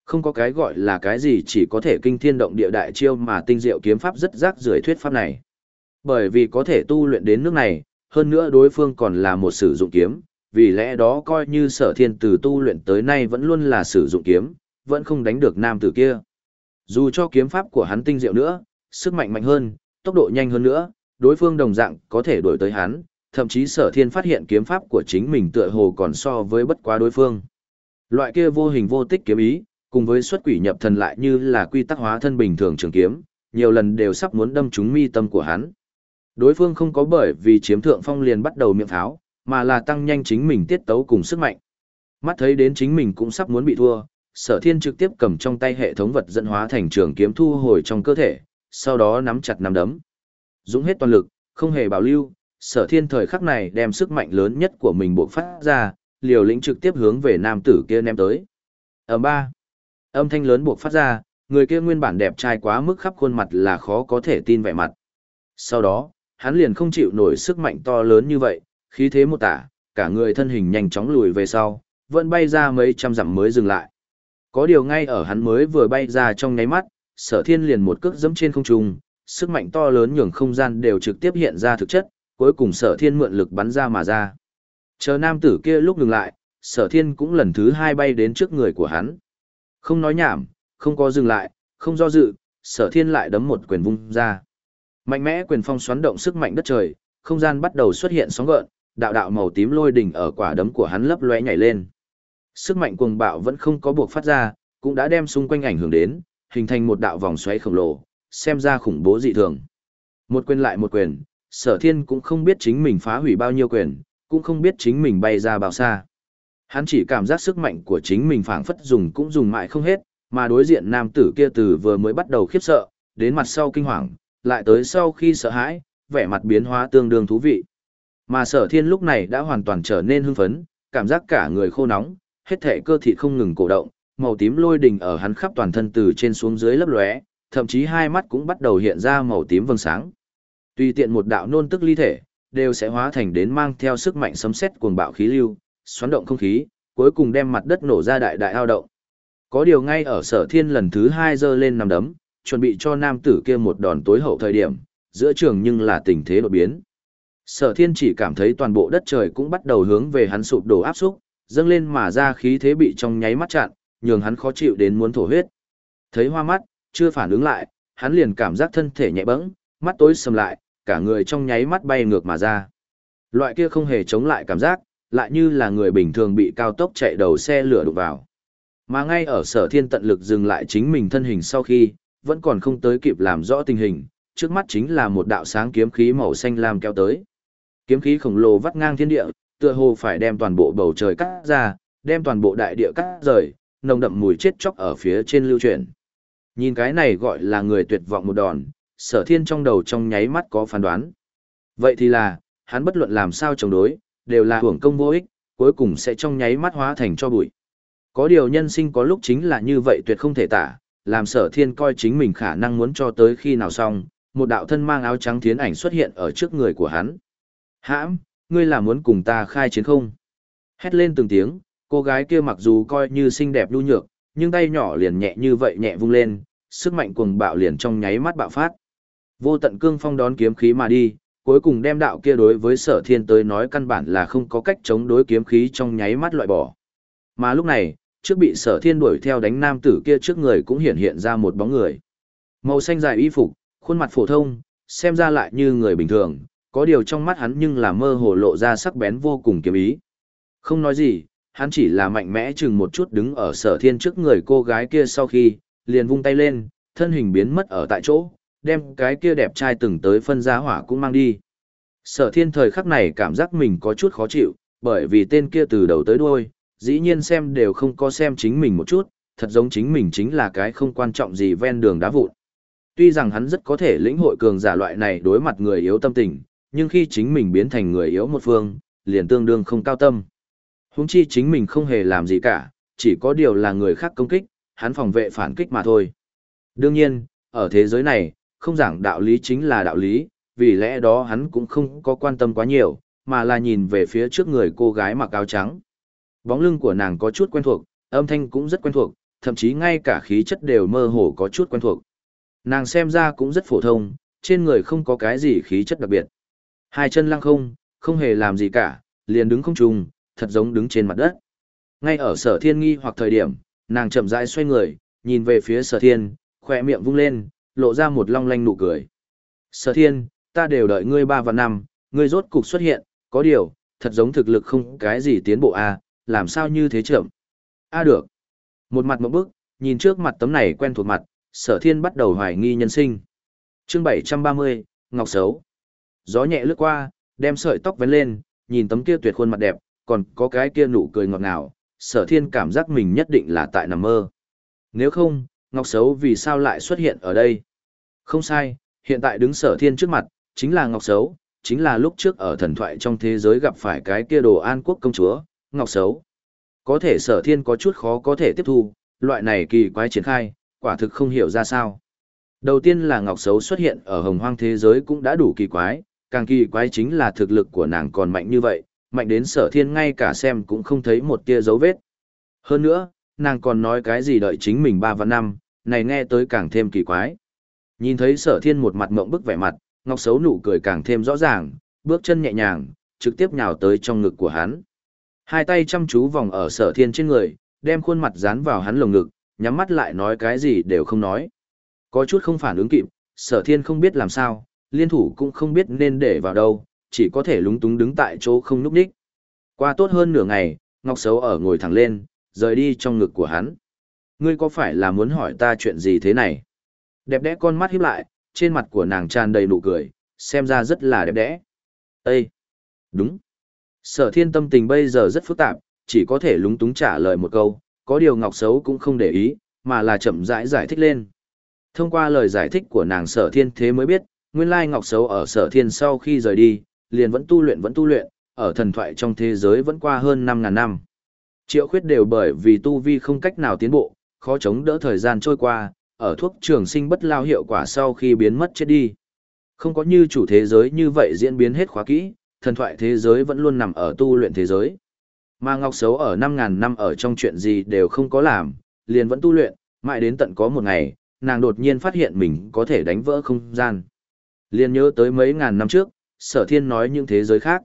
Không có cái gọi là cái gì chỉ có thể kinh thiên động địa đại chiêu mà tinh diệu kiếm pháp rất rác rưởi thuyết pháp này. Bởi vì có thể tu luyện đến nước này, hơn nữa đối phương còn là một sử dụng kiếm, vì lẽ đó coi như sở thiên từ tu luyện tới nay vẫn luôn là sử dụng kiếm, vẫn không đánh được nam tử kia. Dù cho kiếm pháp của hắn tinh diệu nữa, sức mạnh mạnh hơn, tốc độ nhanh hơn nữa, đối phương đồng dạng có thể đuổi tới hắn, thậm chí sở thiên phát hiện kiếm pháp của chính mình tựa hồ còn so với bất quá đối phương. Loại kia vô hình vô tích kiếm ý, cùng với xuất quỷ nhập thần lại như là quy tắc hóa thân bình thường trường kiếm, nhiều lần đều sắp muốn đâm trúng mi tâm của hắn. Đối phương không có bởi vì chiếm thượng phong liền bắt đầu miệng pháo, mà là tăng nhanh chính mình tiết tấu cùng sức mạnh. Mắt thấy đến chính mình cũng sắp muốn bị thua, sở thiên trực tiếp cầm trong tay hệ thống vật dẫn hóa thành trường kiếm thu hồi trong cơ thể, sau đó nắm chặt nắm đấm. Dũng hết toàn lực, không hề bảo lưu, sở thiên thời khắc này đem sức mạnh lớn nhất của mình bộc phát ra, liều lĩnh trực tiếp hướng về nam tử kia ném tới. Ở ba, âm thanh lớn buộc phát ra, người kia nguyên bản đẹp trai quá mức khắp khuôn mặt là khó có thể tin vẻ mặt. Sau đó, hắn liền không chịu nổi sức mạnh to lớn như vậy, khí thế một tả, cả người thân hình nhanh chóng lùi về sau, vẫn bay ra mấy trăm dặm mới dừng lại. Có điều ngay ở hắn mới vừa bay ra trong nháy mắt, sở thiên liền một cước dẫm trên không trung, sức mạnh to lớn nhường không gian đều trực tiếp hiện ra thực chất, cuối cùng sở thiên mượn lực bắn ra mà ra. Chờ nam tử kia lúc ngừng lại, sở thiên cũng lần thứ hai bay đến trước người của hắn. Không nói nhảm, không có dừng lại, không do dự, sở thiên lại đấm một quyền vung ra. Mạnh mẽ quyền phong xoắn động sức mạnh đất trời, không gian bắt đầu xuất hiện sóng gợn, đạo đạo màu tím lôi đỉnh ở quả đấm của hắn lấp lóe nhảy lên. Sức mạnh cuồng bạo vẫn không có buộc phát ra, cũng đã đem xung quanh ảnh hưởng đến, hình thành một đạo vòng xoáy khổng lồ, xem ra khủng bố dị thường. Một quyền lại một quyền, sở thiên cũng không biết chính mình phá hủy bao nhiêu quyền, cũng không biết chính mình bay ra bao xa. Hắn chỉ cảm giác sức mạnh của chính mình phảng phất dùng cũng dùng mãi không hết, mà đối diện nam tử kia từ vừa mới bắt đầu khiếp sợ, đến mặt sau kinh hoàng, lại tới sau khi sợ hãi, vẻ mặt biến hóa tương đương thú vị. Mà sở thiên lúc này đã hoàn toàn trở nên hưng phấn, cảm giác cả người khô nóng, hết thể cơ thịt không ngừng cổ động, màu tím lôi đình ở hắn khắp toàn thân từ trên xuống dưới lấp lóe, thậm chí hai mắt cũng bắt đầu hiện ra màu tím vầng sáng. Tùy tiện một đạo nôn tức ly thể, đều sẽ hóa thành đến mang theo sức mạnh sấm sét cuồng bạo khí lưu, xoắn động không khí, cuối cùng đem mặt đất nổ ra đại đại ao động. Có điều ngay ở sở thiên lần thứ hai giơ lên nằm đấm, chuẩn bị cho nam tử kia một đòn tối hậu thời điểm, giữa trường nhưng là tình thế đột biến. Sở thiên chỉ cảm thấy toàn bộ đất trời cũng bắt đầu hướng về hắn sụp đổ áp xúc, dâng lên mà ra khí thế bị trong nháy mắt chặn, nhường hắn khó chịu đến muốn thổ huyết. Thấy hoa mắt, chưa phản ứng lại, hắn liền cảm giác thân thể nhẹ bẫng, mắt tối sầm lại, cả người trong nháy mắt bay ngược mà ra. Loại kia không hề chống lại cảm giác, lại như là người bình thường bị cao tốc chạy đầu xe lửa đụng vào. Mà ngay ở sở thiên tận lực dừng lại chính mình thân hình sau khi, vẫn còn không tới kịp làm rõ tình hình, trước mắt chính là một đạo sáng kiếm khí màu xanh lam kéo tới. Kiếm khí khổng lồ vắt ngang thiên địa, tựa hồ phải đem toàn bộ bầu trời cắt ra, đem toàn bộ đại địa cắt rời, nồng đậm mùi chết chóc ở phía trên lưu truyền. Nhìn cái này gọi là người tuyệt vọng một đòn, sở thiên trong đầu trong nháy mắt có phán đoán. Vậy thì là, hắn bất luận làm sao chống đối, đều là hưởng công vô ích, cuối cùng sẽ trong nháy mắt hóa thành cho bụi. Có điều nhân sinh có lúc chính là như vậy tuyệt không thể tả, làm sở thiên coi chính mình khả năng muốn cho tới khi nào xong, một đạo thân mang áo trắng thiến ảnh xuất hiện ở trước người của hắn. Hãm, ngươi là muốn cùng ta khai chiến không? Hét lên từng tiếng, cô gái kia mặc dù coi như xinh đẹp đu nhược, nhưng tay nhỏ liền nhẹ như vậy nhẹ vung lên, sức mạnh cuồng bạo liền trong nháy mắt bạo phát. Vô tận cương phong đón kiếm khí mà đi, cuối cùng đem đạo kia đối với sở thiên tới nói căn bản là không có cách chống đối kiếm khí trong nháy mắt loại bỏ. Mà lúc này, trước bị sở thiên đuổi theo đánh nam tử kia trước người cũng hiện hiện ra một bóng người. Màu xanh dài y phục, khuôn mặt phổ thông, xem ra lại như người bình thường, có điều trong mắt hắn nhưng là mơ hồ lộ ra sắc bén vô cùng kiếm ý. Không nói gì, hắn chỉ là mạnh mẽ chừng một chút đứng ở sở thiên trước người cô gái kia sau khi, liền vung tay lên, thân hình biến mất ở tại chỗ, đem cái kia đẹp trai từng tới phân giá hỏa cũng mang đi. Sở thiên thời khắc này cảm giác mình có chút khó chịu, bởi vì tên kia từ đầu tới đuôi, dĩ nhiên xem đều không có xem chính mình một chút, thật giống chính mình chính là cái không quan trọng gì ven đường đá vụn. Tuy rằng hắn rất có thể lĩnh hội cường giả loại này đối mặt người yếu tâm tình, nhưng khi chính mình biến thành người yếu một phương, liền tương đương không cao tâm. Húng chi chính mình không hề làm gì cả, chỉ có điều là người khác công kích, hắn phòng vệ phản kích mà thôi. Đương nhiên, ở thế giới này, không giảng đạo lý chính là đạo lý, vì lẽ đó hắn cũng không có quan tâm quá nhiều, mà là nhìn về phía trước người cô gái mặc áo trắng. Bóng lưng của nàng có chút quen thuộc, âm thanh cũng rất quen thuộc, thậm chí ngay cả khí chất đều mơ hồ có chút quen thuộc. Nàng xem ra cũng rất phổ thông, trên người không có cái gì khí chất đặc biệt. Hai chân lăng không, không hề làm gì cả, liền đứng không trùng, thật giống đứng trên mặt đất. Ngay ở sở thiên nghi hoặc thời điểm, nàng chậm rãi xoay người, nhìn về phía sở thiên, khỏe miệng vung lên, lộ ra một long lanh nụ cười. Sở thiên, ta đều đợi ngươi ba và năm, ngươi rốt cục xuất hiện, có điều, thật giống thực lực không cái gì tiến bộ a, à, làm sao như thế chậm. A được. Một mặt một bước, nhìn trước mặt tấm này quen thuộc mặt, sở thiên bắt đầu hoài nghi nhân sinh. chương 730, Ngọc Sấu. Gió nhẹ lướt qua, đem sợi tóc vén lên, nhìn tấm kia tuyệt khuôn mặt đẹp, còn có cái kia nụ cười ngọt ngào, sở thiên cảm giác mình nhất định là tại nằm mơ. Nếu không, Ngọc Sấu vì sao lại xuất hiện ở đây? Không sai, hiện tại đứng sở thiên trước mặt, chính là Ngọc Sấu, chính là lúc trước ở thần thoại trong thế giới gặp phải cái kia đồ an quốc công chúa, Ngọc Sấu. Có thể sở thiên có chút khó có thể tiếp thu, loại này kỳ quái triển khai, quả thực không hiểu ra sao. Đầu tiên là Ngọc Sấu xuất hiện ở hồng hoang thế giới cũng đã đủ kỳ quái, càng kỳ quái chính là thực lực của nàng còn mạnh như vậy, mạnh đến sở thiên ngay cả xem cũng không thấy một tia dấu vết. Hơn nữa, nàng còn nói cái gì đợi chính mình ba và năm, này nghe tới càng thêm kỳ quái. Nhìn thấy sở thiên một mặt mộng bức vẻ mặt, ngọc xấu nụ cười càng thêm rõ ràng, bước chân nhẹ nhàng, trực tiếp nhào tới trong ngực của hắn. Hai tay chăm chú vòng ở sở thiên trên người, đem khuôn mặt dán vào hắn lồng ngực, nhắm mắt lại nói cái gì đều không nói. Có chút không phản ứng kịp, sở thiên không biết làm sao, liên thủ cũng không biết nên để vào đâu, chỉ có thể lúng túng đứng tại chỗ không núp đích. Qua tốt hơn nửa ngày, Ngọc Sấu ở ngồi thẳng lên, rời đi trong ngực của hắn. Ngươi có phải là muốn hỏi ta chuyện gì thế này? Đẹp đẽ con mắt híp lại, trên mặt của nàng tràn đầy nụ cười, xem ra rất là đẹp đẽ. Ê! Đúng! Sở thiên tâm tình bây giờ rất phức tạp, chỉ có thể lúng túng trả lời một câu, có điều Ngọc xấu cũng không để ý, mà là chậm rãi giải thích lên. Thông qua lời giải thích của nàng sở thiên thế mới biết, nguyên lai Ngọc xấu ở sở thiên sau khi rời đi, liền vẫn tu luyện vẫn tu luyện, ở thần thoại trong thế giới vẫn qua hơn 5.000 năm. Triệu khuyết đều bởi vì tu vi không cách nào tiến bộ, khó chống đỡ thời gian trôi qua, ở thuốc trường sinh bất lao hiệu quả sau khi biến mất chết đi. Không có như chủ thế giới như vậy diễn biến hết khóa kỹ, thần thoại thế giới vẫn luôn nằm ở tu luyện thế giới. Mà Ngọc Sấu ở 5.000 năm ở trong chuyện gì đều không có làm, liền vẫn tu luyện, mãi đến tận có một ngày, nàng đột nhiên phát hiện mình có thể đánh vỡ không gian. Liền nhớ tới mấy ngàn năm trước, sở thiên nói những thế giới khác.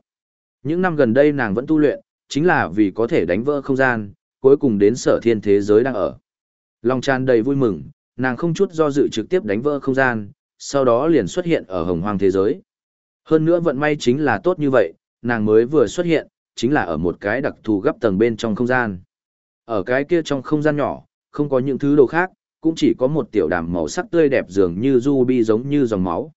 Những năm gần đây nàng vẫn tu luyện, chính là vì có thể đánh vỡ không gian, cuối cùng đến sở thiên thế giới đang ở. Lòng tràn đầy vui mừng, nàng không chút do dự trực tiếp đánh vỡ không gian, sau đó liền xuất hiện ở hồng hoang thế giới. Hơn nữa vận may chính là tốt như vậy, nàng mới vừa xuất hiện, chính là ở một cái đặc thù gấp tầng bên trong không gian. Ở cái kia trong không gian nhỏ, không có những thứ đồ khác, cũng chỉ có một tiểu đàm màu sắc tươi đẹp dường như ruby giống như dòng máu.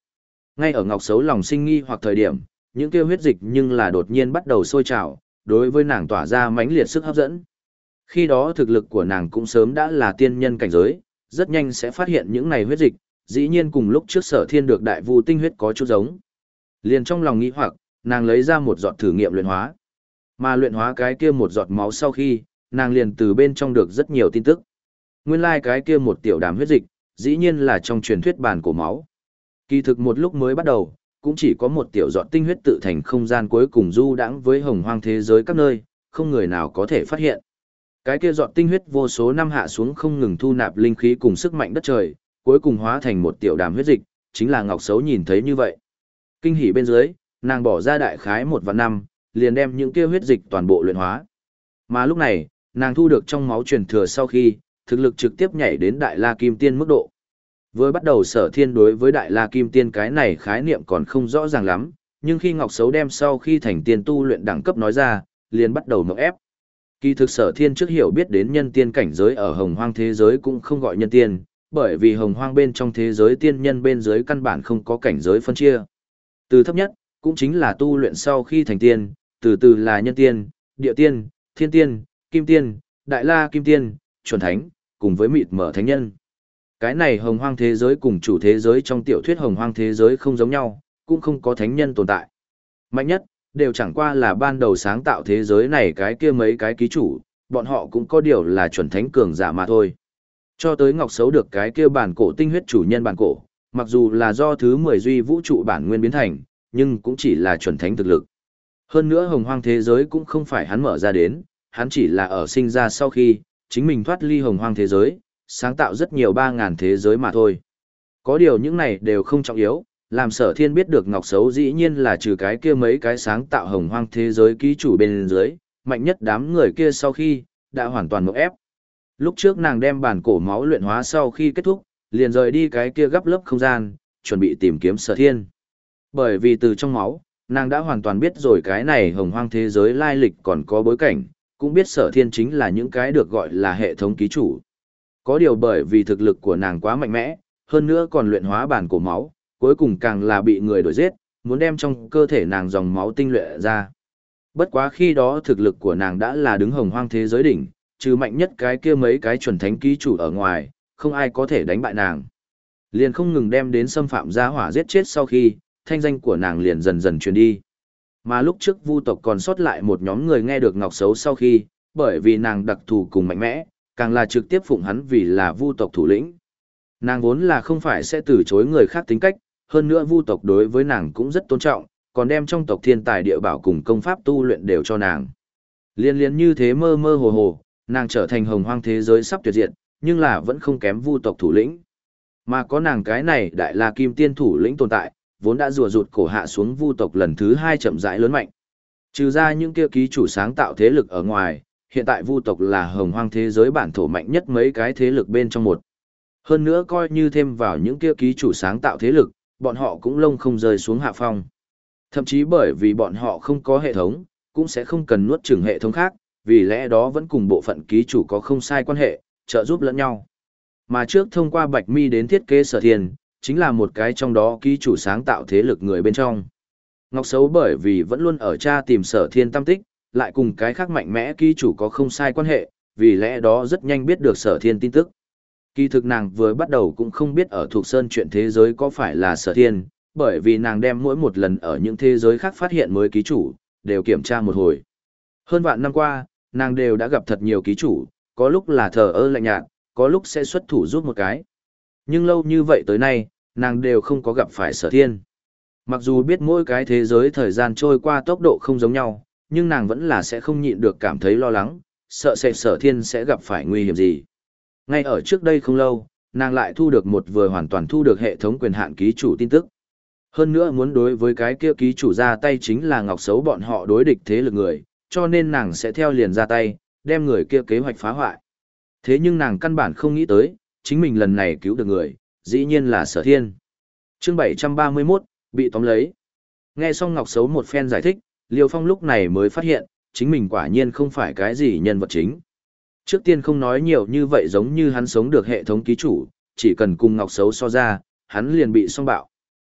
Ngay ở ngọc xấu lòng sinh nghi hoặc thời điểm, những kêu huyết dịch nhưng là đột nhiên bắt đầu sôi trào, đối với nàng tỏa ra mãnh liệt sức hấp dẫn. Khi đó thực lực của nàng cũng sớm đã là tiên nhân cảnh giới, rất nhanh sẽ phát hiện những này huyết dịch, dĩ nhiên cùng lúc trước sở thiên được đại vu tinh huyết có chút giống. Liền trong lòng nghĩ hoặc, nàng lấy ra một giọt thử nghiệm luyện hóa. Mà luyện hóa cái kia một giọt máu sau khi, nàng liền từ bên trong được rất nhiều tin tức. Nguyên lai like cái kia một tiểu đám huyết dịch, dĩ nhiên là trong truyền thuyết bản cổ máu. Kỳ thực một lúc mới bắt đầu, cũng chỉ có một tiểu giọt tinh huyết tự thành không gian cuối cùng du đãng với hồng hoang thế giới các nơi, không người nào có thể phát hiện. Cái kia giọt tinh huyết vô số năm hạ xuống không ngừng thu nạp linh khí cùng sức mạnh đất trời, cuối cùng hóa thành một tiểu đàm huyết dịch, chính là Ngọc Sấu nhìn thấy như vậy. Kinh hỉ bên dưới, nàng bỏ ra đại khái một và năm, liền đem những kia huyết dịch toàn bộ luyện hóa. Mà lúc này, nàng thu được trong máu truyền thừa sau khi, thực lực trực tiếp nhảy đến Đại La Kim Tiên mức độ. Với bắt đầu sở thiên đối với Đại La Kim Tiên cái này khái niệm còn không rõ ràng lắm, nhưng khi Ngọc Sấu đem sau khi thành tiên tu luyện đẳng cấp nói ra, liền bắt đầu mộng ép. Kỳ thực sở thiên trước hiểu biết đến nhân tiên cảnh giới ở hồng hoang thế giới cũng không gọi nhân tiên, bởi vì hồng hoang bên trong thế giới tiên nhân bên dưới căn bản không có cảnh giới phân chia. Từ thấp nhất, cũng chính là tu luyện sau khi thành tiên, từ từ là nhân tiên, địa tiên, thiên tiên, kim tiên, đại la kim tiên, chuẩn thánh, cùng với mịt mở thánh nhân. Cái này hồng hoang thế giới cùng chủ thế giới trong tiểu thuyết hồng hoang thế giới không giống nhau, cũng không có thánh nhân tồn tại. Mạnh nhất, đều chẳng qua là ban đầu sáng tạo thế giới này cái kia mấy cái ký chủ, bọn họ cũng có điều là chuẩn thánh cường giả mà thôi. Cho tới Ngọc Sấu được cái kia bản cổ tinh huyết chủ nhân bản cổ, mặc dù là do thứ 10 duy vũ trụ bản nguyên biến thành, nhưng cũng chỉ là chuẩn thánh thực lực. Hơn nữa hồng hoang thế giới cũng không phải hắn mở ra đến, hắn chỉ là ở sinh ra sau khi, chính mình thoát ly hồng hoang thế giới, sáng tạo rất nhiều 3.000 thế giới mà thôi. Có điều những này đều không trọng yếu, làm sở thiên biết được ngọc xấu dĩ nhiên là trừ cái kia mấy cái sáng tạo hồng hoang thế giới ký chủ bên dưới, mạnh nhất đám người kia sau khi, đã hoàn toàn mộng ép. Lúc trước nàng đem bản cổ máu luyện hóa sau khi kết thúc, liền rời đi cái kia gấp lớp không gian, chuẩn bị tìm kiếm sở thiên. Bởi vì từ trong máu, nàng đã hoàn toàn biết rồi cái này hồng hoang thế giới lai lịch còn có bối cảnh, cũng biết sở thiên chính là những cái được gọi là hệ thống ký chủ. Có điều bởi vì thực lực của nàng quá mạnh mẽ, hơn nữa còn luyện hóa bản cổ máu, cuối cùng càng là bị người đuổi giết, muốn đem trong cơ thể nàng dòng máu tinh luyện ra. Bất quá khi đó thực lực của nàng đã là đứng hồng hoang thế giới đỉnh, trừ mạnh nhất cái kia mấy cái chuẩn thánh ký chủ ở ngoài, không ai có thể đánh bại nàng. Liền không ngừng đem đến xâm phạm gia hỏa giết chết sau khi, thanh danh của nàng liền dần dần truyền đi. Mà lúc trước vu tộc còn sót lại một nhóm người nghe được ngọc xấu sau khi, bởi vì nàng đặc thù cùng mạnh mẽ, càng là trực tiếp phụng hắn vì là vu tộc thủ lĩnh. Nàng vốn là không phải sẽ từ chối người khác tính cách, hơn nữa vu tộc đối với nàng cũng rất tôn trọng, còn đem trong tộc thiên tài địa bảo cùng công pháp tu luyện đều cho nàng. Liên liên như thế mơ mơ hồ hồ, nàng trở thành hồng hoang thế giới sắp tuyệt diệt, nhưng là vẫn không kém vu tộc thủ lĩnh. Mà có nàng cái này đại la kim tiên thủ lĩnh tồn tại, vốn đã rùa rụt cổ hạ xuống vu tộc lần thứ hai chậm rãi lớn mạnh. Trừ ra những kia ký chủ sáng tạo thế lực ở ngoài, hiện tại vu tộc là hồng hoang thế giới bản thổ mạnh nhất mấy cái thế lực bên trong một. Hơn nữa coi như thêm vào những kia ký chủ sáng tạo thế lực, bọn họ cũng lông không rơi xuống hạ phong. Thậm chí bởi vì bọn họ không có hệ thống, cũng sẽ không cần nuốt chửng hệ thống khác, vì lẽ đó vẫn cùng bộ phận ký chủ có không sai quan hệ, trợ giúp lẫn nhau. Mà trước thông qua Bạch Mi đến thiết kế sở thiền, chính là một cái trong đó ký chủ sáng tạo thế lực người bên trong. Ngọc Sấu bởi vì vẫn luôn ở cha tìm sở thiên tâm tích, lại cùng cái khác mạnh mẽ ký chủ có không sai quan hệ, vì lẽ đó rất nhanh biết được sở thiên tin tức. Kỳ thực nàng vừa bắt đầu cũng không biết ở thuộc sơn chuyện thế giới có phải là sở thiên, bởi vì nàng đem mỗi một lần ở những thế giới khác phát hiện mới ký chủ, đều kiểm tra một hồi. Hơn vạn năm qua, nàng đều đã gặp thật nhiều ký chủ, có lúc là thờ ơ lạnh nhạt, có lúc sẽ xuất thủ giúp một cái. Nhưng lâu như vậy tới nay, nàng đều không có gặp phải sở thiên. Mặc dù biết mỗi cái thế giới thời gian trôi qua tốc độ không giống nhau, nhưng nàng vẫn là sẽ không nhịn được cảm thấy lo lắng, sợ sẽ sở thiên sẽ gặp phải nguy hiểm gì. Ngay ở trước đây không lâu, nàng lại thu được một vừa hoàn toàn thu được hệ thống quyền hạn ký chủ tin tức. Hơn nữa muốn đối với cái kia ký chủ ra tay chính là ngọc xấu bọn họ đối địch thế lực người, cho nên nàng sẽ theo liền ra tay, đem người kia kế hoạch phá hoại. Thế nhưng nàng căn bản không nghĩ tới, chính mình lần này cứu được người, dĩ nhiên là sở thiên. chương 731, bị tóm lấy. Nghe xong Ngọc Xấu một phen giải thích, Liêu Phong lúc này mới phát hiện, chính mình quả nhiên không phải cái gì nhân vật chính. Trước tiên không nói nhiều như vậy giống như hắn sống được hệ thống ký chủ, chỉ cần cùng Ngọc Xấu so ra, hắn liền bị song bạo.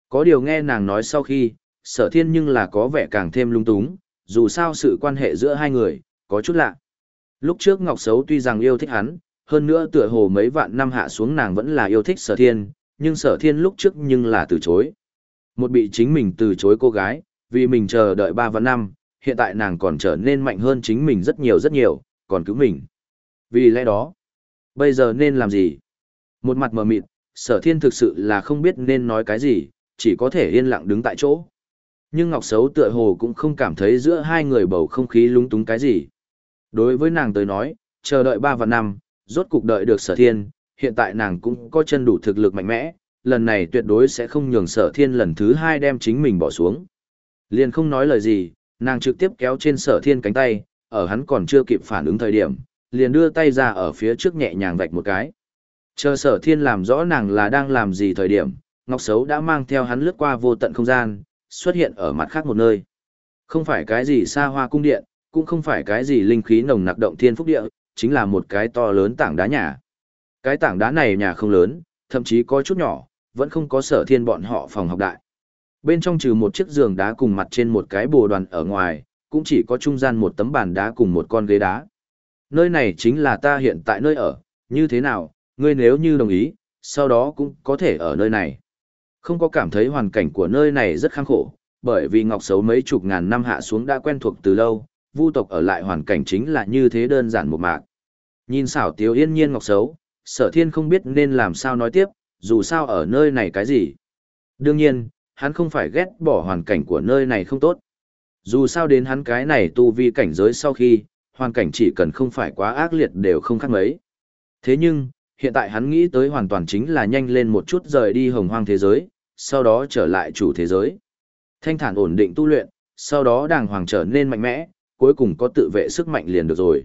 Có điều nghe nàng nói sau khi, sở thiên nhưng là có vẻ càng thêm lung túng, dù sao sự quan hệ giữa hai người, có chút lạ. Lúc trước Ngọc Xấu tuy rằng yêu thích hắn, hơn nữa tựa hồ mấy vạn năm hạ xuống nàng vẫn là yêu thích sở thiên, nhưng sở thiên lúc trước nhưng là từ chối. Một bị chính mình từ chối cô gái, vì mình chờ đợi ba vạn năm, hiện tại nàng còn trở nên mạnh hơn chính mình rất nhiều rất nhiều, còn cứu mình. Vì lẽ đó, bây giờ nên làm gì? Một mặt mờ mịt, sở thiên thực sự là không biết nên nói cái gì, chỉ có thể yên lặng đứng tại chỗ. Nhưng Ngọc Sấu tựa hồ cũng không cảm thấy giữa hai người bầu không khí lúng túng cái gì. Đối với nàng tới nói, chờ đợi ba và năm, rốt cục đợi được sở thiên, hiện tại nàng cũng có chân đủ thực lực mạnh mẽ, lần này tuyệt đối sẽ không nhường sở thiên lần thứ hai đem chính mình bỏ xuống. Liền không nói lời gì, nàng trực tiếp kéo trên sở thiên cánh tay, ở hắn còn chưa kịp phản ứng thời điểm, liền đưa tay ra ở phía trước nhẹ nhàng vạch một cái. Chờ sở thiên làm rõ nàng là đang làm gì thời điểm, Ngọc Sấu đã mang theo hắn lướt qua vô tận không gian, xuất hiện ở mặt khác một nơi. Không phải cái gì xa hoa cung điện, cũng không phải cái gì linh khí nồng nặc động thiên phúc địa, chính là một cái to lớn tảng đá nhà. Cái tảng đá này nhà không lớn, thậm chí có chút nhỏ, vẫn không có sở thiên bọn họ phòng học đại. Bên trong trừ một chiếc giường đá cùng mặt trên một cái bồ đoàn ở ngoài, cũng chỉ có trung gian một tấm bàn đá cùng một con ghế đá. Nơi này chính là ta hiện tại nơi ở, như thế nào, ngươi nếu như đồng ý, sau đó cũng có thể ở nơi này. Không có cảm thấy hoàn cảnh của nơi này rất khăng khổ, bởi vì ngọc xấu mấy chục ngàn năm hạ xuống đã quen thuộc từ lâu, vu tộc ở lại hoàn cảnh chính là như thế đơn giản một mạc. Nhìn xảo tiếu yên nhiên ngọc xấu, sở thiên không biết nên làm sao nói tiếp, dù sao ở nơi này cái gì. Đương nhiên, hắn không phải ghét bỏ hoàn cảnh của nơi này không tốt. Dù sao đến hắn cái này tu vi cảnh giới sau khi, hoàn cảnh chỉ cần không phải quá ác liệt đều không khác mấy. Thế nhưng, hiện tại hắn nghĩ tới hoàn toàn chính là nhanh lên một chút rời đi hồng hoang thế giới, sau đó trở lại chủ thế giới. Thanh thản ổn định tu luyện, sau đó đàng hoàng trở nên mạnh mẽ, cuối cùng có tự vệ sức mạnh liền được rồi.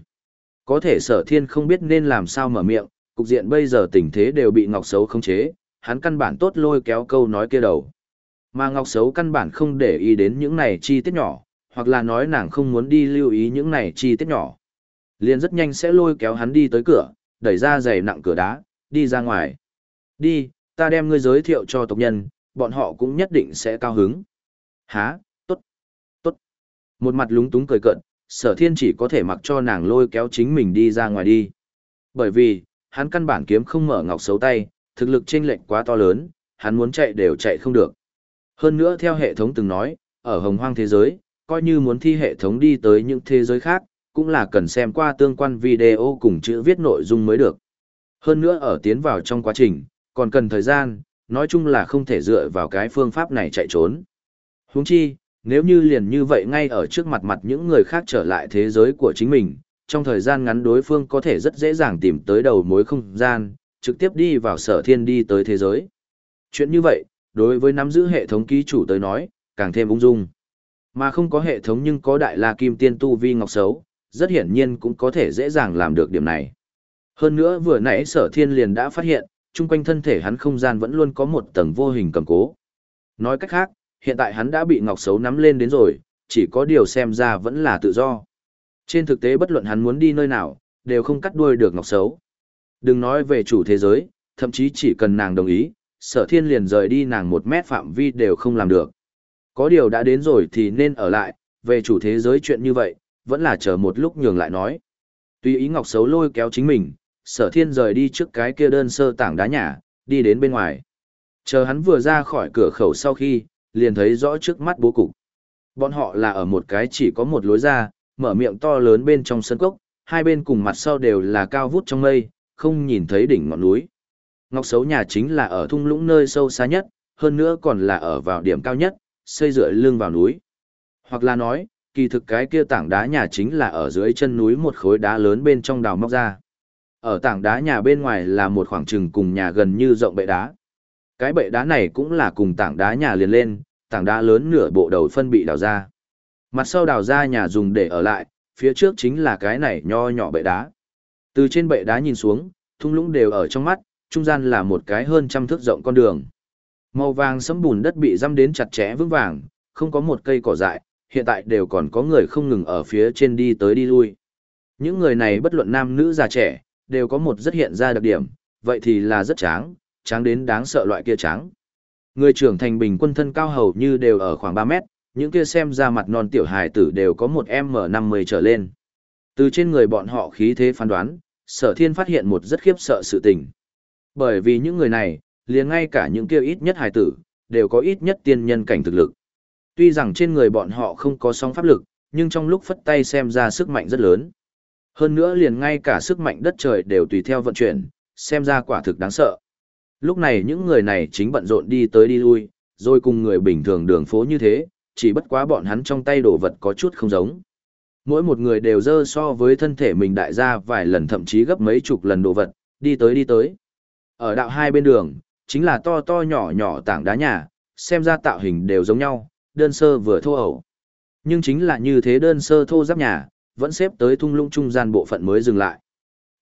Có thể sở thiên không biết nên làm sao mở miệng, cục diện bây giờ tình thế đều bị Ngọc Xấu khống chế, hắn căn bản tốt lôi kéo câu nói kia đầu. Mà Ngọc Xấu căn bản không để ý đến những này chi tiết nhỏ, hoặc là nói nàng không muốn đi lưu ý những này chi tiết nhỏ. Liền rất nhanh sẽ lôi kéo hắn đi tới cửa, đẩy ra giày nặng cửa đá, đi ra ngoài. Đi, ta đem ngươi giới thiệu cho tộc nhân, bọn họ cũng nhất định sẽ cao hứng. Há, tốt, tốt. Một mặt lúng túng cười cận, sở thiên chỉ có thể mặc cho nàng lôi kéo chính mình đi ra ngoài đi. Bởi vì, hắn căn bản kiếm không mở ngọc xấu tay, thực lực chênh lệch quá to lớn, hắn muốn chạy đều chạy không được. Hơn nữa theo hệ thống từng nói, ở hồng hoang thế giới, coi như muốn thi hệ thống đi tới những thế giới khác, cũng là cần xem qua tương quan video cùng chữ viết nội dung mới được. Hơn nữa ở tiến vào trong quá trình, còn cần thời gian, nói chung là không thể dựa vào cái phương pháp này chạy trốn. Huống chi, nếu như liền như vậy ngay ở trước mặt mặt những người khác trở lại thế giới của chính mình, trong thời gian ngắn đối phương có thể rất dễ dàng tìm tới đầu mối không gian, trực tiếp đi vào sở thiên đi tới thế giới. Chuyện như vậy, đối với nắm giữ hệ thống ký chủ tới nói, càng thêm ung dung. Mà không có hệ thống nhưng có đại la kim tiên tu vi ngọc xấu, rất hiển nhiên cũng có thể dễ dàng làm được điểm này. Hơn nữa vừa nãy sở thiên liền đã phát hiện, chung quanh thân thể hắn không gian vẫn luôn có một tầng vô hình cầm cố. Nói cách khác, hiện tại hắn đã bị ngọc xấu nắm lên đến rồi, chỉ có điều xem ra vẫn là tự do. Trên thực tế bất luận hắn muốn đi nơi nào, đều không cắt đuôi được ngọc xấu. Đừng nói về chủ thế giới, thậm chí chỉ cần nàng đồng ý, sở thiên liền rời đi nàng một mét phạm vi đều không làm được. Có điều đã đến rồi thì nên ở lại, về chủ thế giới chuyện như vậy, vẫn là chờ một lúc nhường lại nói. Tuy ý Ngọc Xấu lôi kéo chính mình, sở thiên rời đi trước cái kia đơn sơ tảng đá nhà, đi đến bên ngoài. Chờ hắn vừa ra khỏi cửa khẩu sau khi, liền thấy rõ trước mắt bố cục. Bọn họ là ở một cái chỉ có một lối ra, mở miệng to lớn bên trong sân cốc, hai bên cùng mặt sau đều là cao vút trong mây, không nhìn thấy đỉnh ngọn núi. Ngọc Xấu nhà chính là ở thung lũng nơi sâu xa nhất, hơn nữa còn là ở vào điểm cao nhất, xây dựa lưng vào núi. Hoặc là nói, kỳ thực cái kia tảng đá nhà chính là ở dưới chân núi một khối đá lớn bên trong đào móc ra. Ở tảng đá nhà bên ngoài là một khoảng trừng cùng nhà gần như rộng bệ đá. Cái bệ đá này cũng là cùng tảng đá nhà liền lên, tảng đá lớn nửa bộ đầu phân bị đào ra. Mặt sau đào ra nhà dùng để ở lại, phía trước chính là cái này nho nhỏ bệ đá. Từ trên bệ đá nhìn xuống, thung lũng đều ở trong mắt, trung gian là một cái hơn trăm thước rộng con đường. Màu vàng sẫm bùn đất bị răm đến chặt chẽ vững vàng, không có một cây cỏ dại, hiện tại đều còn có người không ngừng ở phía trên đi tới đi lui. Những người này bất luận nam nữ già trẻ, đều có một rất hiện ra đặc điểm, vậy thì là rất tráng, tráng đến đáng sợ loại kia tráng. Người trưởng thành bình quân thân cao hầu như đều ở khoảng 3 mét, những kia xem ra mặt non tiểu hài tử đều có một M50 trở lên. Từ trên người bọn họ khí thế phán đoán, sở thiên phát hiện một rất khiếp sợ sự tình. Bởi vì những người này, liền ngay cả những kia ít nhất hài tử, đều có ít nhất tiên nhân cảnh thực lực. Tuy rằng trên người bọn họ không có song pháp lực, nhưng trong lúc phất tay xem ra sức mạnh rất lớn. Hơn nữa liền ngay cả sức mạnh đất trời đều tùy theo vận chuyển, xem ra quả thực đáng sợ. Lúc này những người này chính bận rộn đi tới đi lui, rồi cùng người bình thường đường phố như thế, chỉ bất quá bọn hắn trong tay đồ vật có chút không giống. Mỗi một người đều dơ so với thân thể mình đại ra vài lần thậm chí gấp mấy chục lần đồ vật, đi tới đi tới. Ở đạo hai bên đường, chính là to to nhỏ nhỏ tảng đá nhà, xem ra tạo hình đều giống nhau, đơn sơ vừa thô ẩu. Nhưng chính là như thế đơn sơ thô giáp nhà, vẫn xếp tới thung lũng trung gian bộ phận mới dừng lại.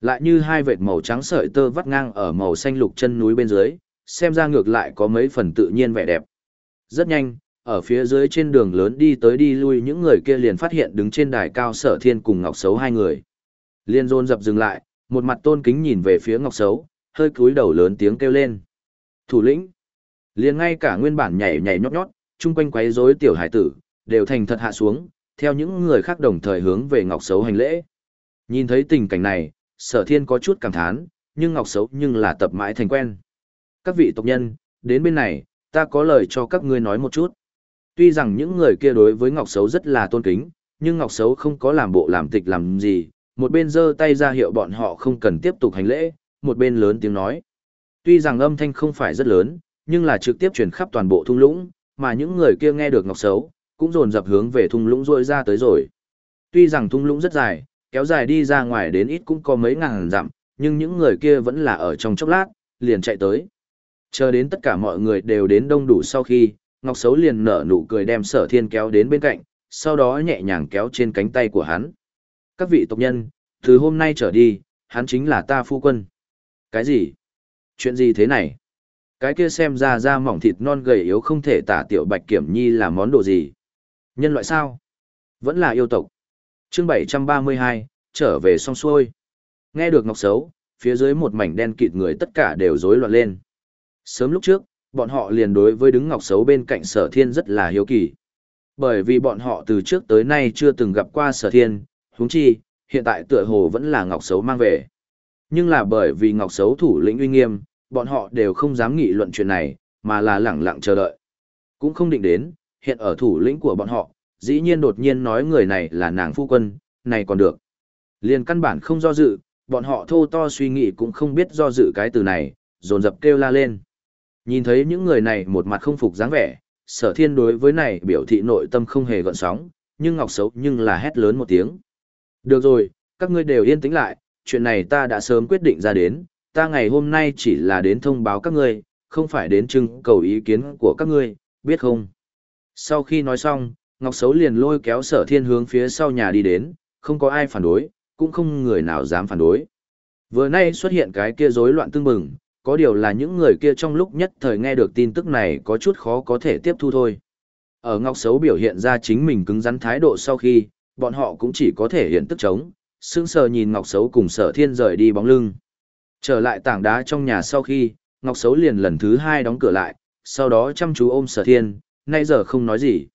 Lại như hai vệt màu trắng sợi tơ vắt ngang ở màu xanh lục chân núi bên dưới, xem ra ngược lại có mấy phần tự nhiên vẻ đẹp. Rất nhanh, ở phía dưới trên đường lớn đi tới đi lui những người kia liền phát hiện đứng trên đài cao sở thiên cùng Ngọc xấu hai người. Liên rôn dập dừng lại, một mặt tôn kính nhìn về phía Ngọc xấu, hơi cúi đầu lớn tiếng kêu lên. Thủ lĩnh! Liền ngay cả nguyên bản nhảy nhảy nhót nhót, chung quanh quấy rối tiểu hải tử, đều thành thật hạ xuống, theo những người khác đồng thời hướng về Ngọc Sấu hành lễ. Nhìn thấy tình cảnh này, sở thiên có chút cảm thán, nhưng Ngọc Sấu nhưng là tập mãi thành quen. Các vị tộc nhân, đến bên này, ta có lời cho các ngươi nói một chút. Tuy rằng những người kia đối với Ngọc Sấu rất là tôn kính, nhưng Ngọc Sấu không có làm bộ làm tịch làm gì, một bên giơ tay ra hiệu bọn họ không cần tiếp tục hành lễ, một bên lớn tiếng nói. Tuy rằng âm thanh không phải rất lớn, nhưng là trực tiếp truyền khắp toàn bộ thung lũng, mà những người kia nghe được Ngọc Sấu, cũng dồn dập hướng về thung lũng rôi ra tới rồi. Tuy rằng thung lũng rất dài, kéo dài đi ra ngoài đến ít cũng có mấy ngàn dặm, nhưng những người kia vẫn là ở trong chốc lát, liền chạy tới. Chờ đến tất cả mọi người đều đến đông đủ sau khi, Ngọc Sấu liền nở nụ cười đem sở thiên kéo đến bên cạnh, sau đó nhẹ nhàng kéo trên cánh tay của hắn. Các vị tộc nhân, từ hôm nay trở đi, hắn chính là ta phu quân. Cái gì? Chuyện gì thế này? Cái kia xem ra da mỏng thịt non gầy yếu không thể tả tiểu bạch kiểm nhi là món đồ gì? Nhân loại sao? Vẫn là yêu tộc. chương 732, trở về xong xuôi. Nghe được Ngọc xấu, phía dưới một mảnh đen kịt người tất cả đều rối loạn lên. Sớm lúc trước, bọn họ liền đối với đứng Ngọc xấu bên cạnh sở thiên rất là hiếu kỳ. Bởi vì bọn họ từ trước tới nay chưa từng gặp qua sở thiên, huống chi, hiện tại tựa hồ vẫn là Ngọc xấu mang về. Nhưng là bởi vì Ngọc xấu thủ lĩnh uy nghiêm, bọn họ đều không dám nghị luận chuyện này, mà là lẳng lặng chờ đợi. Cũng không định đến, hiện ở thủ lĩnh của bọn họ, dĩ nhiên đột nhiên nói người này là nàng phu quân, này còn được. Liền căn bản không do dự, bọn họ thô to suy nghĩ cũng không biết do dự cái từ này, dồn dập kêu la lên. Nhìn thấy những người này một mặt không phục dáng vẻ, sở thiên đối với này biểu thị nội tâm không hề gợn sóng, nhưng ngọc xấu nhưng là hét lớn một tiếng. Được rồi, các ngươi đều yên tĩnh lại, chuyện này ta đã sớm quyết định ra đến, ta ngày hôm nay chỉ là đến thông báo các ngươi, không phải đến trưng cầu ý kiến của các ngươi, biết không? Sau khi nói xong, Ngọc Sấu liền lôi kéo sở thiên hướng phía sau nhà đi đến, không có ai phản đối, cũng không người nào dám phản đối. Vừa nay xuất hiện cái kia rối loạn tương bừng, có điều là những người kia trong lúc nhất thời nghe được tin tức này có chút khó có thể tiếp thu thôi. Ở Ngọc Sấu biểu hiện ra chính mình cứng rắn thái độ sau khi, bọn họ cũng chỉ có thể hiện tức chống, sững sờ nhìn Ngọc Sấu cùng sở thiên rời đi bóng lưng. Trở lại tảng đá trong nhà sau khi, Ngọc Sấu liền lần thứ hai đóng cửa lại, sau đó chăm chú ôm sở thiên, nay giờ không nói gì.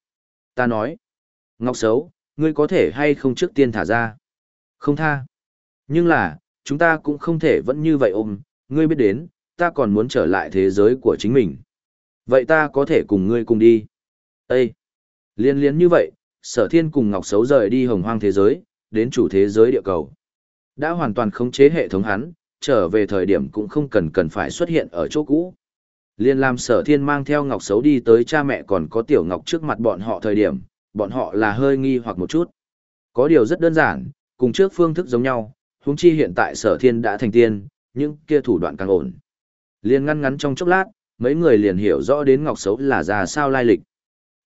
Ta nói, Ngọc Sấu, ngươi có thể hay không trước tiên thả ra? Không tha. Nhưng là, chúng ta cũng không thể vẫn như vậy ôm, ngươi biết đến, ta còn muốn trở lại thế giới của chính mình. Vậy ta có thể cùng ngươi cùng đi. Ê! Liên liên như vậy, sở thiên cùng Ngọc Sấu rời đi hồng hoang thế giới, đến chủ thế giới địa cầu. Đã hoàn toàn khống chế hệ thống hắn, trở về thời điểm cũng không cần cần phải xuất hiện ở chỗ cũ. Liên làm sở thiên mang theo Ngọc Sấu đi tới cha mẹ còn có Tiểu Ngọc trước mặt bọn họ thời điểm, bọn họ là hơi nghi hoặc một chút. Có điều rất đơn giản, cùng trước phương thức giống nhau, huống chi hiện tại sở thiên đã thành tiên, những kia thủ đoạn càng ổn. Liên ngăn ngắn trong chốc lát, mấy người liền hiểu rõ đến Ngọc Sấu là ra sao lai lịch.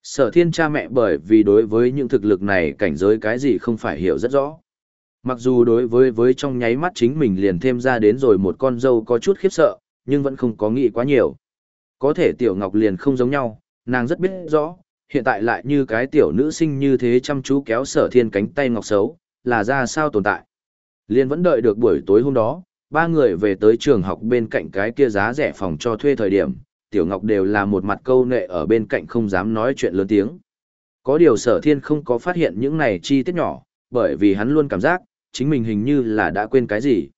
Sở thiên cha mẹ bởi vì đối với những thực lực này cảnh giới cái gì không phải hiểu rất rõ. Mặc dù đối với với trong nháy mắt chính mình liền thêm ra đến rồi một con dâu có chút khiếp sợ, nhưng vẫn không có nghĩ quá nhiều. Có thể tiểu ngọc liền không giống nhau, nàng rất biết rõ, hiện tại lại như cái tiểu nữ sinh như thế chăm chú kéo sở thiên cánh tay ngọc xấu, là ra sao tồn tại. Liên vẫn đợi được buổi tối hôm đó, ba người về tới trường học bên cạnh cái kia giá rẻ phòng cho thuê thời điểm, Tiểu Ngọc đều là một mặt câu nệ ở bên cạnh không dám nói chuyện lớn tiếng. Có điều sở thiên không có phát hiện những này chi tiết nhỏ, bởi vì hắn luôn cảm giác, chính mình hình như là đã quên cái gì.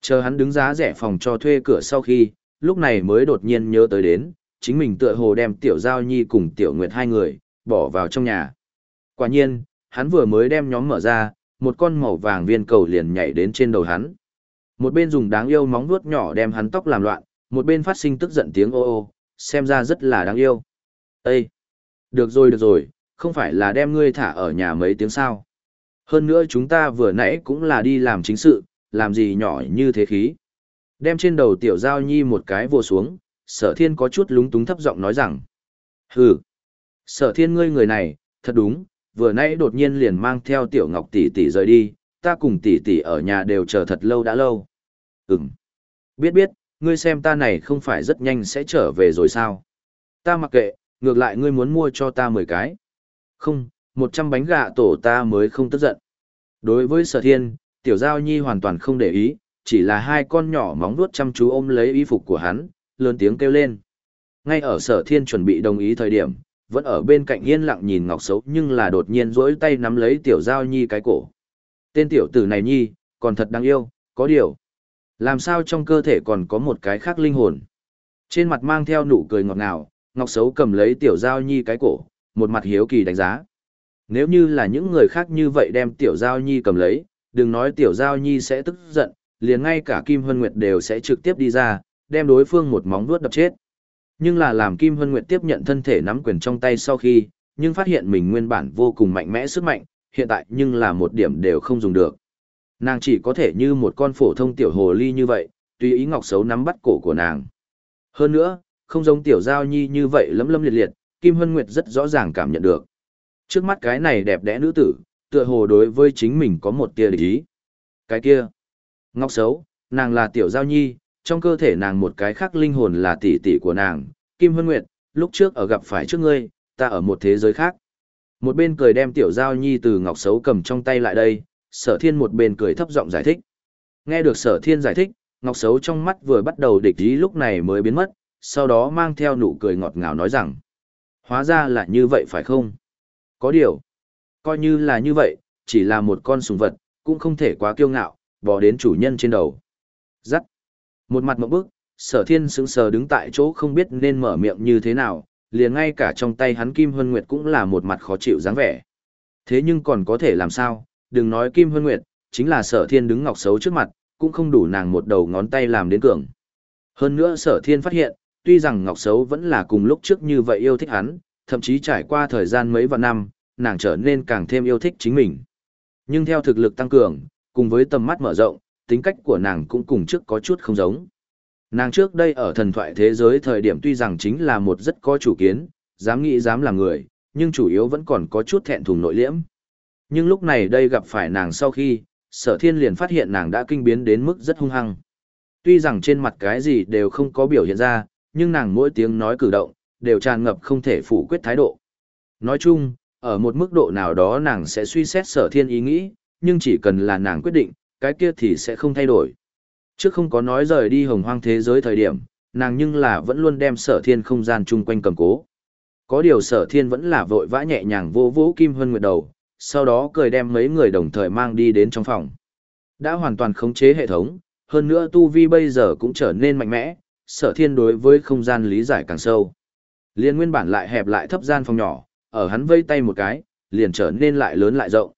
Chờ hắn đứng giá rẻ phòng cho thuê cửa sau khi, lúc này mới đột nhiên nhớ tới đến, chính mình tựa hồ đem Tiểu Giao Nhi cùng Tiểu Nguyệt hai người, bỏ vào trong nhà. Quả nhiên, hắn vừa mới đem nhóm mở ra, một con màu vàng viên cầu liền nhảy đến trên đầu hắn. Một bên dùng đáng yêu móng vuốt nhỏ đem hắn tóc làm loạn, một bên phát sinh tức giận tiếng ô ô, xem ra rất là đáng yêu. Ê! Được rồi được rồi, không phải là đem ngươi thả ở nhà mấy tiếng sao. Hơn nữa chúng ta vừa nãy cũng là đi làm chính sự, làm gì nhỏ như thế khí. Đem trên đầu tiểu giao nhi một cái vô xuống, sở thiên có chút lúng túng thấp giọng nói rằng. Hừ! Sở thiên ngươi người này, thật đúng, vừa nãy đột nhiên liền mang theo tiểu ngọc tỷ tỷ rời đi, ta cùng tỷ tỷ ở nhà đều chờ thật lâu đã lâu. Ừm. Biết biết, ngươi xem ta này không phải rất nhanh sẽ trở về rồi sao? Ta mặc kệ, ngược lại ngươi muốn mua cho ta 10 cái. Không, 100 bánh gà tổ ta mới không tức giận. Đối với sở thiên, tiểu giao nhi hoàn toàn không để ý, chỉ là hai con nhỏ móng vuốt chăm chú ôm lấy y phục của hắn, lớn tiếng kêu lên. Ngay ở sở thiên chuẩn bị đồng ý thời điểm, vẫn ở bên cạnh yên lặng nhìn ngọc xấu nhưng là đột nhiên rỗi tay nắm lấy tiểu giao nhi cái cổ. Tên tiểu tử này nhi, còn thật đáng yêu, có điều. Làm sao trong cơ thể còn có một cái khác linh hồn. Trên mặt mang theo nụ cười ngọt ngào, ngọc xấu cầm lấy tiểu giao nhi cái cổ, một mặt hiếu kỳ đánh giá. Nếu như là những người khác như vậy đem tiểu giao nhi cầm lấy, đừng nói tiểu giao nhi sẽ tức giận, liền ngay cả Kim Hân Nguyệt đều sẽ trực tiếp đi ra, đem đối phương một móng vuốt đập chết. Nhưng là làm Kim Hân Nguyệt tiếp nhận thân thể nắm quyền trong tay sau khi, nhưng phát hiện mình nguyên bản vô cùng mạnh mẽ sức mạnh, hiện tại nhưng là một điểm đều không dùng được. Nàng chỉ có thể như một con phổ thông tiểu hồ ly như vậy, tùy ý ngọc xấu nắm bắt cổ của nàng. Hơn nữa, không giống tiểu giao nhi như vậy lấm lấm liệt liệt, Kim Hân Nguyệt rất rõ ràng cảm nhận được. Trước mắt cái này đẹp đẽ nữ tử, tựa hồ đối với chính mình có một tia địch ý. Cái kia, ngọc xấu, nàng là tiểu giao nhi, trong cơ thể nàng một cái khác linh hồn là tỷ tỷ của nàng, Kim Hân Nguyệt, lúc trước ở gặp phải trước ngươi, ta ở một thế giới khác. Một bên cười đem tiểu giao nhi từ ngọc xấu cầm trong tay lại đây, sở thiên một bên cười thấp giọng giải thích. Nghe được sở thiên giải thích, ngọc xấu trong mắt vừa bắt đầu địch ý lúc này mới biến mất, sau đó mang theo nụ cười ngọt ngào nói rằng. Hóa ra là như vậy phải không? Có điều, coi như là như vậy, chỉ là một con sùng vật, cũng không thể quá kiêu ngạo, bỏ đến chủ nhân trên đầu. Giắt. Một mặt một bước, sở thiên sững sờ đứng tại chỗ không biết nên mở miệng như thế nào, liền ngay cả trong tay hắn Kim Hân Nguyệt cũng là một mặt khó chịu dáng vẻ. Thế nhưng còn có thể làm sao, đừng nói Kim Hân Nguyệt, chính là sở thiên đứng ngọc xấu trước mặt, cũng không đủ nàng một đầu ngón tay làm đến cường. Hơn nữa sở thiên phát hiện, tuy rằng ngọc xấu vẫn là cùng lúc trước như vậy yêu thích hắn, thậm chí trải qua thời gian mấy vạn năm, nàng trở nên càng thêm yêu thích chính mình. Nhưng theo thực lực tăng cường, cùng với tầm mắt mở rộng, tính cách của nàng cũng cùng trước có chút không giống. Nàng trước đây ở thần thoại thế giới thời điểm tuy rằng chính là một rất có chủ kiến, dám nghĩ dám làm người, nhưng chủ yếu vẫn còn có chút thẹn thùng nội liễm. Nhưng lúc này đây gặp phải nàng sau khi, sở thiên liền phát hiện nàng đã kinh biến đến mức rất hung hăng. Tuy rằng trên mặt cái gì đều không có biểu hiện ra, nhưng nàng mỗi tiếng nói cử động, đều tràn ngập không thể phủ quyết thái độ. Nói chung, ở một mức độ nào đó nàng sẽ suy xét sở thiên ý nghĩ, nhưng chỉ cần là nàng quyết định, cái kia thì sẽ không thay đổi. Trước không có nói rời đi hồng hoang thế giới thời điểm, nàng nhưng là vẫn luôn đem sở thiên không gian chung quanh cầm cố. Có điều sở thiên vẫn là vội vã nhẹ nhàng vô vũ kim hân nguyệt đầu, sau đó cười đem mấy người đồng thời mang đi đến trong phòng. Đã hoàn toàn khống chế hệ thống, hơn nữa tu vi bây giờ cũng trở nên mạnh mẽ, sở thiên đối với không gian lý giải càng sâu. Liên nguyên bản lại hẹp lại thấp gian phòng nhỏ, ở hắn vây tay một cái, liền trở nên lại lớn lại rộng.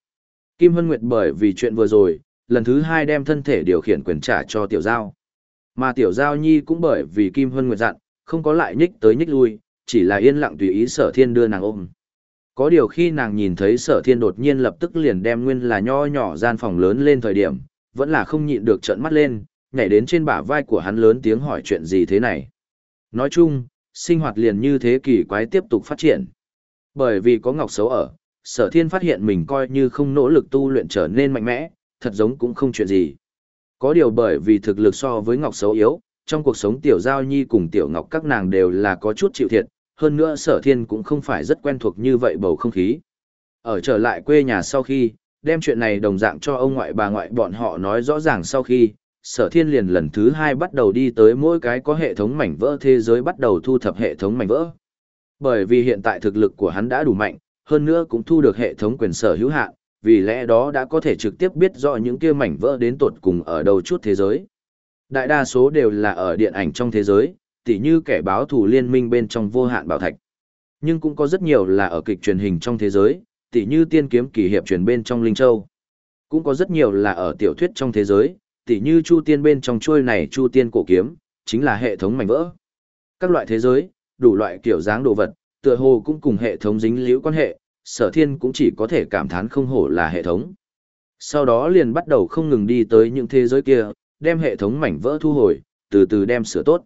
Kim Hân Nguyệt bởi vì chuyện vừa rồi, lần thứ hai đem thân thể điều khiển quyền trả cho tiểu giao. Mà tiểu giao nhi cũng bởi vì Kim Hân Nguyệt dặn, không có lại nhích tới nhích lui, chỉ là yên lặng tùy ý sở thiên đưa nàng ôm. Có điều khi nàng nhìn thấy sở thiên đột nhiên lập tức liền đem nguyên là nho nhỏ gian phòng lớn lên thời điểm, vẫn là không nhịn được trợn mắt lên, nhảy đến trên bả vai của hắn lớn tiếng hỏi chuyện gì thế này. Nói chung, sinh hoạt liền như thế kỳ quái tiếp tục phát triển. Bởi vì có ngọc xấu ở, sở thiên phát hiện mình coi như không nỗ lực tu luyện trở nên mạnh mẽ, thật giống cũng không chuyện gì. Có điều bởi vì thực lực so với ngọc xấu yếu, trong cuộc sống tiểu giao nhi cùng tiểu ngọc các nàng đều là có chút chịu thiệt, hơn nữa sở thiên cũng không phải rất quen thuộc như vậy bầu không khí. Ở trở lại quê nhà sau khi, đem chuyện này đồng dạng cho ông ngoại bà ngoại bọn họ nói rõ ràng sau khi, sở thiên liền lần thứ hai bắt đầu đi tới mỗi cái có hệ thống mảnh vỡ thế giới bắt đầu thu thập hệ thống mảnh vỡ. Bởi vì hiện tại thực lực của hắn đã đủ mạnh, hơn nữa cũng thu được hệ thống quyền sở hữu hạn, vì lẽ đó đã có thể trực tiếp biết rõ những kia mảnh vỡ đến tột cùng ở đâu chút thế giới. Đại đa số đều là ở điện ảnh trong thế giới, tỉ như kẻ báo thù liên minh bên trong vô hạn bảo thạch. Nhưng cũng có rất nhiều là ở kịch truyền hình trong thế giới, tỉ như tiên kiếm kỳ hiệp truyền bên trong Linh Châu. Cũng có rất nhiều là ở tiểu thuyết trong thế giới, tỉ như Chu Tiên bên trong chuôi này Chu Tiên cổ kiếm, chính là hệ thống mảnh vỡ. Các loại thế giới, đủ loại kiểu dáng đồ vật, tựa hồ cũng cùng hệ thống dính liễu quan hệ, sở thiên cũng chỉ có thể cảm thán không hổ là hệ thống. Sau đó liền bắt đầu không ngừng đi tới những thế giới kia, đem hệ thống mảnh vỡ thu hồi, từ từ đem sửa tốt.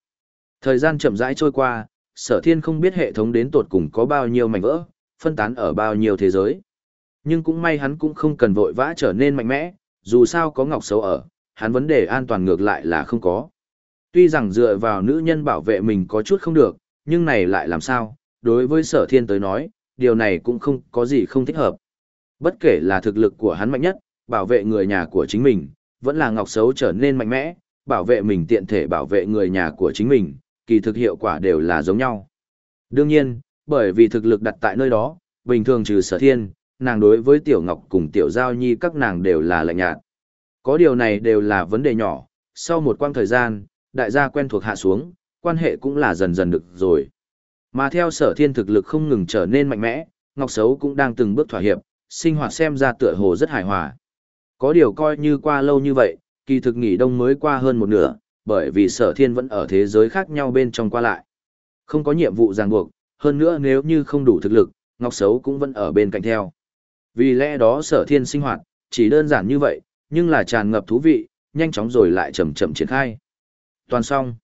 Thời gian chậm rãi trôi qua, sở thiên không biết hệ thống đến tột cùng có bao nhiêu mảnh vỡ, phân tán ở bao nhiêu thế giới. Nhưng cũng may hắn cũng không cần vội vã trở nên mạnh mẽ, dù sao có ngọc xấu ở, hắn vấn đề an toàn ngược lại là không có. Tuy rằng dựa vào nữ nhân bảo vệ mình có chút không được, nhưng này lại làm sao, đối với sở thiên tới nói, điều này cũng không có gì không thích hợp. Bất kể là thực lực của hắn mạnh nhất, bảo vệ người nhà của chính mình, vẫn là ngọc xấu trở nên mạnh mẽ, bảo vệ mình tiện thể bảo vệ người nhà của chính mình, kỳ thực hiệu quả đều là giống nhau. Đương nhiên, bởi vì thực lực đặt tại nơi đó, bình thường trừ sở thiên, nàng đối với tiểu ngọc cùng tiểu giao nhi các nàng đều là lạnh nhạt. Có điều này đều là vấn đề nhỏ, sau một quãng thời gian, đại gia quen thuộc hạ xuống, quan hệ cũng là dần dần được rồi. Mà theo sở thiên thực lực không ngừng trở nên mạnh mẽ, Ngọc Sấu cũng đang từng bước thỏa hiệp, sinh hoạt xem ra tựa hồ rất hài hòa. Có điều coi như qua lâu như vậy, kỳ thực nghỉ đông mới qua hơn một nửa, bởi vì sở thiên vẫn ở thế giới khác nhau bên trong qua lại. Không có nhiệm vụ ràng buộc, hơn nữa nếu như không đủ thực lực, Ngọc Sấu cũng vẫn ở bên cạnh theo. Vì lẽ đó sở thiên sinh hoạt, chỉ đơn giản như vậy, nhưng là tràn ngập thú vị, nhanh chóng rồi lại chậm chậm triển khai. Toàn xong.